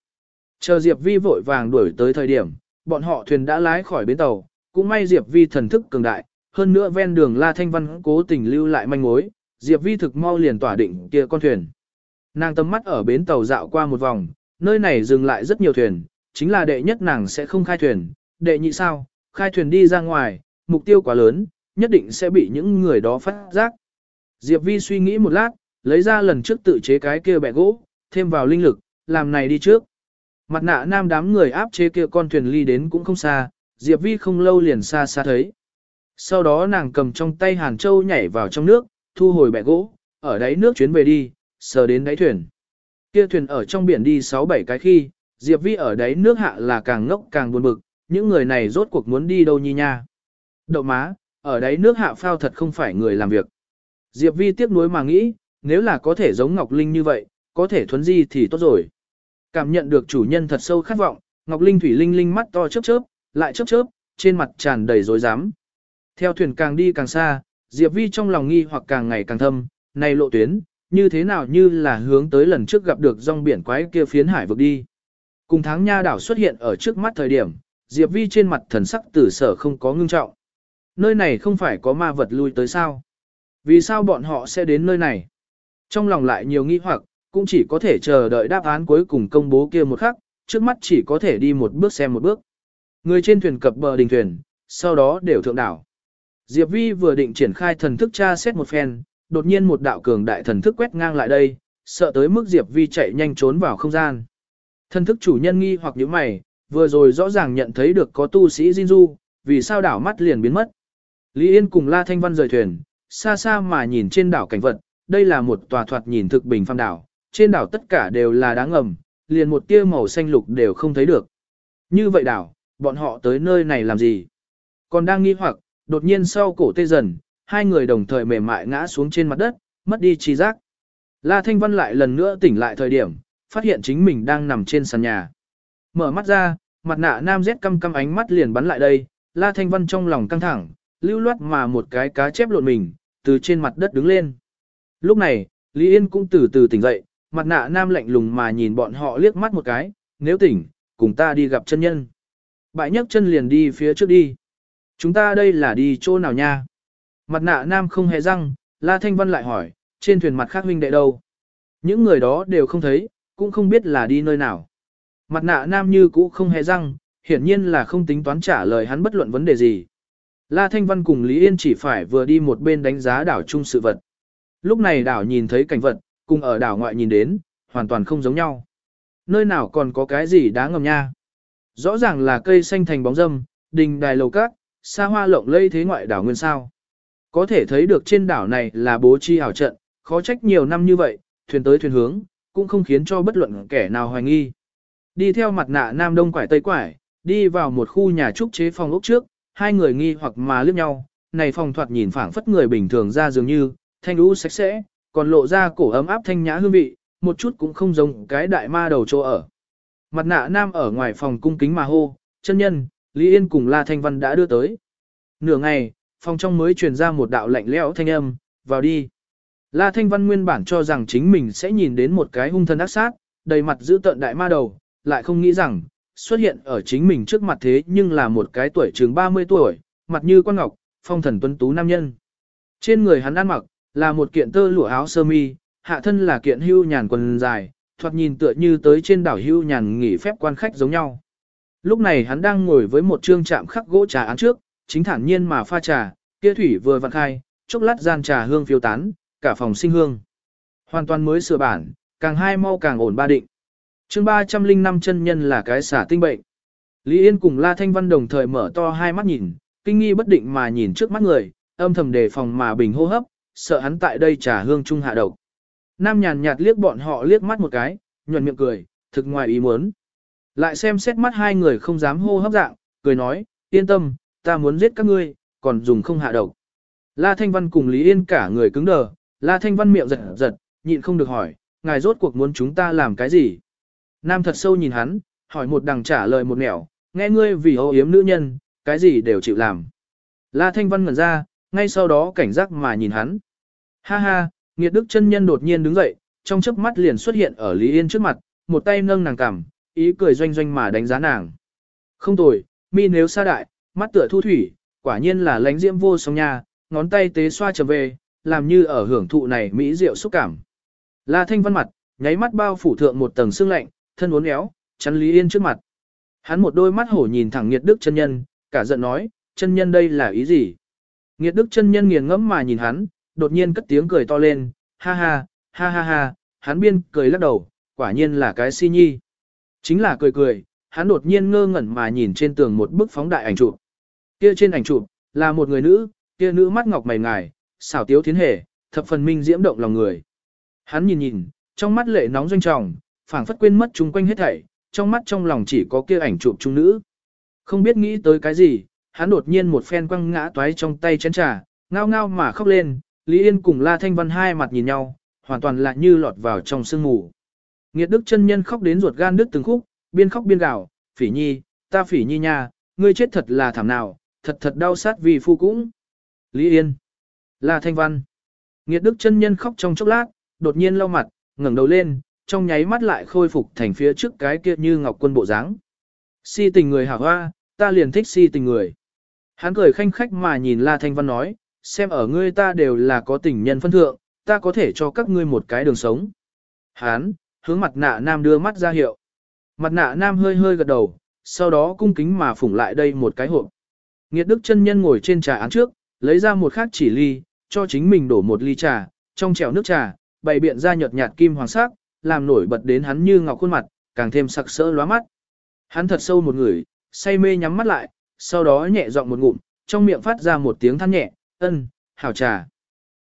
Chờ Diệp Vi vội vàng đuổi tới thời điểm, bọn họ thuyền đã lái khỏi bến tàu, cũng may Diệp Vi thần thức cường đại, hơn nữa ven đường La Thanh Văn cố tình lưu lại manh mối, Diệp Vi thực mau liền tỏa định kia con thuyền. Nàng tầm mắt ở bến tàu dạo qua một vòng, nơi này dừng lại rất nhiều thuyền, chính là đệ nhất nàng sẽ không khai thuyền, đệ nhị sao, khai thuyền đi ra ngoài, mục tiêu quá lớn, nhất định sẽ bị những người đó phát giác. Diệp Vi suy nghĩ một lát, lấy ra lần trước tự chế cái kia bẹ gỗ, thêm vào linh lực, làm này đi trước. Mặt nạ nam đám người áp chế kia con thuyền ly đến cũng không xa, Diệp Vi không lâu liền xa xa thấy. Sau đó nàng cầm trong tay Hàn Châu nhảy vào trong nước, thu hồi bẹ gỗ, ở đáy nước chuyến về đi, sờ đến đáy thuyền. Kia thuyền ở trong biển đi 6-7 cái khi, Diệp Vi ở đáy nước hạ là càng ngốc càng buồn bực, những người này rốt cuộc muốn đi đâu nhi nha. Đậu má, ở đáy nước hạ phao thật không phải người làm việc. Diệp Vi tiếc nuối mà nghĩ, nếu là có thể giống Ngọc Linh như vậy, có thể thuấn di thì tốt rồi. Cảm nhận được chủ nhân thật sâu khát vọng, Ngọc Linh thủy linh linh mắt to chớp chớp, lại chớp chớp, trên mặt tràn đầy rối rắm. Theo thuyền càng đi càng xa, Diệp Vi trong lòng nghi hoặc càng ngày càng thâm, này lộ tuyến, như thế nào như là hướng tới lần trước gặp được rong biển quái kia phiến hải vực đi. Cùng tháng nha đảo xuất hiện ở trước mắt thời điểm, Diệp Vi trên mặt thần sắc tử sở không có ngưng trọng. Nơi này không phải có ma vật lui tới sao? Vì sao bọn họ sẽ đến nơi này? Trong lòng lại nhiều nghi hoặc, cũng chỉ có thể chờ đợi đáp án cuối cùng công bố kia một khắc, trước mắt chỉ có thể đi một bước xem một bước. Người trên thuyền cập bờ đình thuyền, sau đó đều thượng đảo. Diệp Vi vừa định triển khai thần thức tra xét một phen, đột nhiên một đạo cường đại thần thức quét ngang lại đây, sợ tới mức Diệp Vi chạy nhanh trốn vào không gian. Thần thức chủ nhân nghi hoặc những mày, vừa rồi rõ ràng nhận thấy được có tu sĩ Jinju, vì sao đảo mắt liền biến mất. Lý Yên cùng La Thanh Văn rời thuyền, xa xa mà nhìn trên đảo cảnh vật, đây là một tòa thoạt nhìn thực bình phàm đảo, trên đảo tất cả đều là đá ngầm, liền một tia màu xanh lục đều không thấy được. Như vậy đảo, bọn họ tới nơi này làm gì? Còn đang nghi hoặc, đột nhiên sau cổ tê dần, hai người đồng thời mềm mại ngã xuống trên mặt đất, mất đi trí giác. La Thanh Văn lại lần nữa tỉnh lại thời điểm, phát hiện chính mình đang nằm trên sàn nhà. Mở mắt ra, mặt nạ nam rét căm căm ánh mắt liền bắn lại đây, La Thanh Văn trong lòng căng thẳng, lưu loát mà một cái cá chép lộn mình, từ trên mặt đất đứng lên. Lúc này, Lý Yên cũng từ từ tỉnh dậy, mặt nạ nam lạnh lùng mà nhìn bọn họ liếc mắt một cái, nếu tỉnh, cùng ta đi gặp chân nhân. Bại nhấc chân liền đi phía trước đi. Chúng ta đây là đi chỗ nào nha? Mặt nạ nam không hề răng, La Thanh Văn lại hỏi, trên thuyền mặt khác huynh đệ đâu? Những người đó đều không thấy, cũng không biết là đi nơi nào. Mặt nạ nam như cũ không hề răng, hiển nhiên là không tính toán trả lời hắn bất luận vấn đề gì. La Thanh Văn cùng Lý Yên chỉ phải vừa đi một bên đánh giá đảo chung sự vật. Lúc này đảo nhìn thấy cảnh vật, cùng ở đảo ngoại nhìn đến, hoàn toàn không giống nhau. Nơi nào còn có cái gì đáng ngầm nha. Rõ ràng là cây xanh thành bóng râm, đình đài lầu cát, xa hoa lộng lây thế ngoại đảo nguyên sao. Có thể thấy được trên đảo này là bố trí ảo trận, khó trách nhiều năm như vậy, thuyền tới thuyền hướng, cũng không khiến cho bất luận kẻ nào hoài nghi. Đi theo mặt nạ nam đông quải tây quải, đi vào một khu nhà trúc chế phòng ốc trước, hai người nghi hoặc mà liếc nhau, này phòng thoạt nhìn phảng phất người bình thường ra dường như, thanh lũ sạch sẽ, còn lộ ra cổ ấm áp thanh nhã hương vị, một chút cũng không giống cái đại ma đầu chỗ ở. Mặt nạ nam ở ngoài phòng cung kính mà hô, chân nhân, Lý Yên cùng La Thanh Văn đã đưa tới. Nửa ngày, phòng trong mới truyền ra một đạo lạnh lẽo thanh âm, vào đi. La Thanh Văn nguyên bản cho rằng chính mình sẽ nhìn đến một cái hung thân ác sát, đầy mặt giữ tợn đại ma đầu, lại không nghĩ rằng, xuất hiện ở chính mình trước mặt thế nhưng là một cái tuổi trường 30 tuổi, mặt như quan ngọc, phong thần tuấn tú nam nhân. Trên người hắn ăn mặc, là một kiện tơ lụa áo sơ mi, hạ thân là kiện hưu nhàn quần dài, thoạt nhìn tựa như tới trên đảo hưu nhàn nghỉ phép quan khách giống nhau. Lúc này hắn đang ngồi với một trương chạm khắc gỗ trà án trước, chính thản nhiên mà pha trà, kia thủy vừa vặn khai, chốc lát gian trà hương phiêu tán, cả phòng sinh hương. Hoàn toàn mới sửa bản, càng hai mau càng ổn ba định. chương 305 chân nhân là cái xả tinh bệnh. Lý Yên cùng La Thanh Văn đồng thời mở to hai mắt nhìn, kinh nghi bất định mà nhìn trước mắt người, âm thầm đề phòng mà bình hô hấp, sợ hắn tại đây trà hương trung hạ độc. Nam nhàn nhạt liếc bọn họ liếc mắt một cái, nhuận miệng cười, thực ngoài ý muốn. Lại xem xét mắt hai người không dám hô hấp dạng, cười nói, yên tâm, ta muốn giết các ngươi, còn dùng không hạ độc. La Thanh Văn cùng Lý Yên cả người cứng đờ, La Thanh Văn miệng giật giật, nhịn không được hỏi, ngài rốt cuộc muốn chúng ta làm cái gì? Nam thật sâu nhìn hắn, hỏi một đằng trả lời một nẻo, nghe ngươi vì ô yếm nữ nhân, cái gì đều chịu làm. La Thanh Văn ngẩn ra, ngay sau đó cảnh giác mà nhìn hắn. Ha ha, nghiệt đức chân nhân đột nhiên đứng dậy, trong chớp mắt liền xuất hiện ở Lý Yên trước mặt, một tay nâng nàng cằm, ý cười doanh doanh mà đánh giá nàng. Không tồi, mi nếu xa đại, mắt tựa thu thủy, quả nhiên là lánh diễm vô song nha, ngón tay tế xoa trở về, làm như ở hưởng thụ này mỹ diệu xúc cảm. La Thanh Văn mặt, nháy mắt bao phủ thượng một tầng sương lạnh, thân uốn éo, chắn Lý Yên trước mặt. Hắn một đôi mắt hổ nhìn thẳng Nghiệt Đức chân nhân, cả giận nói, chân nhân đây là ý gì? Nghiệt Đức chân nhân nghiền ngẫm mà nhìn hắn, đột nhiên cất tiếng cười to lên, ha ha, ha ha ha, hắn biên cười lắc đầu, quả nhiên là cái si nhi. Chính là cười cười, hắn đột nhiên ngơ ngẩn mà nhìn trên tường một bức phóng đại ảnh chụp. Kia trên ảnh chụp là một người nữ, kia nữ mắt ngọc mày ngài, xảo tiếu thiến hề, thập phần minh diễm động lòng người. Hắn nhìn nhìn, trong mắt lệ nóng doanh trọng, phảng phất quên mất chung quanh hết thảy, trong mắt trong lòng chỉ có kia ảnh chụp trung nữ. Không biết nghĩ tới cái gì, hắn đột nhiên một phen quăng ngã toái trong tay chén trà, ngao ngao mà khóc lên, Lý Yên cùng La Thanh Văn hai mặt nhìn nhau, hoàn toàn là như lọt vào trong sương mù. Nghiệt Đức chân nhân khóc đến ruột gan đứt từng khúc, biên khóc biên gào, "Phỉ Nhi, ta Phỉ Nhi nha, ngươi chết thật là thảm nào, thật thật đau sát vì phu cũng." Lý Yên, La Thanh Văn. Nghiệt Đức chân nhân khóc trong chốc lát, đột nhiên lau mặt, ngẩng đầu lên, trong nháy mắt lại khôi phục thành phía trước cái kia như ngọc quân bộ dáng. Si tình người hảo hoa, ta liền thích si tình người. Hắn cười khanh khách mà nhìn La Thanh Văn nói, xem ở ngươi ta đều là có tình nhân phân thượng, ta có thể cho các ngươi một cái đường sống. Hán, hướng mặt nạ nam đưa mắt ra hiệu. Mặt nạ nam hơi hơi gật đầu, sau đó cung kính mà phủng lại đây một cái hộp. Nghiệt đức chân nhân ngồi trên trà án trước, lấy ra một khác chỉ ly, cho chính mình đổ một ly trà, trong chèo nước trà, bày biện ra nhợt nhạt kim hoàng sắc, làm nổi bật đến hắn như ngọc khuôn mặt, càng thêm sặc sỡ lóa mắt. Hắn thật sâu một người, say mê nhắm mắt lại, sau đó nhẹ giọng một ngụm, trong miệng phát ra một tiếng than nhẹ, ân, hảo trà.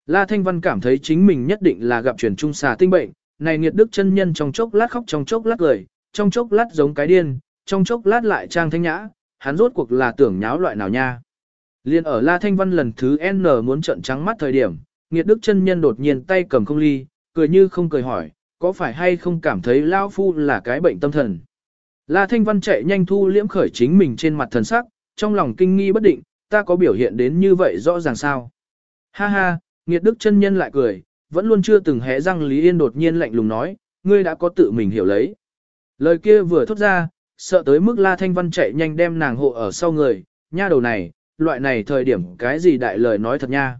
La Thanh Văn cảm thấy chính mình nhất định là gặp chuyển trung xà tinh bệnh, này nghiệt đức chân nhân trong chốc lát khóc trong chốc lát cười, trong chốc lát giống cái điên, trong chốc lát lại trang thanh nhã, hắn rốt cuộc là tưởng nháo loại nào nha. Liên ở La Thanh Văn lần thứ N muốn trận trắng mắt thời điểm, nghiệt đức chân nhân đột nhiên tay cầm không ly, cười như không cười hỏi, có phải hay không cảm thấy Lao Phu là cái bệnh tâm thần. La Thanh Văn chạy nhanh thu liễm khởi chính mình trên mặt thần sắc, trong lòng kinh nghi bất định, ta có biểu hiện đến như vậy rõ ràng sao. Ha ha, nghiệt đức chân nhân lại cười, vẫn luôn chưa từng hé răng Lý Yên đột nhiên lạnh lùng nói, ngươi đã có tự mình hiểu lấy. Lời kia vừa thốt ra, sợ tới mức La Thanh Văn chạy nhanh đem nàng hộ ở sau người, nha đầu này, loại này thời điểm cái gì đại lời nói thật nha.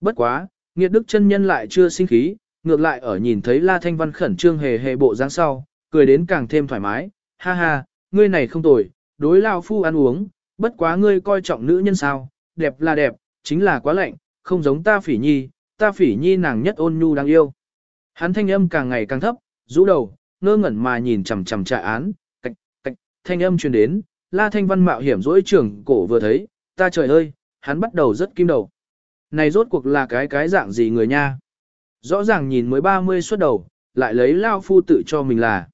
Bất quá, nghiệt đức chân nhân lại chưa sinh khí, ngược lại ở nhìn thấy La Thanh Văn khẩn trương hề hề bộ dáng sau, cười đến càng thêm thoải mái, ha ha, ngươi này không tồi, đối lao phu ăn uống, bất quá ngươi coi trọng nữ nhân sao, đẹp là đẹp, chính là quá lạnh, không giống ta phỉ nhi, ta phỉ nhi nàng nhất ôn nhu đáng yêu. Hắn thanh âm càng ngày càng thấp, rũ đầu, ngơ ngẩn mà nhìn chằm chằm trại án, cạch, cạch, thanh âm truyền đến, la thanh văn mạo hiểm dỗi trưởng cổ vừa thấy, ta trời ơi, hắn bắt đầu rất kim đầu. Này rốt cuộc là cái cái dạng gì người nha? Rõ ràng nhìn mới 30 xuất đầu, lại lấy lao phu tự cho mình là.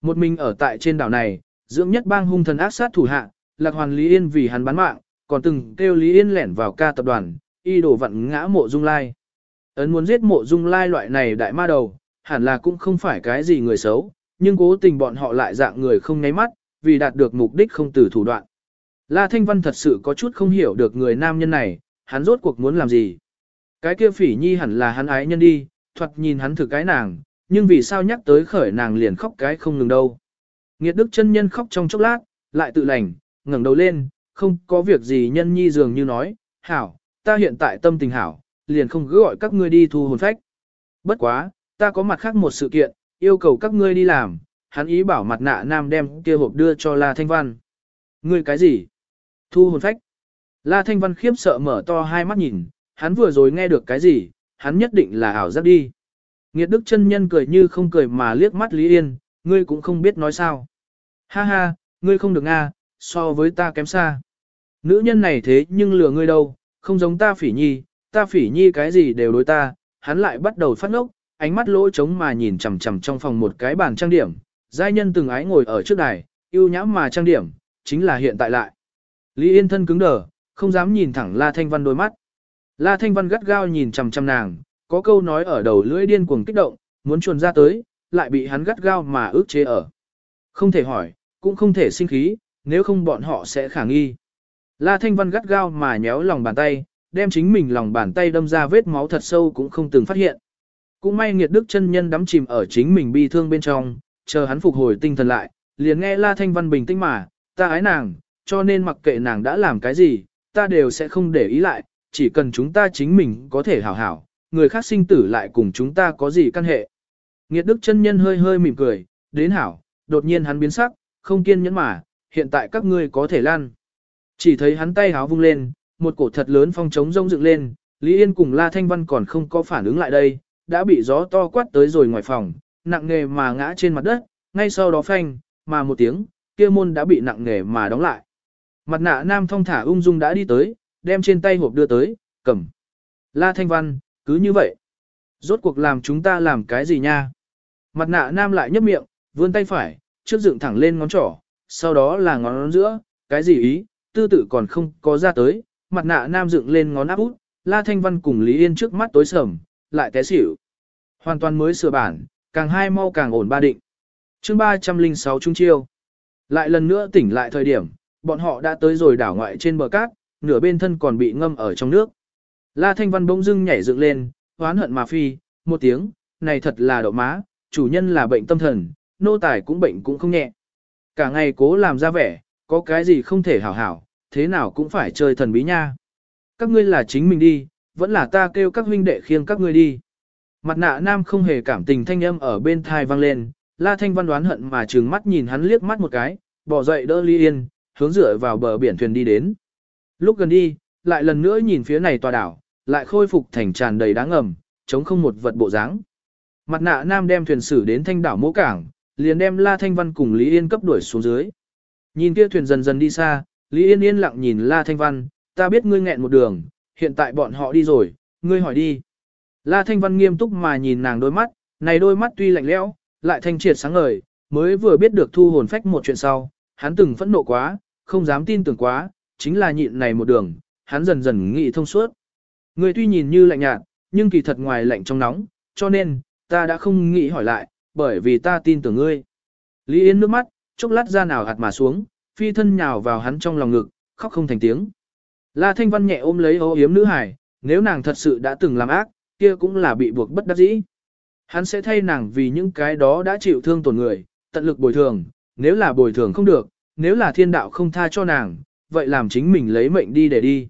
Một mình ở tại trên đảo này, dưỡng nhất bang hung thần ác sát thủ hạ, lạc hoàn Lý Yên vì hắn bán mạng, còn từng kêu Lý Yên lẻn vào ca tập đoàn, y đổ vặn ngã mộ dung lai. Ấn muốn giết mộ dung lai loại này đại ma đầu, hẳn là cũng không phải cái gì người xấu, nhưng cố tình bọn họ lại dạng người không nháy mắt, vì đạt được mục đích không từ thủ đoạn. La Thanh Văn thật sự có chút không hiểu được người nam nhân này, hắn rốt cuộc muốn làm gì. Cái kia phỉ nhi hẳn là hắn ái nhân đi, thoạt nhìn hắn thử cái nàng, nhưng vì sao nhắc tới khởi nàng liền khóc cái không ngừng đâu. Nghiệt đức chân nhân khóc trong chốc lát, lại tự lành, ngẩng đầu lên, không có việc gì nhân nhi dường như nói, hảo, ta hiện tại tâm tình hảo, liền không cứ gọi các ngươi đi thu hồn phách. Bất quá, ta có mặt khác một sự kiện, yêu cầu các ngươi đi làm, hắn ý bảo mặt nạ nam đem kia hộp đưa cho La Thanh Văn. Ngươi cái gì? Thu hồn phách. La Thanh Văn khiếp sợ mở to hai mắt nhìn, hắn vừa rồi nghe được cái gì, hắn nhất định là ảo giác đi. Nghiệt đức chân nhân cười như không cười mà liếc mắt Lý Yên, ngươi cũng không biết nói sao. Ha ha, ngươi không được à, so với ta kém xa. Nữ nhân này thế nhưng lừa ngươi đâu, không giống ta phỉ nhi, ta phỉ nhi cái gì đều đối ta, hắn lại bắt đầu phát ngốc, ánh mắt lỗ trống mà nhìn chằm chằm trong phòng một cái bàn trang điểm, giai nhân từng ái ngồi ở trước đài, yêu nhãm mà trang điểm, chính là hiện tại lại. Lý Yên thân cứng đờ, không dám nhìn thẳng La Thanh Văn đôi mắt. La Thanh Văn gắt gao nhìn chằm chằm nàng, có câu nói ở đầu lưỡi điên cuồng kích động, muốn chuồn ra tới, lại bị hắn gắt gao mà ước chế ở. Không thể hỏi, cũng không thể sinh khí, nếu không bọn họ sẽ khả nghi. La Thanh Văn gắt gao mà nhéo lòng bàn tay, đem chính mình lòng bàn tay đâm ra vết máu thật sâu cũng không từng phát hiện. Cũng may nghiệt đức chân nhân đắm chìm ở chính mình bi thương bên trong, chờ hắn phục hồi tinh thần lại, liền nghe La Thanh Văn bình tĩnh mà, ta ái nàng, cho nên mặc kệ nàng đã làm cái gì, ta đều sẽ không để ý lại, chỉ cần chúng ta chính mình có thể hảo hảo, người khác sinh tử lại cùng chúng ta có gì căn hệ. Nghiệt đức chân nhân hơi hơi mỉm cười, đến hảo, đột nhiên hắn biến sắc, không kiên nhẫn mà, hiện tại các ngươi có thể lan. Chỉ thấy hắn tay háo vung lên, một cổ thật lớn phong trống rông dựng lên, Lý Yên cùng La Thanh Văn còn không có phản ứng lại đây, đã bị gió to quát tới rồi ngoài phòng, nặng nề mà ngã trên mặt đất, ngay sau đó phanh, mà một tiếng, kia môn đã bị nặng nề mà đóng lại. Mặt nạ nam thong thả ung dung đã đi tới, đem trên tay hộp đưa tới, cầm. La Thanh Văn, cứ như vậy. Rốt cuộc làm chúng ta làm cái gì nha? Mặt nạ nam lại nhấp miệng, vươn tay phải, trước dựng thẳng lên ngón trỏ, sau đó là ngón giữa, cái gì ý, tư tự còn không có ra tới, mặt nạ nam dựng lên ngón áp út, La Thanh Văn cùng Lý Yên trước mắt tối sầm, lại té xỉu. Hoàn toàn mới sửa bản, càng hai mau càng ổn ba định. chương 306 Trung Chiêu. Lại lần nữa tỉnh lại thời điểm, bọn họ đã tới rồi đảo ngoại trên bờ cát, nửa bên thân còn bị ngâm ở trong nước. La Thanh Văn bỗng dưng nhảy dựng lên, hoán hận mà phi, một tiếng, này thật là đậu má, chủ nhân là bệnh tâm thần, nô tài cũng bệnh cũng không nhẹ. Cả ngày cố làm ra vẻ, có cái gì không thể hảo hảo, thế nào cũng phải chơi thần bí nha. Các ngươi là chính mình đi, vẫn là ta kêu các huynh đệ khiêng các ngươi đi. Mặt nạ nam không hề cảm tình thanh âm ở bên thai vang lên, la thanh văn đoán hận mà trừng mắt nhìn hắn liếc mắt một cái, bỏ dậy đỡ ly yên, hướng dựa vào bờ biển thuyền đi đến. Lúc gần đi, lại lần nữa nhìn phía này tòa đảo, lại khôi phục thành tràn đầy đáng ngầm, chống không một vật bộ dáng. Mặt nạ nam đem thuyền sử đến thanh đảo mỗ cảng, liền đem La Thanh Văn cùng Lý Yên cấp đuổi xuống dưới. Nhìn kia thuyền dần dần đi xa, Lý Yên yên lặng nhìn La Thanh Văn, ta biết ngươi nghẹn một đường, hiện tại bọn họ đi rồi, ngươi hỏi đi. La Thanh Văn nghiêm túc mà nhìn nàng đôi mắt, này đôi mắt tuy lạnh lẽo, lại thanh triệt sáng ngời, mới vừa biết được thu hồn phách một chuyện sau, hắn từng phẫn nộ quá, không dám tin tưởng quá, chính là nhịn này một đường, hắn dần dần nghĩ thông suốt. Ngươi tuy nhìn như lạnh nhạt, nhưng kỳ thật ngoài lạnh trong nóng, cho nên, ta đã không nghĩ hỏi lại, bởi vì ta tin tưởng ngươi. Lý Yên nước mắt, chốc lát ra nào hạt mà xuống, phi thân nhào vào hắn trong lòng ngực, khóc không thành tiếng. La Thanh Văn nhẹ ôm lấy ô yếm nữ hải, nếu nàng thật sự đã từng làm ác, kia cũng là bị buộc bất đắc dĩ. Hắn sẽ thay nàng vì những cái đó đã chịu thương tổn người, tận lực bồi thường, nếu là bồi thường không được, nếu là thiên đạo không tha cho nàng, vậy làm chính mình lấy mệnh đi để đi.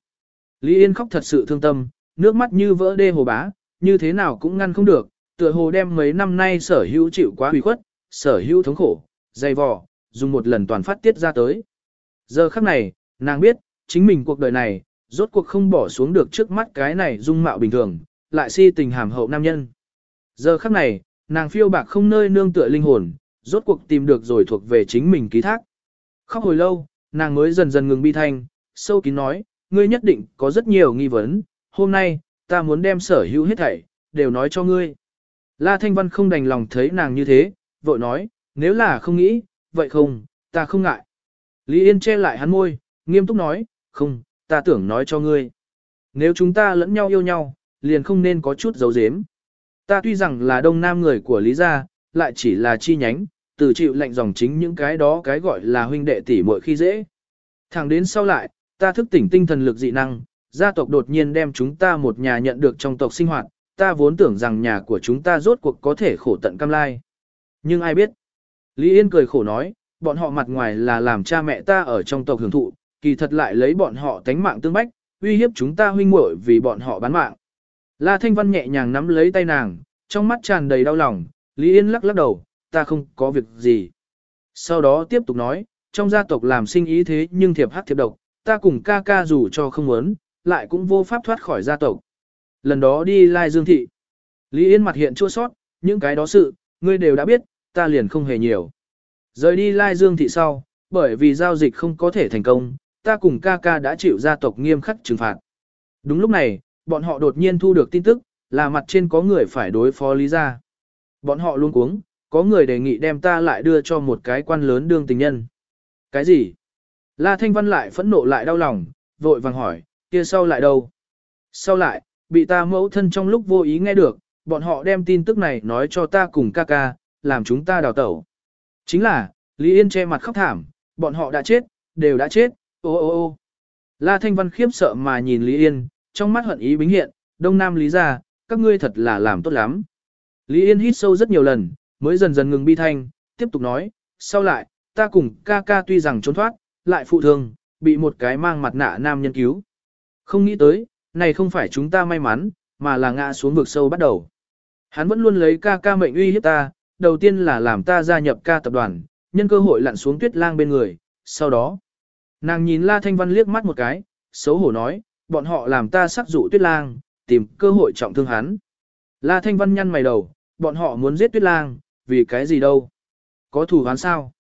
Lý Yên khóc thật sự thương tâm, nước mắt như vỡ đê hồ bá, như thế nào cũng ngăn không được, tựa hồ đem mấy năm nay sở hữu chịu quá hủy khuất, sở hữu thống khổ, dày vò, dùng một lần toàn phát tiết ra tới. Giờ khắc này, nàng biết, chính mình cuộc đời này, rốt cuộc không bỏ xuống được trước mắt cái này dung mạo bình thường, lại si tình hàm hậu nam nhân. Giờ khắc này, nàng phiêu bạc không nơi nương tựa linh hồn, rốt cuộc tìm được rồi thuộc về chính mình ký thác. Khóc hồi lâu, nàng mới dần dần ngừng bi thanh, sâu kín nói, ngươi nhất định có rất nhiều nghi vấn, hôm nay, ta muốn đem sở hữu hết thảy, đều nói cho ngươi. La Thanh Văn không đành lòng thấy nàng như thế, vội nói, nếu là không nghĩ, vậy không, ta không ngại. Lý Yên che lại hắn môi, nghiêm túc nói, không, ta tưởng nói cho ngươi. Nếu chúng ta lẫn nhau yêu nhau, liền không nên có chút dấu dếm. Ta tuy rằng là đông nam người của Lý Gia, lại chỉ là chi nhánh, từ chịu lệnh dòng chính những cái đó cái gọi là huynh đệ tỷ muội khi dễ. Thẳng đến sau lại, ta thức tỉnh tinh thần lực dị năng, gia tộc đột nhiên đem chúng ta một nhà nhận được trong tộc sinh hoạt, ta vốn tưởng rằng nhà của chúng ta rốt cuộc có thể khổ tận cam lai. Nhưng ai biết? Lý Yên cười khổ nói, bọn họ mặt ngoài là làm cha mẹ ta ở trong tộc hưởng thụ, kỳ thật lại lấy bọn họ tánh mạng tương bách, uy hiếp chúng ta huynh muội vì bọn họ bán mạng. La Thanh Văn nhẹ nhàng nắm lấy tay nàng, trong mắt tràn đầy đau lòng, Lý Yên lắc lắc đầu, ta không có việc gì. Sau đó tiếp tục nói, trong gia tộc làm sinh ý thế nhưng thiệp hắc thiệp độc, ta cùng ca ca dù cho không muốn, lại cũng vô pháp thoát khỏi gia tộc. Lần đó đi Lai Dương Thị. Lý Yên mặt hiện chua sót, những cái đó sự, ngươi đều đã biết, ta liền không hề nhiều. Rời đi Lai Dương Thị sau, bởi vì giao dịch không có thể thành công, ta cùng ca ca đã chịu gia tộc nghiêm khắc trừng phạt. Đúng lúc này, bọn họ đột nhiên thu được tin tức, là mặt trên có người phải đối phó Lý gia. Bọn họ luôn cuống, có người đề nghị đem ta lại đưa cho một cái quan lớn đương tình nhân. Cái gì? La Thanh Văn lại phẫn nộ lại đau lòng, vội vàng hỏi, kia sau lại đâu? Sau lại, bị ta mẫu thân trong lúc vô ý nghe được, bọn họ đem tin tức này nói cho ta cùng ca ca, làm chúng ta đào tẩu. Chính là, Lý Yên che mặt khóc thảm, bọn họ đã chết, đều đã chết, ô ô ô. La Thanh Văn khiếp sợ mà nhìn Lý Yên, trong mắt hận ý bính hiện, Đông Nam Lý ra, các ngươi thật là làm tốt lắm. Lý Yên hít sâu rất nhiều lần, mới dần dần ngừng bi thanh, tiếp tục nói, sau lại, ta cùng ca ca tuy rằng trốn thoát, lại phụ thương, bị một cái mang mặt nạ nam nhân cứu. Không nghĩ tới, này không phải chúng ta may mắn, mà là ngã xuống vực sâu bắt đầu. Hắn vẫn luôn lấy ca ca mệnh uy hiếp ta, đầu tiên là làm ta gia nhập ca tập đoàn, nhân cơ hội lặn xuống tuyết lang bên người, sau đó. Nàng nhìn La Thanh Văn liếc mắt một cái, xấu hổ nói, bọn họ làm ta sắc dụ tuyết lang, tìm cơ hội trọng thương hắn. La Thanh Văn nhăn mày đầu, bọn họ muốn giết tuyết lang, vì cái gì đâu? Có thủ hắn sao?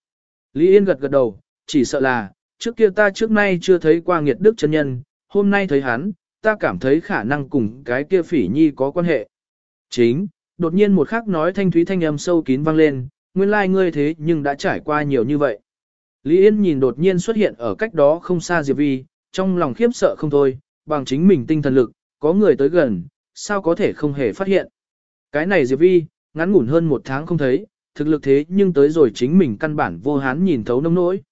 Lý Yên gật gật đầu, chỉ sợ là, trước kia ta trước nay chưa thấy qua nghiệt đức chân nhân, hôm nay thấy hắn, ta cảm thấy khả năng cùng cái kia phỉ nhi có quan hệ. Chính, đột nhiên một khắc nói thanh thúy thanh âm sâu kín vang lên, nguyên lai like ngươi thế nhưng đã trải qua nhiều như vậy. Lý Yên nhìn đột nhiên xuất hiện ở cách đó không xa Diệp Vi, trong lòng khiếp sợ không thôi, bằng chính mình tinh thần lực, có người tới gần, sao có thể không hề phát hiện. Cái này Diệp Vi, ngắn ngủn hơn một tháng không thấy, thực lực thế nhưng tới rồi chính mình căn bản vô hán nhìn thấu nông nỗi.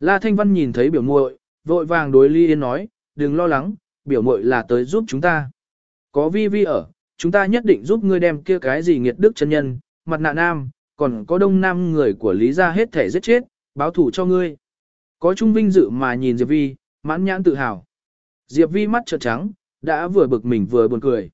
La Thanh Văn nhìn thấy biểu muội, vội vàng đối Lý Yên nói, đừng lo lắng, biểu muội là tới giúp chúng ta. Có Vi Vi ở, chúng ta nhất định giúp ngươi đem kia cái gì nghiệt đức chân nhân, mặt nạ nam, còn có đông nam người của Lý gia hết thể giết chết, báo thủ cho ngươi. Có trung vinh dự mà nhìn Diệp Vi, mãn nhãn tự hào. Diệp Vi mắt trợn trắng, đã vừa bực mình vừa buồn cười.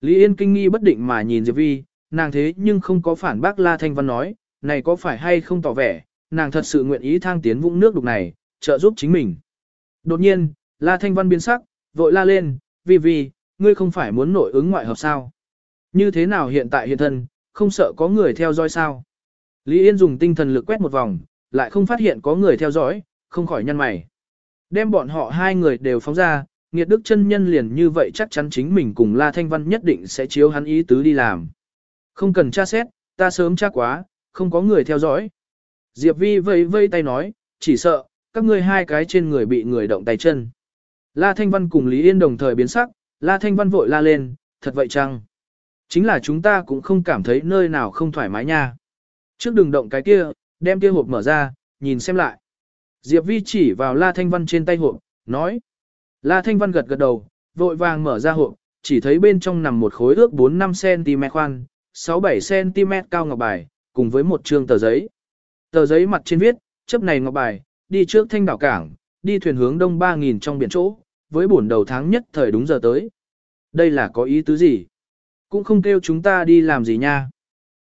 Lý Yên kinh nghi bất định mà nhìn Diệp Vi, nàng thế nhưng không có phản bác La Thanh Văn nói, này có phải hay không tỏ vẻ, nàng thật sự nguyện ý thang tiến vũng nước đục này, trợ giúp chính mình. Đột nhiên, La Thanh Văn biến sắc, vội la lên, vì vì ngươi không phải muốn nội ứng ngoại hợp sao? Như thế nào hiện tại hiện thân, không sợ có người theo dõi sao? Lý Yên dùng tinh thần lực quét một vòng, lại không phát hiện có người theo dõi, không khỏi nhăn mày. Đem bọn họ hai người đều phóng ra, Nghiệt đức chân nhân liền như vậy chắc chắn chính mình cùng La Thanh Văn nhất định sẽ chiếu hắn ý tứ đi làm. Không cần tra xét, ta sớm tra quá, không có người theo dõi. Diệp Vi vây vây tay nói, chỉ sợ, các ngươi hai cái trên người bị người động tay chân. La Thanh Văn cùng Lý Yên đồng thời biến sắc, La Thanh Văn vội la lên, thật vậy chăng? Chính là chúng ta cũng không cảm thấy nơi nào không thoải mái nha. Trước đừng động cái kia, đem kia hộp mở ra, nhìn xem lại. Diệp Vi chỉ vào La Thanh Văn trên tay hộp, nói. La Thanh Văn gật gật đầu, vội vàng mở ra hộp, chỉ thấy bên trong nằm một khối ước 4-5cm khoan, 6-7cm cao ngọc bài, cùng với một trương tờ giấy. Tờ giấy mặt trên viết, chấp này ngọc bài, đi trước thanh đảo cảng, đi thuyền hướng đông 3.000 trong biển chỗ, với buồn đầu tháng nhất thời đúng giờ tới. Đây là có ý tứ gì? Cũng không kêu chúng ta đi làm gì nha.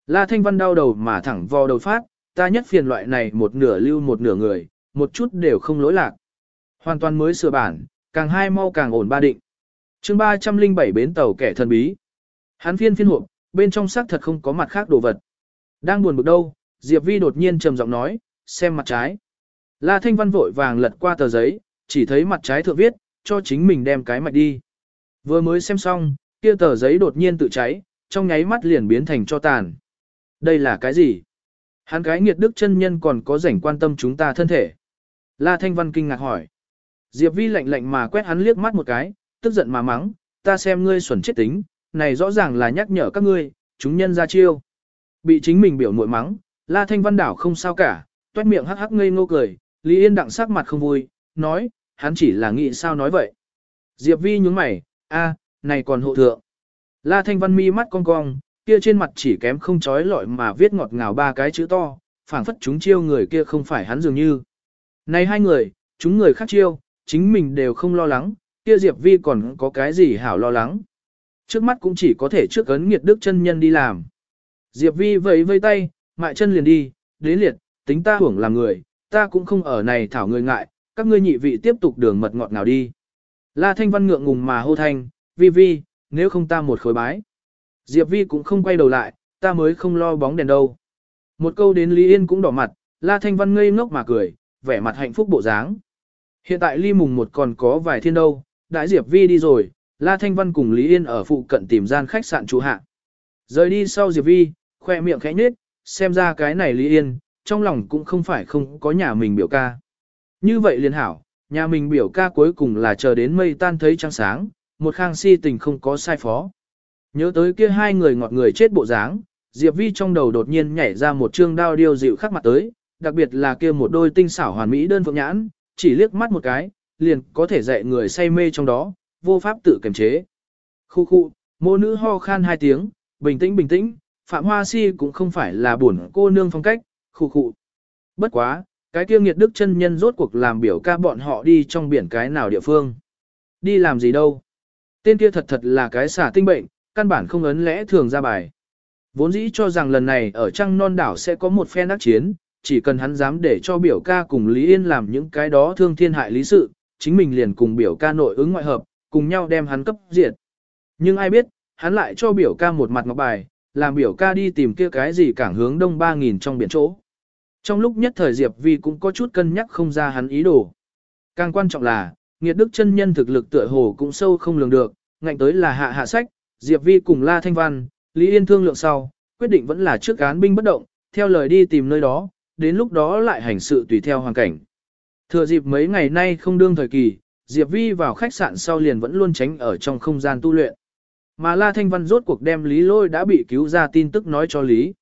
La Thanh Văn đau đầu mà thẳng vào đầu phát, ta nhất phiền loại này một nửa lưu một nửa người, một chút đều không lỗi lạc. Hoàn toàn mới sửa bản, càng hai mau càng ổn ba định. chương 307 bến tàu kẻ thần bí. Hắn phiên phiên hộp, bên trong xác thật không có mặt khác đồ vật. Đang buồn bực đâu, Diệp Vi đột nhiên trầm giọng nói, xem mặt trái. La Thanh Văn vội vàng lật qua tờ giấy, chỉ thấy mặt trái thượng viết, cho chính mình đem cái mạch đi. Vừa mới xem xong, kia tờ giấy đột nhiên tự cháy, trong nháy mắt liền biến thành cho tàn. Đây là cái gì? Hắn cái nghiệt đức chân nhân còn có rảnh quan tâm chúng ta thân thể. La Thanh Văn kinh ngạc hỏi. Diệp Vi lạnh lạnh mà quét hắn liếc mắt một cái, tức giận mà mắng, ta xem ngươi xuẩn chết tính, này rõ ràng là nhắc nhở các ngươi, chúng nhân ra chiêu. Bị chính mình biểu nội mắng, La Thanh Văn đảo không sao cả, toét miệng hắc hắc ngây ngô cười, Lý Yên đặng sắc mặt không vui, nói, hắn chỉ là nghĩ sao nói vậy. Diệp Vi nhướng mày, a, này còn hộ thượng. La Thanh Văn mi mắt cong cong, kia trên mặt chỉ kém không chói lọi mà viết ngọt ngào ba cái chữ to, phảng phất chúng chiêu người kia không phải hắn dường như. Này hai người, chúng người khác chiêu, chính mình đều không lo lắng, kia Diệp Vi còn có cái gì hảo lo lắng. Trước mắt cũng chỉ có thể trước ấn nghiệt đức chân nhân đi làm. Diệp Vi vẫy vây tay, mại chân liền đi, đến liệt, tính ta hưởng làm người, ta cũng không ở này thảo người ngại, các ngươi nhị vị tiếp tục đường mật ngọt nào đi. La Thanh Văn ngượng ngùng mà hô thanh, Vi Vi, nếu không ta một khối bái. Diệp Vi cũng không quay đầu lại, ta mới không lo bóng đèn đâu. Một câu đến Lý Yên cũng đỏ mặt, La Thanh Văn ngây ngốc mà cười, vẻ mặt hạnh phúc bộ dáng. Hiện tại ly mùng một còn có vài thiên đâu, đại Diệp Vi đi rồi, La Thanh Văn cùng Lý Yên ở phụ cận tìm gian khách sạn trú hạ. Rời đi sau Diệp Vi, khoe miệng khẽ nhếch, xem ra cái này Lý Yên, trong lòng cũng không phải không có nhà mình biểu ca. Như vậy liền hảo, nhà mình biểu ca cuối cùng là chờ đến mây tan thấy trăng sáng, một khang si tình không có sai phó. Nhớ tới kia hai người ngọt người chết bộ dáng, Diệp Vi trong đầu đột nhiên nhảy ra một trương đao điêu dịu khắc mặt tới, đặc biệt là kia một đôi tinh xảo hoàn mỹ đơn phượng nhãn, chỉ liếc mắt một cái, liền có thể dạy người say mê trong đó, vô pháp tự kiềm chế. Khu khu, mô nữ ho khan hai tiếng, bình tĩnh bình tĩnh, Phạm Hoa Si cũng không phải là buồn cô nương phong cách, khu khu. Bất quá, cái kia nghiệt đức chân nhân rốt cuộc làm biểu ca bọn họ đi trong biển cái nào địa phương. Đi làm gì đâu. Tên kia thật thật là cái xả tinh bệnh, căn bản không ấn lẽ thường ra bài. Vốn dĩ cho rằng lần này ở trăng non đảo sẽ có một phe nát chiến, chỉ cần hắn dám để cho biểu ca cùng Lý Yên làm những cái đó thương thiên hại lý sự, chính mình liền cùng biểu ca nội ứng ngoại hợp, cùng nhau đem hắn cấp diệt. Nhưng ai biết, hắn lại cho biểu ca một mặt ngọc bài, làm biểu ca đi tìm kia cái gì cảng hướng đông 3.000 trong biển chỗ. Trong lúc nhất thời Diệp Vi cũng có chút cân nhắc không ra hắn ý đồ. Càng quan trọng là, nghiệt đức chân nhân thực lực tựa hồ cũng sâu không lường được, ngạnh tới là hạ hạ sách, Diệp Vi cùng La Thanh Văn, Lý Yên thương lượng sau, quyết định vẫn là trước án binh bất động, theo lời đi tìm nơi đó, đến lúc đó lại hành sự tùy theo hoàn cảnh. Thừa dịp mấy ngày nay không đương thời kỳ, Diệp Vi vào khách sạn sau liền vẫn luôn tránh ở trong không gian tu luyện. Mà La Thanh Văn rốt cuộc đem Lý Lôi đã bị cứu ra tin tức nói cho Lý.